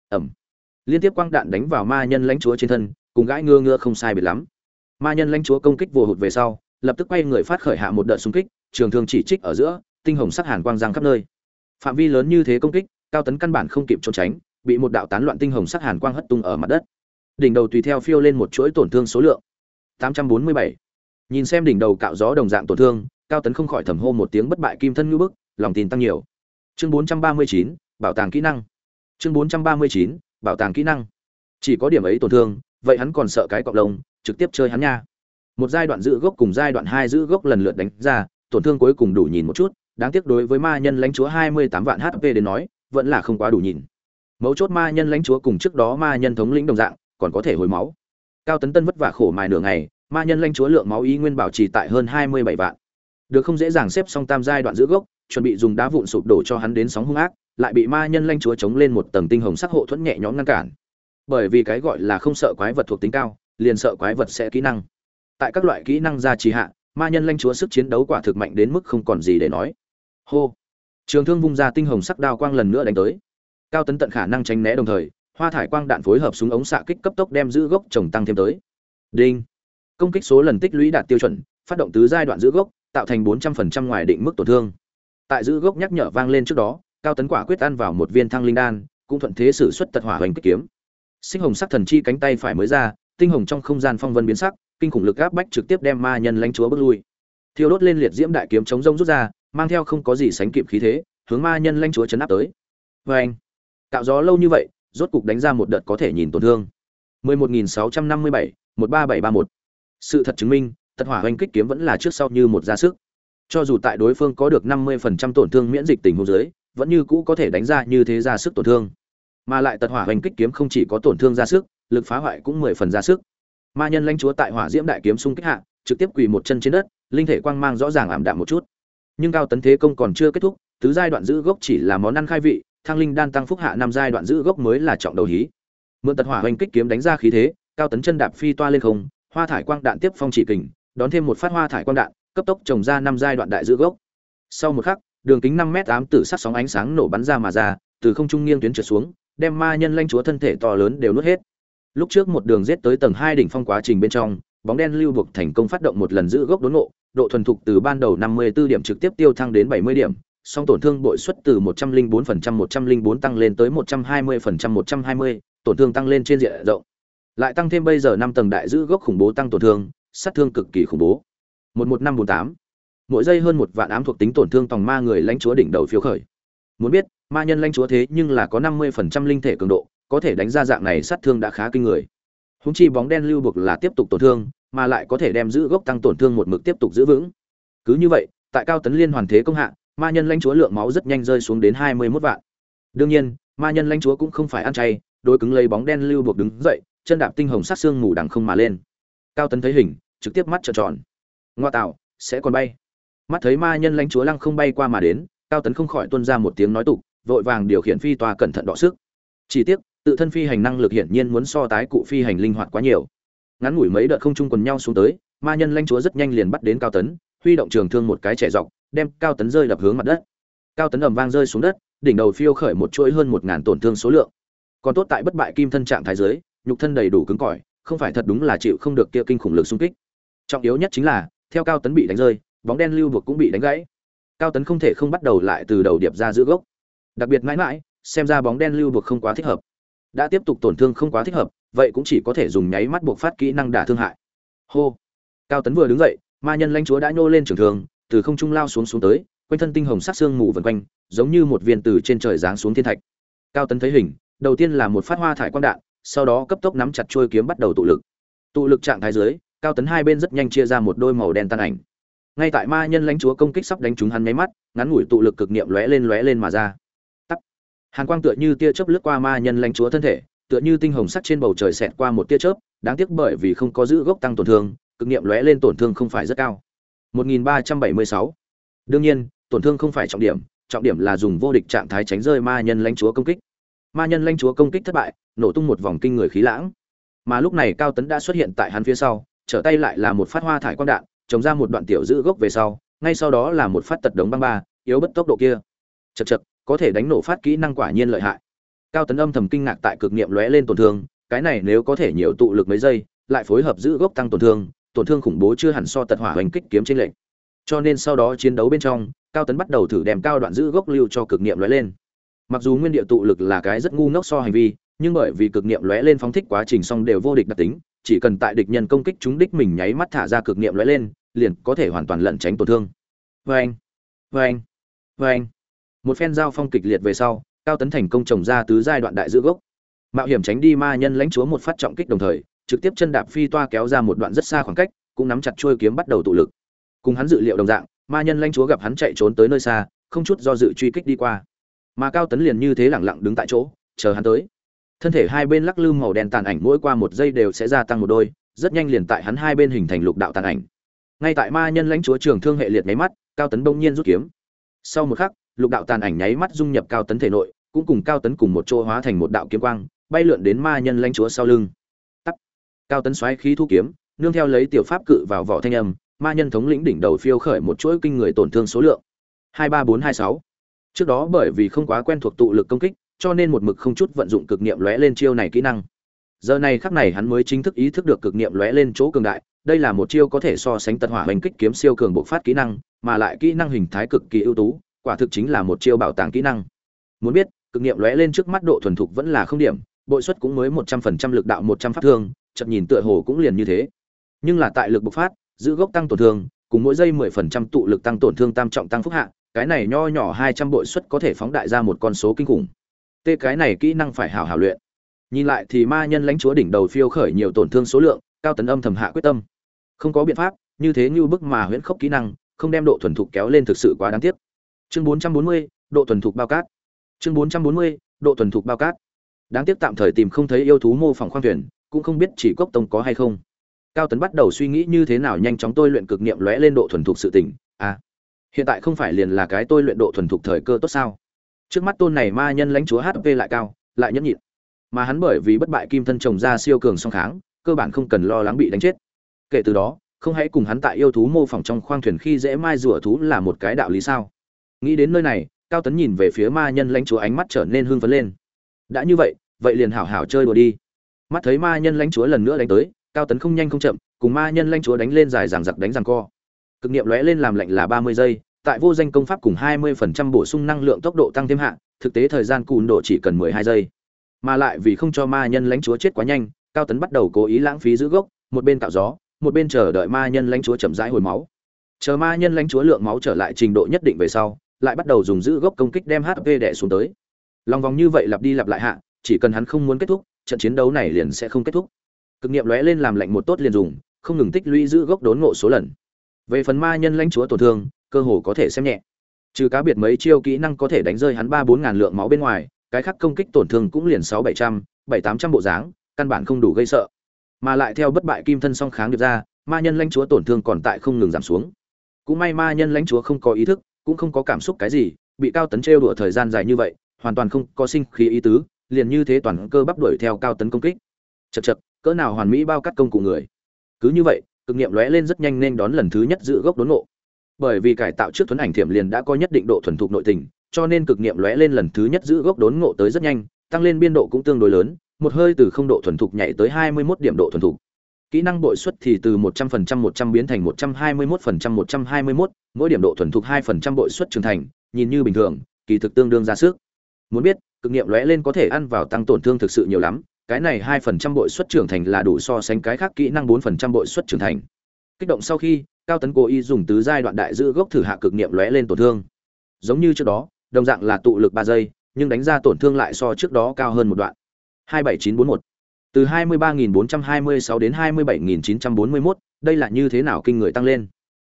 A: ẩm liên tiếp quang đạn đánh vào ma nhân lãnh chúa trên thân, cùng gãi ngưa ngưa không sai biệt lắm. Ma nhân lãnh chúa công kích vồ hụt về sau lập tức quay người phát khởi hạ một đợt xung kích, trường thương chỉ trích ở giữa, tinh hồng sắc hàn quang giang khắp nơi. Phạm vi lớn như thế công kích, cao tấn căn bản không kịp trốn tránh, bị một đạo tán loạn tinh hồng sắc hàn quang hất tung ở mặt đất. Đỉnh đầu tùy theo phiêu lên một chuỗi tổn thương số lượng. 847. Nhìn xem đỉnh đầu cạo gió đồng dạng tổn thương, cao tấn không khỏi thầm hô một tiếng bất bại kim thân như bức, lòng tin tăng nhiều. Chương 439, bảo tàng kỹ năng. Chương 439, bảo tàng kỹ năng. Chỉ có điểm ấy tổn thương, vậy hắn còn sợ cái cọp lông, trực tiếp chơi hắn nha một giai đoạn giữ gốc cùng giai đoạn hai giữ gốc lần lượt đánh ra, tổn thương cuối cùng đủ nhìn một chút, đáng tiếc đối với ma nhân lãnh chúa hai mươi tám vạn hp đến nói, vẫn là không quá đủ nhìn. Mấu chốt ma nhân lãnh chúa cùng trước đó ma nhân thống lĩnh đồng dạng, còn có thể hồi máu. Cao tấn tân vất vả khổ mài nửa ngày, ma nhân lãnh chúa lượng máu ý nguyên bảo trì tại hơn hai mươi bảy vạn. Được không dễ dàng xếp xong tam giai đoạn giữ gốc, chuẩn bị dùng đá vụn sụp đổ cho hắn đến sóng hung ác, lại bị ma nhân lãnh chúa chống lên một tầng tinh hồng sắc hộ thuẫn nhẹ nhõm ngăn cản. Bởi vì cái gọi là không sợ quái vật thuộc tính cao, liền sợ quái vật sẽ kỹ năng tại các loại kỹ năng gia trì hạ, ma nhân lanh chúa sức chiến đấu quả thực mạnh đến mức không còn gì để nói. Hô! Trường thương vung ra tinh hồng sắc đao quang lần nữa đánh tới. Cao tấn tận khả năng tránh né đồng thời, hoa thải quang đạn phối hợp súng ống xạ kích cấp tốc đem giữ gốc trồng tăng thêm tới. Đinh! Công kích số lần tích lũy đạt tiêu chuẩn, phát động tứ giai đoạn giữ gốc, tạo thành bốn trăm phần trăm ngoài định mức tổn thương. Tại giữ gốc nhắc nhở vang lên trước đó, cao tấn quả quyết ăn vào một viên thăng linh đan, cũng thuận thế sử xuất tật hỏa hoành kích kiếm. Sinh hồng sắc thần chi cánh tay phải mới ra, tinh hồng trong không gian phong vân biến sắc kinh khủng lực áp bách trực tiếp đem ma nhân lãnh chúa bước lui. Thiêu đốt lên liệt diễm đại kiếm chống rông rút ra mang theo không có gì sánh kịp khí thế hướng ma nhân lãnh chúa chấn áp tới. Vê anh cạo gió lâu như vậy rốt cục đánh ra một đợt có thể nhìn tổn thương. 11.657, 13731. sự thật chứng minh tật hỏa hoành kích kiếm vẫn là trước sau như một ra sức. Cho dù tại đối phương có được 50% tổn thương miễn dịch tình huống dưới vẫn như cũ có thể đánh ra như thế ra sức tổn thương. Mà lại tật hỏa hoành kích kiếm không chỉ có tổn thương ra sức lực phá hoại cũng mười phần ra sức ma nhân lãnh chúa tại hỏa diễm đại kiếm xung kích hạ, trực tiếp quỳ một chân trên đất, linh thể quang mang rõ ràng ảm đạm một chút. Nhưng cao tấn thế công còn chưa kết thúc, tứ giai đoạn giữ gốc chỉ là món ăn khai vị thang linh đan tăng phúc hạ năm giai đoạn giữ gốc mới là trọng đầu hí. Mượn tật hỏa hoành kích kiếm đánh ra khí thế, cao tấn chân đạp phi toa lên không, hoa thải quang đạn tiếp phong chỉ kình, đón thêm một phát hoa thải quang đạn, cấp tốc trồng ra năm giai đoạn đại giữ gốc. Sau một khắc, đường kính năm mét ám tử sắc sóng ánh sáng nổ bắn ra mà ra, từ không trung nghiêng tuyến trượt xuống, đem ma nhân lanh chúa thân thể to lớn đều nuốt hết lúc trước một đường giết tới tầng hai đỉnh phong quá trình bên trong bóng đen lưu buộc thành công phát động một lần giữ gốc đốn ngộ độ thuần thục từ ban đầu 54 điểm trực tiếp tiêu thăng đến 70 điểm song tổn thương bội suất từ 104% 104 tăng lên tới 120% 120, tổn thương tăng lên trên diện rộng. Lại tăng thêm bây giờ 5 tầng đại giữ gốc khủng bố tăng tổn thương, sát thương cực kỳ khủng bố. 11548. Mỗi giây hơn một vạn ám thuộc tính tổn thương tòng ma người lãnh chúa đỉnh đầu phiêu khởi. Muốn biết, ma nhân lãnh chúa thế nhưng là có 50% linh thể cường độ, có thể đánh ra dạng này sát thương đã khá kinh người. Húng chi bóng đen lưu buộc là tiếp tục tổn thương, mà lại có thể đem giữ gốc tăng tổn thương một mực tiếp tục giữ vững. Cứ như vậy, tại cao tấn liên hoàn thế công hạ, ma nhân lãnh chúa lượng máu rất nhanh rơi xuống đến 21 vạn. Đương nhiên, ma nhân lãnh chúa cũng không phải ăn chay, đối cứng lấy bóng đen lưu buộc đứng dậy, chân đạp tinh hồng sát xương mù đằng không mà lên. Cao tấn thấy hình, trực tiếp mắt trợn tròn. Ngoa tạo, sẽ còn bay. Mắt thấy ma nhân lãnh chúa lăng không bay qua mà đến, Cao tấn không khỏi tuôn ra một tiếng nói tục, vội vàng điều khiển phi toa cẩn thận đọ sức. Chỉ tiếc, tự thân phi hành năng lực hiển nhiên muốn so tái cụ phi hành linh hoạt quá nhiều. Ngắn ngủi mấy đợt không chung quần nhau xuống tới, ma nhân lãnh chúa rất nhanh liền bắt đến Cao tấn, huy động trường thương một cái trẻ dọc, đem cao tấn rơi đập hướng mặt đất. Cao tấn ầm vang rơi xuống đất đỉnh đầu phiêu khởi một chuỗi hơn một ngàn tổn thương số lượng. Còn tốt tại bất bại kim thân trạng thái giới nhục thân đầy đủ cứng cỏi không phải thật đúng là chịu không được kia kinh khủng lực xung kích. Trọng yếu nhất chính là theo cao tấn bị đánh rơi bóng đen lưu vực cũng bị đánh gãy. Cao tấn không thể không bắt đầu lại từ đầu điệp ra giữa gốc. Đặc biệt mãi mãi xem ra bóng đen lưu vực không quá thích hợp đã tiếp tục tổn thương không quá thích hợp, vậy cũng chỉ có thể dùng nháy mắt buộc phát kỹ năng đả thương hại. Hô. Cao tấn vừa đứng dậy, ma nhân lãnh chúa đã nhô lên trường thường từ không trung lao xuống xuống tới, quanh thân tinh hồng sắc xương mù vần quanh, giống như một viên từ trên trời giáng xuống thiên thạch. Cao tấn thấy hình, đầu tiên là một phát hoa thải quang đạn, sau đó cấp tốc nắm chặt trôi kiếm bắt đầu tụ lực. Tụ lực trạng thái dưới, cao tấn hai bên rất nhanh chia ra một đôi màu đen tan ảnh. Ngay tại ma nhân lãnh chúa công kích sắp đánh trúng hắn nháy mắt, ngắn ngủi tụ lực cực niệm lóe lên lóe lên mà ra hàn quang tựa như tia chớp lướt qua ma nhân lãnh chúa thân thể tựa như tinh hồng sắc trên bầu trời xẹt qua một tia chớp đáng tiếc bởi vì không có giữ gốc tăng tổn thương cực niệm lóe lên tổn thương không phải rất cao 1376. Đương nhiên, tổn thương không phải trọng điểm, trọng điểm là dùng vô địch trạng thái tránh rơi ma nhân lãnh chúa công kích. Ma nhân lãnh chúa công kích thất bại, nổ tung một vòng kinh người khí lãng. Mà lúc này Cao Tấn đã xuất hiện tại hắn phía sau, trở tay lại là một phát hoa thải quang đạn, chống ra một đoạn tiểu giữ gốc về sau, ngay sau đó là một phát tật đống băng ba, yếu bất tốc độ kia. Chậc chậc, có thể đánh nổ phát kỹ năng quả nhiên lợi hại. Cao Tấn âm thầm kinh ngạc tại cực niệm lóe lên tổn thương, cái này nếu có thể nhiều tụ lực mấy giây, lại phối hợp giữ gốc tăng tổn thương, tổn thương khủng bố chưa hẳn so tật hỏa hoành kích kiếm trên lệnh cho nên sau đó chiến đấu bên trong cao tấn bắt đầu thử đem cao đoạn giữ gốc lưu cho cực niệm lóe lên. Mặc dù nguyên địa tụ lực là cái rất ngu ngốc so hành vi nhưng bởi vì cực niệm lóe lên phóng thích quá trình xong đều vô địch đặc tính chỉ cần tại địch nhân công kích chúng đích mình nháy mắt thả ra cực niệm lóe lên liền có thể hoàn toàn lẩn tránh tổn thương. Vê anh vê anh vê anh một phen giao phong kịch liệt về sau, cao tấn thành công trồng ra tứ giai đoạn đại giữ gốc. Mạo hiểm tránh đi ma nhân lãnh chúa một phát trọng kích đồng thời, trực tiếp chân đạp phi toa kéo ra một đoạn rất xa khoảng cách, cũng nắm chặt chuôi kiếm bắt đầu tụ lực. Cùng hắn dự liệu đồng dạng, ma nhân lãnh chúa gặp hắn chạy trốn tới nơi xa, không chút do dự truy kích đi qua. Mà cao tấn liền như thế lẳng lặng đứng tại chỗ, chờ hắn tới. Thân thể hai bên lắc lư màu đen tàn ảnh mỗi qua một giây đều sẽ gia tăng một đôi, rất nhanh liền tại hắn hai bên hình thành lục đạo tàn ảnh. Ngay tại ma nhân lãnh chúa trường thương hệ liệt máy mắt, cao tấn bỗng nhiên rút kiếm. Sau một khắc lục đạo tàn ảnh nháy mắt dung nhập cao tấn thể nội, cũng cùng cao tấn cùng một chỗ hóa thành một đạo kiếm quang, bay lượn đến ma nhân lãnh chúa sau lưng. Tắt cao tấn xoáy khí thu kiếm, nương theo lấy tiểu pháp cự vào vỏ thanh âm, ma nhân thống lĩnh đỉnh đầu phiêu khởi một chuỗi kinh người tổn thương số lượng. Hai ba bốn hai sáu. Trước đó bởi vì không quá quen thuộc tụ lực công kích, cho nên một mực không chút vận dụng cực niệm lóe lên chiêu này kỹ năng. Giờ này khắc này hắn mới chính thức ý thức được cực niệm lóe lên chỗ cường đại, đây là một chiêu có thể so sánh tật hỏa hành kích kiếm siêu cường bộc phát kỹ năng, mà lại kỹ năng hình thái cực kỳ ưu tú quả thực chính là một chiêu bảo tàng kỹ năng. Muốn biết, cực niệm lóe lên trước mắt độ thuần thục vẫn là không điểm, bội suất cũng mới một trăm phần trăm lực đạo một trăm pháp thương, chậm nhìn tựa hồ cũng liền như thế. Nhưng là tại lực bộc phát, giữ gốc tăng tổn thương, cùng mỗi giây mười phần trăm tụ lực tăng tổn thương tam trọng tăng phúc hạ, cái này nho nhỏ hai trăm bội suất có thể phóng đại ra một con số kinh khủng. Tê cái này kỹ năng phải hảo hảo luyện. Nhìn lại thì ma nhân lãnh chúa đỉnh đầu phiêu khởi nhiều tổn thương số lượng, cao tấn âm thầm hạ quyết tâm. Không có biện pháp, như thế như bức mà huyễn khốc kỹ năng, không đem độ thuần thục kéo lên thực sự quá đáng tiếc chương 440, độ thuần thục bao cát. Chương 440, độ thuần thục bao cát. Đáng tiếc tạm thời tìm không thấy yêu thú mô phỏng khoang thuyền cũng không biết chỉ cốc tông có hay không. Cao tấn bắt đầu suy nghĩ như thế nào nhanh chóng tôi luyện cực niệm lóe lên độ thuần thục sự tỉnh à hiện tại không phải liền là cái tôi luyện độ thuần thục thời cơ tốt sao? Trước mắt tôn này ma nhân lãnh chúa hp lại cao lại nhẫn nhịn. Mà hắn bởi vì bất bại kim thân trồng ra siêu cường song kháng cơ bản không cần lo lắng bị đánh chết. Kể từ đó không hãy cùng hắn tại yêu thú mô phỏng trong khoang thuyền khi dễ mai rùa thú là một cái đạo lý sao? Nghĩ đến nơi này, cao tấn nhìn về phía ma nhân lãnh chúa ánh mắt trở nên hưng phấn lên. Đã như vậy vậy liền hảo hảo chơi đùa đi. Mắt thấy ma nhân lãnh chúa lần nữa đánh tới, cao tấn không nhanh không chậm, cùng ma nhân lãnh chúa đánh lên dài ràng giặc đánh giằng co. Cực nghiệm lóe lên làm lạnh là ba mươi giây, tại vô danh công pháp cùng hai mươi phần trăm bổ sung năng lượng tốc độ tăng thêm hạn thực tế thời gian cùn độ chỉ cần mười hai giây. Mà lại vì không cho ma nhân lãnh chúa chết quá nhanh, cao tấn bắt đầu cố ý lãng phí giữ gốc, một bên tạo gió, một bên chờ đợi ma nhân lãnh chúa chậm rãi hồi máu. Chờ ma nhân lãnh chúa lượng máu trở lại trình độ nhất định về sau lại bắt đầu dùng giữ gốc công kích đem hp đè xuống tới. Lòng vòng như vậy lặp đi lặp lại hạ, chỉ cần hắn không muốn kết thúc, trận chiến đấu này liền sẽ không kết thúc. Cực nghiệm lóe lên làm lạnh một tốt liền dùng, không ngừng tích lũy giữ gốc đốn ngộ số lần. Về phần ma nhân lãnh chúa tổn thương, cơ hồ có thể xem nhẹ. Trừ cá biệt mấy chiêu kỹ năng có thể đánh rơi hắn ba bốn ngàn lượng máu bên ngoài, cái khác công kích tổn thương cũng liền sáu bảy trăm, bảy tám trăm bộ dáng, căn bản không đủ gây sợ. Mà lại theo bất bại kim thân song kháng được ra, ma nhân lãnh chúa tổn thương còn tại không ngừng giảm xuống. Cũng may ma nhân lãnh chúa không có ý thức cũng không có cảm xúc cái gì, bị cao tấn trêu đùa thời gian dài như vậy, hoàn toàn không có sinh khí ý tứ, liền như thế toàn cơ bắp đuổi theo cao tấn công kích. Chật chật cỡ nào hoàn mỹ bao cắt công cụ người. Cứ như vậy, cực nghiệm lóe lên rất nhanh nên đón lần thứ nhất giữ gốc đốn ngộ. Bởi vì cải tạo trước thuấn ảnh thiểm liền đã có nhất định độ thuần thục nội tình, cho nên cực nghiệm lóe lên lần thứ nhất giữ gốc đốn ngộ tới rất nhanh, tăng lên biên độ cũng tương đối lớn, một hơi từ không độ thuần thục nhảy tới hai mươi 21 điểm độ thuần thục kỹ năng bội suất thì từ 100% 100 biến thành 121% 121, mỗi điểm độ thuần thục 2% bội suất trưởng thành, nhìn như bình thường, kỳ thực tương đương ra sức. Muốn biết, cực nghiệm lóe lên có thể ăn vào tăng tổn thương thực sự nhiều lắm, cái này 2% bội suất trưởng thành là đủ so sánh cái khác kỹ năng 4% bội suất trưởng thành. Kích động sau khi, Cao Tấn cố ý dùng tứ giai đoạn đại dự gốc thử hạ cực nghiệm lóe lên tổn thương. Giống như trước đó, đồng dạng là tụ lực 3 giây, nhưng đánh ra tổn thương lại so trước đó cao hơn một đoạn. 27941 từ 23.426 đến 27.941, đây là như thế nào kinh người tăng lên.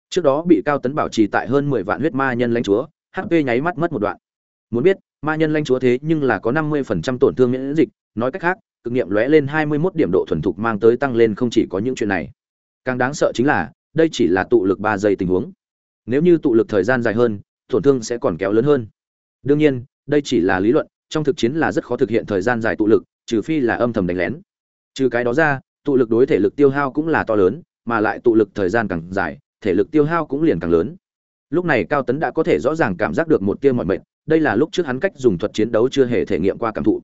A: Trước đó bị Cao Tấn bảo trì tại hơn 10 vạn huyết ma nhân lãnh chúa, HP nháy mắt mất một đoạn. Muốn biết, ma nhân lãnh chúa thế nhưng là có 50% tổn thương miễn dịch, nói cách khác, cực nghiệm lóe lên 21 điểm độ thuần thục mang tới tăng lên không chỉ có những chuyện này. Càng đáng sợ chính là, đây chỉ là tụ lực 3 giây tình huống. Nếu như tụ lực thời gian dài hơn, tổn thương sẽ còn kéo lớn hơn. Đương nhiên, đây chỉ là lý luận, trong thực chiến là rất khó thực hiện thời gian dài tụ lực, trừ phi là âm thầm đánh lén. Trừ cái đó ra, tụ lực đối thể lực tiêu hao cũng là to lớn, mà lại tụ lực thời gian càng dài, thể lực tiêu hao cũng liền càng lớn. Lúc này cao tấn đã có thể rõ ràng cảm giác được một tia mọi mệnh đây là lúc trước hắn cách dùng thuật chiến đấu chưa hề thể nghiệm qua cảm thụ.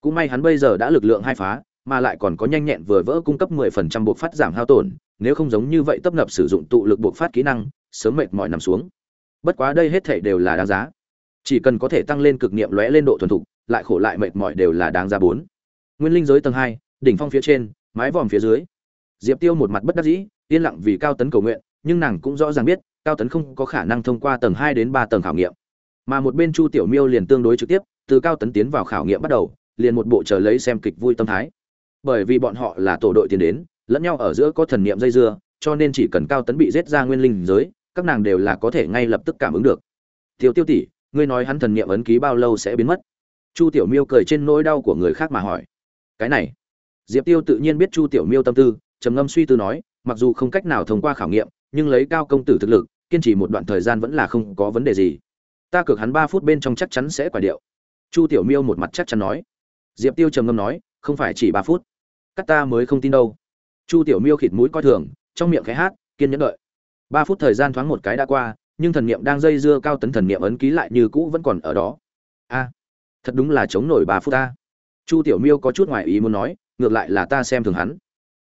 A: Cũng may hắn bây giờ đã lực lượng hai phá, mà lại còn có nhanh nhẹn vừa vỡ cung cấp 10% buộc phát giảm hao tổn, nếu không giống như vậy tấp nập sử dụng tụ lực buộc phát kỹ năng, sớm mệt mỏi nằm xuống. Bất quá đây hết thể đều là đáng giá. Chỉ cần có thể tăng lên cực niệm lóe lên độ thuần thục, lại khổ lại mệt mỏi đều là đáng giá bốn nguyên linh giới tầng hai, đỉnh phong phía trên, mái vòm phía dưới. Diệp tiêu một mặt bất đắc dĩ, yên lặng vì cao tấn cầu nguyện, nhưng nàng cũng rõ ràng biết, cao tấn không có khả năng thông qua tầng hai đến ba tầng khảo nghiệm. Mà một bên chu tiểu miêu liền tương đối trực tiếp, từ cao tấn tiến vào khảo nghiệm bắt đầu, liền một bộ chờ lấy xem kịch vui tâm thái. Bởi vì bọn họ là tổ đội tiến đến, lẫn nhau ở giữa có thần niệm dây dưa, cho nên chỉ cần cao tấn bị giết ra nguyên linh giới, các nàng đều là có thể ngay lập tức cảm ứng được. Tiêu tiêu tỷ, ngươi nói hắn thần niệm ấn ký bao lâu sẽ biến mất? Chu tiểu miêu cười trên nỗi đau của người khác mà hỏi cái này. Diệp tiêu tự nhiên biết chu tiểu miêu tâm tư, trầm ngâm suy tư nói, mặc dù không cách nào thông qua khảo nghiệm, nhưng lấy cao công tử thực lực, kiên trì một đoạn thời gian vẫn là không có vấn đề gì. Ta cược hắn ba phút bên trong chắc chắn sẽ quả điệu. Chu tiểu miêu một mặt chắc chắn nói. Diệp tiêu trầm ngâm nói, không phải chỉ ba phút. Cắt ta mới không tin đâu. Chu tiểu miêu khịt mũi coi thường, trong miệng khẽ hát, kiên nhẫn đợi. Ba phút thời gian thoáng một cái đã qua, nhưng thần niệm đang dây dưa cao tấn thần niệm ấn ký lại như cũ vẫn còn ở đó. A, thật đúng là chống nổi ba phút ta chu tiểu miêu có chút ngoài ý muốn nói, ngược lại là ta xem thường hắn.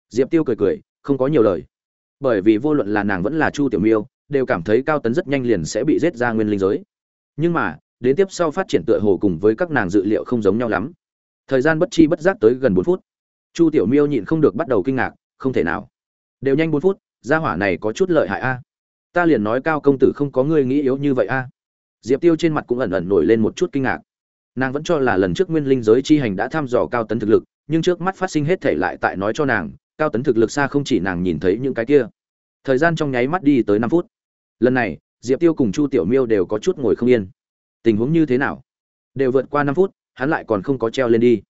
A: Diệp tiêu cười cười, không có nhiều lời. Bởi vì vô luận là nàng vẫn là chu tiểu miêu, đều cảm thấy cao tấn rất nhanh liền sẽ bị giết ra nguyên linh giới. Nhưng mà, đến tiếp sau phát triển tựa hồ cùng với các nàng dự liệu không giống nhau lắm. Thời gian bất chi bất giác tới gần bốn phút. Chu tiểu miêu nhịn không được bắt đầu kinh ngạc, không thể nào. Đều nhanh bốn phút, gia hỏa này có chút lợi hại a. Ta liền nói cao công tử không có ngươi nghĩ yếu như vậy a. Diệp tiêu trên mặt cũng ẩn ẩn nổi lên một chút kinh ngạc nàng vẫn cho là lần trước nguyên linh giới chi hành đã thăm dò cao tấn thực lực, nhưng trước mắt phát sinh hết thể lại tại nói cho nàng, cao tấn thực lực xa không chỉ nàng nhìn thấy những cái kia. Thời gian trong nháy mắt đi tới năm phút. Lần này, diệp tiêu cùng chu tiểu miêu đều có chút ngồi không yên. Tình huống như thế nào? Đều vượt qua năm phút, hắn lại còn không có treo lên đi.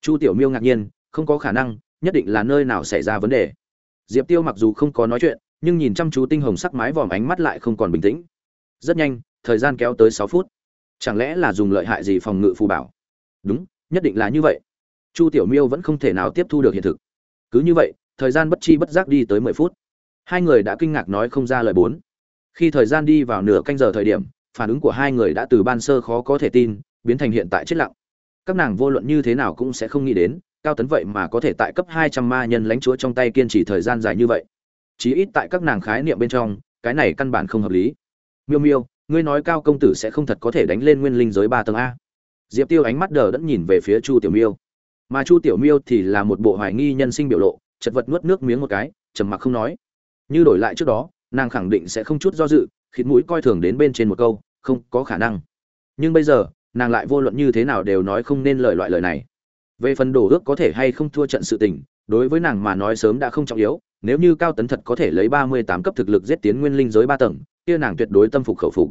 A: Chu tiểu miêu ngạc nhiên, không có khả năng, nhất định là nơi nào xảy ra vấn đề. Diệp tiêu mặc dù không có nói chuyện, nhưng nhìn chăm chú tinh hồng sắc mái vòm ánh mắt lại không còn bình tĩnh. Rất nhanh, thời gian kéo tới sáu phút chẳng lẽ là dùng lợi hại gì phòng ngự phù bảo? Đúng, nhất định là như vậy. Chu tiểu miêu vẫn không thể nào tiếp thu được hiện thực. Cứ như vậy, thời gian bất chi bất giác đi tới mười phút. Hai người đã kinh ngạc nói không ra lời bốn. Khi thời gian đi vào nửa canh giờ thời điểm, phản ứng của hai người đã từ ban sơ khó có thể tin, biến thành hiện tại chết lặng. Các nàng vô luận như thế nào cũng sẽ không nghĩ đến, cao tấn vậy mà có thể tại cấp hai trăm ma nhân lãnh chúa trong tay kiên trì thời gian dài như vậy. Chí ít tại các nàng khái niệm bên trong, cái này căn bản không hợp lý. Miêu miêu ngươi nói cao công tử sẽ không thật có thể đánh lên nguyên linh giới ba tầng a. Diệp tiêu ánh mắt đờ đẫn nhìn về phía chu tiểu miêu. Mà chu tiểu miêu thì là một bộ hoài nghi nhân sinh biểu lộ, chật vật nuốt nước miếng một cái, trầm mặc không nói. Như đổi lại trước đó, nàng khẳng định sẽ không chút do dự, khịt mũi coi thường đến bên trên một câu, không có khả năng. Nhưng bây giờ, nàng lại vô luận như thế nào đều nói không nên lời loại lời này. Về phần đổ ước có thể hay không thua trận sự tình, đối với nàng mà nói sớm đã không trọng yếu nếu như cao tấn thật có thể lấy ba mươi tám cấp thực lực giết tiến nguyên linh giới ba tầng, kia nàng tuyệt đối tâm phục khẩu phục.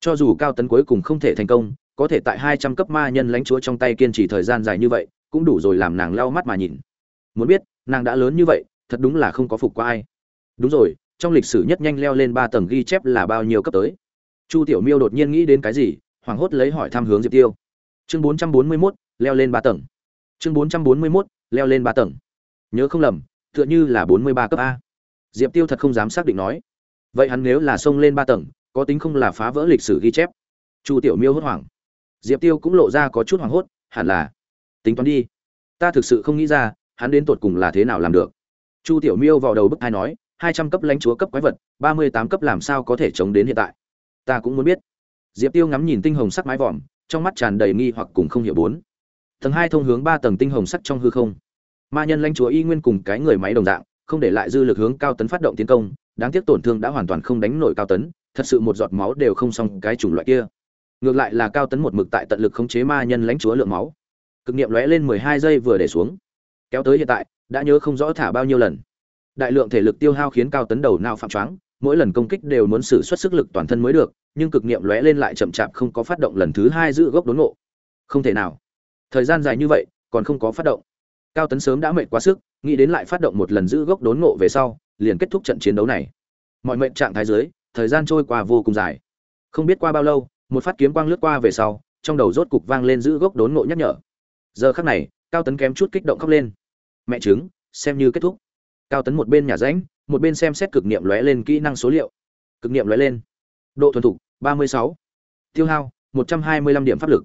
A: Cho dù cao tấn cuối cùng không thể thành công, có thể tại hai trăm cấp ma nhân lãnh chúa trong tay kiên trì thời gian dài như vậy, cũng đủ rồi làm nàng lau mắt mà nhìn. Muốn biết, nàng đã lớn như vậy, thật đúng là không có phục qua ai. Đúng rồi, trong lịch sử nhất nhanh leo lên ba tầng ghi chép là bao nhiêu cấp tới? Chu tiểu miêu đột nhiên nghĩ đến cái gì, hoảng hốt lấy hỏi thăm hướng diệp tiêu. Chương bốn trăm bốn mươi mốt, leo lên ba tầng. Chương bốn trăm bốn mươi mốt, leo lên ba tầng. Nhớ không lầm tựa như là bốn mươi ba cấp a. Diệp tiêu thật không dám xác định nói. Vậy hắn nếu là xông lên ba tầng, có tính không là phá vỡ lịch sử ghi chép? Chu tiểu miêu hốt hoảng. Diệp tiêu cũng lộ ra có chút hoảng hốt, hẳn là, tính toán đi. Ta thực sự không nghĩ ra, hắn đến tột cùng là thế nào làm được. Chu tiểu miêu vào đầu bức hai nói, hai trăm cấp lãnh chúa cấp quái vật, ba mươi tám cấp làm sao có thể chống đến hiện tại? Ta cũng muốn biết. Diệp tiêu ngắm nhìn tinh hồng sắc mái vòm, trong mắt tràn đầy nghi hoặc cùng không hiểu bốn. Tầng hai thông hướng ba tầng tinh hồng sắc trong hư không ma nhân lãnh chúa y nguyên cùng cái người máy đồng dạng, không để lại dư lực hướng cao tấn phát động tiến công, đáng tiếc tổn thương đã hoàn toàn không đánh nổi cao tấn, thật sự một giọt máu đều không xong cái chủng loại kia. Ngược lại là cao tấn một mực tại tận lực khống chế ma nhân lãnh chúa lượng máu. Cực nghiệm lóe lên mười hai giây vừa để xuống. Kéo tới hiện tại, đã nhớ không rõ thả bao nhiêu lần. Đại lượng thể lực tiêu hao khiến cao tấn đầu não phạm choáng, mỗi lần công kích đều muốn sử xuất sức lực toàn thân mới được, nhưng cực nghiệm lóe lên lại chậm chạp không có phát động lần thứ hai giữ gốc đốn ngộ. Không thể nào. Thời gian dài như vậy, còn không có phát động cao tấn sớm đã mệt quá sức, nghĩ đến lại phát động một lần giữ gốc đốn ngộ về sau, liền kết thúc trận chiến đấu này. Mọi mệnh trạng thái dưới, thời gian trôi qua vô cùng dài. Không biết qua bao lâu, một phát kiếm quang lướt qua về sau, trong đầu rốt cục vang lên giữ gốc đốn ngộ nhắc nhở. Giờ khắc này, cao tấn kém chút kích động khóc lên. Mẹ chứng xem như kết thúc. Cao tấn một bên nhà ránh một bên xem xét cực niệm lóe lên kỹ năng số liệu. Cực niệm lóe lên. Độ thuần thục 36. tiêu hao 125 điểm pháp lực.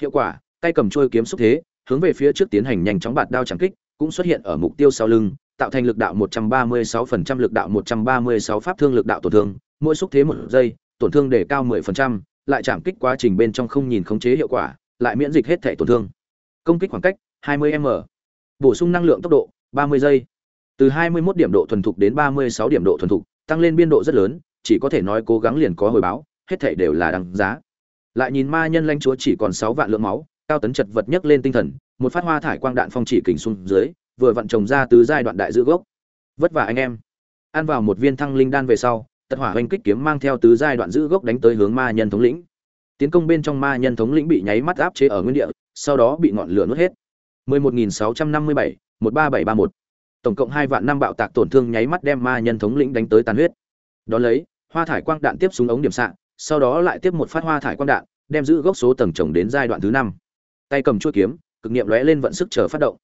A: Hiệu quả, tay cầm trôi kiếm xúc thế hướng về phía trước tiến hành nhanh chóng bạt đao chẳng kích cũng xuất hiện ở mục tiêu sau lưng tạo thành lực đạo 136% lực đạo 136 pháp thương lực đạo tổn thương mỗi xúc thế một giây tổn thương đề cao 10%, lại chạm kích quá trình bên trong không nhìn khống chế hiệu quả lại miễn dịch hết thể tổn thương. Công kích khoảng cách 20 m bổ sung năng lượng tốc độ 30 giây. Từ 21 điểm độ thuần thục đến 36 điểm độ thuần thục tăng lên biên độ rất lớn chỉ có thể nói cố gắng liền có hồi báo hết thảy đều là đáng giá. Lại nhìn ma nhân lãnh chúa chỉ còn 6 vạn lượng máu cao tấn chật vật nhất lên tinh thần một phát hoa thải quang đạn phong chỉ kình xuống dưới vừa vận trồng ra từ giai đoạn đại giữ gốc. Vất vả anh em. Ăn vào một viên thăng linh đan về sau tật hỏa hoành kích kiếm mang theo tứ giai đoạn giữ gốc đánh tới hướng ma nhân thống lĩnh. Tiến công bên trong ma nhân thống lĩnh bị nháy mắt áp chế ở nguyên địa sau đó bị ngọn lửa nuốt hết. 11.657, 13731. tổng cộng hai vạn năm bạo tạc tổn thương nháy mắt đem ma nhân thống lĩnh đánh tới tàn huyết. Đó lấy hoa thải quang đạn tiếp xuống ống điểm xạ sau đó lại tiếp một phát hoa thải quang đạn đem giữ gốc số tầng trồng đến giai đoạn thứ năm tay cầm chuôi kiếm, cực nghiệm lóe lên vận sức chờ phát động.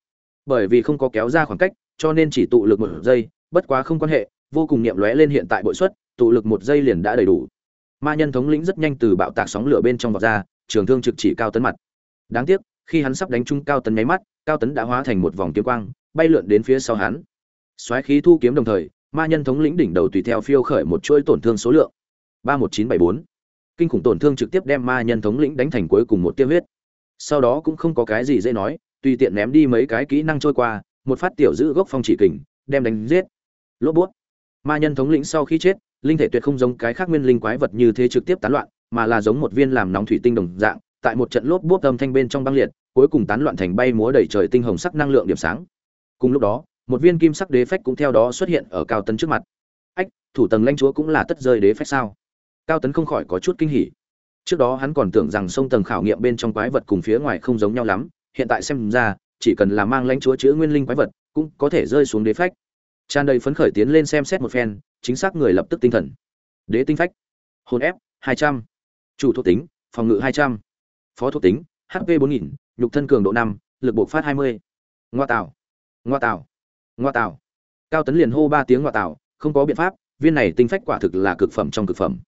A: Bởi vì không có kéo ra khoảng cách, cho nên chỉ tụ lực một giây, bất quá không quan hệ, vô cùng nghiệm lóe lên hiện tại bội suất, tụ lực một giây liền đã đầy đủ. Ma nhân thống lĩnh rất nhanh từ bạo tạc sóng lửa bên trong vọt ra, trường thương trực chỉ cao tấn mặt. Đáng tiếc, khi hắn sắp đánh trúng cao tấn nháy mắt, cao tấn đã hóa thành một vòng kiếm quang, bay lượn đến phía sau hắn. Xoáy khí thu kiếm đồng thời, ma nhân thống lĩnh đỉnh đầu tùy theo phiêu khởi một chuỗi tổn thương số lượng. Ba một chín bảy bốn. Kinh khủng tổn thương trực tiếp đem ma nhân thống lĩnh đánh thành cuối cùng một tiêu huyết sau đó cũng không có cái gì dễ nói, tùy tiện ném đi mấy cái kỹ năng trôi qua, một phát tiểu giữ gốc phong chỉ kình, đem đánh giết. Lốp bút ma nhân thống lĩnh sau khi chết, linh thể tuyệt không giống cái khác nguyên linh quái vật như thế trực tiếp tán loạn, mà là giống một viên làm nóng thủy tinh đồng dạng, tại một trận lốp bút âm thanh bên trong băng liệt, cuối cùng tán loạn thành bay múa đầy trời tinh hồng sắc năng lượng điểm sáng. Cùng lúc đó, một viên kim sắc đế phách cũng theo đó xuất hiện ở cao tấn trước mặt. Ách, thủ tầng lãnh chúa cũng là tất rơi đế phách sao? Cao tấn không khỏi có chút kinh hỉ trước đó hắn còn tưởng rằng sông tầng khảo nghiệm bên trong quái vật cùng phía ngoài không giống nhau lắm, hiện tại xem ra, chỉ cần là mang lãnh chúa chữ nguyên linh quái vật, cũng có thể rơi xuống đế phách. Tràn đầy phấn khởi tiến lên xem xét một phen, chính xác người lập tức tinh thần. Đế tinh phách. Hồn ép, hai trăm. Chủ thuộc tính, phòng ngự hai trăm. Phó thuộc tính hp bốn nghìn, nhục thân cường độ năm, lực bộc phát hai mươi. Ngoa tạo. Ngoa tạo. Ngoa tạo. Cao tấn liền hô ba tiếng ngoa tạo, không có biện pháp, viên này tinh phách quả thực là cực phẩm trong cực phẩm.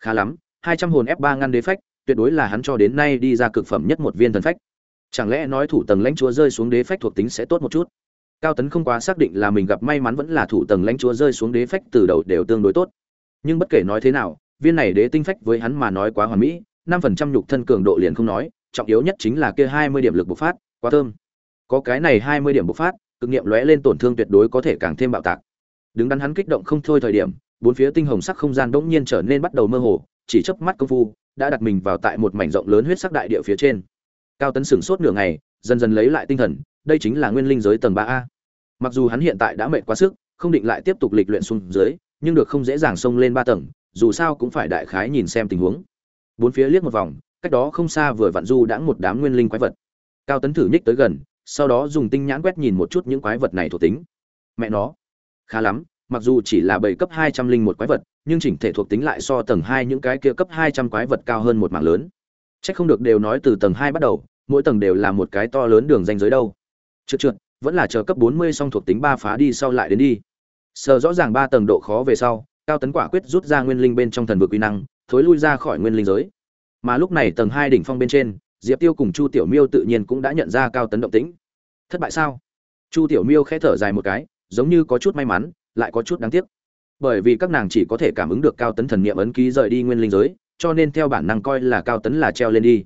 A: Khá lắm hai trăm hồn f ba ngăn đế phách, tuyệt đối là hắn cho đến nay đi ra cực phẩm nhất một viên thần phách. Chẳng lẽ nói thủ tầng lãnh chúa rơi xuống đế phách thuộc tính sẽ tốt một chút? Cao tấn không quá xác định là mình gặp may mắn vẫn là thủ tầng lãnh chúa rơi xuống đế phách từ đầu đều tương đối tốt. Nhưng bất kể nói thế nào, viên này đế tinh phách với hắn mà nói quá hoàn mỹ, năm phần trăm nhục thân cường độ liền không nói, trọng yếu nhất chính là kia hai mươi điểm lực bộc phát, quá thơm. Có cái này hai mươi điểm bộc phát, cực nghiệm lóe lên tổn thương tuyệt đối có thể càng thêm bạo tạc. Đứng đắn hắn kích động không thôi thời điểm, bốn phía tinh hồng sắc không gian bỗng nhiên trở nên bắt đầu mơ hồ chỉ chớp mắt công phu, đã đặt mình vào tại một mảnh rộng lớn huyết sắc đại địa phía trên. Cao tấn sửng sốt nửa ngày, dần dần lấy lại tinh thần, đây chính là nguyên linh giới tầng ba a. Mặc dù hắn hiện tại đã mệt quá sức, không định lại tiếp tục lịch luyện xuống dưới, nhưng được không dễ dàng xông lên ba tầng, dù sao cũng phải đại khái nhìn xem tình huống. Bốn phía liếc một vòng, cách đó không xa vừa vặn du đã một đám nguyên linh quái vật. Cao tấn thử nhích tới gần, sau đó dùng tinh nhãn quét nhìn một chút những quái vật này thuộc tính. Mẹ nó, khá lắm mặc dù chỉ là bảy cấp hai trăm linh một quái vật, nhưng chỉnh thể thuộc tính lại so tầng hai những cái kia cấp hai trăm quái vật cao hơn một mảng lớn. Chắc không được đều nói từ tầng hai bắt đầu, mỗi tầng đều là một cái to lớn đường danh giới đâu. Trượt trượt, vẫn là chờ cấp bốn mươi xong thuộc tính ba phá đi sau lại đến đi. Sờ rõ ràng ba tầng độ khó về sau, cao tấn quả quyết rút ra nguyên linh bên trong thần vực uy năng, thối lui ra khỏi nguyên linh giới. Mà lúc này tầng hai đỉnh phong bên trên, diệp tiêu cùng chu tiểu miêu tự nhiên cũng đã nhận ra cao tấn động tĩnh. Thất bại sao? Chu tiểu miêu khẽ thở dài một cái, giống như có chút may mắn lại có chút đáng tiếc. Bởi vì các nàng chỉ có thể cảm ứng được cao tấn thần niệm ấn ký rời đi nguyên linh giới, cho nên theo bản năng coi là cao tấn là treo lên đi.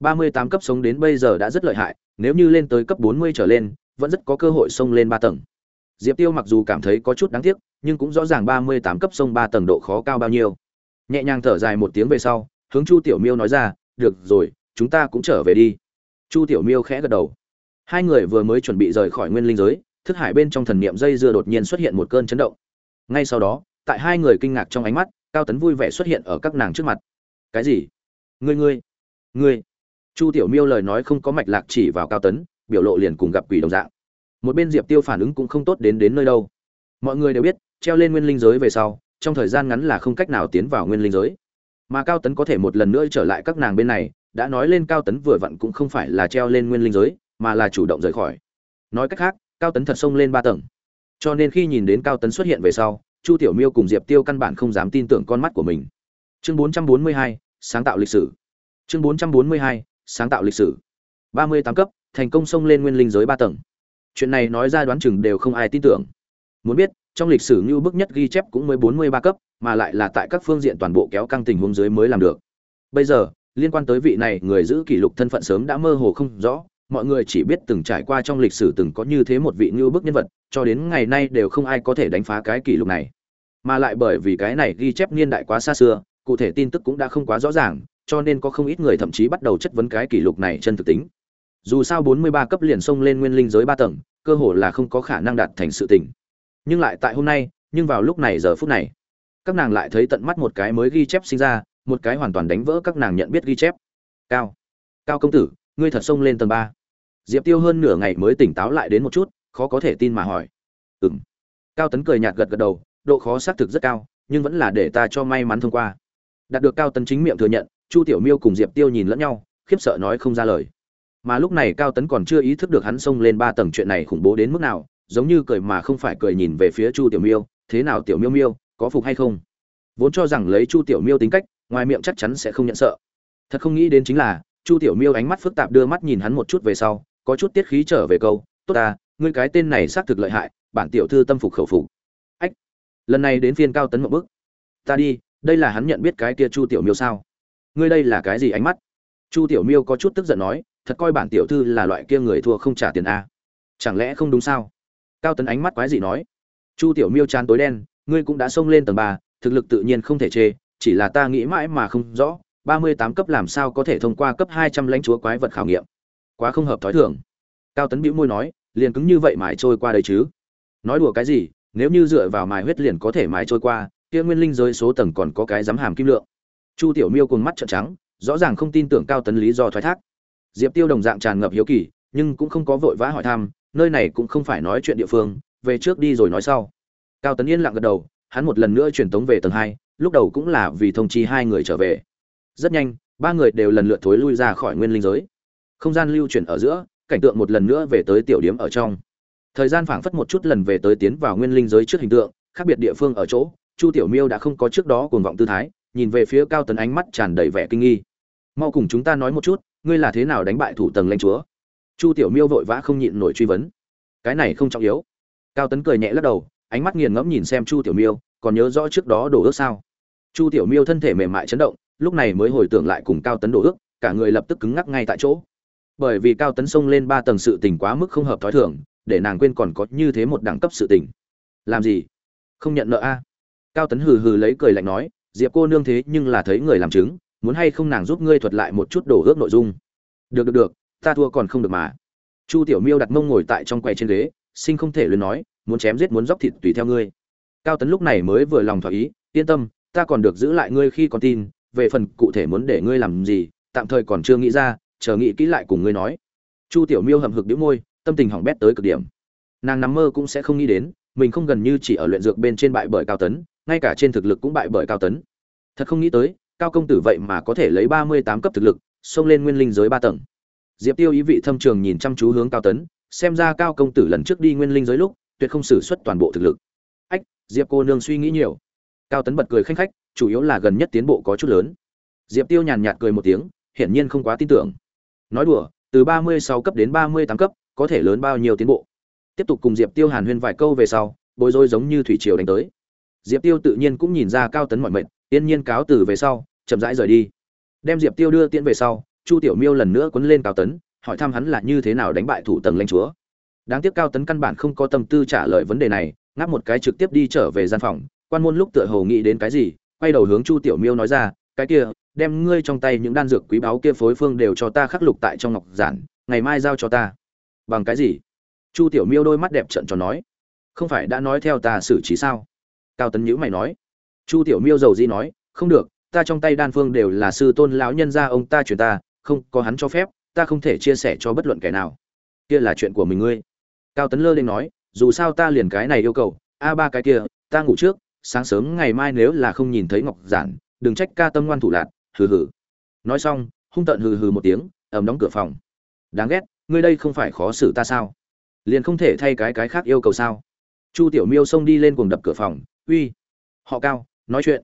A: Ba mươi tám cấp sống đến bây giờ đã rất lợi hại, nếu như lên tới cấp bốn mươi trở lên, vẫn rất có cơ hội xông lên ba tầng. Diệp tiêu mặc dù cảm thấy có chút đáng tiếc, nhưng cũng rõ ràng ba mươi tám cấp sông ba tầng độ khó cao bao nhiêu. Nhẹ nhàng thở dài một tiếng về sau, hướng chu tiểu miêu nói ra, được rồi, chúng ta cũng trở về đi. Chu tiểu miêu khẽ gật đầu. Hai người vừa mới chuẩn bị rời khỏi nguyên linh giới thức hải bên trong thần niệm dây dưa đột nhiên xuất hiện một cơn chấn động. Ngay sau đó, tại hai người kinh ngạc trong ánh mắt, cao tấn vui vẻ xuất hiện ở các nàng trước mặt. Cái gì? Ngươi ngươi ngươi? Chu tiểu miêu lời nói không có mạch lạc chỉ vào cao tấn, biểu lộ liền cùng gặp quỷ đồng dạng. Một bên diệp tiêu phản ứng cũng không tốt đến đến nơi đâu. Mọi người đều biết, treo lên nguyên linh giới về sau, trong thời gian ngắn là không cách nào tiến vào nguyên linh giới. Mà cao tấn có thể một lần nữa trở lại các nàng bên này, đã nói lên cao tấn vừa vặn cũng không phải là treo lên nguyên linh giới, mà là chủ động rời khỏi. Nói cách khác cao tấn thật xông lên ba tầng. Cho nên khi nhìn đến cao tấn xuất hiện về sau chu tiểu miêu cùng diệp tiêu căn bản không dám tin tưởng con mắt của mình. Chương 442, sáng tạo lịch sử. Chương 442, sáng tạo lịch sử. 38 cấp thành công xông lên nguyên linh giới ba tầng. Chuyện này nói ra đoán chừng đều không ai tin tưởng. Muốn biết trong lịch sử như bức nhất ghi chép cũng mới 43 cấp mà lại là tại các phương diện toàn bộ kéo căng tình huống dưới mới làm được. Bây giờ liên quan tới vị này người giữ kỷ lục thân phận sớm đã mơ hồ không rõ mọi người chỉ biết từng trải qua trong lịch sử từng có như thế một vị như bức nhân vật, cho đến ngày nay đều không ai có thể đánh phá cái kỷ lục này. Mà lại bởi vì cái này ghi chép niên đại quá xa xưa, cụ thể tin tức cũng đã không quá rõ ràng, cho nên có không ít người thậm chí bắt đầu chất vấn cái kỷ lục này chân thực tính. Dù sao 43 cấp liền xông lên nguyên linh giới ba tầng, cơ hồ là không có khả năng đạt thành sự tình. Nhưng lại tại hôm nay, nhưng vào lúc này giờ phút này, các nàng lại thấy tận mắt một cái mới ghi chép sinh ra, một cái hoàn toàn đánh vỡ các nàng nhận biết ghi chép. Cao. Cao công tử ngươi thật xông lên tầng ba. Diệp tiêu hơn nửa ngày mới tỉnh táo lại đến một chút, khó có thể tin mà hỏi. Ừng cao tấn cười nhạt gật gật đầu, độ khó xác thực rất cao, nhưng vẫn là để ta cho may mắn thông qua. Đạt được cao tấn chính miệng thừa nhận, chu tiểu miêu cùng diệp tiêu nhìn lẫn nhau, khiếp sợ nói không ra lời. Mà lúc này cao tấn còn chưa ý thức được hắn xông lên ba tầng chuyện này khủng bố đến mức nào, giống như cười mà không phải cười nhìn về phía chu tiểu miêu, thế nào tiểu miêu miêu, có phục hay không? Vốn cho rằng lấy chu tiểu miêu tính cách, ngoài miệng chắc chắn sẽ không nhận sợ. Thật không nghĩ đến chính là chu tiểu miêu ánh mắt phức tạp đưa mắt nhìn hắn một chút về sau, có chút tiết khí trở về câu, tốt ta, ngươi cái tên này xác thực lợi hại, bản tiểu thư tâm phục khẩu phục. Ách, lần này đến phiên cao tấn một bức. Ta đi, đây là hắn nhận biết cái kia chu tiểu miêu sao? Ngươi đây là cái gì ánh mắt? Chu tiểu miêu có chút tức giận nói, thật coi bản tiểu thư là loại kia người thua không trả tiền a. Chẳng lẽ không đúng sao? Cao tấn ánh mắt quái dị nói. Chu tiểu miêu chán tối đen, ngươi cũng đã xông lên tầng ba, thực lực tự nhiên không thể chê, chỉ là ta nghĩ mãi mà không rõ ba mươi tám cấp làm sao có thể thông qua cấp hai trăm lãnh chúa quái vật khảo nghiệm? Quá không hợp thói thường. Cao tấn bĩu môi nói, liền cứng như vậy mãi trôi qua đấy chứ. Nói đùa cái gì, nếu như dựa vào mài huyết liền có thể mài trôi qua, kia nguyên linh giới số tầng còn có cái dám hàm kim lượng. Chu tiểu miêu cùng mắt trợn trắng, rõ ràng không tin tưởng cao tấn lý do thoái thác. Diệp tiêu đồng dạng tràn ngập hiếu kỳ, nhưng cũng không có vội vã hỏi thăm, nơi này cũng không phải nói chuyện địa phương, về trước đi rồi nói sau. Cao tấn yên lặng gật đầu, hắn một lần nữa truyền tống về tầng hai, lúc đầu cũng là vì thông chi hai người trở về rất nhanh, ba người đều lần lượt thối lui ra khỏi nguyên linh giới. Không gian lưu chuyển ở giữa, cảnh tượng một lần nữa về tới tiểu điếm ở trong. Thời gian phảng phất một chút lần về tới tiến vào nguyên linh giới trước hình tượng, khác biệt địa phương ở chỗ, chu tiểu miêu đã không có trước đó cuồng vọng tư thái, nhìn về phía cao tấn ánh mắt tràn đầy vẻ kinh nghi. Mau cùng chúng ta nói một chút, ngươi là thế nào đánh bại thủ tầng lãnh chúa? Chu tiểu miêu vội vã không nhịn nổi truy vấn. Cái này không trọng yếu. Cao tấn cười nhẹ lắc đầu, ánh mắt nghiền ngẫm nhìn xem chu tiểu miêu, còn nhớ rõ trước đó đổ ước sao? Chu tiểu miêu thân thể mềm mại chấn động lúc này mới hồi tưởng lại cùng cao tấn đổ ước, cả người lập tức cứng ngắc ngay tại chỗ. Bởi vì cao tấn xông lên ba tầng sự tình quá mức không hợp thói thường, để nàng quên còn có như thế một đẳng cấp sự tình. Làm gì? Không nhận nợ a? Cao tấn hừ hừ lấy cười lạnh nói, diệp cô nương thế nhưng là thấy người làm chứng, muốn hay không nàng giúp ngươi thuật lại một chút đổ ước nội dung? Được được được, ta thua còn không được mà. Chu tiểu miêu đặt mông ngồi tại trong quầy trên ghế, sinh không thể luyến nói, muốn chém giết muốn dóc thịt tùy theo ngươi. Cao tấn lúc này mới vừa lòng thỏa ý, yên tâm, ta còn được giữ lại ngươi khi còn tin về phần cụ thể muốn để ngươi làm gì, tạm thời còn chưa nghĩ ra, chờ nghĩ kỹ lại cùng ngươi nói. Chu tiểu miêu hầm hực đĩu môi, tâm tình hỏng bét tới cực điểm. Nàng nằm mơ cũng sẽ không nghĩ đến, mình không gần như chỉ ở luyện dược bên trên bại bởi cao tấn, ngay cả trên thực lực cũng bại bởi cao tấn. Thật không nghĩ tới, cao công tử vậy mà có thể lấy ba mươi tám cấp thực lực, xông lên nguyên linh giới ba tầng. Diệp tiêu ý vị thâm trường nhìn chăm chú hướng cao tấn, xem ra cao công tử lần trước đi nguyên linh giới lúc, tuyệt không xử suất toàn bộ thực lực. Ách, diệp cô nương suy nghĩ nhiều cao tấn bật cười khanh khách, chủ yếu là gần nhất tiến bộ có chút lớn. Diệp tiêu nhàn nhạt cười một tiếng, hiển nhiên không quá tin tưởng. Nói đùa, từ ba mươi sáu cấp đến ba mươi tám cấp, có thể lớn bao nhiêu tiến bộ? Tiếp tục cùng diệp tiêu hàn huyên vài câu về sau, bối rối giống như thủy triều đánh tới. Diệp tiêu tự nhiên cũng nhìn ra cao tấn mọi mệnh, tiên nhiên cáo từ về sau, chậm rãi rời đi. Đem diệp tiêu đưa tiễn về sau, chu tiểu miêu lần nữa quấn lên cao tấn, hỏi thăm hắn là như thế nào đánh bại thủ tầng lãnh chúa. Đáng tiếc cao tấn căn bản không có tâm tư trả lời vấn đề này, ngáp một cái trực tiếp đi trở về gian phòng quan môn lúc tựa hồ nghĩ đến cái gì, quay đầu hướng chu tiểu miêu nói ra, cái kia, đem ngươi trong tay những đan dược quý báu kia phối phương đều cho ta khắc lục tại trong ngọc giản, ngày mai giao cho ta. Bằng cái gì? Chu tiểu miêu đôi mắt đẹp trận tròn nói. Không phải đã nói theo ta xử trí sao? Cao tấn nhữ mày nói. Chu tiểu miêu giàu di nói, không được, ta trong tay đan phương đều là sư tôn lão nhân gia ông ta truyền ta, không có hắn cho phép, ta không thể chia sẻ cho bất luận kẻ nào. Kia là chuyện của mình ngươi. Cao tấn lơ lên nói, dù sao ta liền cái này yêu cầu, a ba cái kia, ta ngủ trước sáng sớm ngày mai nếu là không nhìn thấy ngọc giản, đừng trách ca tâm ngoan thủ lạt hừ hừ. Nói xong, hung tợn hừ hừ một tiếng, ầm đóng cửa phòng. Đáng ghét, ngươi đây không phải khó xử ta sao? Liền không thể thay cái cái khác yêu cầu sao? Chu tiểu miêu xông đi lên cuồng đập cửa phòng, uy, họ cao, nói chuyện.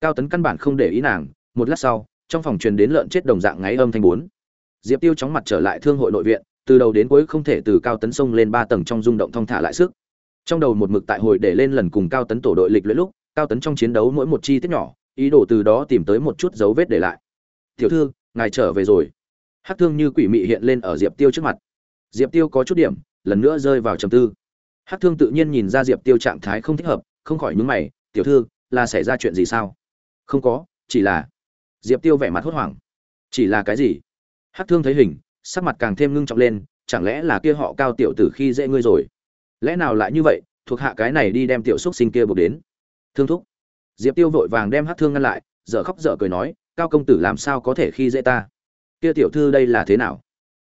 A: Cao tấn căn bản không để ý nàng, một lát sau, trong phòng truyền đến lợn chết đồng dạng ngáy âm thanh bốn. Diệp tiêu chóng mặt trở lại thương hội nội viện, từ đầu đến cuối không thể từ cao tấn xông lên ba tầng trong rung động thong thả lại sức trong đầu một mực tại hồi để lên lần cùng cao tấn tổ đội lịch luyện lúc, cao tấn trong chiến đấu mỗi một chi tiết nhỏ, ý đồ từ đó tìm tới một chút dấu vết để lại. Tiểu thư, ngài trở về rồi. Hát thương như quỷ mị hiện lên ở diệp tiêu trước mặt. Diệp tiêu có chút điểm, lần nữa rơi vào trầm tư. Hát thương tự nhiên nhìn ra diệp tiêu trạng thái không thích hợp, không khỏi nhúng mày, tiểu thư, là xảy ra chuyện gì sao? Không có, chỉ là diệp tiêu vẻ mặt hốt hoảng. Chỉ là cái gì? Hát thương thấy hình, sắc mặt càng thêm ngưng trọng lên, chẳng lẽ là kia họ cao tiểu tử khi dễ ngươi rồi? Lẽ nào lại như vậy, thuộc hạ cái này đi đem tiểu xúc sinh kia buộc đến. Thương thúc. Diệp tiêu vội vàng đem hát thương ngăn lại, dở khóc dở cười nói, cao công tử làm sao có thể khi dễ ta? Kia tiểu thư đây là thế nào?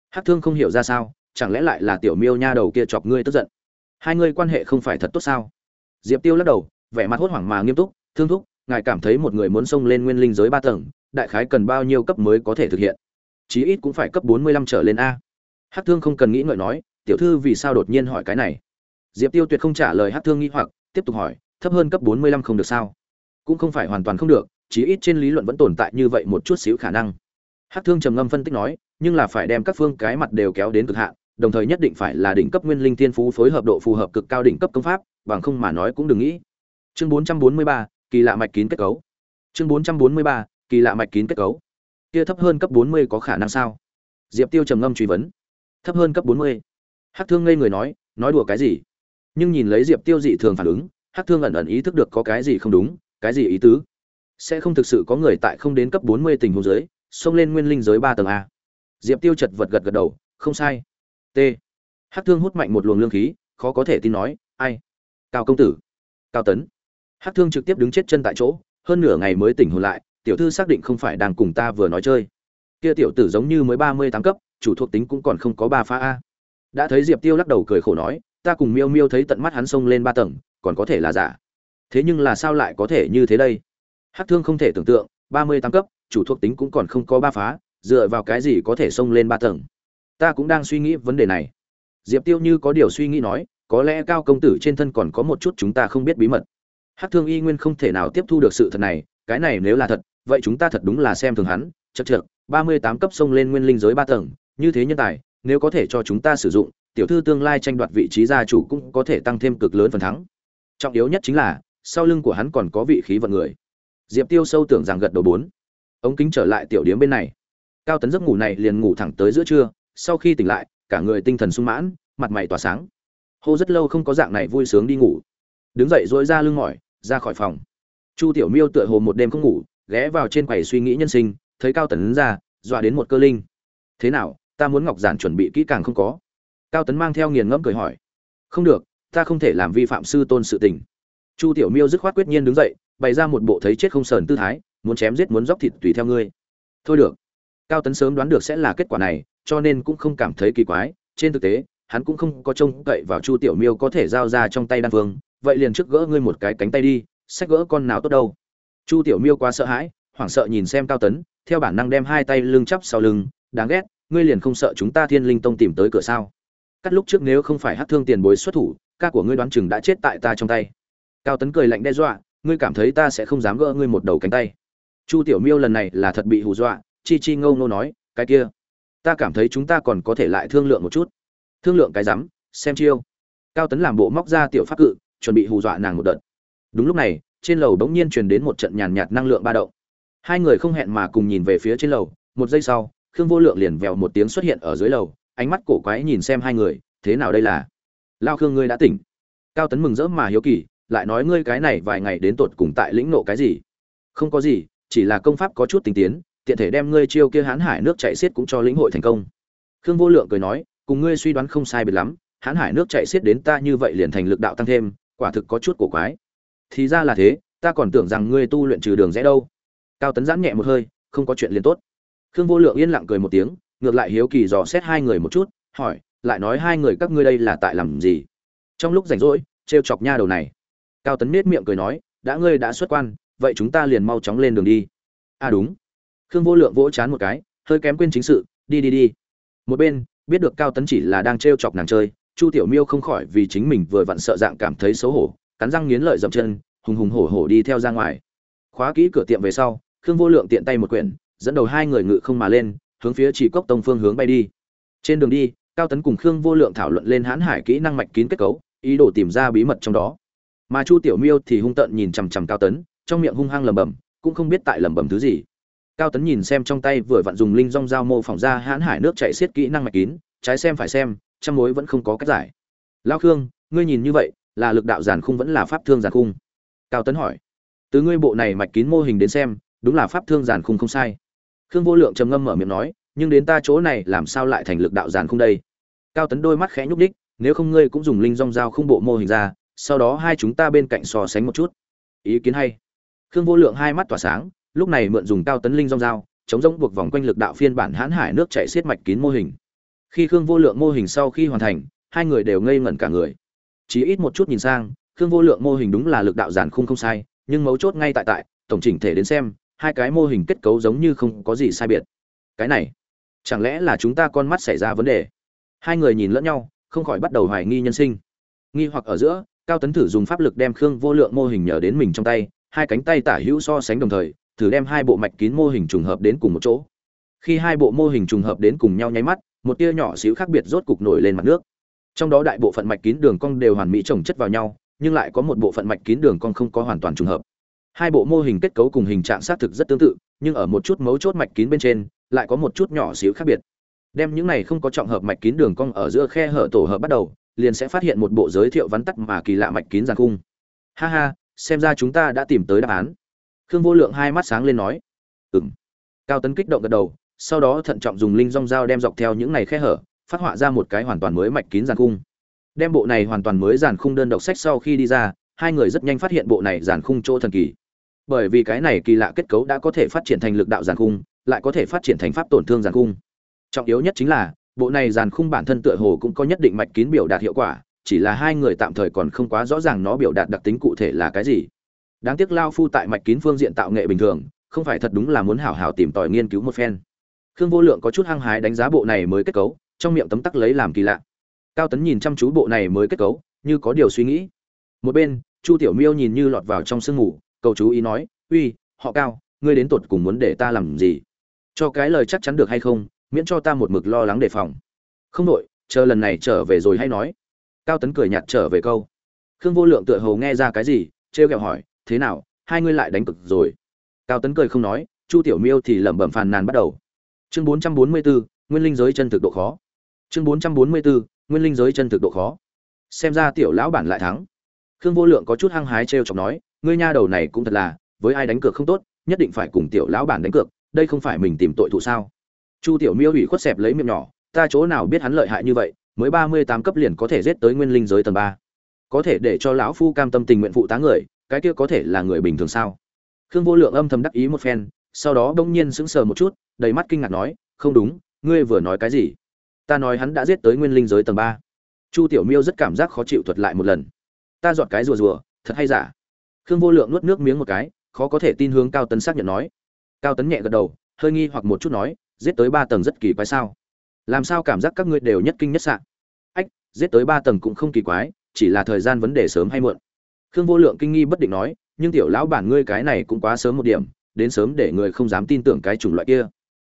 A: Hát thương không hiểu ra sao, chẳng lẽ lại là tiểu miêu nha đầu kia chọc ngươi tức giận? Hai ngươi quan hệ không phải thật tốt sao? Diệp tiêu lắc đầu, vẻ mặt hốt hoảng mà nghiêm túc, thương thúc, ngài cảm thấy một người muốn xông lên nguyên linh giới ba tầng, đại khái cần bao nhiêu cấp mới có thể thực hiện? Chí ít cũng phải cấp bốn mươi lăm trở lên a. Hát thương không cần nghĩ ngợi nói, tiểu thư vì sao đột nhiên hỏi cái này? Diệp tiêu tuyệt không trả lời hát thương nghi hoặc, tiếp tục hỏi, thấp hơn cấp bốn mươi lăm không được sao? Cũng không phải hoàn toàn không được, chí ít trên lý luận vẫn tồn tại như vậy một chút xíu khả năng. Hát thương trầm ngâm phân tích nói, nhưng là phải đem các phương cái mặt đều kéo đến cực hạn, đồng thời nhất định phải là đỉnh cấp nguyên linh thiên phú phối hợp độ phù hợp cực cao đỉnh cấp công pháp, bằng không mà nói cũng đừng nghĩ. Chương bốn trăm bốn mươi ba, kỳ lạ mạch kín kết cấu. Chương bốn trăm bốn mươi ba, kỳ lạ mạch kín kết cấu. Kia thấp hơn cấp bốn mươi có khả năng sao? Diệp tiêu trầm ngâm truy vấn. Thấp hơn cấp bốn mươi. Hắc thương ngây người nói nói đùa cái gì? Nhưng nhìn lấy diệp tiêu dị thường phản ứng Hát thương ẩn ẩn ý thức được có cái gì không đúng, cái gì ý tứ. Sẽ không thực sự có người tại không đến cấp bốn mươi tình huống giới, xông lên nguyên linh giới ba tầng a. Diệp tiêu chật vật gật gật đầu, không sai. T. Hát thương hút mạnh một luồng lương khí, khó có thể tin nói, ai? Cao công tử. Cao tấn. Hát thương trực tiếp đứng chết chân tại chỗ, hơn nửa ngày mới tỉnh hồn lại, tiểu thư xác định không phải đang cùng ta vừa nói chơi. Kia tiểu tử giống như mới ba mươi tám cấp, chủ thuộc tính cũng còn không có ba phá a. Đã thấy diệp tiêu lắc đầu cười khổ nói ta cùng miêu miêu thấy tận mắt hắn xông lên ba tầng còn có thể là giả. Thế nhưng là sao lại có thể như thế đây? Hắc thương không thể tưởng tượng ba mươi tám cấp chủ thuộc tính cũng còn không có ba phá dựa vào cái gì có thể xông lên ba tầng? Ta cũng đang suy nghĩ vấn đề này. Diệp tiêu như có điều suy nghĩ nói có lẽ cao công tử trên thân còn có một chút chúng ta không biết bí mật. Hắc Thương Y Nguyên không thể nào tiếp thu được sự thật này, cái này nếu là thật, vậy chúng ta thật đúng là xem thường hắn, Chất lượng, ba mươi tám cấp sông lên nguyên linh giới ba tầng, như thế nhân tài, nếu có thể cho chúng ta sử dụng, tiểu thư tương lai tranh đoạt vị trí gia chủ cũng có thể tăng thêm cực lớn phần thắng. Trọng yếu nhất chính là, sau lưng của hắn còn có vị khí vận người. Diệp Tiêu sâu tưởng rằng gật đầu bốn. Ống kính trở lại tiểu điếm bên này. Cao Tấn giấc ngủ này liền ngủ thẳng tới giữa trưa, sau khi tỉnh lại, cả người tinh thần sung mãn, mặt mày tỏa sáng. Hô rất lâu không có dạng này vui sướng đi ngủ. Đứng dậy rỗi ra lưng mỏi, ra khỏi phòng chu tiểu miêu tựa hồ một đêm không ngủ ghé vào trên quầy suy nghĩ nhân sinh thấy cao tấn ra dọa đến một cơ linh thế nào ta muốn ngọc giản chuẩn bị kỹ càng không có cao tấn mang theo nghiền ngẫm cười hỏi. Không được, ta không thể làm vi phạm sư tôn sự tình. Chu tiểu miêu dứt khoát quyết nhiên đứng dậy, bày ra một bộ thấy chết không sờn tư thái, muốn chém giết muốn dóc thịt tùy theo ngươi. Thôi được. Cao tấn sớm đoán được sẽ là kết quả này, cho nên cũng không cảm thấy kỳ quái. Trên thực tế, hắn cũng không có trông cậy vào chu tiểu miêu có thể giao ra trong tay đan phương vậy liền trước gỡ ngươi một cái cánh tay đi sách gỡ con nào tốt đâu. Chu tiểu miêu quá sợ hãi, hoảng sợ nhìn xem cao tấn, theo bản năng đem hai tay lưng chắp sau lưng. Đáng ghét, ngươi liền không sợ chúng ta thiên linh tông tìm tới cửa sao? Cắt lúc trước nếu không phải hát thương tiền bối xuất thủ, ca của ngươi đoán chừng đã chết tại ta trong tay. Cao tấn cười lạnh đe dọa, ngươi cảm thấy ta sẽ không dám gỡ ngươi một đầu cánh tay. Chu tiểu miêu lần này là thật bị hù dọa, chi chi ngâu ngô nói, cái kia, ta cảm thấy chúng ta còn có thể lại thương lượng một chút. Thương lượng cái rắm, xem chiêu. Cao tấn làm bộ móc ra tiểu pháp cự, chuẩn bị hù dọa nàng một đợt. Đúng lúc này, trên lầu bỗng nhiên truyền đến một trận nhàn nhạt năng lượng ba động. Hai người không hẹn mà cùng nhìn về phía trên lầu, một giây sau, khương vô lượng liền vèo một tiếng xuất hiện ở dưới lầu ánh mắt cổ quái nhìn xem hai người, thế nào đây là? Lao khương ngươi đã tỉnh. Cao tấn mừng rỡ mà hiếu kỳ, lại nói, ngươi cái này vài ngày đến tột cùng tại lĩnh nộ cái gì? Không có gì, chỉ là công pháp có chút tinh tiến, tiện thể đem ngươi chiêu kia hán hải nước chạy xiết cũng cho lĩnh hội thành công. Khương vô lượng cười nói, cùng ngươi suy đoán không sai biệt lắm, hán hải nước chạy xiết đến ta như vậy liền thành lực đạo tăng thêm, quả thực có chút cổ quái. Thì ra là thế, ta còn tưởng rằng ngươi tu luyện trừ đường rẽ đâu. Cao tấn giãn nhẹ một hơi, không có chuyện liền tốt. Khương vô lượng yên lặng cười một tiếng ngược lại hiếu kỳ dò xét hai người một chút, hỏi, lại nói hai người các ngươi đây là tại làm gì? Trong lúc rảnh rỗi, trêu chọc nha đầu này. Cao tấn nết miệng cười nói, đã ngươi đã xuất quan, vậy chúng ta liền mau chóng lên đường đi. À đúng. Khương vô lượng vỗ chán một cái, hơi kém quên chính sự, đi đi đi. Một bên, biết được cao tấn chỉ là đang trêu chọc nàng chơi, chu tiểu miêu không khỏi vì chính mình vừa vặn sợ dạng cảm thấy xấu hổ, cắn răng nghiến lợi dậm chân, hùng hùng hổ hổ đi theo ra ngoài. Khóa kỹ cửa tiệm về sau, khương vô lượng tiện tay một quyển, dẫn đầu hai người ngự không mà lên hướng phía chỉ cốc tông phương hướng bay đi. Trên đường đi, cao tấn cùng khương vô lượng thảo luận lên hãn hải kỹ năng mạch kín kết cấu, ý đồ tìm ra bí mật trong đó. Mà chu tiểu miêu thì hung tợn nhìn chằm chằm cao tấn, trong miệng hung hăng lẩm bẩm, cũng không biết tại lẩm bẩm thứ gì. Cao tấn nhìn xem trong tay vừa vặn dùng linh rong dao mô phỏng ra hãn hải nước chạy xiết kỹ năng mạch kín, trái xem phải xem, trăm mối vẫn không có cách giải. Lao khương, ngươi nhìn như vậy, là lực đạo giàn khung vẫn là pháp thương giàn khung? Cao tấn hỏi. Từ ngươi bộ này mạch kín mô hình đến xem, đúng là pháp thương giàn khung không sai khương vô lượng trầm ngâm mở miệng nói, nhưng đến ta chỗ này, làm sao lại thành lực đạo giàn khung đây? Cao tấn đôi mắt khẽ nhúc đích nếu không ngươi cũng dùng linh rong dao không bộ mô hình ra, sau đó hai chúng ta bên cạnh so sánh một chút. Ý kiến hay. Khương vô lượng hai mắt tỏa sáng, lúc này mượn dùng cao tấn linh rong dao, chống rỗng buộc vòng quanh lực đạo phiên bản hãn hải nước chạy xiết mạch kín mô hình. Khi khương vô lượng mô hình sau khi hoàn thành, hai người đều ngây ngẩn cả người. Chỉ ít một chút nhìn sang, khương vô lượng mô hình đúng là lực đạo giản khung không sai, nhưng mấu chốt ngay tại tại, tổng chỉnh thể đến xem hai cái mô hình kết cấu giống như không có gì sai biệt. Cái này, chẳng lẽ là chúng ta con mắt xảy ra vấn đề? Hai người nhìn lẫn nhau, không khỏi bắt đầu hoài nghi nhân sinh. Nghi hoặc ở giữa, cao tấn thử dùng pháp lực đem khương vô lượng mô hình nhờ đến mình trong tay, hai cánh tay tả hữu so sánh đồng thời, thử đem hai bộ mạch kín mô hình trùng hợp đến cùng một chỗ. Khi hai bộ mô hình trùng hợp đến cùng nhau nháy mắt, một tia nhỏ xíu khác biệt rốt cục nổi lên mặt nước. Trong đó đại bộ phận mạch kín đường cong đều hoàn mỹ chồng chất vào nhau, nhưng lại có một bộ phận mạch kín đường cong không có hoàn toàn trùng hợp hai bộ mô hình kết cấu cùng hình trạng xác thực rất tương tự, nhưng ở một chút mấu chốt mạch kín bên trên, lại có một chút nhỏ xíu khác biệt. Đem những này không có trọng hợp mạch kín đường cong ở giữa khe hở tổ hợp bắt đầu, liền sẽ phát hiện một bộ giới thiệu vắn tắt mà kỳ lạ mạch kín giàn khung. Ha ha, xem ra chúng ta đã tìm tới đáp án. Khương vô lượng hai mắt sáng lên nói. Ừ m cao tấn kích động gật đầu, sau đó thận trọng dùng linh rong dao đem dọc theo những này khe hở, phát họa ra một cái hoàn toàn mới mạch kín giàn khung. Đem bộ này hoàn toàn mới giàn khung đơn độc sách sau khi đi ra, hai người rất nhanh phát hiện bộ này giàn khung chỗ thần kỳ bởi vì cái này kỳ lạ kết cấu đã có thể phát triển thành lực đạo giàn khung, lại có thể phát triển thành pháp tổn thương giàn khung. Trọng yếu nhất chính là, bộ này giàn khung bản thân tựa hồ cũng có nhất định mạch kín biểu đạt hiệu quả, chỉ là hai người tạm thời còn không quá rõ ràng nó biểu đạt đặc tính cụ thể là cái gì. Đáng tiếc lao phu tại mạch kín phương diện tạo nghệ bình thường, không phải thật đúng là muốn hảo hảo tìm tòi nghiên cứu một phen. Khương vô lượng có chút hăng hái đánh giá bộ này mới kết cấu, trong miệng tấm tắc lấy làm kỳ lạ. Cao tấn nhìn chăm chú bộ này mới kết cấu, như có điều suy nghĩ. Một bên, chu tiểu miêu nhìn như lọt vào trong sương ngủ cầu chú ý nói, uy, họ cao, ngươi đến tột cùng muốn để ta làm gì? Cho cái lời chắc chắn được hay không, miễn cho ta một mực lo lắng đề phòng. Không đội chờ lần này trở về rồi hay nói. Cao tấn cười nhạt trở về câu. Khương vô lượng tựa hồ nghe ra cái gì, trêu ghẹo hỏi, thế nào, hai ngươi lại đánh cực rồi? Cao tấn cười không nói, chu tiểu miêu thì lẩm bẩm phàn nàn bắt đầu. Chương bốn trăm bốn mươi bốn nguyên linh giới chân thực độ khó. Chương bốn trăm bốn mươi bốn nguyên linh giới chân thực độ khó. Xem ra tiểu lão bản lại thắng. Khương vô lượng có chút hăng hái t r e o chọc nói ngươi nha đầu này cũng thật là, với ai đánh cược không tốt, nhất định phải cùng tiểu lão bản đánh cược, đây không phải mình tìm tội thụ sao? Chu tiểu miêu ủy khuất xẹp lấy miệng nhỏ, ta chỗ nào biết hắn lợi hại như vậy, mới ba mươi tám cấp liền có thể giết tới nguyên linh giới tầng ba. Có thể để cho lão phu cam tâm tình nguyện phụ tá người, cái kia có thể là người bình thường sao? Khương vô lượng âm thầm đắc ý một phen, sau đó đông nhiên sững sờ một chút, đầy mắt kinh ngạc nói, không đúng, ngươi vừa nói cái gì? Ta nói hắn đã giết tới nguyên linh giới tầng ba. Chu tiểu miêu rất cảm giác khó chịu thuật lại một lần. Ta dọn cái rùa rùa, thật hay giả? Khương vô lượng nuốt nước miếng một cái, khó có thể tin hướng cao tấn xác nhận nói. Cao tấn nhẹ gật đầu, hơi nghi hoặc một chút nói, giết tới ba tầng rất kỳ quái sao? Làm sao cảm giác các ngươi đều nhất kinh nhất sạn ách, giết tới ba tầng cũng không kỳ quái, chỉ là thời gian vấn đề sớm hay muộn. Khương vô lượng kinh nghi bất định nói, nhưng tiểu lão bản ngươi cái này cũng quá sớm một điểm, đến sớm để người không dám tin tưởng cái chủng loại kia.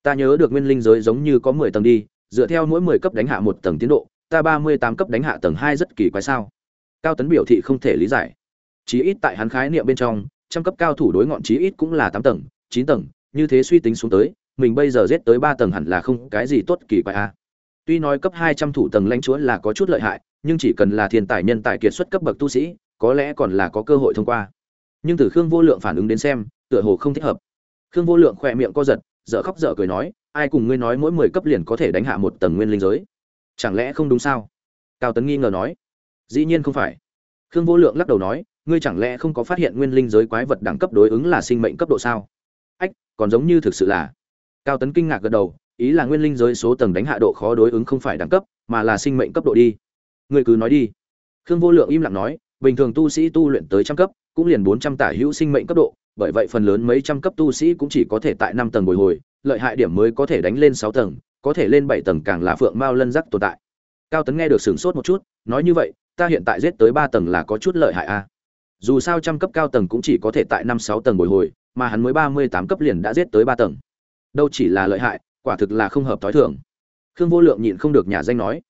A: Ta nhớ được nguyên linh giới giống như có mười tầng đi, dựa theo mỗi mười cấp đánh hạ một tầng tiến độ, ta ba mươi tám cấp đánh hạ tầng hai rất kỳ quái sao? Cao tấn biểu thị không thể lý giải chí ít tại hắn khái niệm bên trong, trăm cấp cao thủ đối ngọn chí ít cũng là tám tầng, chín tầng, như thế suy tính xuống tới, mình bây giờ giết tới ba tầng hẳn là không cái gì tốt kỳ quái a. Tuy nói cấp hai trăm thủ tầng lãnh chúa là có chút lợi hại, nhưng chỉ cần là thiên tài nhân tài kiệt xuất cấp bậc tu sĩ, có lẽ còn là có cơ hội thông qua. Nhưng từ khương vô lượng phản ứng đến xem, tựa hồ không thích hợp. Khương vô lượng khỏe miệng co giật, dở khóc dở cười nói, ai cùng ngươi nói mỗi mười cấp liền có thể đánh hạ một tầng nguyên linh giới? Chẳng lẽ không đúng sao? Cao tấn nghi ngờ nói, dĩ nhiên không phải. Khương vô lượng lắc đầu nói ngươi chẳng lẽ không có phát hiện nguyên linh giới quái vật đẳng cấp đối ứng là sinh mệnh cấp độ sao? Ách, còn giống như thực sự là. Cao tấn kinh ngạc gật đầu, ý là nguyên linh giới số tầng đánh hạ độ khó đối ứng không phải đẳng cấp, mà là sinh mệnh cấp độ đi. Ngươi cứ nói đi. Khương vô lượng im lặng nói, bình thường tu sĩ tu luyện tới trăm cấp, cũng liền bốn trăm tả hữu sinh mệnh cấp độ, bởi vậy phần lớn mấy trăm cấp tu sĩ cũng chỉ có thể tại năm tầng bồi hồi, lợi hại điểm mới có thể đánh lên sáu tầng, có thể lên bảy tầng càng là phượng mao lân rắc tồn tại. Cao tấn nghe được sửng sốt một chút, nói như vậy, ta hiện tại giết tới ba tầng là có chút lợi hại a à? Dù sao trăm cấp cao tầng cũng chỉ có thể tại năm sáu tầng bồi hồi, mà hắn mới ba mươi tám cấp liền đã giết tới ba tầng. Đâu chỉ là lợi hại, quả thực là không hợp t h o i thưởng khương vô lượng nhịn không được nhà danh nói,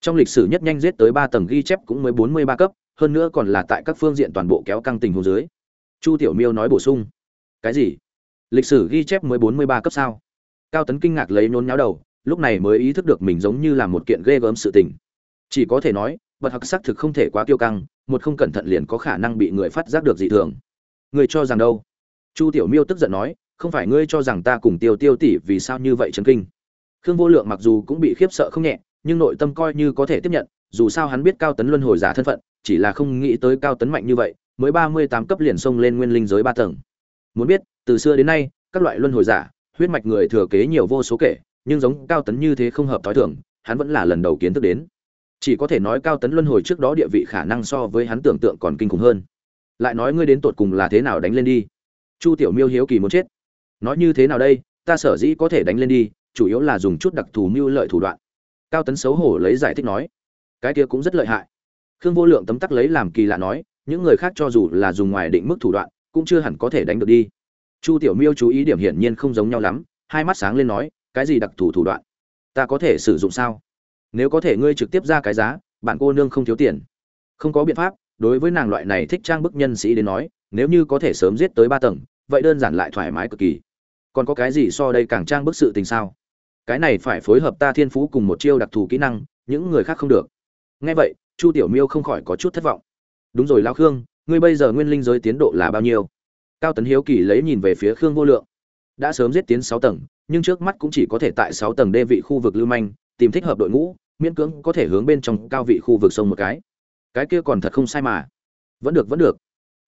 A: trong lịch sử nhất nhanh giết tới ba tầng ghi chép cũng mới bốn mươi ba cấp, hơn nữa còn là tại các phương diện toàn bộ kéo căng tình hồ dưới. Chu tiểu miêu nói bổ sung, cái gì? Lịch sử ghi chép mới bốn mươi ba cấp sao? Cao tấn kinh ngạc lấy nôn nháo đầu, lúc này mới ý thức được mình giống như là một kiện ghê gớm sự tình. Chỉ có thể nói bật hặc xác thực không thể quá tiêu căng, một không cẩn thận liền có khả năng bị người phát giác được dị thường. Người cho rằng đâu? Chu tiểu miêu tức giận nói, không phải ngươi cho rằng ta cùng tiêu tiêu tỷ vì sao như vậy chấn kinh? Khương vô lượng mặc dù cũng bị khiếp sợ không nhẹ, nhưng nội tâm coi như có thể tiếp nhận, dù sao hắn biết cao tấn luân hồi giả thân phận, chỉ là không nghĩ tới cao tấn mạnh như vậy, mới ba mươi tám cấp liền xông lên nguyên linh giới ba tầng. Muốn biết, từ xưa đến nay, các loại luân hồi giả, huyết mạch người thừa kế nhiều vô số kể, nhưng giống cao tấn như thế không hợp t h o i thường, hắn vẫn là lần đầu kiến thức đến chỉ có thể nói cao tấn luân hồi trước đó địa vị khả năng so với hắn tưởng tượng còn kinh khủng hơn. Lại nói ngươi đến tột cùng là thế nào đánh lên đi? Chu tiểu miêu hiếu kỳ muốn chết. Nói như thế nào đây? Ta sở dĩ có thể đánh lên đi, chủ yếu là dùng chút đặc thù mưu lợi thủ đoạn. Cao tấn xấu hổ lấy giải thích nói. Cái kia cũng rất lợi hại. Khương vô lượng tấm tắc lấy làm kỳ lạ nói, những người khác cho dù là dùng ngoài định mức thủ đoạn, cũng chưa hẳn có thể đánh được đi. Chu tiểu miêu chú ý điểm hiển nhiên không giống nhau lắm, hai mắt sáng lên nói, cái gì đặc thù thủ đoạn? Ta có thể sử dụng sao? Nếu có thể ngươi trực tiếp ra cái giá, bạn cô nương không thiếu tiền. Không có biện pháp, đối với nàng loại này thích trang bức nhân sĩ đến nói, nếu như có thể sớm giết tới ba tầng, vậy đơn giản lại thoải mái cực kỳ. Còn có cái gì so đây càng trang bức sự tình sao? Cái này phải phối hợp ta thiên phú cùng một chiêu đặc thù kỹ năng, những người khác không được. Nghe vậy, chu tiểu miêu không khỏi có chút thất vọng. Đúng rồi lao khương, ngươi bây giờ nguyên linh giới tiến độ là bao nhiêu? Cao tấn hiếu kỳ lấy nhìn về phía khương vô lượng. Đã sớm giết tiến sáu tầng, nhưng trước mắt cũng chỉ có thể tại sáu tầng đê vị khu vực lưu manh tìm thích hợp đội ngũ, miễn cưỡng có thể hướng bên trong cao vị khu vực sông một cái. Cái kia còn thật không sai mà. Vẫn được vẫn được.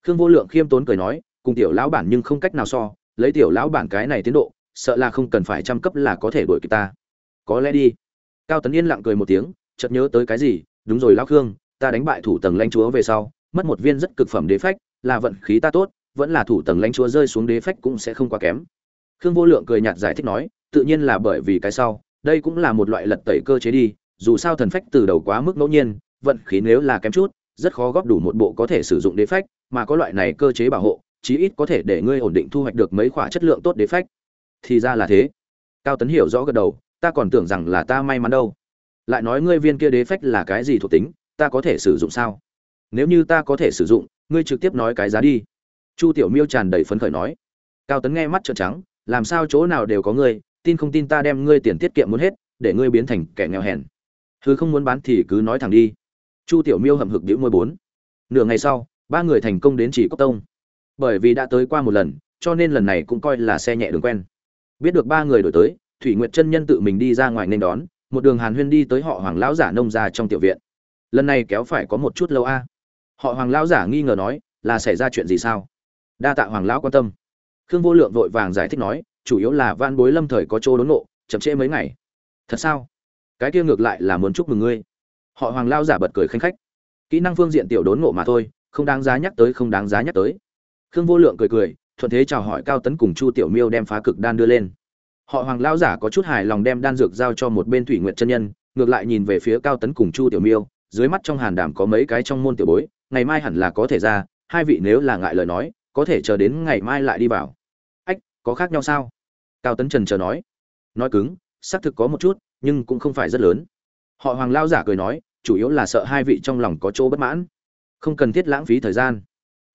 A: Khương vô lượng khiêm tốn cười nói, cùng tiểu lão bản nhưng không cách nào so, lấy tiểu lão bản cái này tiến độ, sợ là không cần phải trăm cấp là có thể đuổi kịp ta. Có lẽ đi. Cao tấn yên lặng cười một tiếng, chợt nhớ tới cái gì, đúng rồi lão khương, ta đánh bại thủ tầng lãnh chúa về sau, mất một viên rất cực phẩm đế phách, là vận khí ta tốt, vẫn là thủ tầng lãnh chúa rơi xuống đế phách cũng sẽ không quá kém. Khương vô lượng cười nhạt giải thích nói, tự nhiên là bởi vì cái sau đây cũng là một loại lật tẩy cơ chế đi, dù sao thần phách từ đầu quá mức ngẫu nhiên, vận khí nếu là kém chút, rất khó góp đủ một bộ có thể sử dụng đế phách, mà có loại này cơ chế bảo hộ, chí ít có thể để ngươi ổn định thu hoạch được mấy khoả chất lượng tốt đế phách. Thì ra là thế. Cao tấn hiểu rõ gật đầu, ta còn tưởng rằng là ta may mắn đâu. Lại nói ngươi viên kia đế phách là cái gì thuộc tính, ta có thể sử dụng sao? Nếu như ta có thể sử dụng, ngươi trực tiếp nói cái giá đi. Chu tiểu miêu tràn đầy phấn khởi nói. Cao tấn nghe mắt trợn trắng, làm sao chỗ nào đều có ngươi tin không tin ta đem ngươi tiền tiết kiệm muốn hết, để ngươi biến thành kẻ nghèo hèn. Thứ không muốn bán thì cứ nói thẳng đi. Chu tiểu miêu hậm hực đĩu môi bốn. Nửa ngày sau, ba người thành công đến chỉ cốc tông. Bởi vì đã tới qua một lần, cho nên lần này cũng coi là xe nhẹ đường quen. Biết được ba người đổi tới, thủy nguyệt chân nhân tự mình đi ra ngoài nên đón, một đường hàn huyên đi tới họ hoàng lão giả nông gia trong tiểu viện. Lần này kéo phải có một chút lâu a. Họ hoàng lão giả nghi ngờ nói, là xảy ra chuyện gì sao? Đa tạ hoàng lão quan tâm. Khương vô lượng vội vàng giải thích nói chủ yếu là van bối lâm thời có chỗ đốn nộ chậm trễ mấy ngày. Thật sao? Cái kia ngược lại là muốn chúc mừng ngươi. Họ hoàng lao giả bật cười khanh khách. Kỹ năng phương diện tiểu đốn ngộ mà thôi, không đáng giá nhắc tới, không đáng giá nhắc tới. Khương vô lượng cười cười, thuận thế chào hỏi cao tấn cùng chu tiểu miêu đem phá cực đan đưa lên. Họ hoàng lao giả có chút hài lòng đem đan dược giao cho một bên thủy nguyện chân nhân, ngược lại nhìn về phía cao tấn cùng chu tiểu miêu, dưới mắt trong hàn đàm có mấy cái trong môn tiểu bối, ngày mai hẳn là có thể ra, hai vị nếu là ngại lời nói, có thể chờ đến ngày mai lại đi vào. Ách, có khác nhau sao? Cao tấn trần chờ nói. Nói cứng xác thực có một chút nhưng cũng không phải rất lớn. Họ hoàng lao giả cười nói chủ yếu là sợ hai vị trong lòng có chỗ bất mãn. Không cần thiết lãng phí thời gian.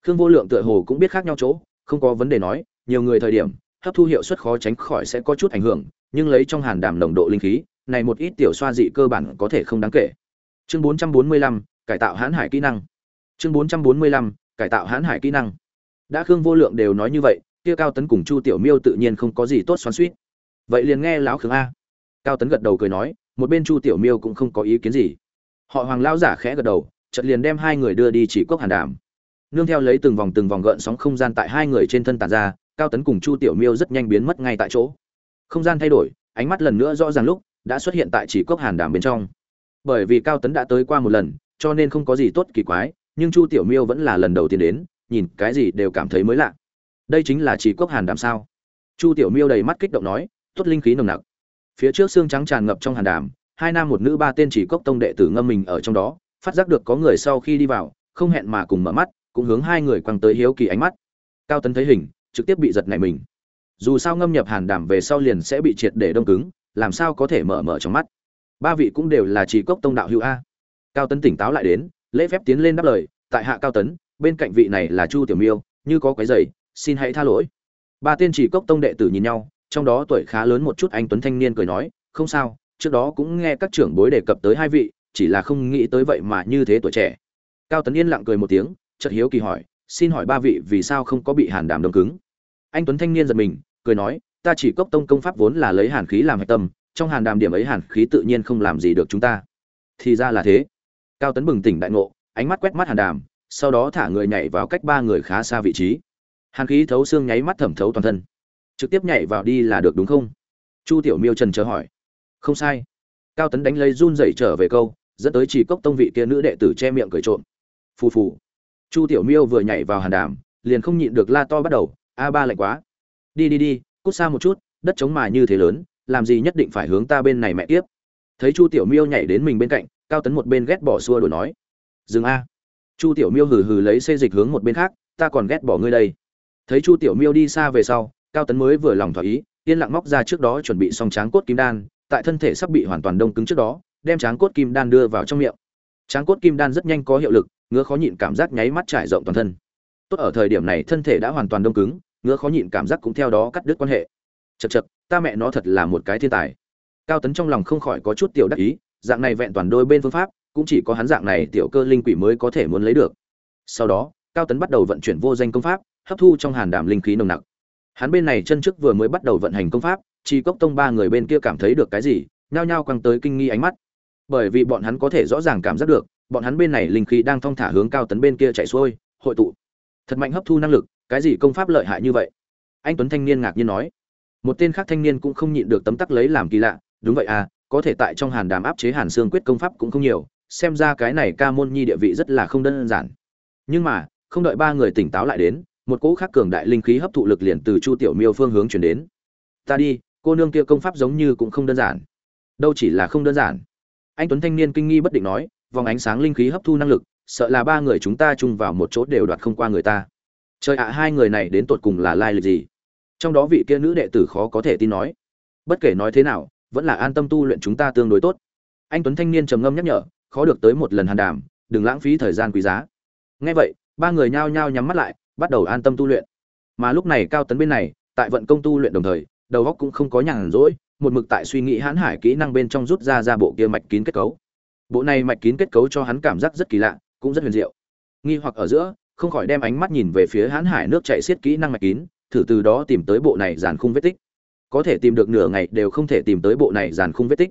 A: Khương vô lượng tựa hồ cũng biết khác nhau chỗ không có vấn đề nói nhiều người thời điểm hấp thu hiệu suất khó tránh khỏi sẽ có chút ảnh hưởng nhưng lấy trong hàn đàm nồng độ linh khí này một ít tiểu xoa dị cơ bản có thể không đáng kể. Chương 445, cải tạo hãn hải kỹ năng. Chương 445, cải tạo hãn hải kỹ năng. Đã khương vô lượng đều nói như vậy kia cao tấn cùng chu tiểu miêu tự nhiên không có gì tốt xoắn suýt vậy liền nghe lão khương a. Cao tấn gật đầu cười nói, một bên chu tiểu miêu cũng không có ý kiến gì. Họ hoàng lão giả khẽ gật đầu, chợt liền đem hai người đưa đi chỉ quốc hàn đàm. Nương theo lấy từng vòng từng vòng gợn sóng không gian tại hai người trên thân tàn ra, cao tấn cùng chu tiểu miêu rất nhanh biến mất ngay tại chỗ. Không gian thay đổi, ánh mắt lần nữa rõ ràng lúc đã xuất hiện tại chỉ cốc hàn đàm bên trong. Bởi vì cao tấn đã tới qua một lần, cho nên không có gì tốt kỳ quái, nhưng chu tiểu miêu vẫn là lần đầu tiên đến, nhìn cái gì đều cảm thấy mới lạ đây chính là chỉ cốc hàn đàm sao? Chu tiểu miêu đầy mắt kích động nói tuất linh khí nồng nặc. Phía trước xương trắng tràn ngập trong hàn đàm, hai nam một nữ ba tên chỉ cốc tông đệ tử ngâm mình ở trong đó, phát giác được có người sau khi đi vào, không hẹn mà cùng mở mắt, cũng hướng hai người quăng tới hiếu kỳ ánh mắt. Cao tấn thấy hình, trực tiếp bị giật nảy mình. Dù sao ngâm nhập hàn đàm về sau liền sẽ bị triệt để đông cứng, làm sao có thể mở mở trong mắt? Ba vị cũng đều là chỉ cốc tông đạo hữu a. Cao tấn tỉnh táo lại đến, lễ phép tiến lên đáp lời, tại hạ cao tấn, bên cạnh vị này là chu tiểu miêu, như có cái giày xin hãy tha lỗi. Ba tiên chỉ cốc tông đệ tử nhìn nhau, trong đó tuổi khá lớn một chút anh tuấn thanh niên cười nói, không sao, trước đó cũng nghe các trưởng bối đề cập tới hai vị, chỉ là không nghĩ tới vậy mà như thế tuổi trẻ. Cao tấn yên lặng cười một tiếng, chợt hiếu kỳ hỏi, xin hỏi ba vị vì sao không có bị hàn đàm đông cứng? Anh tuấn thanh niên giật mình, cười nói, ta chỉ cốc tông công pháp vốn là lấy hàn khí làm hạch tâm, trong hàn đàm điểm ấy hàn khí tự nhiên không làm gì được chúng ta. Thì ra là thế. Cao tấn bừng tỉnh đại ngộ, ánh mắt quét mắt hàn đàm, sau đó thả người nhảy vào cách ba người khá xa vị trí hàn khí thấu xương nháy mắt thẩm thấu toàn thân. Trực tiếp nhảy vào đi là được đúng không? Chu tiểu miêu trần chờ hỏi. Không sai. Cao tấn đánh lấy run dậy trở về câu, dẫn tới chỉ cốc tông vị kia nữ đệ tử che miệng cười trộm. Phù phù. Chu tiểu miêu vừa nhảy vào hàn đàm, liền không nhịn được la to bắt đầu, a ba lạnh quá. Đi đi đi, cút xa một chút, đất trống mà như thế lớn, làm gì nhất định phải hướng ta bên này mẹ tiếp thấy chu tiểu miêu nhảy đến mình bên cạnh, cao tấn một bên ghét bỏ xua đổi nói, dừng a. Chu tiểu miêu hừ hừ lấy xê dịch hướng một bên khác, ta còn ghét bỏ ngươi đây thấy chu tiểu miêu đi xa về sau, cao tấn mới vừa lòng thỏa ý, yên lặng móc ra trước đó chuẩn bị xong tráng cốt kim đan, tại thân thể sắp bị hoàn toàn đông cứng trước đó, đem tráng cốt kim đan đưa vào trong miệng. Tráng cốt kim đan rất nhanh có hiệu lực, ngứa khó nhịn cảm giác nháy mắt trải rộng toàn thân. Tốt ở thời điểm này thân thể đã hoàn toàn đông cứng, ngứa khó nhịn cảm giác cũng theo đó cắt đứt quan hệ. Chật chật ta mẹ nó thật là một cái thiên tài. Cao tấn trong lòng không khỏi có chút tiểu đắc ý, dạng này vẹn toàn đôi bên phương pháp, cũng chỉ có hắn dạng này tiểu cơ linh quỷ mới có thể muốn lấy được. Sau đó, cao tấn bắt đầu vận chuyển vô danh công pháp hấp thu trong hàn đảm linh khí nồng nặc. Hắn bên này chân trước vừa mới bắt đầu vận hành công pháp, chi cốc tông ba người bên kia cảm thấy được cái gì, nhao nhao quăng tới kinh nghi ánh mắt. Bởi vì bọn hắn có thể rõ ràng cảm giác được, bọn hắn bên này linh khí đang thong thả hướng cao tấn bên kia chạy xuôi, hội tụ. Thật mạnh hấp thu năng lực, cái gì công pháp lợi hại như vậy? Anh tuấn thanh niên ngạc nhiên nói. Một tên khác thanh niên cũng không nhịn được tấm tắc lấy làm kỳ lạ, đúng vậy à có thể tại trong hàn đàm áp chế hàn xương quyết công pháp cũng không nhiều, xem ra cái này ca môn nhi địa vị rất là không đơn giản. Nhưng mà, không đợi ba người tỉnh táo lại đến một cỗ khác cường đại linh khí hấp thụ lực liền từ chu tiểu miêu phương hướng chuyển đến. Ta đi, cô nương kia công pháp giống như cũng không đơn giản. Đâu chỉ là không đơn giản. Anh tuấn thanh niên kinh nghi bất định nói, vòng ánh sáng linh khí hấp thu năng lực, sợ là ba người chúng ta chung vào một chỗ đều đoạt không qua người ta. Trời ạ, hai người này đến tột cùng là lai lịch gì? Trong đó vị kia nữ đệ tử khó có thể tin nói. Bất kể nói thế nào, vẫn là an tâm tu luyện chúng ta tương đối tốt. Anh tuấn thanh niên trầm ngâm nhắc nhở, khó được tới một lần hàn đàm, đừng lãng phí thời gian quý giá. Ngay vậy, ba người nhao nhao nhắm mắt lại bắt đầu an tâm tu luyện. Mà lúc này cao tấn bên này, tại vận công tu luyện đồng thời, đầu óc cũng không có nhàn rỗi, một mực tại suy nghĩ hãn hải kỹ năng bên trong rút ra ra bộ kia mạch kín kết cấu. Bộ này mạch kín kết cấu cho hắn cảm giác rất kỳ lạ, cũng rất huyền diệu. Nghi hoặc ở giữa, không khỏi đem ánh mắt nhìn về phía hãn hải nước chạy xiết kỹ năng mạch kín, thử từ đó tìm tới bộ này dàn khung vết tích. Có thể tìm được nửa ngày đều không thể tìm tới bộ này dàn khung vết tích.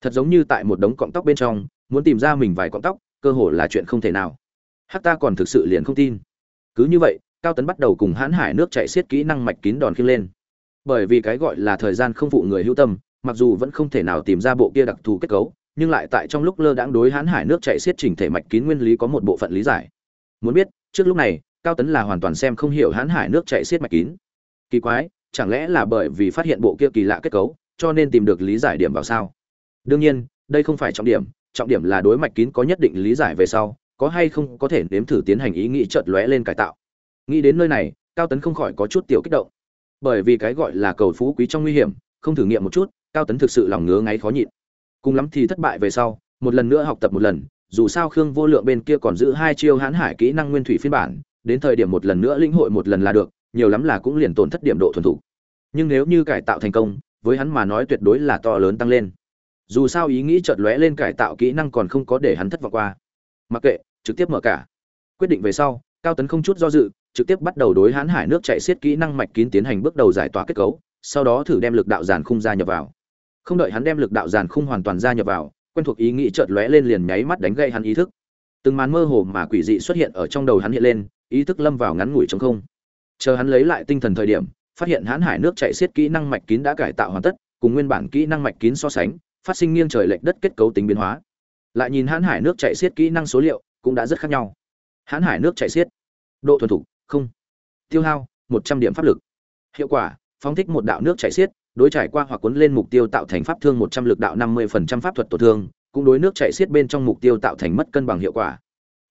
A: Thật giống như tại một đống cọng tóc bên trong, muốn tìm ra mình vài cọng tóc, cơ hồ là chuyện không thể nào. Hắc ta còn thực sự liền không tin cứ như vậy, cao tấn bắt đầu cùng hãn hải nước chạy xiết kỹ năng mạch kín đòn khiêng lên. Bởi vì cái gọi là thời gian không phụ người hữu tâm, mặc dù vẫn không thể nào tìm ra bộ kia đặc thù kết cấu, nhưng lại tại trong lúc lơ đãng đối hãn hải nước chạy xiết chỉnh thể mạch kín nguyên lý có một bộ phận lý giải. Muốn biết, trước lúc này, cao tấn là hoàn toàn xem không hiểu hãn hải nước chạy xiết mạch kín. Kỳ quái, chẳng lẽ là bởi vì phát hiện bộ kia kỳ lạ kết cấu, cho nên tìm được lý giải điểm vào sao? Đương nhiên, đây không phải trọng điểm trọng điểm là đối mạch kín có nhất định lý giải về sau có hay không có thể nếm thử tiến hành ý nghĩ chợt lóe lên cải tạo. Nghĩ đến nơi này, cao tấn không khỏi có chút tiểu kích động. Bởi vì cái gọi là cầu phú quý trong nguy hiểm, không thử nghiệm một chút, cao tấn thực sự lòng ngứa ngáy khó nhịn. Cùng lắm thì thất bại về sau, một lần nữa học tập một lần, dù sao khương vô lượng bên kia còn giữ hai chiêu hãn hải kỹ năng nguyên thủy phiên bản, đến thời điểm một lần nữa lĩnh hội một lần là được, nhiều lắm là cũng liền tổn thất điểm độ thuần thủ. Nhưng nếu như cải tạo thành công, với hắn mà nói tuyệt đối là to lớn tăng lên. Dù sao ý nghĩ chợt lóe lên cải tạo kỹ năng còn không có để hắn thất vọng qua. Mặc kệ trực tiếp mở cả. Quyết định về sau, cao tấn không chút do dự, trực tiếp bắt đầu đối hãn hải nước chạy xiết kỹ năng mạch kín tiến hành bước đầu giải tỏa kết cấu, sau đó thử đem lực đạo giàn khung ra nhập vào. Không đợi hắn đem lực đạo giàn khung hoàn toàn ra nhập vào, quen thuộc ý nghĩ chợt lóe lên liền nháy mắt đánh gây hắn ý thức. Từng màn mơ hồ mà quỷ dị xuất hiện ở trong đầu hắn hiện lên, ý thức lâm vào ngắn ngủi trong không. Chờ hắn lấy lại tinh thần thời điểm, phát hiện hãn hải nước chạy xiết kỹ năng mạch kín đã cải tạo hoàn tất, cùng nguyên bản kỹ năng mạch kín so sánh, phát sinh nghiêng trời lệch đất kết cấu tính biến hóa. Lại nhìn hãn hải nước chạy xiết kỹ năng số liệu cũng đã rất khác nhau. Hãn hải nước chạy xiết. Độ thuần thục, không. Tiêu hao, một trăm điểm pháp lực. Hiệu quả, phóng thích một đạo nước chạy xiết, đối trải qua hoặc cuốn lên mục tiêu tạo thành pháp thương một trăm lực đạo năm mươi phần trăm pháp thuật tổn thương, cũng đối nước chạy xiết bên trong mục tiêu tạo thành mất cân bằng hiệu quả.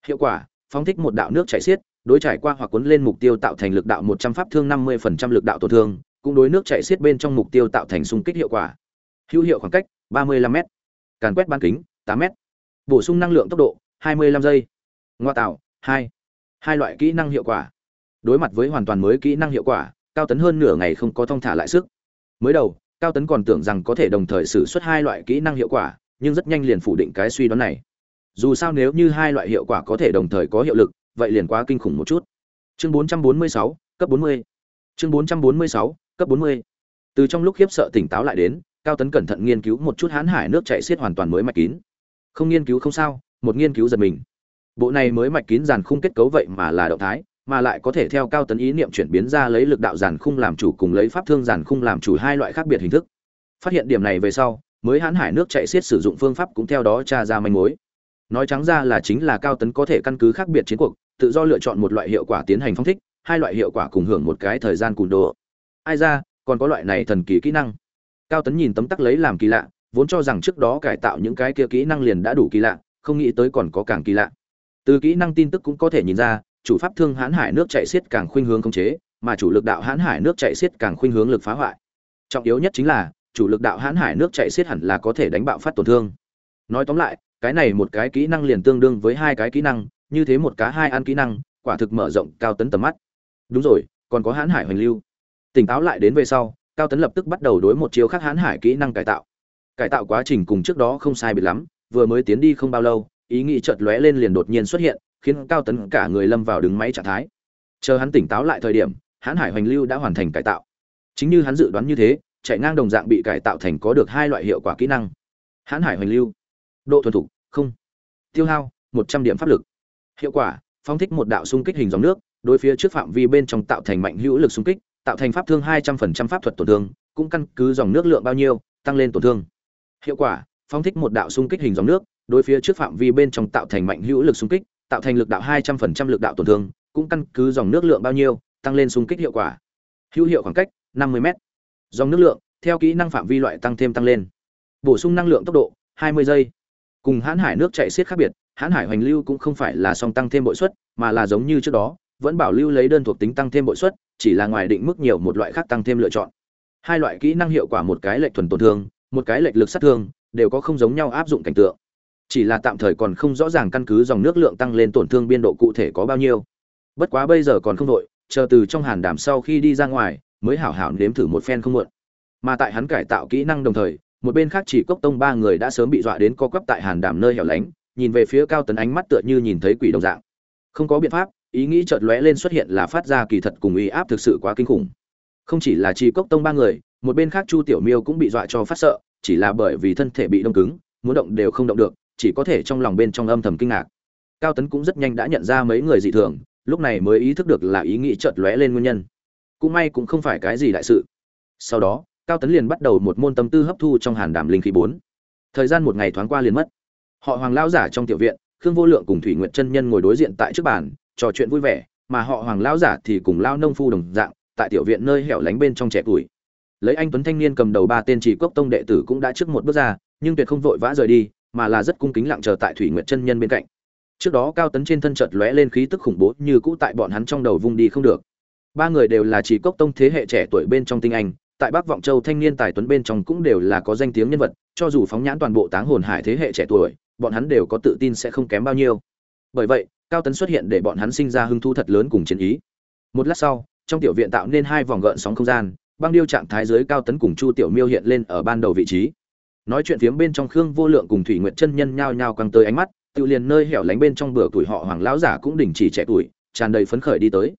A: Hiệu quả, phóng thích một đạo nước chạy xiết, đối trải qua hoặc cuốn lên mục tiêu tạo thành lực đạo một trăm pháp thương năm mươi phần trăm lực đạo tổn thương, cũng đối nước chạy xiết bên trong mục tiêu tạo thành xung kích hiệu quả. Hữu hiệu khoảng cách ba mươi lăm m càn quét bán kính tám m bổ sung năng lượng tốc độ hai mươi lăm giây. Ngoa tạo hai. Hai loại kỹ năng hiệu quả. Đối mặt với hoàn toàn mới kỹ năng hiệu quả cao tấn hơn nửa ngày không có thông thả lại sức. Mới đầu cao tấn còn tưởng rằng có thể đồng thời sử xuất hai loại kỹ năng hiệu quả nhưng rất nhanh liền phủ định cái suy đoán này. Dù sao nếu như hai loại hiệu quả có thể đồng thời có hiệu lực vậy liền quá kinh khủng một chút. Chương 446, cấp 40. chương 446, cấp 40. từ trong lúc khiếp sợ tỉnh táo lại đến cao tấn cẩn thận nghiên cứu một chút hãn hải nước chảy xiết hoàn toàn mới mạch kín. Không nghiên cứu không sao một nghiên cứu giật mình. Bộ này mới mạch kín dàn khung kết cấu vậy mà là động thái, mà lại có thể theo cao tấn ý niệm chuyển biến ra lấy lực đạo giàn khung làm chủ cùng lấy pháp thương giàn khung làm chủ hai loại khác biệt hình thức. Phát hiện điểm này về sau, mới hãn hải nước chạy xiết sử dụng phương pháp cũng theo đó tra ra manh mối. Nói trắng ra là chính là cao tấn có thể căn cứ khác biệt chiến cuộc, tự do lựa chọn một loại hiệu quả tiến hành phong thích, hai loại hiệu quả cùng hưởng một cái thời gian cùn đồ. Ai ra, còn có loại này thần kỳ kỹ năng. Cao tấn nhìn tấm tắc lấy làm kỳ lạ, vốn cho rằng trước đó cải tạo những cái kia kỹ năng liền đã đủ kỳ lạ không nghĩ tới còn có càng kỳ lạ. Từ kỹ năng tin tức cũng có thể nhìn ra, chủ pháp thương hãn hải nước chạy xiết càng khuynh hướng khống chế, mà chủ lực đạo hãn hải nước chạy xiết càng khuynh hướng lực phá hoại. Trọng yếu nhất chính là, chủ lực đạo hãn hải nước chạy xiết hẳn là có thể đánh bạo phát tổn thương. Nói tóm lại, cái này một cái kỹ năng liền tương đương với hai cái kỹ năng, như thế một cá hai ăn kỹ năng, quả thực mở rộng cao tấn tầm mắt. Đúng rồi, còn có hãn hải hoành lưu. Tỉnh táo lại đến về sau, cao tấn lập tức bắt đầu đối một chiếu khác hãn hải kỹ năng cải tạo. Cải tạo quá trình cùng trước đó không sai biệt lắm vừa mới tiến đi không bao lâu, ý nghĩ chợt lóe lên liền đột nhiên xuất hiện, khiến cao tấn cả người lâm vào đứng máy trạng thái. Chờ hắn tỉnh táo lại thời điểm, hãn hải hoành lưu đã hoàn thành cải tạo. Chính như hắn dự đoán như thế, chạy ngang đồng dạng bị cải tạo thành có được hai loại hiệu quả kỹ năng. Hãn hải hoành lưu. Độ thuần thục, không. Tiêu hao, một trăm điểm pháp lực. Hiệu quả phong thích một đạo xung kích hình dòng nước, đối phía trước phạm vi bên trong tạo thành mạnh hữu lực xung kích, tạo thành pháp thương hai trăm phần trăm pháp thuật tổn thương, cũng căn cứ dòng nước lượng bao nhiêu, tăng lên tổn thương. Hiệu quả phong thích một đạo xung kích hình dòng nước, đối phía trước phạm vi bên trong tạo thành mạnh hữu lực xung kích, tạo thành lực đạo hai trăm phần trăm lực đạo tổn thương, cũng căn cứ dòng nước lượng bao nhiêu, tăng lên xung kích hiệu quả. Hữu hiệu khoảng cách năm mươi m dòng nước lượng, theo kỹ năng phạm vi loại tăng thêm tăng lên. Bổ sung năng lượng tốc độ, hai mươi giây. Cùng hãn hải nước chạy xiết khác biệt, hãn hải hoành lưu cũng không phải là song tăng thêm bội suất, mà là giống như trước đó, vẫn bảo lưu lấy đơn thuộc tính tăng thêm bội suất, chỉ là ngoài định mức nhiều một loại khác tăng thêm lựa chọn. Hai loại kỹ năng hiệu quả một cái lệch thuần tổn thương, một cái lệch lực sát thương đều có không giống nhau áp dụng cảnh tượng. Chỉ là tạm thời còn không rõ ràng căn cứ dòng nước lượng tăng lên tổn thương biên độ cụ thể có bao nhiêu. Bất quá bây giờ còn không đội, chờ từ trong hàn đảm sau khi đi ra ngoài, mới hảo hảo nếm thử một phen không muộn. Mà tại hắn cải tạo kỹ năng đồng thời, một bên khác chỉ cốc tông ba người đã sớm bị dọa đến co quắp tại hàn đảm nơi hẻo lánh, nhìn về phía cao tấn ánh mắt tựa như nhìn thấy quỷ đồng dạng. Không có biện pháp, ý nghĩ chợt lóe lên xuất hiện là phát ra kỳ thật cùng uy áp thực sự quá kinh khủng. Không chỉ là chi cốc tông ba người, một bên khác chu tiểu miêu cũng bị dọa cho phát sợ chỉ là bởi vì thân thể bị đông cứng, muốn động đều không động được, chỉ có thể trong lòng bên trong âm thầm kinh ngạc. Cao tấn cũng rất nhanh đã nhận ra mấy người dị thường, lúc này mới ý thức được là ý nghĩ chợt lóe lên nguyên nhân. Cũng may cũng không phải cái gì đại sự. Sau đó, cao tấn liền bắt đầu một môn tâm tư hấp thu trong hàn đàm linh khí bốn. Thời gian một ngày thoáng qua liền mất. Họ hoàng lao giả trong tiểu viện, khương vô lượng cùng thủy nguyện chân nhân ngồi đối diện tại trước bàn, trò chuyện vui vẻ, mà họ hoàng lao giả thì cùng lao nông phu đồng dạng, tại tiểu viện nơi hẻo lánh bên trong trẻ tuổi lấy anh tuấn thanh niên cầm đầu ba tên chỉ cốc tông đệ tử cũng đã trước một bước ra, nhưng tuyệt không vội vã rời đi, mà là rất cung kính lặng chờ tại thủy nguyệt chân nhân bên cạnh. Trước đó cao tấn trên thân chợt lóe lên khí tức khủng bố như cũ tại bọn hắn trong đầu vung đi không được. Ba người đều là chỉ cốc tông thế hệ trẻ tuổi bên trong tinh anh, tại bắc vọng châu thanh niên tài tuấn bên trong cũng đều là có danh tiếng nhân vật, cho dù phóng nhãn toàn bộ táng hồn hải thế hệ trẻ tuổi, bọn hắn đều có tự tin sẽ không kém bao nhiêu. Bởi vậy, cao tấn xuất hiện để bọn hắn sinh ra hứng thú thật lớn cùng chiến ý. Một lát sau, trong tiểu viện tạo nên hai vòng gợn sóng không gian băng điêu trạng thái dưới cao tấn cùng chu tiểu miêu hiện lên ở ban đầu vị trí. Nói chuyện phiếm bên trong khương vô lượng cùng thủy nguyện chân nhân nhao nhao căng tới ánh mắt, tự liền nơi hẻo lánh bên trong bữa tuổi họ hoàng lão giả cũng đình chỉ trẻ tuổi, tràn đầy phấn khởi đi tới.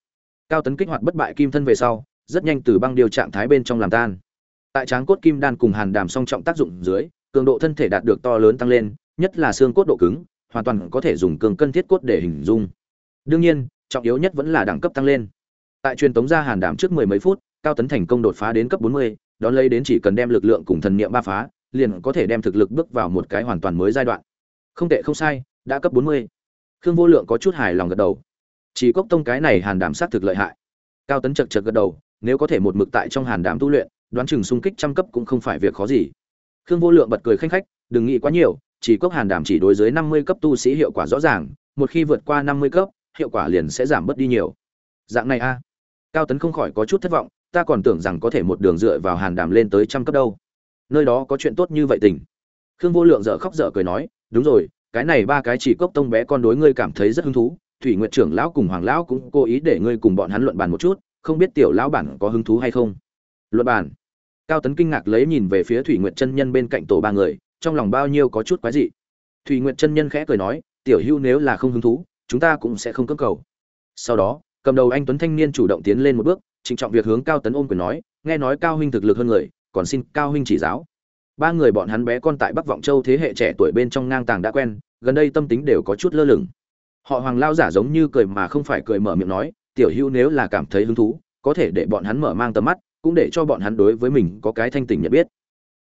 A: Cao tấn kích hoạt bất bại kim thân về sau, rất nhanh từ băng điêu trạng thái bên trong làm tan. Tại tráng cốt kim đan cùng hàn đàm song trọng tác dụng dưới, cường độ thân thể đạt được to lớn tăng lên, nhất là xương cốt độ cứng, hoàn toàn có thể dùng cường cân thiết cốt để hình dung. Đương nhiên, trọng yếu nhất vẫn là đẳng cấp tăng lên. Tại truyền tống ra hàn đàm trước mười mấy phút cao tấn thành công đột phá đến cấp bốn mươi, đón lấy đến chỉ cần đem lực lượng cùng thần niệm ba phá, liền có thể đem thực lực bước vào một cái hoàn toàn mới giai đoạn. Không tệ không sai, đã cấp bốn mươi. Khương vô lượng có chút hài lòng gật đầu. Chỉ cốc tông cái này hàn đảm sát thực lợi hại. Cao tấn chật chật gật đầu, nếu có thể một mực tại trong hàn đảm tu luyện, đoán chừng xung kích trăm cấp cũng không phải việc khó gì. Khương vô lượng bật cười khanh khách, đừng nghĩ quá nhiều, chỉ cốc hàn đảm chỉ đối dưới năm mươi cấp tu sĩ hiệu quả rõ ràng, một khi vượt qua năm mươi cấp, hiệu quả liền sẽ giảm bớt đi nhiều. Dạng này a. Cao tấn không khỏi có chút thất vọng ta còn tưởng rằng có thể một đường dựa vào hàn đàm lên tới trăm cấp đâu. Nơi đó có chuyện tốt như vậy tình. Khương vô lượng dở khóc dở cười nói, đúng rồi, cái này ba cái chỉ cốc tông bé con đối ngươi cảm thấy rất hứng thú. Thủy nguyện trưởng lão cùng hoàng lão cũng cố ý để ngươi cùng bọn hắn luận bàn một chút, không biết tiểu lão bản có hứng thú hay không? Luận bàn. Cao tấn kinh ngạc lấy nhìn về phía thủy nguyện chân nhân bên cạnh tổ ba người, trong lòng bao nhiêu có chút quái dị. Thủy nguyện chân nhân khẽ cười nói, tiểu hưu nếu là không hứng thú, chúng ta cũng sẽ không cưỡng cầu. Sau đó, cầm đầu anh tuấn thanh niên chủ động tiến lên một bước trịnh trọng việc hướng cao tấn ôm quyền nói, nghe nói cao huynh thực lực hơn người, còn xin cao huynh chỉ giáo. Ba người bọn hắn bé con tại bắc vọng châu thế hệ trẻ tuổi bên trong ngang tàng đã quen, gần đây tâm tính đều có chút lơ lửng. Họ hoàng lao giả giống như cười mà không phải cười mở miệng nói, tiểu hữu nếu là cảm thấy hứng thú, có thể để bọn hắn mở mang tầm mắt, cũng để cho bọn hắn đối với mình có cái thanh tỉnh nhận biết.